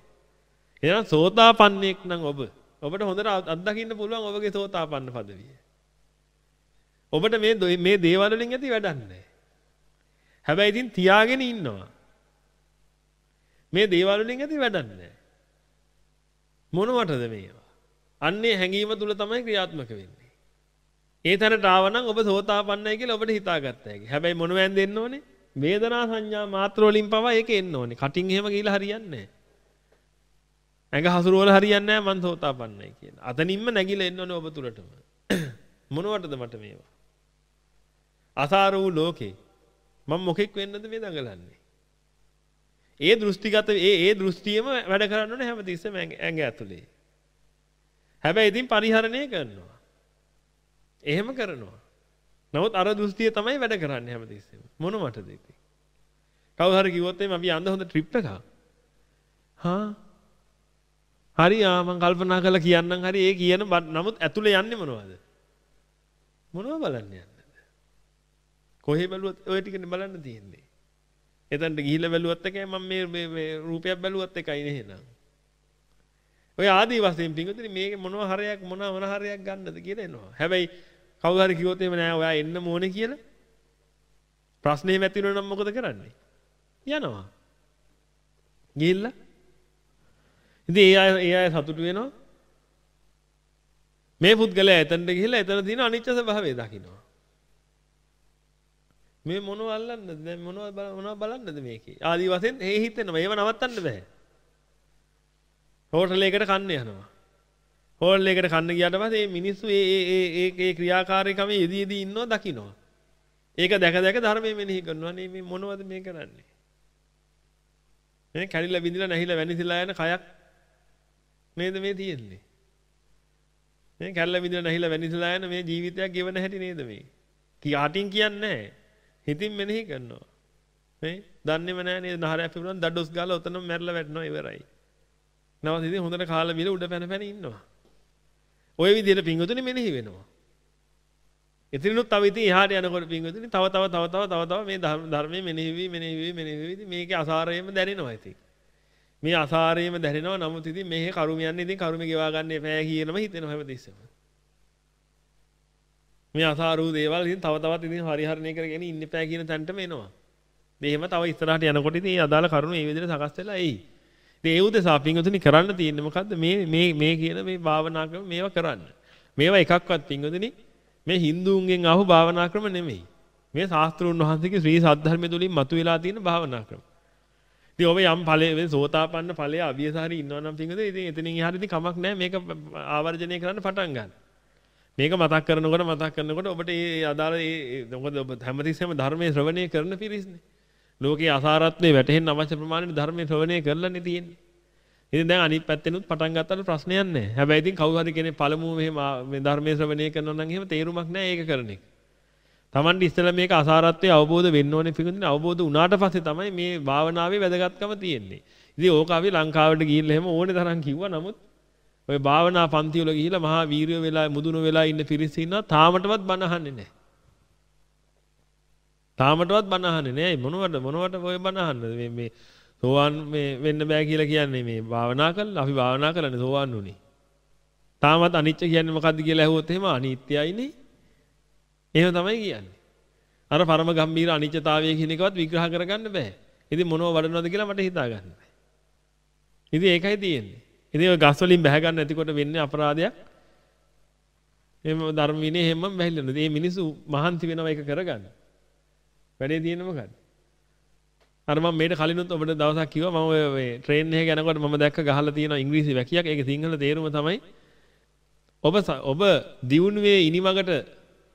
එහෙනම් සෝතාපන්නෙක් නම් ඔබ ඔබට හොඳට අත්දකින්න පුළුවන් ඔබගේ සෝතාපන්න පදවිය. ඔබට මේ මේ දේවල් වලින් ඇති වැඩක් නැහැ. හැබැයි ඉතින් තියාගෙන ඉන්නවා. මේ දේවල් වලින් ඇති වැඩක් නැහැ. මොනවටද මේවා? අන්නේ හැඟීම තුල තමයි ක්‍රියාත්මක වෙන්නේ. ඒ තැනට ආවනම් ඔබ සෝතාපන්නයි කියලා ඔබට හිතාගත්ත හැකි. හැබැයි මොන වෑන් දෙන්න ඕනේ? වේදනා සංඥා මාත්‍ර වලින් පවා ඒක එන්න ඕනේ. කටින් එහෙම ගිහිලා හරියන්නේ නැහැ. ඇඟ හසුරුවල හරියන්නේ නැහැ මං සෝතාපන්නයි කියලා. අතනින්ම නැගිලා එන්න ඕනේ ඔබ තුලටම. මොනවටද මට මේවා? අසාර වූ ලෝකේ මම මොකෙක් වෙන්නද මේ දඟලන්නේ? ඒ දෘෂ්ටිගත ඒ ඒ දෘෂ්ටියම වැඩ කරන්න ඕනේ හැමතිස්සෙම ඇඟ ඇතුලේ. හැබැයි ඉතින් පරිහරණය කරනවා. එහෙම කරනවා. නමුත් අර දෘෂ්ටිය තමයි වැඩ කරන්නේ හැමතිස්සෙම. මොනවටද ඉතින්? කවුරු හරි කිව්වොත් එimhe අපි යන්න හොඳ ට්‍රිප් එකක්. හා හරි ආ මං කල්පනා කරලා කියන්නම් හරි ඒ කියන නමුත් ඇතුලේ යන්නේ මොනවද? මොනව බලන්න යන්නද? කොහේ බැලුවත් ඔය ටිකනේ බලන්න තියෙන්නේ. එතනට ගිහිල්ලා බැලුවත් එකයි මම මේ මේ රූපයක් බැලුවත් එකයි නේනම්. ඔය ආදී වශයෙන් පිංගුතුනි මේක මොනවා හරයක් මොනවා මොන හරයක් ගන්නද කියලා එනවා. හැබැයි කවුරු හරි කිව්වොත් එහෙම නෑ ඔයා එන්න ඕනේ කියලා ප්‍රශ්නේ වැතිරුණා නම් මොකද කරන්නේ? යනවා. ගිහිල්ලා ඉතින් ඒ අය ඒ අය සතුටු වෙනවා. මේ පුද්ගලයා එතනට ගිහිල්ලා එතන තියෙන අනිච්ච ස්වභාවය දකිනවා. මේ මොනව අල්ලන්නද? දැන් මොනව මොනව බලන්නද මේකේ? ආදි වශයෙන් ඒ හිතෙනවා. ඒව නවත්තන්න බෑ. හෝටල් එකකට කන්න යනවා. හෝටල් එකකට කන්න ගියාට පස්සේ මේ මිනිස්සු ඒ ඒ ඒ ඒ ක්‍රියාකාරීකමේ යෙදී යෙදී ඉන්නවා දකින්නවා ඒක දැක දැක ධර්මයේ මෙනෙහි කරනවා. නේ මේ මොනවද මේ කරන්නේ? මේ කැරිලා බිඳිලා නැහිලා වැනිසිලා යන කයක් නේද මේ තියෙන්නේ මේ කැරිලා බිඳිලා නැහිලා වැනිසිලා යන මේ ජීවිතයක් ගෙවන හැටි නේද මේ කියාටින් කියන්නේ නැහැ හිතින් මෙනෙහි කරනවා. නේ? දන්නේම නැහැ නේද? නහරයක් පිපුණා දඩොස් ගාලා උතනම මැරලා වැටෙනවා ඉවරයි. නවත් ඉතින් හොඳට කාලා බිල උඩ පැන පැන ඉන්නවා. ওই විදිහට පිංගුතුනි මෙනෙහි වෙනවා. එතනිනුත් තව ඉතින් එහාට යනකොට පිංගුතුනි තව තව තව තව තව තව මේ ධර්මයේ මෙනෙහි වී මෙනෙහි වී මෙනෙහි වී මේකේ අසාරයෙන්ම දැනෙනවා ඉතින්. මේ අසාරයෙන්ම දැනෙනවා නමුත් ඉතින් මේහේ කරුමියන්නේ ඉතින් කරුමේ ගෙවා ගන්න එපා කියලාම හිතෙනවා හැමතිස්සෙම. මේ අසාරූ දේවල් ඉතින් තව තවත් ඉතින් හරිහරණය කරගෙන ඉන්න එපා කියන තැනටම එනවා. මෙහෙම තව ඉස්සරහට යනකොට ඉතින් මේ අදාළ කරුණු මේ විදිහට සකස් වෙලා එයි. ඉතින් ඒ උදෙසා පින්වතුනි කරන්න තියෙන්නේ මොකද්ද මේ මේ මේ කියන මේ භාවනා ක්‍රම මේවා කරන්න. මේවා එකක්වත් පින්වතුනි මේ හින්දුන්ගෙන් ආපු භාවනා ක්‍රම නෙමෙයි. මේ ශාස්ත්‍රුන් වහන්සේගේ ශ්‍රී සද්ධර්මය තුලින් මතුවලා තියෙන භාවනා ක්‍රම. ඉතින් ඔබ යම් ඵලයේ සෝතාපන්න ඵලයේ අභියසහරි ඉන්නවා නම් පින්වතුනි ඉතින් එතනින් එහාට ඉතින් කමක් නැහැ මේක ආවර්ජනය කරන්න පටන් ගන්න. මේක මතක් කරනකොට මතක් කරනකොට ඔබට ඒ අදාළ ඒ මොකද ඔබ හැමතිස්සෙම ධර්මයේ ශ්‍රවණය කරන පිරිස්නේ. ලෝකයේ අසාරත්වයේ වැටහෙන්න අවශ්‍ය ප්‍රමාණයට ධර්මයේ ශ්‍රවණය කරලානේ තියෙන්නේ. ඉතින් දැන් අනිත් පැත්තෙනුත් පටන් ගත්තට ප්‍රශ්නයක් නැහැ. හැබැයි ඉතින් කවුරු හරි කෙනෙක් පළමුව මෙහෙම මේ ධර්මයේ ශ්‍රවණය කරනවා නම් එහෙම තේරුමක් නැහැ ඒක කරන එක. Tamandi ඉස්සෙල්ලා මේක අසාරත්වයේ අවබෝධ වෙන්න ඕනේ පිටින් අවබෝධ වුණාට පස්සේ තමයි මේ භාවනාවේ වැදගත්කම තියෙන්නේ. ඉතින් ඕක අපි ලංකාවට ගිහිල්ලා එහෙම ඕනේ තරම් කිව්වා නමුත් ඔය භාවනා පන්ති වල ගිහිලා මහා වීරිය වෙලා මුදුන වෙලා ඉන්න පිරිස ඉන්නවා තාමටවත් බණ අහන්නේ නැහැ. තාමටවත් බණ අහන්නේ නැහැ. මොනවද මොනවට ඔය බණ අහන්නේ මේ මේ සෝවාන් මේ වෙන්න බෑ කියලා කියන්නේ මේ භාවනා කළා අපි භාවනා කරන්නේ සෝවාන් උනේ. තාමත් අනිත්‍ය කියන්නේ මොකද්ද කියලා ඇහුවොත් එහෙම අනිත්‍යයිනේ. එහෙම තමයි කියන්නේ. අර පරම ගම්බීර අනිත්‍යතාවය කියන එකවත් විග්‍රහ කරගන්න බෑ. ඉතින් මොනව වඩනවද කියලා මට හිතා ගන්න බෑ. ඉතින් ඒකයි තියෙන්නේ. ඉතින් ඔය ගස් වලින් බැහැ ගන්න නැතිකොට වෙන්නේ අපරාධයක්. එහෙම ධර්ම විනය හැමම බැහැලන. මේ මිනිස්සු මහන්සි වෙනවා ඒක කරගන්න. වැඩේ තියෙන්නේ මොකද්ද? අර මම මේට කලිනුත් ඔබට දවසක් කිව්වා මම ඔය ට්‍රේන් එකේ යනකොට මම දැක්ක ගහලා තියෙන ඉංග්‍රීසි වැකියක්. ඒකේ සිංහල තේරුම තමයි ඔබ ඔබ දියුණුවේ ඉනිමගට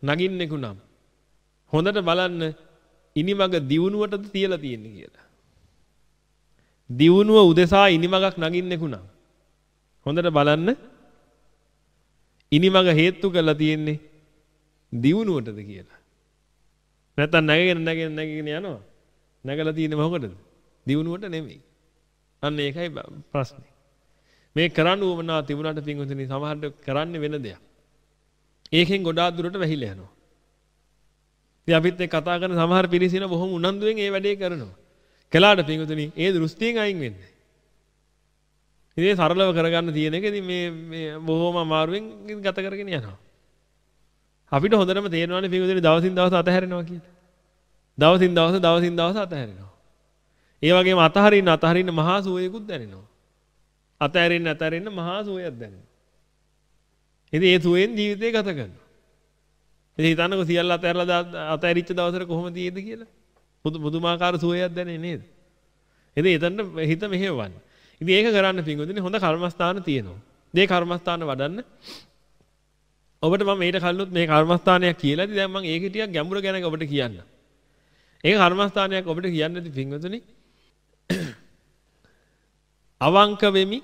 නගින්නෙකු නම් හොඳට බලන්න ඉනිමග දියුණුවටද තියලා තියෙන්නේ කියලා. දියුණුව උදෙසා ඉනිමගක් නගින්නෙකු නම් හොඳට බලන්න ඉනිමග හේතු කරලා තියෙන්නේ දියුණුවටද කියලා. නැත්තම් නැගගෙන නැගගෙන නැගගෙන යනවා. නැගලා තියෙන්නේ මොකටද? දියුණුවට නෙමෙයි. අන්න ඒකයි ප්‍රශ්නේ. මේ කරන්න උවමනා තිබුණාට පින්වතුනි සමහරට කරන්නේ වෙන දෙයක්. ඒකෙන් ගොඩාක් දුරට වැහිලා යනවා. ඉතින් අපිත් එක්ක කතා කරන සමහර පිරිසින බොහොම උනන්දුවෙන් ඒ වැඩේ කරනවා. කළාට පින්වතුනි ඒ දෘෂ්ටියෙන් අයින් වෙන්නේ. ඉතින් සරලව කරගන්න තියෙන එක ඉතින් මේ මේ බොහොම අමාරුවෙන් ගත කරගෙන යනවා. අපිට හොඳටම තේරෙනවානේ පින්වතුනි දවසින් දවස අතහැරෙනවා කියලා. දවසින් දවස දවසින් දවස අතහැරෙනවා. ඒ වගේම අතහරින්න අතහරින්න මහා සුවයකුත් දැනෙනවා. අතහැරෙන්න අතහැරෙන්න මහා සුවයක් දැනෙනවා. ඉතින් ඒ සුවයෙන් ජීවිතේ ගත කරනවා. ඉතින් හිතන්නකො සියල්ල අතහැරලා අතහැරිච්ච දවසට කොහොම තියෙද කියලා. පුදු පුදුමාකාර සුවයක් දැනේ නේද? ඉතින් එතන හිත මෙහෙවන්නේ. ඉතින් ඒක කරන්න පිංගුදිනේ හොඳ කර්මස්ථාන තියෙනවා. මේ කර්මස්ථාන වඩන්න ඔබට මම මේට කලිනුත් මේ කර්මස්ථානයක් කියලා ඉතින් දැන් මම ඒක ටිකක් ගැඹුර ගැන ඔබට කියන්න. ඒක කර්මස්ථානයක් ඔබට කියන්න ඉතින් පිංගුතුනි අවංක වෙමි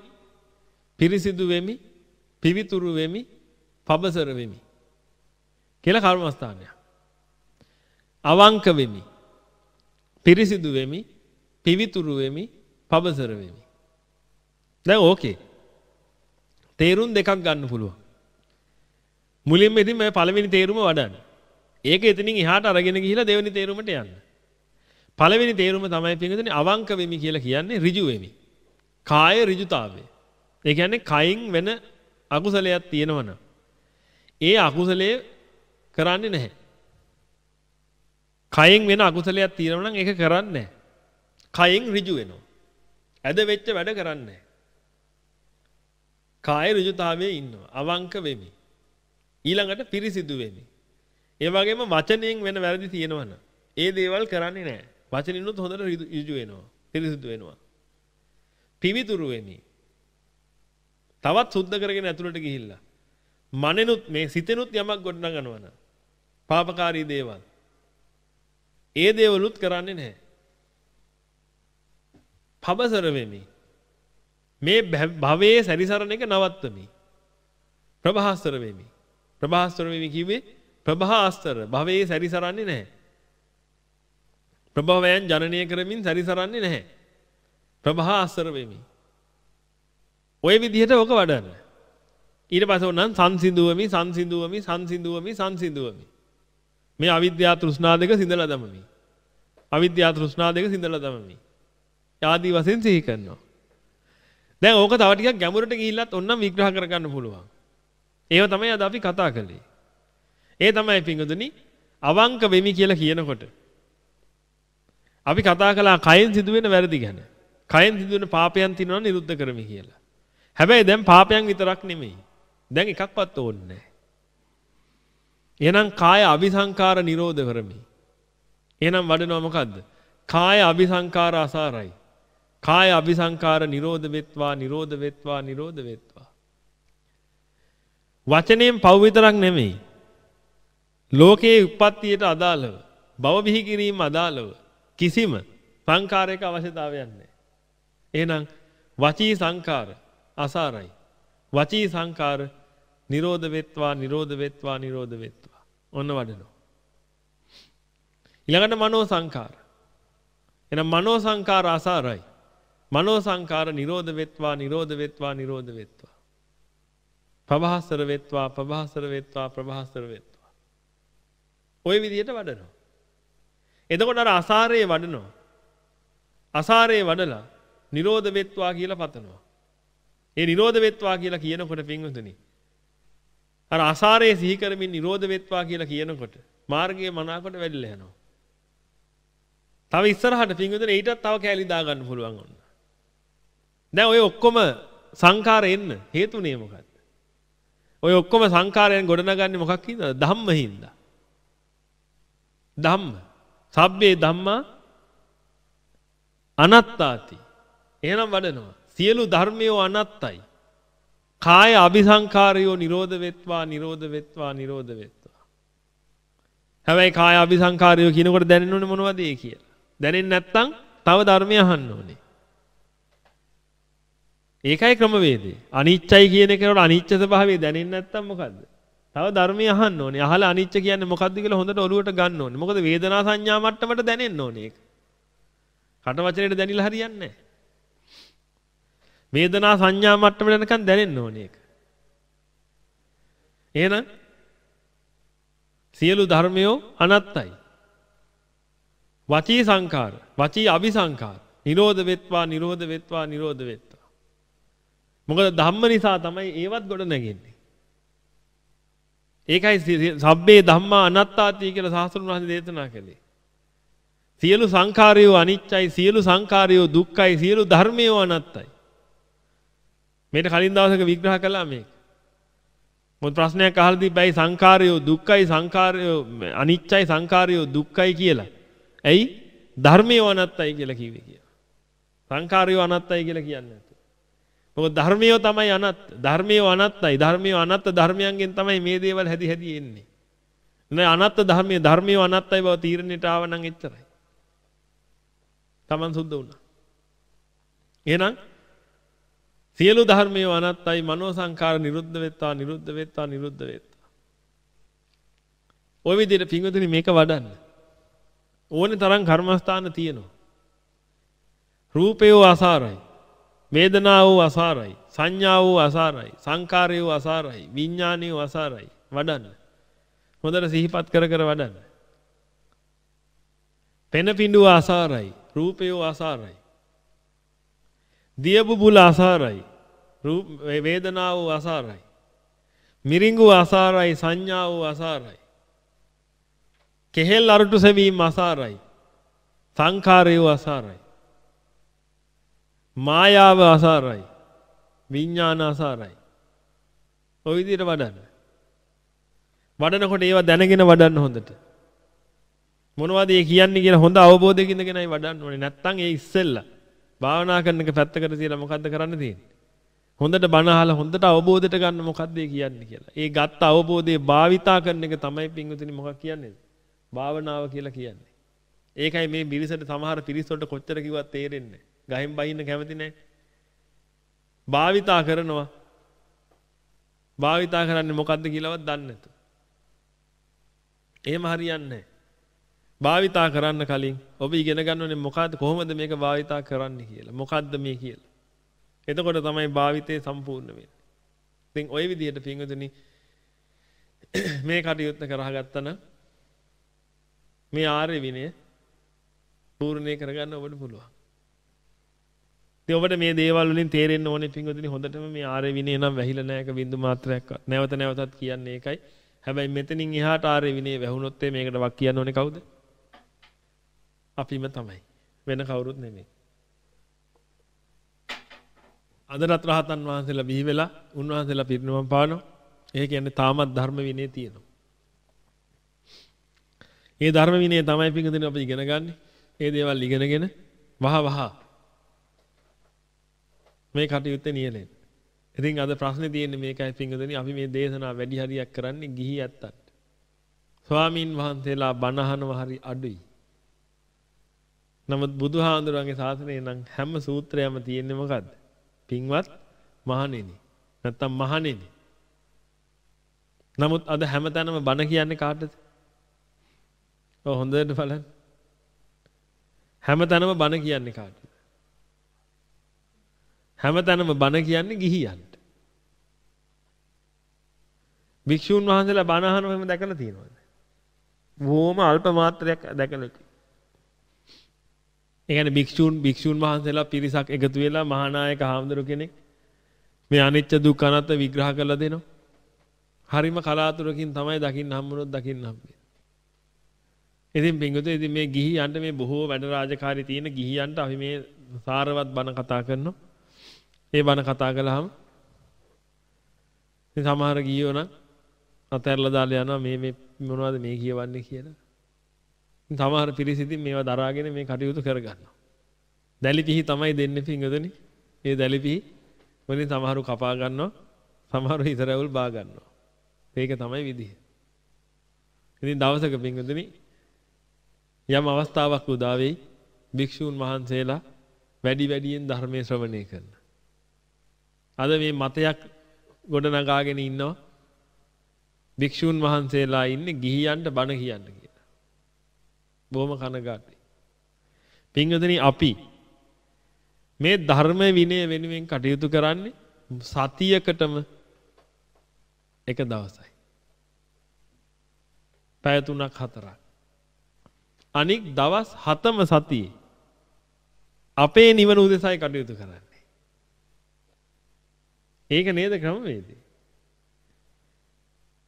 පිරිසිදු වෙමි පිවිතුරු වෙමි පබසර වෙමි කියලා කර්මස්ථානයක්. අවංක වෙමි පිරිසිදු වෙමි පිවිතුරු වෙමි පබසර වෙමි. දැන් ඕකේ. තේරුම් දෙකක් ගන්න පුළුවන්. මුලින්ම ඉතින් මේ පළවෙනි තේරුම වඩන්න. ඒක එතනින් එහාට අරගෙන ගිහිලා දෙවෙනි තේරුමට යන්න. පළවෙනි තේරුම තමයි පින්විතනේ අවංක වෙමි කියලා කියන්නේ ඍජු වෙමි. කාය ඍජුතාවය. ඒ කියන්නේ කයින් වෙන අකුසලයක් තියෙනවනම් ඒ අකුසලයේ කරන්නේ නැහැ. කයෙන් වෙන අකුසලයක් තියෙනවා නම් ඒක කරන්නේ නැහැ. කයෙන් ඍජු වෙනවා. ඇද වෙච්ච වැඩ කරන්නේ නැහැ. කාය ඍජුතාවයේ ඉන්නවා. අවංක වෙමි. ඊළඟට පිරිසිදු වෙමි. ඒ වගේම වචනයෙන් වෙන වැරදි තියෙනවනම් ඒ දේවල් කරන්නේ නැහැ. වචනිනුත් හොඳට ඍජු වෙනවා. පිරිසිදු වෙනවා. පිවිතුරු වෙමි. තවත් සුද්ධ කරගෙන ඇතුළට ගිහිල්ලා මනෙනුත් මේ සිතෙනුත් යමක් ගොඩනගනවා නම් පාපකාරී දේවල් ඒ දේවලුත් කරන්නේ නැහැ. පබසර වෙමි. මේ භවයේ සැරිසරන එක නවත්වමි. ප්‍රභාස්තර වෙමි. ප්‍රභාස්තර වෙමි කිව්වේ ප්‍රභාස්තර භවයේ සැරිසරන්නේ නැහැ. ප්‍රභවයන් ජනනය කරමින් සැරිසරන්නේ නැහැ. ප්‍රභාස්තර වෙමි. ওই විදිහට ඔක වඩන්න. ඊට පස්සේ උනන් සංසිඳුවමි සංසිඳුවමි සංසිඳුවමි සංසිඳුවමි. මේ අවිද්‍යා තෘෂ්ණා දෙක සිඳලා දමමි. අවිද්‍යා තෘෂ්ණා දෙක සිඳලා දමමි. ආදී වශයෙන් සිහි කරනවා. දැන් ඕක තව ටිකක් ගැඹුරට ගිහිල්ලත් ඔන්නම් විග්‍රහ කරගන්න පුළුවන්. ඒව තමයි අද අපි කතා කළේ. ඒ තමයි පිංගුදුනි අවංක වෙමි කියලා කියනකොට අපි කතා කළා කයෙන් සිදුවෙන වැරදි ගැන. කයෙන් සිදුවෙන පාපයන් තියනවා නිරුද්ධ කරමි කියලා. හැබැයි දැන් පාපයන් විතරක් නෙමෙයි. දැන් එකක්වත් ඕන්නේ එහෙනම් කාය අபிසංකාර නිරෝධ කරමි. එහෙනම් වඩනවා මොකද්ද? කාය අபிසංකාර අසාරයි. කාය අபிසංකාර නිරෝධ වෙත්වා නිරෝධ වෙත්වා නිරෝධ වෙත්වා. වචනයෙන් පව් විතරක් නෙමෙයි. ලෝකයේ උප්පත්තියට අදාළව භව බිහි කිරීම අදාළව කිසිම සංකාරයක අවශ්‍යතාවයක් නැහැ. එහෙනම් වචී සංකාර අසාරයි. වචී සංකාර නිරෝධ වෙත්වා නිරෝධ වෙත්වා නිරෝධ වෙත්වා. ඔන්න වඩනවා. ඊළඟට මනෝ සංකාර. එහෙනම් මනෝ සංකාර අසාරයි. මනෝ සංකාර නිරෝධ වෙත්වා නිරෝධ වෙත්වා නිරෝධ වෙත්වා. ප්‍රභාස්තර වෙත්වා ප්‍රභාස්තර වෙත්වා ප්‍රභාස්තර වෙත්වා. ওই විදිහට වඩනවා. එතකොට අර අසාරයේ වඩනවා. අසාරයේ වඩලා නිරෝධ වෙත්වා කියලා පතනවා. ඒ නිරෝධ වෙත්වා කියලා කියනකොට පින්වතුනි අර අසාරයේ සිහි කරමින් නිරෝධ වෙත්වා කියලා කියනකොට මාර්ගයේ මනාකොට වැඩිලා යනවා. තව ඉස්සරහට පින්වතුනි ඊටත් තව කෑලි දා ගන්න පුළුවන් ඔන්න. දැන් ඔය ඔක්කොම සංඛාර එන්න හේතුනේ මොකක්ද? ඔය ඔක්කොම සංඛාරයන් ගොඩනගන්නේ මොකක් හින්දාද? ධම්ම හින්දා. ධම්ම. සබ්බේ ධම්මා අනත්තාති. එහෙනම් වඩනවා. සියලු ධර්මයෝ අනත්තයි. කාය අபிසංකාරයෝ නිරෝධ වෙත්වා නිරෝධ වෙත්වා නිරෝධ වෙත්වා. හැබැයි කාය අபிසංකාරයෝ කියනකොට දැනෙන්න ඕනේ මොනවද ඒ කියලා. දැනෙන්නේ නැත්නම් තව ධර්මය අහන්න ඕනේ. ඒකයි ක්‍රමවේදය. අනිච්චයි කියන එකට අනිච්ච ස්වභාවය දැනෙන්නේ නැත්නම් මොකද්ද? තව ධර්මය අහන්න ඕනේ. අහලා අනිච්ච කියන්නේ මොකද්ද කියලා හොඳට ඔලුවට ගන්න ඕනේ. මොකද වේදනා සංඥා මට්ටමට දැනෙන්න ඕනේ ඒක. කට වචනේට දැනිලා හරියන්නේ නැහැ. වේදනා සංඥා මට්ටමට යනකන් දැනෙන්න ඕනේ ඒක. එහෙනම් සියලු ධර්මයෝ අනත්තයි. වචී සංකාර, වචී අபிසංකාර. නිරෝධ වෙත්වා, නිරෝධ වෙත්වා, නිරෝධ වෙත්වා. මොකද ධම්ම නිසා තමයි ඒවත් ගොඩ නැගෙන්නේ. ඒකයි සබ්බේ ධම්මා අනත්තාති කියලා සාස්ත්‍රුන් වහන්සේ දේශනා කළේ. සියලු සංඛාරයෝ අනිච්චයි, සියලු සංඛාරයෝ දුක්ඛයි, සියලු ධර්මයෝ අනත්තයි. මේක කලින් දවසක විග්‍රහ කළා මේක. මොකද ප්‍රශ්නයක් අහලා තිබ්බයි සංඛාරයෝ දුක්ඛයි සංඛාරයෝ අනිච්චයි සංඛාරයෝ දුක්ඛයි කියලා. ඇයි? ධර්මයෝ අනත්තයි කියලා කිව්වේ කියලා. සංඛාරයෝ අනත්තයි කියලා කියන්නේ නැතු. මොකද ධර්මයෝ තමයි අනත්. ධර්මයෝ අනත්තයි. ධර්මයෝ අනත්ත ධර්මයන්ගෙන් තමයි මේ දේවල් හැදි හැදි එන්නේ. නෑ අනත්ත ධර්මයේ ධර්මයෝ අනත්තයි බව තීරණයට ආව නම් එච්චරයි. Taman සුද්ධ වුණා. එහෙනම් සියලු ධර්මය අනත්තයි මනෝ සංකාර නිරුද්ධ වෙත්වා නිරුද්ධ වෙත්වා නිරුද්ධ වෙත්වා. ওই විදිහට පින්වතුනි මේක වඩන්න. ඕනේ තරම් කර්මස්ථාන තියෙනවා. රූපය අසාරයි. වේදනාව අසාරයි. සංඥාව අසාරයි. සංකාරය අසාරයි. විඥානය අසාරයි. වඩන්න. හොඳට සිහිපත් කර කර වඩන්න. පෙන පිඬුව අසාරයි. රූපය අසාරයි. දියබුබුල අසාරයි. වේදනාව අසාරයි. මිරිඟු අසාරයි සංඥාව අසාරයි. කෙහෙල් අරටු සැවීම අසාරයි. සංඛාරය අසාරයි. මායාව අසාරයි. විඥාන අසාරයි. ඔය විදිහට වඩන්න. වඩනකොට ඒවා දැනගෙන වඩන්න හොඳට. මොනවද ඒ කියන්නේ කියලා හොඳ අවබෝධයකින් ඉඳගෙනයි වඩන්න ඕනේ. නැත්තම් ඒ ඉස්සෙල්ලා භාවනා කරන එක පැත්තකට තියලා මොකද්ද කරන්න තියෙන්නේ? හොඳට බණ අහලා හොඳට අවබෝධයට ගන්න මොකද්ද කියන්නේ කියලා. ඒ ගත්ත අවබෝධය භාවිතා කරන එක තමයි පින්වතුනි මොකක් කියන්නේ? භාවනාව කියලා කියන්නේ. ඒකයි මේ මිරිසට සමහර පිරිස් වලට කොච්චර කිව්වත් තේරෙන්නේ නැහැ. ගහෙන් බහින්න කැමති නැහැ. භාවිතා කරනවා. භාවිතා කරන්නේ මොකද්ද කියලාවත් දන්නේ නැතු. එහෙම හරියන්නේ නැහැ. භාවිතා කරන්න කලින් ඔබ ඉගෙන ගන්න ඕනේ මොකද්ද කොහොමද මේක භාවිතා කරන්න කියලා. මොකද්ද මේ කියලා. එතකොට තමයි භාවිතේ සම්පූර්ණ වෙන්නේ. ඉතින් ওই විදිහට පින්වතුනි මේ කටයුත්ත කරහගත්තා නම් මේ ආර්ය විනය පූර්ණේ කරගන්න ඔබට පුළුවන්. ඉතින් ඔබට මේ දේවල් වලින් තේරෙන්න ඕනේ පින්වතුනි හොඳටම මේ ආර්ය විනය නම් වැහිලා නැහැ එක බින්දු මාත්‍රයක්. නැවත නැවතත් කියන්නේ ඒකයි. හැබැයි මෙතනින් එහාට ආර්ය විනය වැහුනොත් මේකට වක් කියන්න ඕනේ කවුද? අපිම තමයි. වෙන කවුරුත් නෙමෙයි. අදටත් රහතන් වහන්සේලා බිහි වෙලා උන්වහන්සේලා පිරිනුවම් පානවා. ඒ කියන්නේ තාමත් ධර්ම විනය තියෙනවා. ඒ ධර්ම විනය තමයි පිංගුදින අපි ඉගෙන ගන්න. ඒ දේවල් ඉගෙනගෙන වහ වහ මේ කටයුත්තේ නියැලෙන්න. ඉතින් අද ප්‍රශ්නේ තියෙන්නේ මේකයි පිංගුදින අපි මේ දේශනාව වැඩි හරියක් කරන්නේ ගිහි ඇත්තන්ට. ස්වාමින් වහන්සේලා බණ අහනවා හරි අඩුයි. නමුත් බුදුහාඳුරන්ගේ ශාසනයේ නම් හැම සූත්‍රයක්ම තියෙන්නේ මොකද්ද? පින්වත් මහණෙනි. නැත්තම් මහණෙනි. නමුත් අද හැමතැනම බණ කියන්නේ කාටද? ඔව් හොඳට බලන්න. හැමතැනම බණ කියන්නේ කාටද? හැමතැනම බණ කියන්නේ ගිහියන්ට. භික්ෂුන් වහන්සේලා බණ අහනව එහෙම දැකලා තියෙනවද? බොහොම අල්ප මාත්‍රයක් දැකලා තියෙනවා. ඒ කියන්නේ භික්ෂූන් භික්ෂූන් වහන්සේලා පිරිසක් එකතු වෙලා මහානායක හාමුදුරු කෙනෙක් මේ අනිච්ච දුක්ඛ අනාත්ම විග්‍රහ කරලා දෙනවා. හරිම කලාතුරකින් තමයි දකින්න හම්බුනොත් දකින්න හම්බෙන්නේ. ඉතින් පින්ගුතේ ඉතින් මේ ගිහියන්ට මේ බොහෝ වැඩ රාජකාරී තියෙන ගිහියන්ට අපි මේ සාරවත් බණ කතා කරනවා. ඒ බණ කතා කළාම ඉතින් සමහර ගිහියෝ නම් අතහැරලා දාලා යනවා මේ මේ මොනවද මේ කියවන්නේ කියලා. සමහර පිරිස ඉතින් මේවා දරාගෙන මේ කටයුතු කරගන්නවා. දැලිපිහි තමයි දෙන්නේ පිංගදනි. ඒ දැලිපිහි වලින් සමහරු කපා ගන්නවා. සමහරු ඉතරවුල් බා ගන්නවා. මේක තමයි විදිහ. ඉතින් දවසක පිංගදනි යම් අවස්ථාවක් උදා වෙයි භික්ෂූන් වහන්සේලා වැඩි වැඩියෙන් ධර්මයේ ශ්‍රවණය කරන. අද මේ මතයක් ගොඩ නගාගෙන ඉන්නවා. භික්ෂූන් වහන්සේලා ඉන්නේ ගිහියන්ට බණ කියන්න කියලා. බොහොම කනගාටුයි. පින්වතුනි අපි මේ ධර්ම විනය වෙනුවෙන් කටයුතු කරන්නේ සතියකටම එක දවසයි. පැය තුනක් හතරක්. අනික් දවස් හතම සතියේ අපේ නිවන උදෙසයි කටයුතු කරන්නේ. ඒක නේද ක්‍රමවේදය.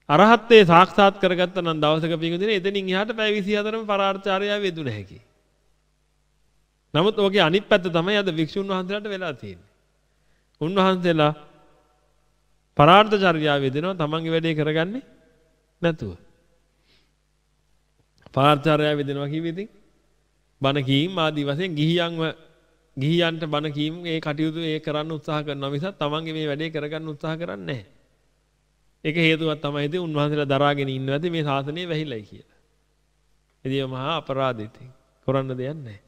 අරහත්ත්වේ සාක්ෂාත් කරගත්ත නම් දවසක පිඟුදින එතනින් එහාට පැය 24ම පරාර්ථාරය වේදුන හැකි. නමුත් ඕකේ අනිත් පැත්ත තමයි අද වික්ෂුන් වහන්සේලාට වෙලා තියෙන්නේ. උන්වහන්සේලා පරාර්ථ චර්යාව වේදෙනවා තමන්ගේ වැඩේ කරගන්නේ නැතුව. පරාර්ථ චර්යාව වේදෙනවා කිව්වේ ඉතින් බණ කීම් ආදී වශයෙන් ගිහියන්ව ගිහියන්ට බණ කීම් ඒ කටයුතු ඒ කරන්න උත්සාහ කරනවා මිසක් තමන්ගේ මේ වැඩේ කරගන්න උත්සාහ කරන්නේ නැහැ. ඒක හේතුවක් තමයි ඉතින් උන්වහන්සේලා දරාගෙන ඉන්නවා ඇති මේ ශාසනය වැහිලයි කියලා. ඉතින් මහා අපරාධ ඉතින් කරන්න දෙයක් නැහැ.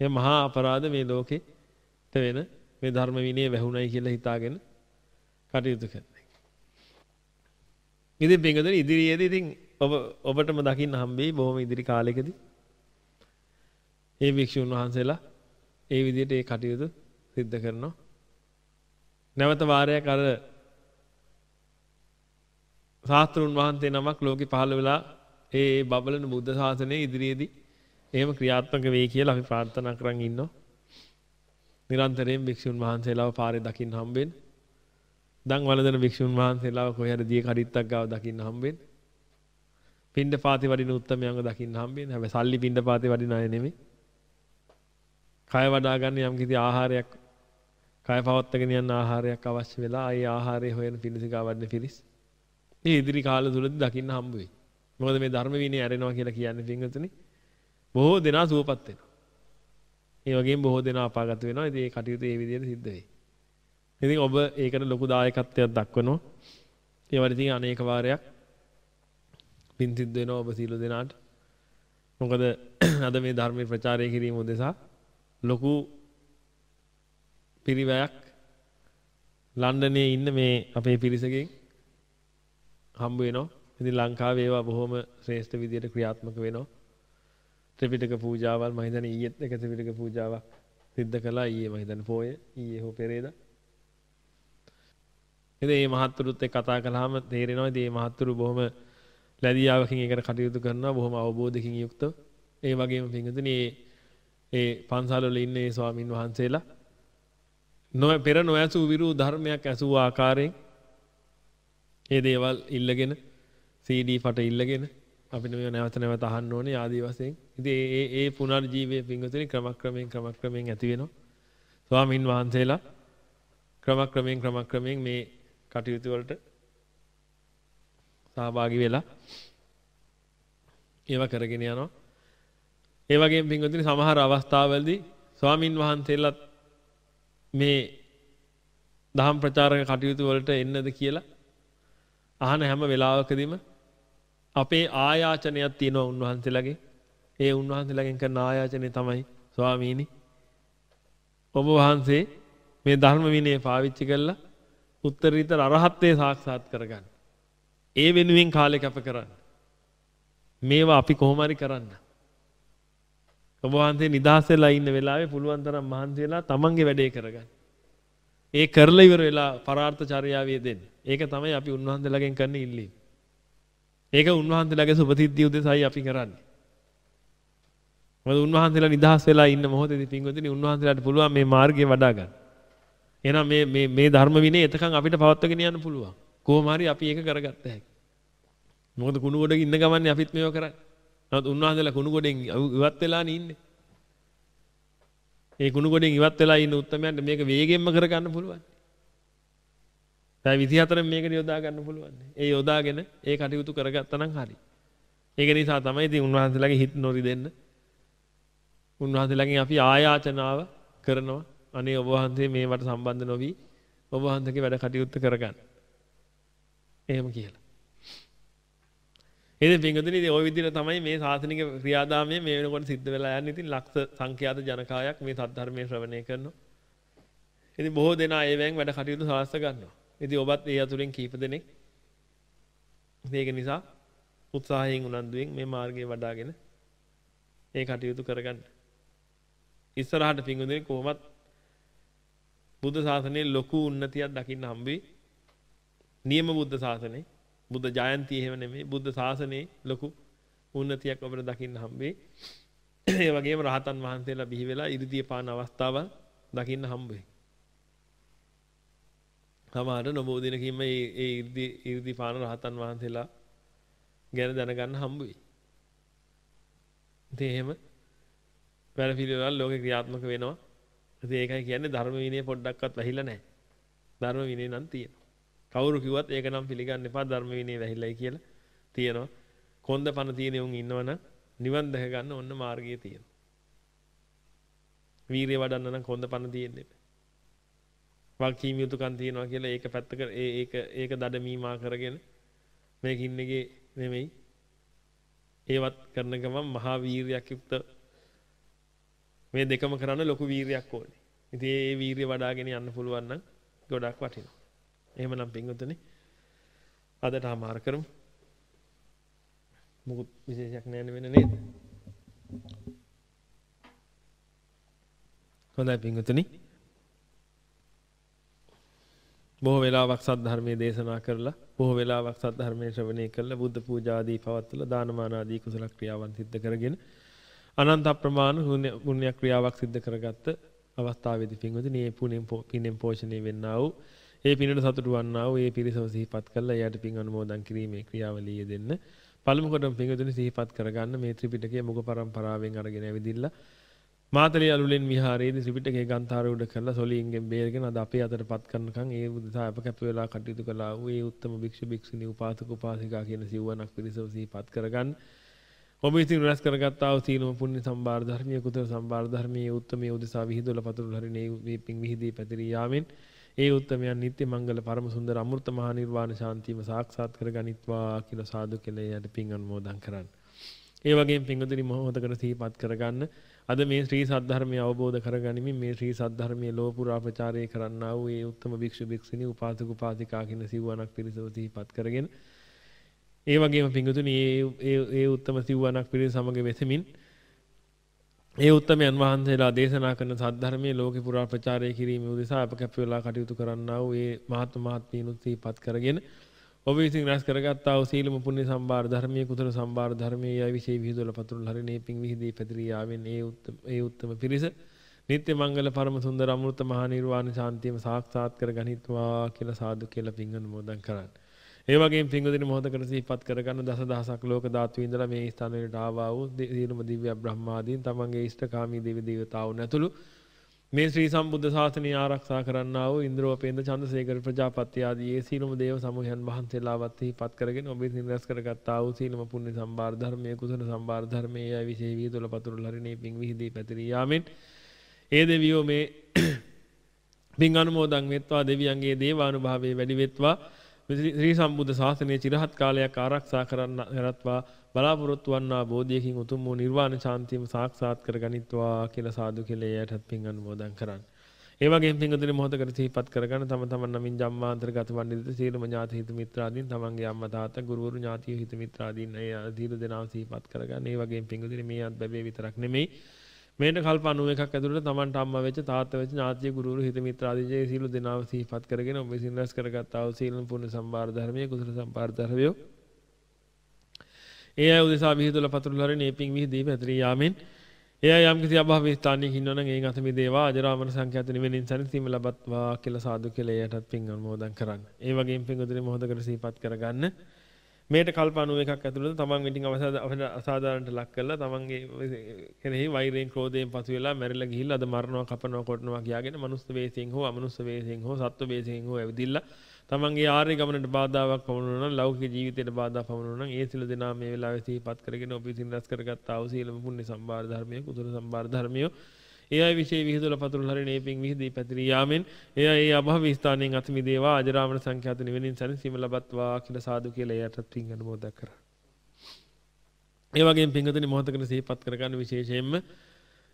ඒ මහා අපරාධ මේ ලෝකෙට වෙන මේ ධර්ම විනය වැහුණයි කියලා හිතාගෙන කටයුතු කරනවා. ඉතින් පින්වතුනි ඉදිරියේදී ඉතින් ඔබ ඔබටම දකින්න හම්බෙයි බොහොම ඉදිරි කාලෙකදී. ඒ භික්ෂුන් වහන්සේලා ඒ විදිහට ඒ කටයුතු සිද්ධ කරනවා. නැවත වාරයක් අර ශාස්ත්‍රුන් වහන්සේ නමක් ලෝකෙ පහළ වෙලා ඒ බබලන බුද්ධ ශාසනයේ ඉදිරියේදී එහෙම ක්‍රියාත්මක වෙයි කියලා අපි ප්‍රාර්ථනා කරන් ඉන්නවා. නිරන්තරයෙන් භික්ෂුන් වහන්සේලාව පාරේ දකින්න හම්බෙන්න. දන් වළඳන භික්ෂුන් වහන්සේලාව කොහේ හරි දිය කඩਿੱත්තක් ගාව දකින්න හම්බෙන්න. පින්ඩ පාති වඩින උත්තමයන්ව දකින්න හම්බෙන්න. හැබැයි සල්ලි පින්ඩ පාති වඩින අය නෙමෙයි. කය වඩා ගන්න යම් කිසි ආහාරයක් කය පවත්වාගෙන යන ආහාරයක් අවශ්‍ය වෙලා ආයේ ආහාරය හොයන පිළිසිකා වඩන පිරිස්. මේ ඉදිරි කාල තුලදී දකින්න හම්බ වෙයි. මොකද මේ ධර්ම විනය ඇරෙනවා කියලා කියන්නේ පින්වතුනි බොහෝ දෙනා සුවපත් වෙනවා. ඒ වගේම බොහෝ දෙනා අපාගත වෙනවා. ඉතින් ඒ කටයුතු ඒ විදිහට සිද්ධ වෙයි. ඉතින් ඔබ ඒකට ලොකු දායකත්වයක් දක්වනවා. ඒ වගේ ඉතින් අනේක වාරයක් පින් සිද්ධ වෙනවා ඔබ සීල දෙනාට. මොකද අද මේ ධර්මයේ ප්‍රචාරය කිරීම උදෙසා ලොකු පිරිවැයක් ලන්ඩනයේ ඉන්න මේ අපේ පිරිසකින් හම්බ වෙනවා. ඉතින් ලංකාවේ ඒවා බොහොම ශ්‍රේෂ්ඨ විදියට ක්‍රියාත්මක වෙනවා. ත්‍රිපිටක පූජාවල් මම හිතන්නේ ඊයේත් එක ත්‍රිපිටක පූජාවක් සිද්ධ කළා ඊයේ මම හිතන්නේ පොයේ ඊයේ හෝ පෙරේදා. ඉතින් මේ මහත්තුරුත් එක්ක කතා කළාම තේරෙනවා ඉතින් මේ මහත්තුරු බොහොම ලැබියාවකින් ඒකට කටයුතු කරනවා බොහොම අවබෝධයකින් යුක්තව. ඒ වගේම පින්විතනි මේ ඒ පන්සල්වල ඉන්න ඒ ස්වාමින් වහන්සේලා නො පෙර නොඇසූ විරු ධර්මයක් ඇසූ ආකාරයෙන් ඒ දේවල් ඉල්ලගෙන CD පට ඉල්ලගෙන අපිට මේ නැවත නැවත අහන්න ඕනේ ආදී වශයෙන්. ඉතින් ඒ ඒ ඒ පුනර්ජීවයේ පිංගුතුනි ක්‍රමක්‍රමයෙන් ක්‍රමක්‍රමයෙන් ඇති වෙනවා. ස්වාමින් වහන්සේලා ක්‍රමක්‍රමයෙන් ක්‍රමක්‍රමයෙන් මේ කටයුතු වලට සහභාගී වෙලා ඒවා කරගෙන යනවා. ඒ වගේම පින්වතුනි සමහර අවස්ථාවලදී ස්වාමින් වහන්සේලාත් මේ දහම් ප්‍රචාරක කටයුතු වලට එන්නද කියලා අහන හැම වෙලාවකදීම අපේ ආයාචනයක් තියෙනවා උන්වහන්සේලාගේ. ඒ උන්වහන්සේලාගෙන් කරන ආයාචනය තමයි ස්වාමීනි ඔබ වහන්සේ මේ ධර්ම විනය පාවිච්චි කරලා උත්තරීතර අරහත්ත්වේ සාක්ෂාත් කරගන්න. ඒ වෙනුවෙන් කාලේ කැප කරන්න. මේවා අපි කොහොම හරි කරන්න. ඔබ වහන්සේ නිදහස් වෙලා ඉන්න වෙලාවේ පුළුවන් තරම් මහන්සි වෙලා තමන්ගේ වැඩේ කරගන්න. ඒ කරලා ඉවර වෙලා පරාර්ථ චර්යාවේ දෙන්න. ඒක තමයි අපි උන්වහන්සේලාගෙන් කරන ඉල්ලීම. ඒක උන්වහන්සේලාගේ සුභසිද්ධිය උදෙසායි අපි කරන්නේ. මොකද උන්වහන්සේලා නිදහස් වෙලා ඉන්න මොහොතේදී පින්වතුනි උන්වහන්සේලාට පුළුවන් මේ මාර්ගය වඩා ගන්න. එහෙනම් මේ මේ මේ ධර්ම විනය එතකන් අපිට පවත්වාගෙන යන්න පුළුවන්. කොහොම හරි අපි ඒක කරගත්ත හැකි. මොකද කුණු ගොඩක ඉන්න ගමන්නේ අපිත් මේව කරන්නේ. නමුත් උන්වහන්සේලා කුණු ගොඩෙන් ඉවත් වෙලානේ ඉන්නේ. ඒ කුණු ගොඩෙන් ඉවත් වෙලා ඉන්න උත්තරමයන්ට මේක වේගෙන්ම කරගන්න පුළුවන්. පැය 24න් මේකට යොදා ගන්න පුළුවන්. ඒ යොදාගෙන ඒ කටයුතු කරගත්තා නම් හරි. ඒක නිසා තමයි ඉතින් උන්වහන්සේලාගේ හිත නොරි දෙන්න. උන්වහන්සේලාගෙන් අපි ආයාචනාව කරනවා. අනේ ඔබ වහන්සේ මේවට සම්බන්ධ නොවි ඔබ වහන්සේගේ වැඩ කටයුත්ත කරගන්න. එහෙම කියලා. ඉතින් පින්වතුනි ඉතින් ওই විදිහට තමයි මේ සාසනික ක්‍රියාදාමය මේ වෙනකොට සිද්ධ වෙලා යන්නේ. ඉතින් ලක්ෂ සංඛ්‍යාත ජනකායක් මේ සද්ධර්මයේ ශ්‍රවණය කරනවා. ඉතින් බොහෝ දෙනා ඒවෙන් වැඩ කටයුතු සාස්ත ගන්නවා. ඉතින් ඔබත් ඒ අතුරින් කීප දෙනෙක් ඒක නිසා උත්සාහයෙන් උනන්දුවෙන් මේ මාර්ගය වඩාගෙන ඒ කටයුතු කරගන්න. ඉස්සරහට පිංගුදෙනි කොහොමත් බුද්ධ ශාසනයේ ලොකු උන්නතියක් දකින්න හම්බෙයි. නියම බුද්ධ ශාසනයේ බුද්ධ ජයන්ති එහෙම නෙමෙයි බුද්ධ ශාසනයේ ලොකු උන්නතියක් අපිට දකින්න හම්බෙයි. ඒ වගේම රහතන් වහන්සේලා බිහි වෙලා ඉරිදිය පාන අවස්ථාවල් දකින්න හම්බෙයි. සමහර නොබෝ දිනකින්ම ඒ ඒ 이르දි 이르දි පාන රහතන් වහන්සේලා ගැන දැනගන්න හම්බ වෙයි. ඉතින් එහෙම වැඩ පිළිවෙලවල් ලෝකේ ක්‍රියාත්මක වෙනවා. ඉතින් ඒකයි කියන්නේ ධර්ම විනය පොඩ්ඩක්වත් වැහිලා නැහැ. ධර්ම විනය නම් තියෙනවා. කවුරු කිව්වත් ඒක නම් පිළිගන්න එපා ධර්ම විනය වැහිලායි කියලා තියෙනවා. කොන්ද පන තියෙන උන් ඉන්නවනම් නිවන් දැක ගන්න ඔන්න මාර්ගය තියෙනවා. වීරිය වඩන්න නම් කොන්ද පන තියෙන්නේ. වගකීම් යුතුකම් තියෙනවා කියලා ඒක පැත්තක ඒක ඒක දඩමීමා කරගෙන මේක ඉන්නේගේ නෙමෙයි ඒවත් කරන ගමන් මහා වීරියක් යුක්ත මේ දෙකම කරන්න ලොකු වීරියක් ඕනේ. ඉතින් ඒ වීරිය වඩාගෙන යන්න පුළුවන් නම් ගොඩක් වටිනවා. එහෙමනම් පින්වතුනි අදට ආමාර කරමු. මොකුත් විශේෂයක් නැහැ වෙන නේද? හොඳයි පින්වතුනි බොහෝ වෙලාවක් සද්ධර්මයේ දේශනා කරලා බොහෝ වෙලාවක් සද්ධර්මයේ ශ්‍රවණය කරලා බුද්ධ පූජා ආදී පවත්වලා දානමාන ආදී කුසල ක්‍රියාවන් සිද්ධ කරගෙන අනන්ත අප්‍රමාණ පුණ්‍ය ක්‍රියාවක් සිද්ධ කරගත්ත අවස්ථාවේදී පින්වතුනි මේ පුණ්‍යෙන් පින්ෙන් පෝෂණය වෙන්නා වූ ඒ පිනට සතුටු වන්නා වූ ඒ පිරිසව සිහිපත් කරලා එයාට පින් අනුමෝදන් කිරීමේ ක්‍රියාවලිය දෙන්න. පළමු කොටම පින්වතුනි සිහිපත් කරගන්න මේ ත්‍රිපිටකය මුග පරම්පරාවෙන් අරගෙන ඇවිදින්න මාතලේ අලුලෙන් විහාරයේදී ත්‍රිපිටකයේ ගන්ථාරූඪ කරලා සොලින්ගෙන් බේරගෙන අද අපේ අතටපත් කරනකම් ඒ උදෙසා අප කැප වෙලා කටයුතු කළා වූ ඒ උත්තම භික්ෂු භික්ෂුණී උපාසක උපාසිකා කියන සිව්වනක් පිරිසව සිහිපත් කරගන්න. ඔබ විසින් රැස් කරගත්තා වූ සීලම පුණ්‍ය සම්බාර ධර්මීය කුසල සම්බාර ධර්මීය උත්තමයේ උදෙසා විහිදුවල පතුරු හරිනේ මේ පිං විහිදී පැතිරී යාමෙන් ඒ උත්තමයන් නිත්‍ය මංගල පරම සුන්දර අමෘත මහා නිර්වාණ ශාන්තියම සාක්ෂාත් කරගනිත්වා කියලා සාදු කියලා යට පිං අනුමෝදන් කරන්න. ඒ වගේම පිංගුතුනි මොහොතකට සිහිපත් කරගන්න අද මේ ශ්‍රී සද්ධර්මය අවබෝධ කරගනිමින් මේ ශ්‍රී සද්ධර්මයේ ලෝක පුරා ප්‍රචාරය කරන්නා වූ ඒ උත්තම භික්ෂු භික්ෂුණී උපාසක උපාසිකා කියන සිව්වණක් පිරිසව සිහිපත් කරගෙන ඒ වගේම පිංගුතුනි ඒ ඒ උත්තම සිව්වණක් පිරිස සමග වෙසමින් ඒ උත්තමයන් වහන්සේලා දේශනා කරන සද්ධර්මයේ ලෝකේ පුරා ප්‍රචාරය කිරීමේ උදෙසා අප කැප වෙලා කටයුතු කරන්නා වූ ඒ මහත් මහත්මීනුත් සිහිපත් කරගෙන ඔබ විසින් රැස් කරගත්තා වූ සීලම පුණ්‍ය සම්බාර ධර්මයේ කුසල සම්බාර ධර්මයේ යයි විශේෂ විහිදුවල පතුරුල් හරිනේ පිං විහිදී පැතිරී ආවෙන් ඒ උත්තම ඒ උත්තම පිරිස නිත්‍ය මංගල පරම සුන්දර අමෘත මහා නිර්වාණ ශාන්තියම සාක්ෂාත් කර ගනිත්වා කියලා සාදු කියලා පිං අනුමෝදන් කරන්න. ඒ වගේම පිංගුදින මොහොතකට සිහිපත් කරගන්න දසදහසක් ලෝක ධාතු ඉඳලා මේ ස්ථානවලට ආවා වූ සියලුම දිව්‍ය බ්‍රහ්මාදීන් තමන්ගේ ඉෂ්ඨකාමී දෙවි දේවතාවුන් ඇතුළු මේ ශ්‍රී සම්බුද්ධ ශාසනය ආරක්ෂා කරන්නා වූ ඉන්ද්‍රෝපේන්ද්‍ර චන්ද්‍රසේකර ප්‍රජාපති ආදී ඒ සීලම දේව සමූහයන් වහන්සේලාවත් හිපත් කරගෙන ඔබ විසින් රැස් කරගත්තා වූ සීලම පුණ්‍ය සම්බාර ධර්මයේ කුසල සම්බාර ධර්මයේ යයි විශේෂ වීදුල පතුරුල් හරිනේ පිං විහිදී පැතිරී යාමෙන් ඒ දෙවියෝ මේ පිං අනුමෝදන් වෙත්වා දෙවියන්ගේ දේවානුභාවයේ වැඩි වෙත්වා. ශ්‍රී සම්බුද්ධ ශාසනය චිරහත් කාලයක් ආරක්ෂා කරන්න කරත්වා බලාපොරොත්තු වන්නා බෝධියකින් උතුම් වූ නිර්වාණ ශාන්තියම සාක්ෂාත් කරගනිත්වා කියලා සාදු කියලා එයටත් පින් අනුමෝදන් කරන්න. ඒ වගේම පින්වතුනි මොහොතකට සිහිපත් කරගන්න තම තමන් නමින් ජම්මාන්තරගත වන්දිත සීලම ඥාති හිත මිත්‍රාදීන් තමන්ගේ අම්මා තාත්තා ගුරුවරු ඥාතිය හිත මිත්‍රාදීන් ඒ දීර්ඝ දෙනාව සිහිපත් කරගන්න. ඒ වගේම පින්වතුනි මේ අත් බැබේ විතරක් නෙමෙයි මේට කල්ප 91ක් ඇතුළත තමන්ට අම්මා වෙච්ච තාත්තා වෙච්ච ඥාතිය ගුරුවරු හිත මිත්‍රාදීන් සීල දෙනාව සිහිපත් කරගෙන ඔබ විසින් රැස් කරගත්තා වූ සීලම් පුණ්‍ය සම්බාර ධර්මයේ කුසල සම්පාර ධර්මයේ ඒ අය උදෙසා විහිදුල පතුරුල හරින ඒ පිං විහිදී පැතිරී යාමෙන් ඒ අය යම් කිසි අභාවී ස්ථානයක ඉන්නවනම් ඒ අත මිදේවා අජරාමර සංඛ්‍යාත නිවෙනින් සැනසීම ලබත්වා කියලා සාදු කියලා එයටත් පිං අනුමෝදන් කරන්න. ඒ වගේම පිං උදේ මොහොතකට සිහිපත් කරගන්න. මේට කල්ප 91ක් ඇතුළත තමන් විටින් අසාධාරණට ලක් කරලා තමන්ගේ කෙනෙහි වෛරයෙන් ක්‍රෝධයෙන් පසු වෙලා මැරිලා ගිහිල්ලා අද මරනවා කපනවා කොටනවා කියාගෙන මනුස්ස වේසයෙන් හෝ අමනුස්ස වේසයෙන් හෝ සත්ව වේසයෙන් හෝ ඇවිදිලා තමන්ගේ ආර්ය ගමනට බාධාවක් පවනුන නම් ලෞකික ජීවිතයට බාධා පවනුන නම් ඒ සියලු දෙනා මේ වෙලාවේ සිහිපත් කරගෙන ඔබ විසින් රැස් කරගත් ආ වූ සීලම පුණ්‍ය සම්බාර ධර්මයේ කුසල සම්බාර ධර්මිය ඒ අය විශේෂ විහිදුල පතුරුල් හරින ඒ පිං විහිදී පැතිරී යාමෙන් ඒ අය ඒ අභව ස්ථානයෙන් අත මිදේවා අජරාමර සංඛ්‍යාත නිවෙනින් සැනසීම ලබත්වා කියලා සාදු කියලා එයටත් පිං අනුමෝදන් කරා. ඒ වගේම පිංගතුනි මොහොතකට සිහිපත් කරගන්න විශේෂයෙන්ම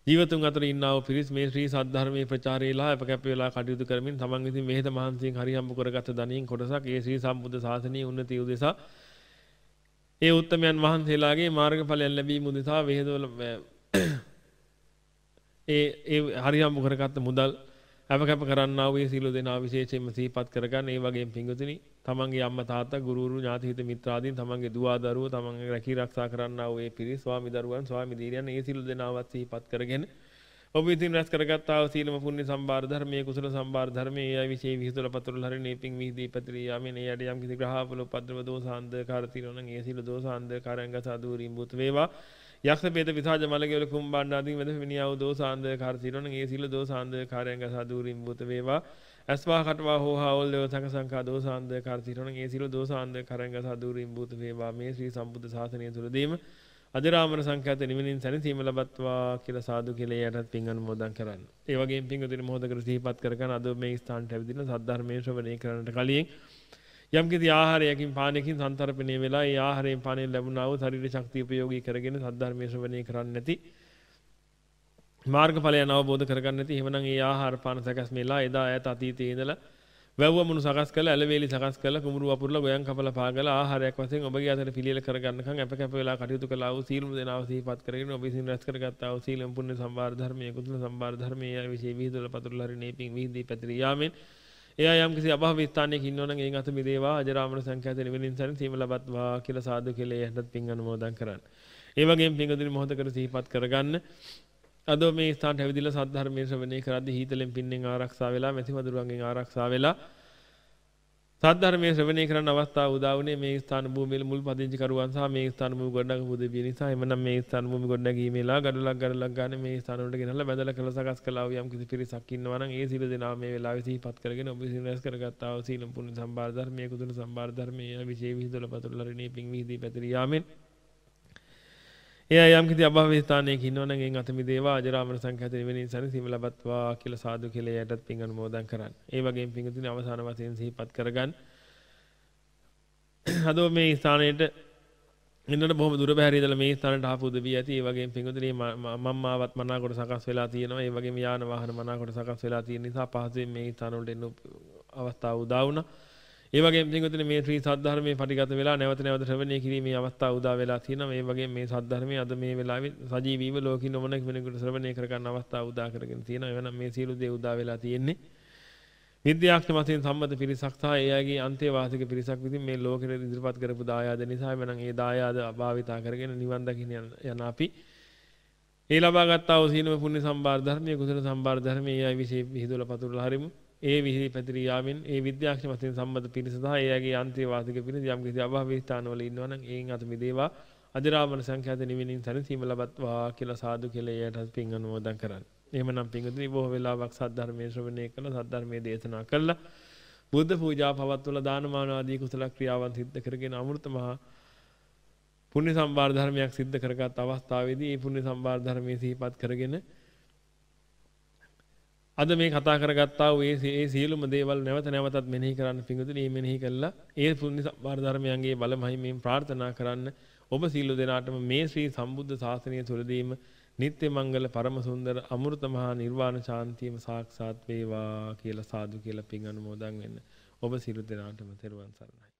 ජීවතුන් අතර ඉන්නා වූ පිරිස් මේ ශ්‍රී සද්ධර්මයේ ප්‍රචාරයලා අප කැප වේලා කටයුතු කරමින් තමන් විසින් මෙහෙත මහන්සියෙන් හරි හම්බ කරගත් ධනියෙන් කොටසක් ඒ ශ්‍රී සම්බුද්ධ ශාසනයේ උන්නතිය උදෙසා ඒ උත්තමයන් වහන්සේලාගේ මාර්ගඵලයන් ලැබීම උදෙසා වෙහෙදවල ඒ ඒ හරියම් කරගත්ත මුදල් අප කැප කරන්නා වූ සීල දෙනා විශේෂයෙන්ම සිහිපත් කරගන්න. ඒ වගේම පිංගුතුනි තමන්ගේ අම්මා තාත්තා ගුරුවරු ඥාති හිත මිත්‍රාදීන් තමන්ගේ දුව දරුවෝ තමන්ගේ රැකී ආරක්ෂා කරන්නා වූ ඒ පිරිස ස්වාමි දරුවන් ස්වාමි දීරියන් ඒ සීල දෙනාවත් සිහිපත් කරගෙන ඔබ විසින් රැස් කරගත්තා වූ සීලම පුණ්‍ය සම්බාර ධර්මයේ කුසල සම්බාර ධර්මයේ ඒ විශේෂ විහිදුල පතුරුල හරිනේ පිං විහිදී පැතිරී යාමෙන් ඒ යඩ යම් කිසි ග්‍රහවල උපද්‍රව දෝෂ අන්ධකාර තිරණ නම් ඒ සීල දෝෂ අන්ධකාරයන් ගසා දුරින් බුත් වේවා. යක්ෂ බේද විසාජ මලකේවල කුම්බාණ්ඩාදී වෙද මිනියව දෝසාන්දකාර තිරණ ඒ සීල දෝසාන්දකාරයන් ගසා දුරින් බුත වේවා අස්වා කටවා හෝහාවල් දේව සංක සංකා දෝසාන්දකාර තිරණ ඒ සීල දෝසාන්දකාරයන් ගසා දුරින් බුත වේවා මේ ශ්‍රී සම්බුද්ධ ශාසනය තුලදීම අජරාමර සංඛ්‍යාත නිවනින් සැනසීම ලබත්වා කියලා සාදු කියලා යටත් පින් අනුමෝදන් කරන්න. ඒ වගේම පින්වතුනි මොහොතකට සිහිපත් කරගෙන අද මේ ස්ථානට ඇවිදින සද්ධර්මයේ ශ්‍රවණය කරන්නට කලින් යම්කිසි ආහාරයකින් පානයකින් සන්තරපණය වෙලා ඒ ආහාරයෙන් පානයෙන් ලැබුණා වූ ශරීර ශක්තිය උපයෝගී කරගෙන සද්ධර්මයේ ශ්‍රවණය කරන්නේ නැති මාර්ගඵලයන් අවබෝධ කරගන්න නැති එහෙමනම් ඒ ආහාර පාන සකස් මෙලා එදා ඈත අතීතයේ ඉඳලා වැව්වමුණු සකස් කළ ඇලවේලි සකස් කළ කුඹුරු වපුරලා ගොයන් කපලා පාගලා ආහාරයක් වශයෙන් ඔබගේ අතට පිළියෙල කරගන්නකම් අප කැප වෙලා කටයුතු කළා වූ සීලම දෙනාව සිහිපත් කරගෙන ඔබ විසින් රැස් කරගත්තා වූ සීලම් පුණ්‍ය සම්බාර ධර්මයේ කුසල සම්බාර ධර්මයේ විශේෂ විහිදුල පතුරුල හරි නේපින් විහිදී පැතිරී යාමෙන් එයා යම් කිසි අභාව ස්ථානයක ඉන්නවනම් එයින් අත මිදේවා අජරාමර සංඛ්‍යාත නිවෙලින් සරණ සීම ලබත්වා කියලා සාදු කියලා එයටත් පින් අනුමෝදන් කරන්න. ඒ වගේම පින්ගදුනි මොහොතකට සිහිපත් කරගන්න. අද මේ ස්ථානට ඇවිදලා සද්ධර්මයේ ශ්‍රවණය කරද්දී හීතලෙන් පින්නෙන් ආරක්ෂා වෙලා මැසි මදුරුවන්ගෙන් ආරක්ෂා වෙලා සද්ධර්මයේ ශ්‍රවණය කරන්න අවස්ථාව උදා වුණේ මේ ස්ථාන භූමියේ මුල් පදිංචි කරුවන් සහ මේ ස්ථාන භූමි ගොඩනගපු දෙවිය නිසා. එමනම් මේ ස්ථාන භූමි ගොඩනැගීමේලා ගඩොලක් ගඩොලක් ගන්න මේ ස්ථාන වලට ගෙනල්ලා බැඳලා කළ සකස් කළා වූ යම් කිසි පිරිසක් ඉන්නවා නම් ඒ සීල දෙනා මේ වෙලාවේ සිහිපත් කරගෙන ඔබ විසින් රැස් කරගත්තා වූ සීලම් පුණ්‍ය සම්බාර ධර්මයේ කුතුල සම්බාර ධර්මයේ විශේෂ විහිදුල පතුල ලරිනේ පිං විහිදී පැතිරී යාමෙන් එයා යම් කිසි අභාව ස්ථානයක ඉන්නවනම් එයින් අත මිදේවා අජරාමර සංඛ්‍යාත නිවෙනින් සැනසීම ලබත්වා කියලා සාදු කියලා යටත් පින් අනුමෝදන් කරන්න. ඒ වගේම පින්තුනි අවසාන වශයෙන් සිහිපත් කරගන්න. අද මේ ස්ථානයට එන්නට බොහොම දුර බැහැර ඉඳලා මේ ස්ථානට ආපු උදවිය ඇති. ඒ වගේම පින්තුනි මම්මාවත් මනාකොට සකස් වෙලා තියෙනවා. ඒ වගේම යාන වාහන මනාකොට සකස් වෙලා තියෙන නිසා පහසුවෙන් මේ ස්ථාන වලට එන්න අවස්ථාව උදා වුණා. ඒ වගේම පින්වතුනි මේ ශ්‍රී සද්ධර්මයේ පටිගත වෙලා නැවත නැවත ශ්‍රවණය කිරීමේ අවස්ථාව උදා වෙලා තියෙනවා. මේ වගේම මේ සද්ධර්මයේ අද මේ වෙලාවේ සජීවීව ලෝකින් නොමන කෙනෙකුට ශ්‍රවණය කරගන්න අවස්ථාව උදා කරගෙන තියෙනවා. එවනම් මේ සියලු දේ උදා වෙලා තියෙන්නේ. විද්‍යාඥ මතයෙන් සම්මත පිරිසක් සහ ඒ අයගේ අන්තේවාසික පිරිසක් විසින් මේ ලෝකෙට ඉදිරිපත් කරපු දායාද නිසා එවනම් ඒ දායාද අභාවිතා කරගෙන නිවන් දකින්න යන අපි ඒ ලබා ගත්තා වූ සීලම පුණ්‍ය සම්බාර ධර්මයේ කුසල සම්බාර ධර්මයේ ඒ අය විශේෂ විහිදුල පතුරලා හරිමු. ඒ විහිදී පැතිරී යාමෙන් ඒ විද්‍යාඥ මතයෙන් සම්මත පිරිස සහ ඒ අයගේ අන්තේවාසික පිරිස යම් කිසි අභාවී ස්ථානවල ඉන්නවා නම් ඒන් අත මිදේවා අජරාමර සංඛ්‍යාත නිවෙනින් සැනසීම ලබත්වා කියලා සාදු කියලා එයට පින් අනුමෝදන් කරන්න. එහෙමනම් පින්වතුනි බොහෝ වෙලාවක් සද්ධර්මයේ ශ්‍රවණය කළා සද්ධර්මයේ දේශනා කළා. බුද්ධ පූජා පවත්වලා දානමාන ආදී කුසල ක්‍රියාවන් සිද්ධ කරගෙන අමෘත මහා පුණ්‍ය සම්බාර ධර්මයක් සිද්ධ කරගත් අවස්ථාවේදී මේ පුණ්‍ය සම්බාර ධර්මයේ සිහිපත් කරගෙන අද මේ කතා කරගත්තා වූ ඒ සියලුම දේවල් නැවත නැවතත් මෙනෙහි කරන්න පිඟුතුනි මේ මෙනෙහි කළා. ඒ පුණ්‍ය සම්බාර ධර්මයන්ගේ බලමහිමෙන් ප්‍රාර්ථනා කරන්න ඔබ සීල දෙනාටම මේ ශ්‍රී සම්බුද්ධ ශාසනය තුළදීම නිත්‍ය මංගල පරම සුන්දර අමෘත මහා නිර්වාණ ශාන්තියම සාක්ෂාත් වේවා කියලා සාදු කියලා පින් අනුමෝදන් වෙන්න ඔබ සියලු දෙනාටම තෙරුවන් සරණයි.